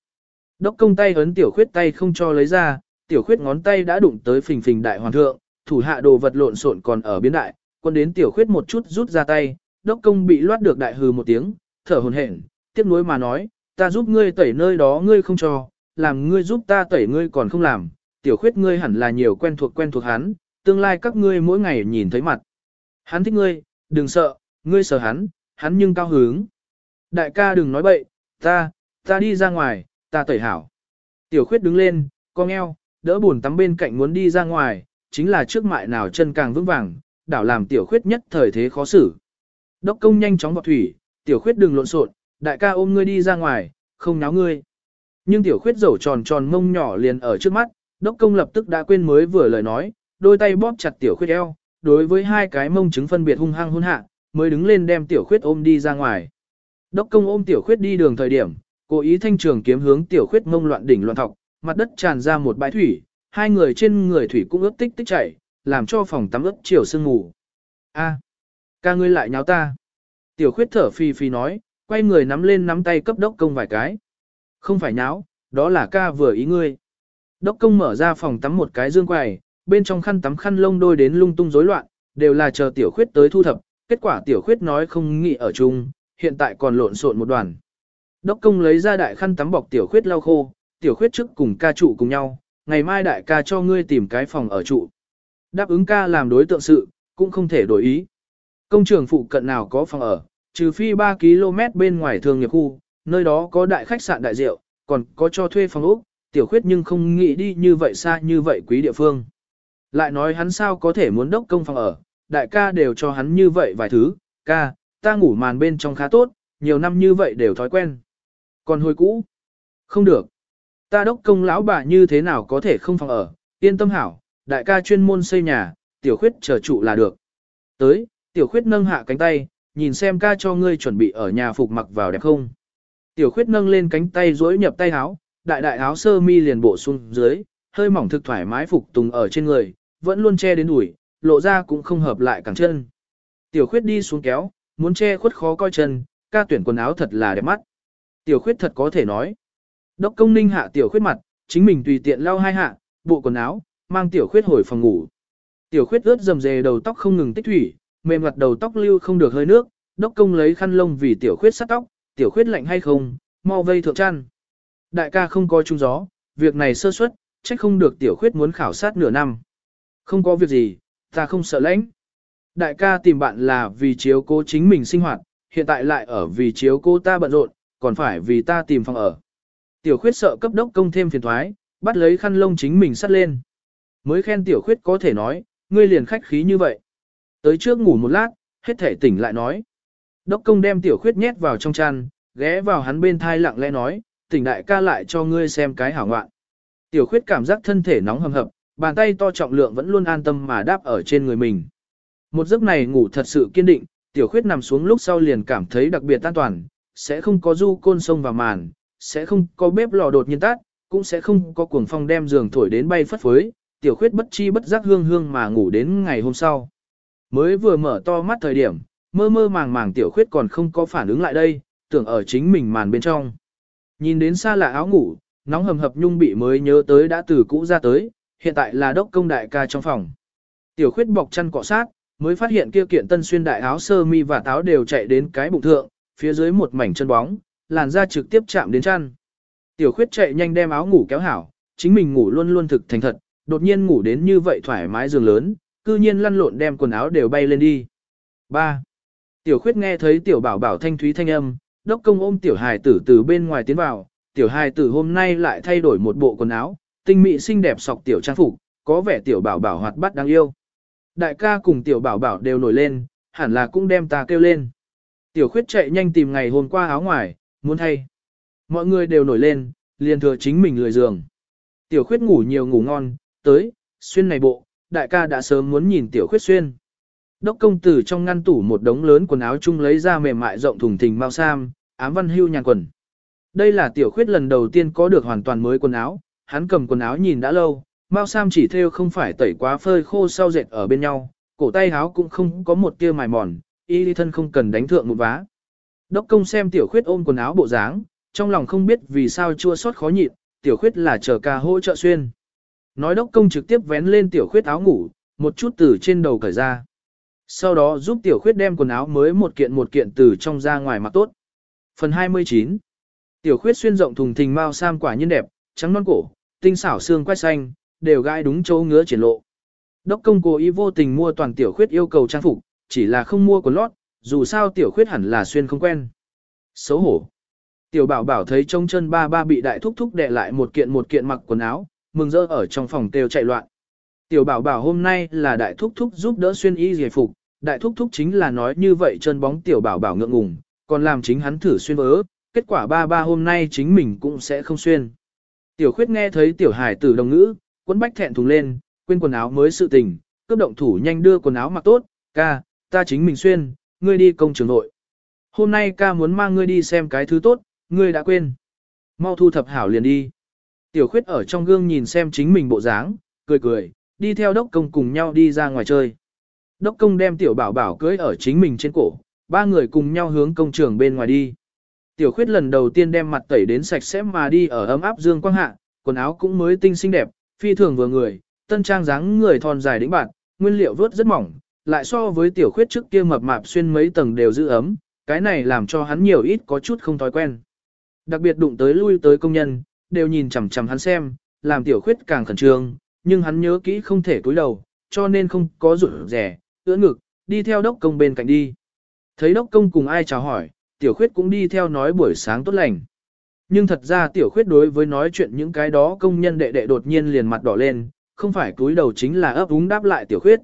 Đốc công tay ấn tiểu khuyết tay không cho lấy ra, tiểu khuyết ngón tay đã đụng tới phình phình đại hoàng thượng, thủ hạ đồ vật lộn xộn còn ở biến đại, quân đến tiểu khuyết một chút rút ra tay, đốc công bị loát được đại hừ một tiếng, thở hồn hển, tiếp nối mà nói, ta giúp ngươi tẩy nơi đó ngươi không cho, làm ngươi giúp ta tẩy ngươi còn không làm, tiểu khuyết ngươi hẳn là nhiều quen thuộc quen thuộc hắn, tương lai các ngươi mỗi ngày nhìn thấy mặt. Hắn thích ngươi, đừng sợ, ngươi sợ hắn, hắn nhưng cao hứng. Đại ca đừng nói bậy, ta, ta đi ra ngoài, ta tẩy hảo. Tiểu khuyết đứng lên, con eo, đỡ buồn tắm bên cạnh muốn đi ra ngoài, chính là trước mại nào chân càng vững vàng, đảo làm tiểu khuyết nhất thời thế khó xử. Đốc công nhanh chóng vào thủy, tiểu khuyết đừng lộn xộn, đại ca ôm ngươi đi ra ngoài, không náo ngươi. Nhưng tiểu khuyết rổ tròn tròn mông nhỏ liền ở trước mắt, đốc công lập tức đã quên mới vừa lời nói, đôi tay bóp chặt tiểu khuyết eo, đối với hai cái mông chứng phân biệt hung hăng hôn hạ, mới đứng lên đem tiểu khuyết ôm đi ra ngoài. Đốc công ôm tiểu khuyết đi đường thời điểm, cố ý thanh trường kiếm hướng tiểu khuyết mông loạn đỉnh loạn thọc, mặt đất tràn ra một bãi thủy, hai người trên người thủy cũng ướt tích tích chảy, làm cho phòng tắm ướt chiều sương ngủ. A, ca ngươi lại nháo ta. Tiểu khuyết thở phi phi nói, quay người nắm lên nắm tay cấp đốc công vài cái. Không phải nháo, đó là ca vừa ý ngươi. Đốc công mở ra phòng tắm một cái dương quầy, bên trong khăn tắm khăn lông đôi đến lung tung rối loạn, đều là chờ tiểu khuyết tới thu thập, kết quả tiểu khuyết nói không nghĩ ở chung, hiện tại còn lộn xộn một đoàn. Đốc công lấy ra đại khăn tắm bọc tiểu khuyết lau khô, tiểu khuyết trước cùng ca trụ cùng nhau, ngày mai đại ca cho ngươi tìm cái phòng ở trụ. Đáp ứng ca làm đối tượng sự, cũng không thể đổi ý. Công trường phụ cận nào có phòng ở, trừ phi 3 km bên ngoài thường nghiệp khu, nơi đó có đại khách sạn đại rượu, còn có cho thuê phòng ốc, tiểu khuyết nhưng không nghĩ đi như vậy xa như vậy quý địa phương. Lại nói hắn sao có thể muốn đốc công phòng ở, đại ca đều cho hắn như vậy vài thứ, ca, ta ngủ màn bên trong khá tốt, nhiều năm như vậy đều thói quen. Còn hồi cũ, không được. Ta đốc công lão bà như thế nào có thể không phòng ở, yên tâm hảo, đại ca chuyên môn xây nhà, tiểu khuyết chờ trụ là được. Tới, tiểu khuyết nâng hạ cánh tay, nhìn xem ca cho ngươi chuẩn bị ở nhà phục mặc vào đẹp không. Tiểu khuyết nâng lên cánh tay duỗi nhập tay áo, đại đại áo sơ mi liền bộ xuống dưới, hơi mỏng thực thoải mái phục tùng ở trên người, vẫn luôn che đến ủi, lộ ra cũng không hợp lại cẳng chân. Tiểu khuyết đi xuống kéo, muốn che khuất khó coi chân, ca tuyển quần áo thật là đẹp mắt. Tiểu khuyết thật có thể nói. Đốc công ninh hạ tiểu khuyết mặt, chính mình tùy tiện lau hai hạ, bộ quần áo, mang tiểu khuyết hồi phòng ngủ. Tiểu khuyết ướt dầm dề đầu tóc không ngừng tích thủy, mềm mặt đầu tóc lưu không được hơi nước, đốc công lấy khăn lông vì tiểu khuyết sát tóc, tiểu khuyết lạnh hay không, mau vây thượng chăn. Đại ca không có trung gió, việc này sơ suất, trách không được tiểu khuyết muốn khảo sát nửa năm. Không có việc gì, ta không sợ lãnh. Đại ca tìm bạn là vì chiếu cố chính mình sinh hoạt, hiện tại lại ở vì chiếu cố ta bận rộn, còn phải vì ta tìm phòng ở. Tiểu khuyết sợ cấp đốc công thêm phiền thoái, bắt lấy khăn lông chính mình sắt lên. Mới khen tiểu khuyết có thể nói, ngươi liền khách khí như vậy. Tới trước ngủ một lát, hết thể tỉnh lại nói. Đốc công đem tiểu khuyết nhét vào trong chăn, ghé vào hắn bên thai lặng lẽ nói, tỉnh đại ca lại cho ngươi xem cái hảo ngoạn. Tiểu khuyết cảm giác thân thể nóng hầm hập, bàn tay to trọng lượng vẫn luôn an tâm mà đáp ở trên người mình. Một giấc này ngủ thật sự kiên định, tiểu khuyết nằm xuống lúc sau liền cảm thấy đặc biệt an toàn, sẽ không có du côn sông vào màn, sẽ không có bếp lò đột nhiên tắt, cũng sẽ không có cuồng phong đem giường thổi đến bay phất phới, tiểu khuyết bất chi bất giác hương hương mà ngủ đến ngày hôm sau. Mới vừa mở to mắt thời điểm, mơ mơ màng màng tiểu khuyết còn không có phản ứng lại đây, tưởng ở chính mình màn bên trong. Nhìn đến xa lạ áo ngủ, nóng hầm hập nhung bị mới nhớ tới đã từ cũ ra tới, hiện tại là đốc công đại ca trong phòng. Tiểu khuyết bọc chăn cọ sát, mới phát hiện kia kiện tân xuyên đại áo sơ mi và táo đều chạy đến cái bụng thượng, phía dưới một mảnh chân bóng, làn da trực tiếp chạm đến chăn. Tiểu khuyết chạy nhanh đem áo ngủ kéo hảo, chính mình ngủ luôn luôn thực thành thật, đột nhiên ngủ đến như vậy thoải mái giường lớn, cư nhiên lăn lộn đem quần áo đều bay lên đi. 3. Tiểu khuyết nghe thấy tiểu bảo bảo thanh thúy thanh âm, đốc công ôm tiểu hài tử từ bên ngoài tiến vào, tiểu hài tử hôm nay lại thay đổi một bộ quần áo, tinh mỹ xinh đẹp sọc tiểu trang phục, có vẻ tiểu bảo bảo hoạt bát đáng yêu. Đại ca cùng tiểu bảo bảo đều nổi lên, hẳn là cũng đem ta kêu lên. Tiểu khuyết chạy nhanh tìm ngày hôm qua áo ngoài, muốn thay. Mọi người đều nổi lên, liền thừa chính mình lười giường. Tiểu khuyết ngủ nhiều ngủ ngon, tới, xuyên này bộ, đại ca đã sớm muốn nhìn tiểu khuyết xuyên. Đốc công tử trong ngăn tủ một đống lớn quần áo chung lấy ra mềm mại rộng thùng thình mau sam, ám văn hưu nhàn quần. Đây là tiểu khuyết lần đầu tiên có được hoàn toàn mới quần áo, hắn cầm quần áo nhìn đã lâu, mau Sam chỉ theo không phải tẩy quá phơi khô sau dệt ở bên nhau, cổ tay áo cũng không có một tia mài mòn, y thân không cần đánh thượng một vá. Đốc công xem tiểu khuyết ôm quần áo bộ dáng, trong lòng không biết vì sao chua xót khó nhịn, tiểu khuyết là chờ ca hỗ trợ xuyên. Nói đốc công trực tiếp vén lên tiểu khuyết áo ngủ, một chút từ trên đầu cởi ra. Sau đó giúp tiểu khuyết đem quần áo mới một kiện một kiện từ trong ra ngoài mặc tốt. Phần 29 Tiểu khuyết xuyên rộng thùng thình mau sam quả nhiên đẹp, trắng non cổ, tinh xảo xương quay xanh, đều gai đúng chỗ ngứa triển lộ. Đốc công cố ý vô tình mua toàn tiểu khuyết yêu cầu trang phục, chỉ là không mua quần lót, dù sao tiểu khuyết hẳn là xuyên không quen. Xấu hổ. Tiểu bảo bảo thấy trông chân ba ba bị đại thúc thúc đè lại một kiện một kiện mặc quần áo, mừng rỡ ở trong phòng kêu chạy loạn. Tiểu bảo bảo hôm nay là đại thúc thúc giúp đỡ xuyên y giải phục, đại thúc thúc chính là nói như vậy chân bóng tiểu bảo bảo ngượng ngùng, còn làm chính hắn thử xuyên vớ, kết quả ba ba hôm nay chính mình cũng sẽ không xuyên. Tiểu khuyết nghe thấy tiểu hải tử đồng ngữ, quấn bách thẹn thùng lên, quên quần áo mới sự tình, cấp động thủ nhanh đưa quần áo mặc tốt, ca, ta chính mình xuyên, ngươi đi công trường nội. Hôm nay ca muốn mang ngươi đi xem cái thứ tốt, ngươi đã quên. Mau thu thập hảo liền đi. Tiểu khuyết ở trong gương nhìn xem chính mình bộ dáng, cười cười, đi theo đốc công cùng nhau đi ra ngoài chơi. Đốc công đem tiểu bảo bảo cưới ở chính mình trên cổ, ba người cùng nhau hướng công trường bên ngoài đi. Tiểu khuyết lần đầu tiên đem mặt tẩy đến sạch sẽ mà đi ở ấm áp dương quang hạ, quần áo cũng mới tinh xinh đẹp, phi thường vừa người, tân trang dáng người thon dài đĩnh bạn, nguyên liệu vớt rất mỏng, lại so với tiểu khuyết trước kia mập mạp xuyên mấy tầng đều giữ ấm, cái này làm cho hắn nhiều ít có chút không thói quen. Đặc biệt đụng tới lui tới công nhân, đều nhìn chằm chằm hắn xem, làm tiểu khuyết càng khẩn trương, nhưng hắn nhớ kỹ không thể cúi đầu, cho nên không có rụt rẻ, ưỡn ngực, đi theo đốc công bên cạnh đi. Thấy đốc công cùng ai chào hỏi, tiểu khuyết cũng đi theo nói buổi sáng tốt lành. Nhưng thật ra tiểu khuyết đối với nói chuyện những cái đó công nhân đệ đệ đột nhiên liền mặt đỏ lên, không phải cúi đầu chính là ấp úng đáp lại tiểu khuyết.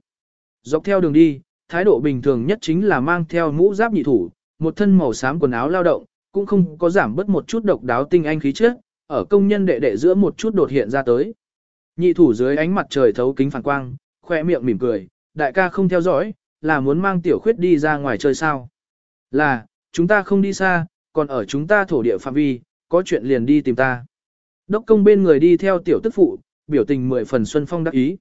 Dọc theo đường đi, thái độ bình thường nhất chính là mang theo mũ giáp nhị thủ, một thân màu xám quần áo lao động, cũng không có giảm bớt một chút độc đáo tinh anh khí chất, ở công nhân đệ đệ giữa một chút đột hiện ra tới. Nhị thủ dưới ánh mặt trời thấu kính phản quang, khoe miệng mỉm cười, đại ca không theo dõi, là muốn mang tiểu khuyết đi ra ngoài chơi sao. Là, chúng ta không đi xa, còn ở chúng ta thổ địa phạm vi, có chuyện liền đi tìm ta. Đốc công bên người đi theo tiểu tức phụ, biểu tình mười phần xuân phong đắc ý.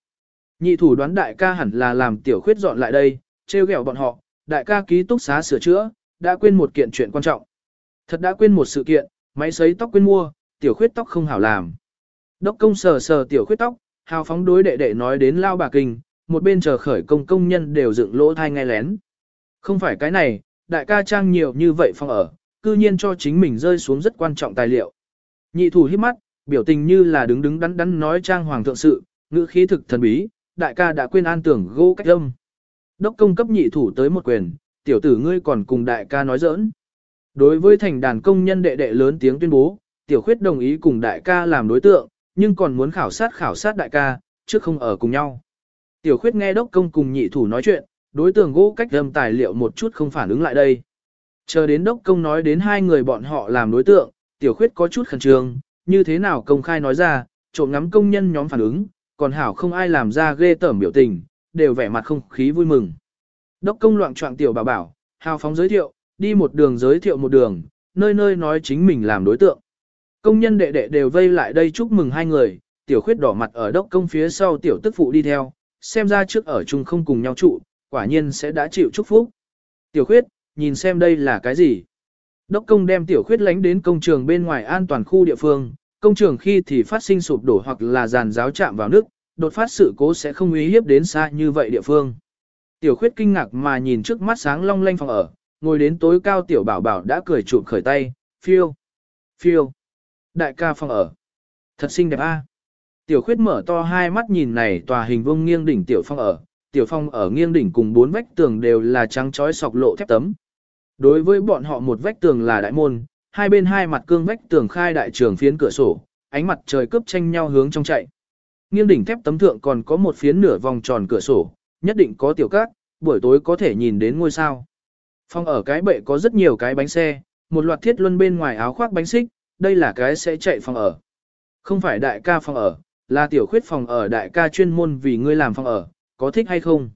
Nhị thủ đoán đại ca hẳn là làm tiểu khuyết dọn lại đây, trêu ghẹo bọn họ, đại ca ký túc xá sửa chữa, đã quên một kiện chuyện quan trọng. Thật đã quên một sự kiện, máy sấy tóc quên mua, tiểu khuyết tóc không hảo làm. Đốc công sờ sờ tiểu khuyết tóc, hào phóng đối đệ đệ nói đến lao bà kinh, một bên chờ khởi công công nhân đều dựng lỗ thai ngay lén. Không phải cái này, đại ca trang nhiều như vậy phong ở, cư nhiên cho chính mình rơi xuống rất quan trọng tài liệu. Nhị thủ hít mắt, biểu tình như là đứng đứng đắn đắn nói trang hoàng thượng sự, ngữ khí thực thần bí, đại ca đã quên an tưởng gỗ cách âm. Đốc công cấp nhị thủ tới một quyền, tiểu tử ngươi còn cùng đại ca nói giỡn. Đối với thành đàn công nhân đệ đệ lớn tiếng tuyên bố, tiểu khuyết đồng ý cùng đại ca làm đối tượng, nhưng còn muốn khảo sát khảo sát đại ca, chứ không ở cùng nhau. Tiểu khuyết nghe đốc công cùng nhị thủ nói chuyện, đối tượng gỗ cách âm tài liệu một chút không phản ứng lại đây. Chờ đến đốc công nói đến hai người bọn họ làm đối tượng, tiểu khuyết có chút khẩn trương, như thế nào công khai nói ra, trộm ngắm công nhân nhóm phản ứng, còn hảo không ai làm ra ghê tởm biểu tình, đều vẻ mặt không khí vui mừng. Đốc công loạn trọng tiểu bảo bảo, hào phóng giới thiệu, đi một đường giới thiệu một đường, nơi nơi nói chính mình làm đối tượng. Công nhân đệ đệ đều vây lại đây chúc mừng hai người, tiểu khuyết đỏ mặt ở đốc công phía sau tiểu tức phụ đi theo, xem ra trước ở chung không cùng nhau trụ, quả nhiên sẽ đã chịu chúc phúc. Tiểu khuyết, nhìn xem đây là cái gì. Đốc công đem tiểu khuyết lánh đến công trường bên ngoài an toàn khu địa phương, công trường khi thì phát sinh sụp đổ hoặc là giàn giáo chạm vào nước, đột phát sự cố sẽ không uy hiếp đến xa như vậy địa phương. Tiểu khuyết kinh ngạc mà nhìn trước mắt sáng long lanh phòng ở, ngồi đến tối cao tiểu bảo bảo đã cười chụp khởi tay, phiêu, phiêu, đại ca phòng ở. Thật xinh đẹp a. Tiểu khuyết mở to hai mắt nhìn này tòa hình vuông nghiêng đỉnh tiểu phòng ở, tiểu phòng ở nghiêng đỉnh cùng bốn vách tường đều là trắng chói sọc lộ thép tấm. Đối với bọn họ một vách tường là đại môn, hai bên hai mặt cương vách tường khai đại trường phiến cửa sổ, ánh mặt trời cướp tranh nhau hướng trong chạy. Nghiêng đỉnh thép tấm thượng còn có một phiến nửa vòng tròn cửa sổ, nhất định có tiểu cát, buổi tối có thể nhìn đến ngôi sao. phòng ở cái bệ có rất nhiều cái bánh xe, một loạt thiết luân bên ngoài áo khoác bánh xích, đây là cái sẽ chạy phòng ở. Không phải đại ca phòng ở, là tiểu khuyết phòng ở đại ca chuyên môn vì ngươi làm phòng ở, có thích hay không?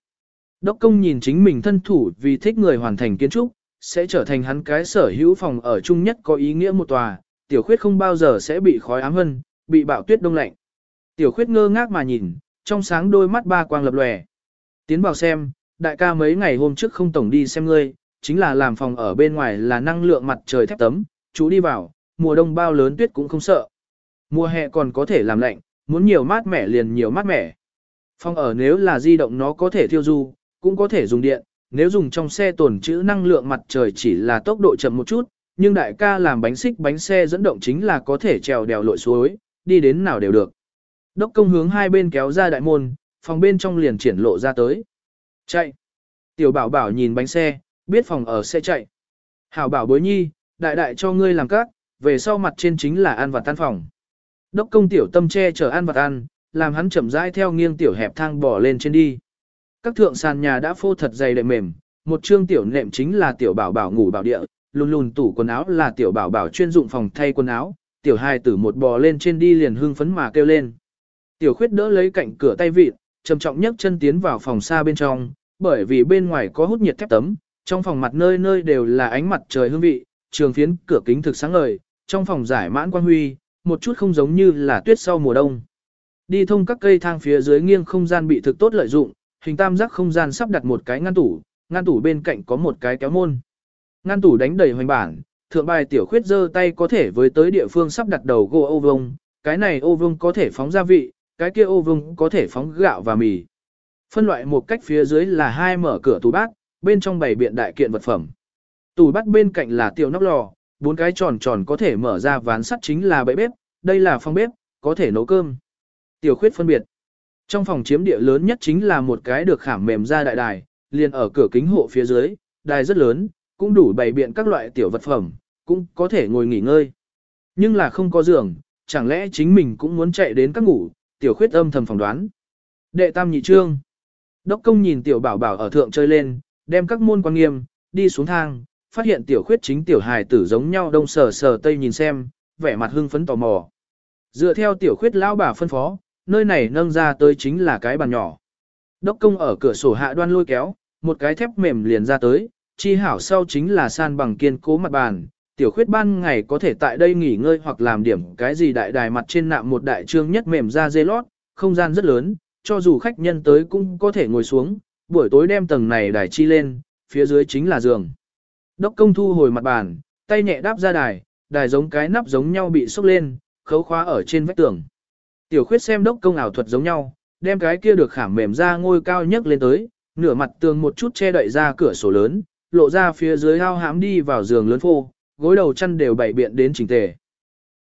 Đốc công nhìn chính mình thân thủ vì thích người hoàn thành kiến trúc, sẽ trở thành hắn cái sở hữu phòng ở chung nhất có ý nghĩa một tòa, tiểu khuyết không bao giờ sẽ bị khói ám hân, bị bạo tuyết đông lạnh. Tiểu khuyết ngơ ngác mà nhìn, trong sáng đôi mắt ba quang lập lòe. Tiến vào xem, đại ca mấy ngày hôm trước không tổng đi xem ngươi, chính là làm phòng ở bên ngoài là năng lượng mặt trời thép tấm, chú đi vào, mùa đông bao lớn tuyết cũng không sợ. Mùa hè còn có thể làm lạnh, muốn nhiều mát mẻ liền nhiều mát mẻ. Phòng ở nếu là di động nó có thể thiêu du, cũng có thể dùng điện, nếu dùng trong xe tồn trữ năng lượng mặt trời chỉ là tốc độ chậm một chút, nhưng đại ca làm bánh xích bánh xe dẫn động chính là có thể trèo đèo lội suối, đi đến nào đều được. Đốc công hướng hai bên kéo ra đại môn, phòng bên trong liền triển lộ ra tới. Chạy. Tiểu bảo bảo nhìn bánh xe, biết phòng ở xe chạy. Hảo bảo bối nhi, đại đại cho ngươi làm các, về sau mặt trên chính là ăn và tan phòng. Đốc công tiểu tâm che chở ăn vật ăn, làm hắn chậm rãi theo nghiêng tiểu hẹp thang bỏ lên trên đi. Các thượng sàn nhà đã phô thật dày đệm mềm, một trương tiểu nệm chính là tiểu bảo bảo ngủ bảo địa, lùn lùn tủ quần áo là tiểu bảo bảo chuyên dụng phòng thay quần áo, tiểu hai tử một bò lên trên đi liền hưng phấn mà kêu lên. Tiểu khuyết đỡ lấy cạnh cửa tay vịt, trầm trọng nhấc chân tiến vào phòng xa bên trong, bởi vì bên ngoài có hút nhiệt thép tấm, trong phòng mặt nơi nơi đều là ánh mặt trời hương vị, trường phiến cửa kính thực sáng ngời, trong phòng giải mãn quan huy, một chút không giống như là tuyết sau mùa đông. Đi thông các cây thang phía dưới nghiêng không gian bị thực tốt lợi dụng, hình tam giác không gian sắp đặt một cái ngăn tủ, ngăn tủ bên cạnh có một cái kéo môn. Ngăn tủ đánh đầy hoành bản, thượng bài tiểu khuyết giơ tay có thể với tới địa phương sắp đặt đầu gỗ ô vông, cái này ô vông có thể phóng gia vị, cái kia ô vông có thể phóng gạo và mì. Phân loại một cách phía dưới là hai mở cửa tủ bát, bên trong bày biện đại kiện vật phẩm. Tủ bát bên cạnh là tiểu nóc lò, bốn cái tròn tròn có thể mở ra ván sắt chính là bẫy bếp, đây là phòng bếp, có thể nấu cơm. Tiểu khuyết phân biệt. Trong phòng chiếm địa lớn nhất chính là một cái được khảm mềm ra đại đài, liền ở cửa kính hộ phía dưới, đài rất lớn, cũng đủ bày biện các loại tiểu vật phẩm, cũng có thể ngồi nghỉ ngơi. Nhưng là không có giường, chẳng lẽ chính mình cũng muốn chạy đến các ngủ, tiểu khuyết âm thầm phỏng đoán, Đệ tam nhị trương. Đốc công nhìn tiểu bảo bảo ở thượng chơi lên, đem các môn quan nghiêm, đi xuống thang, phát hiện tiểu khuyết chính tiểu hài tử giống nhau đông sờ sờ tây nhìn xem, vẻ mặt hưng phấn tò mò. Dựa theo tiểu khuyết lão bà phân phó, nơi này nâng ra tới chính là cái bàn nhỏ. Đốc công ở cửa sổ hạ đoan lôi kéo, một cái thép mềm liền ra tới, chi hảo sau chính là san bằng kiên cố mặt bàn. Tiểu khuyết ban ngày có thể tại đây nghỉ ngơi hoặc làm điểm cái gì đại đài mặt trên nạm một đại trương nhất mềm ra dê lót, không gian rất lớn, cho dù khách nhân tới cũng có thể ngồi xuống, buổi tối đem tầng này đài chi lên, phía dưới chính là giường. Đốc công thu hồi mặt bàn, tay nhẹ đáp ra đài, đài giống cái nắp giống nhau bị sốc lên, khấu khóa ở trên vách tường. Tiểu khuyết xem đốc công ảo thuật giống nhau, đem cái kia được khảm mềm ra ngôi cao nhất lên tới, nửa mặt tường một chút che đậy ra cửa sổ lớn, lộ ra phía dưới ao hãm đi vào giường lớn phô, gối đầu chăn đều bảy biện đến chỉnh tề.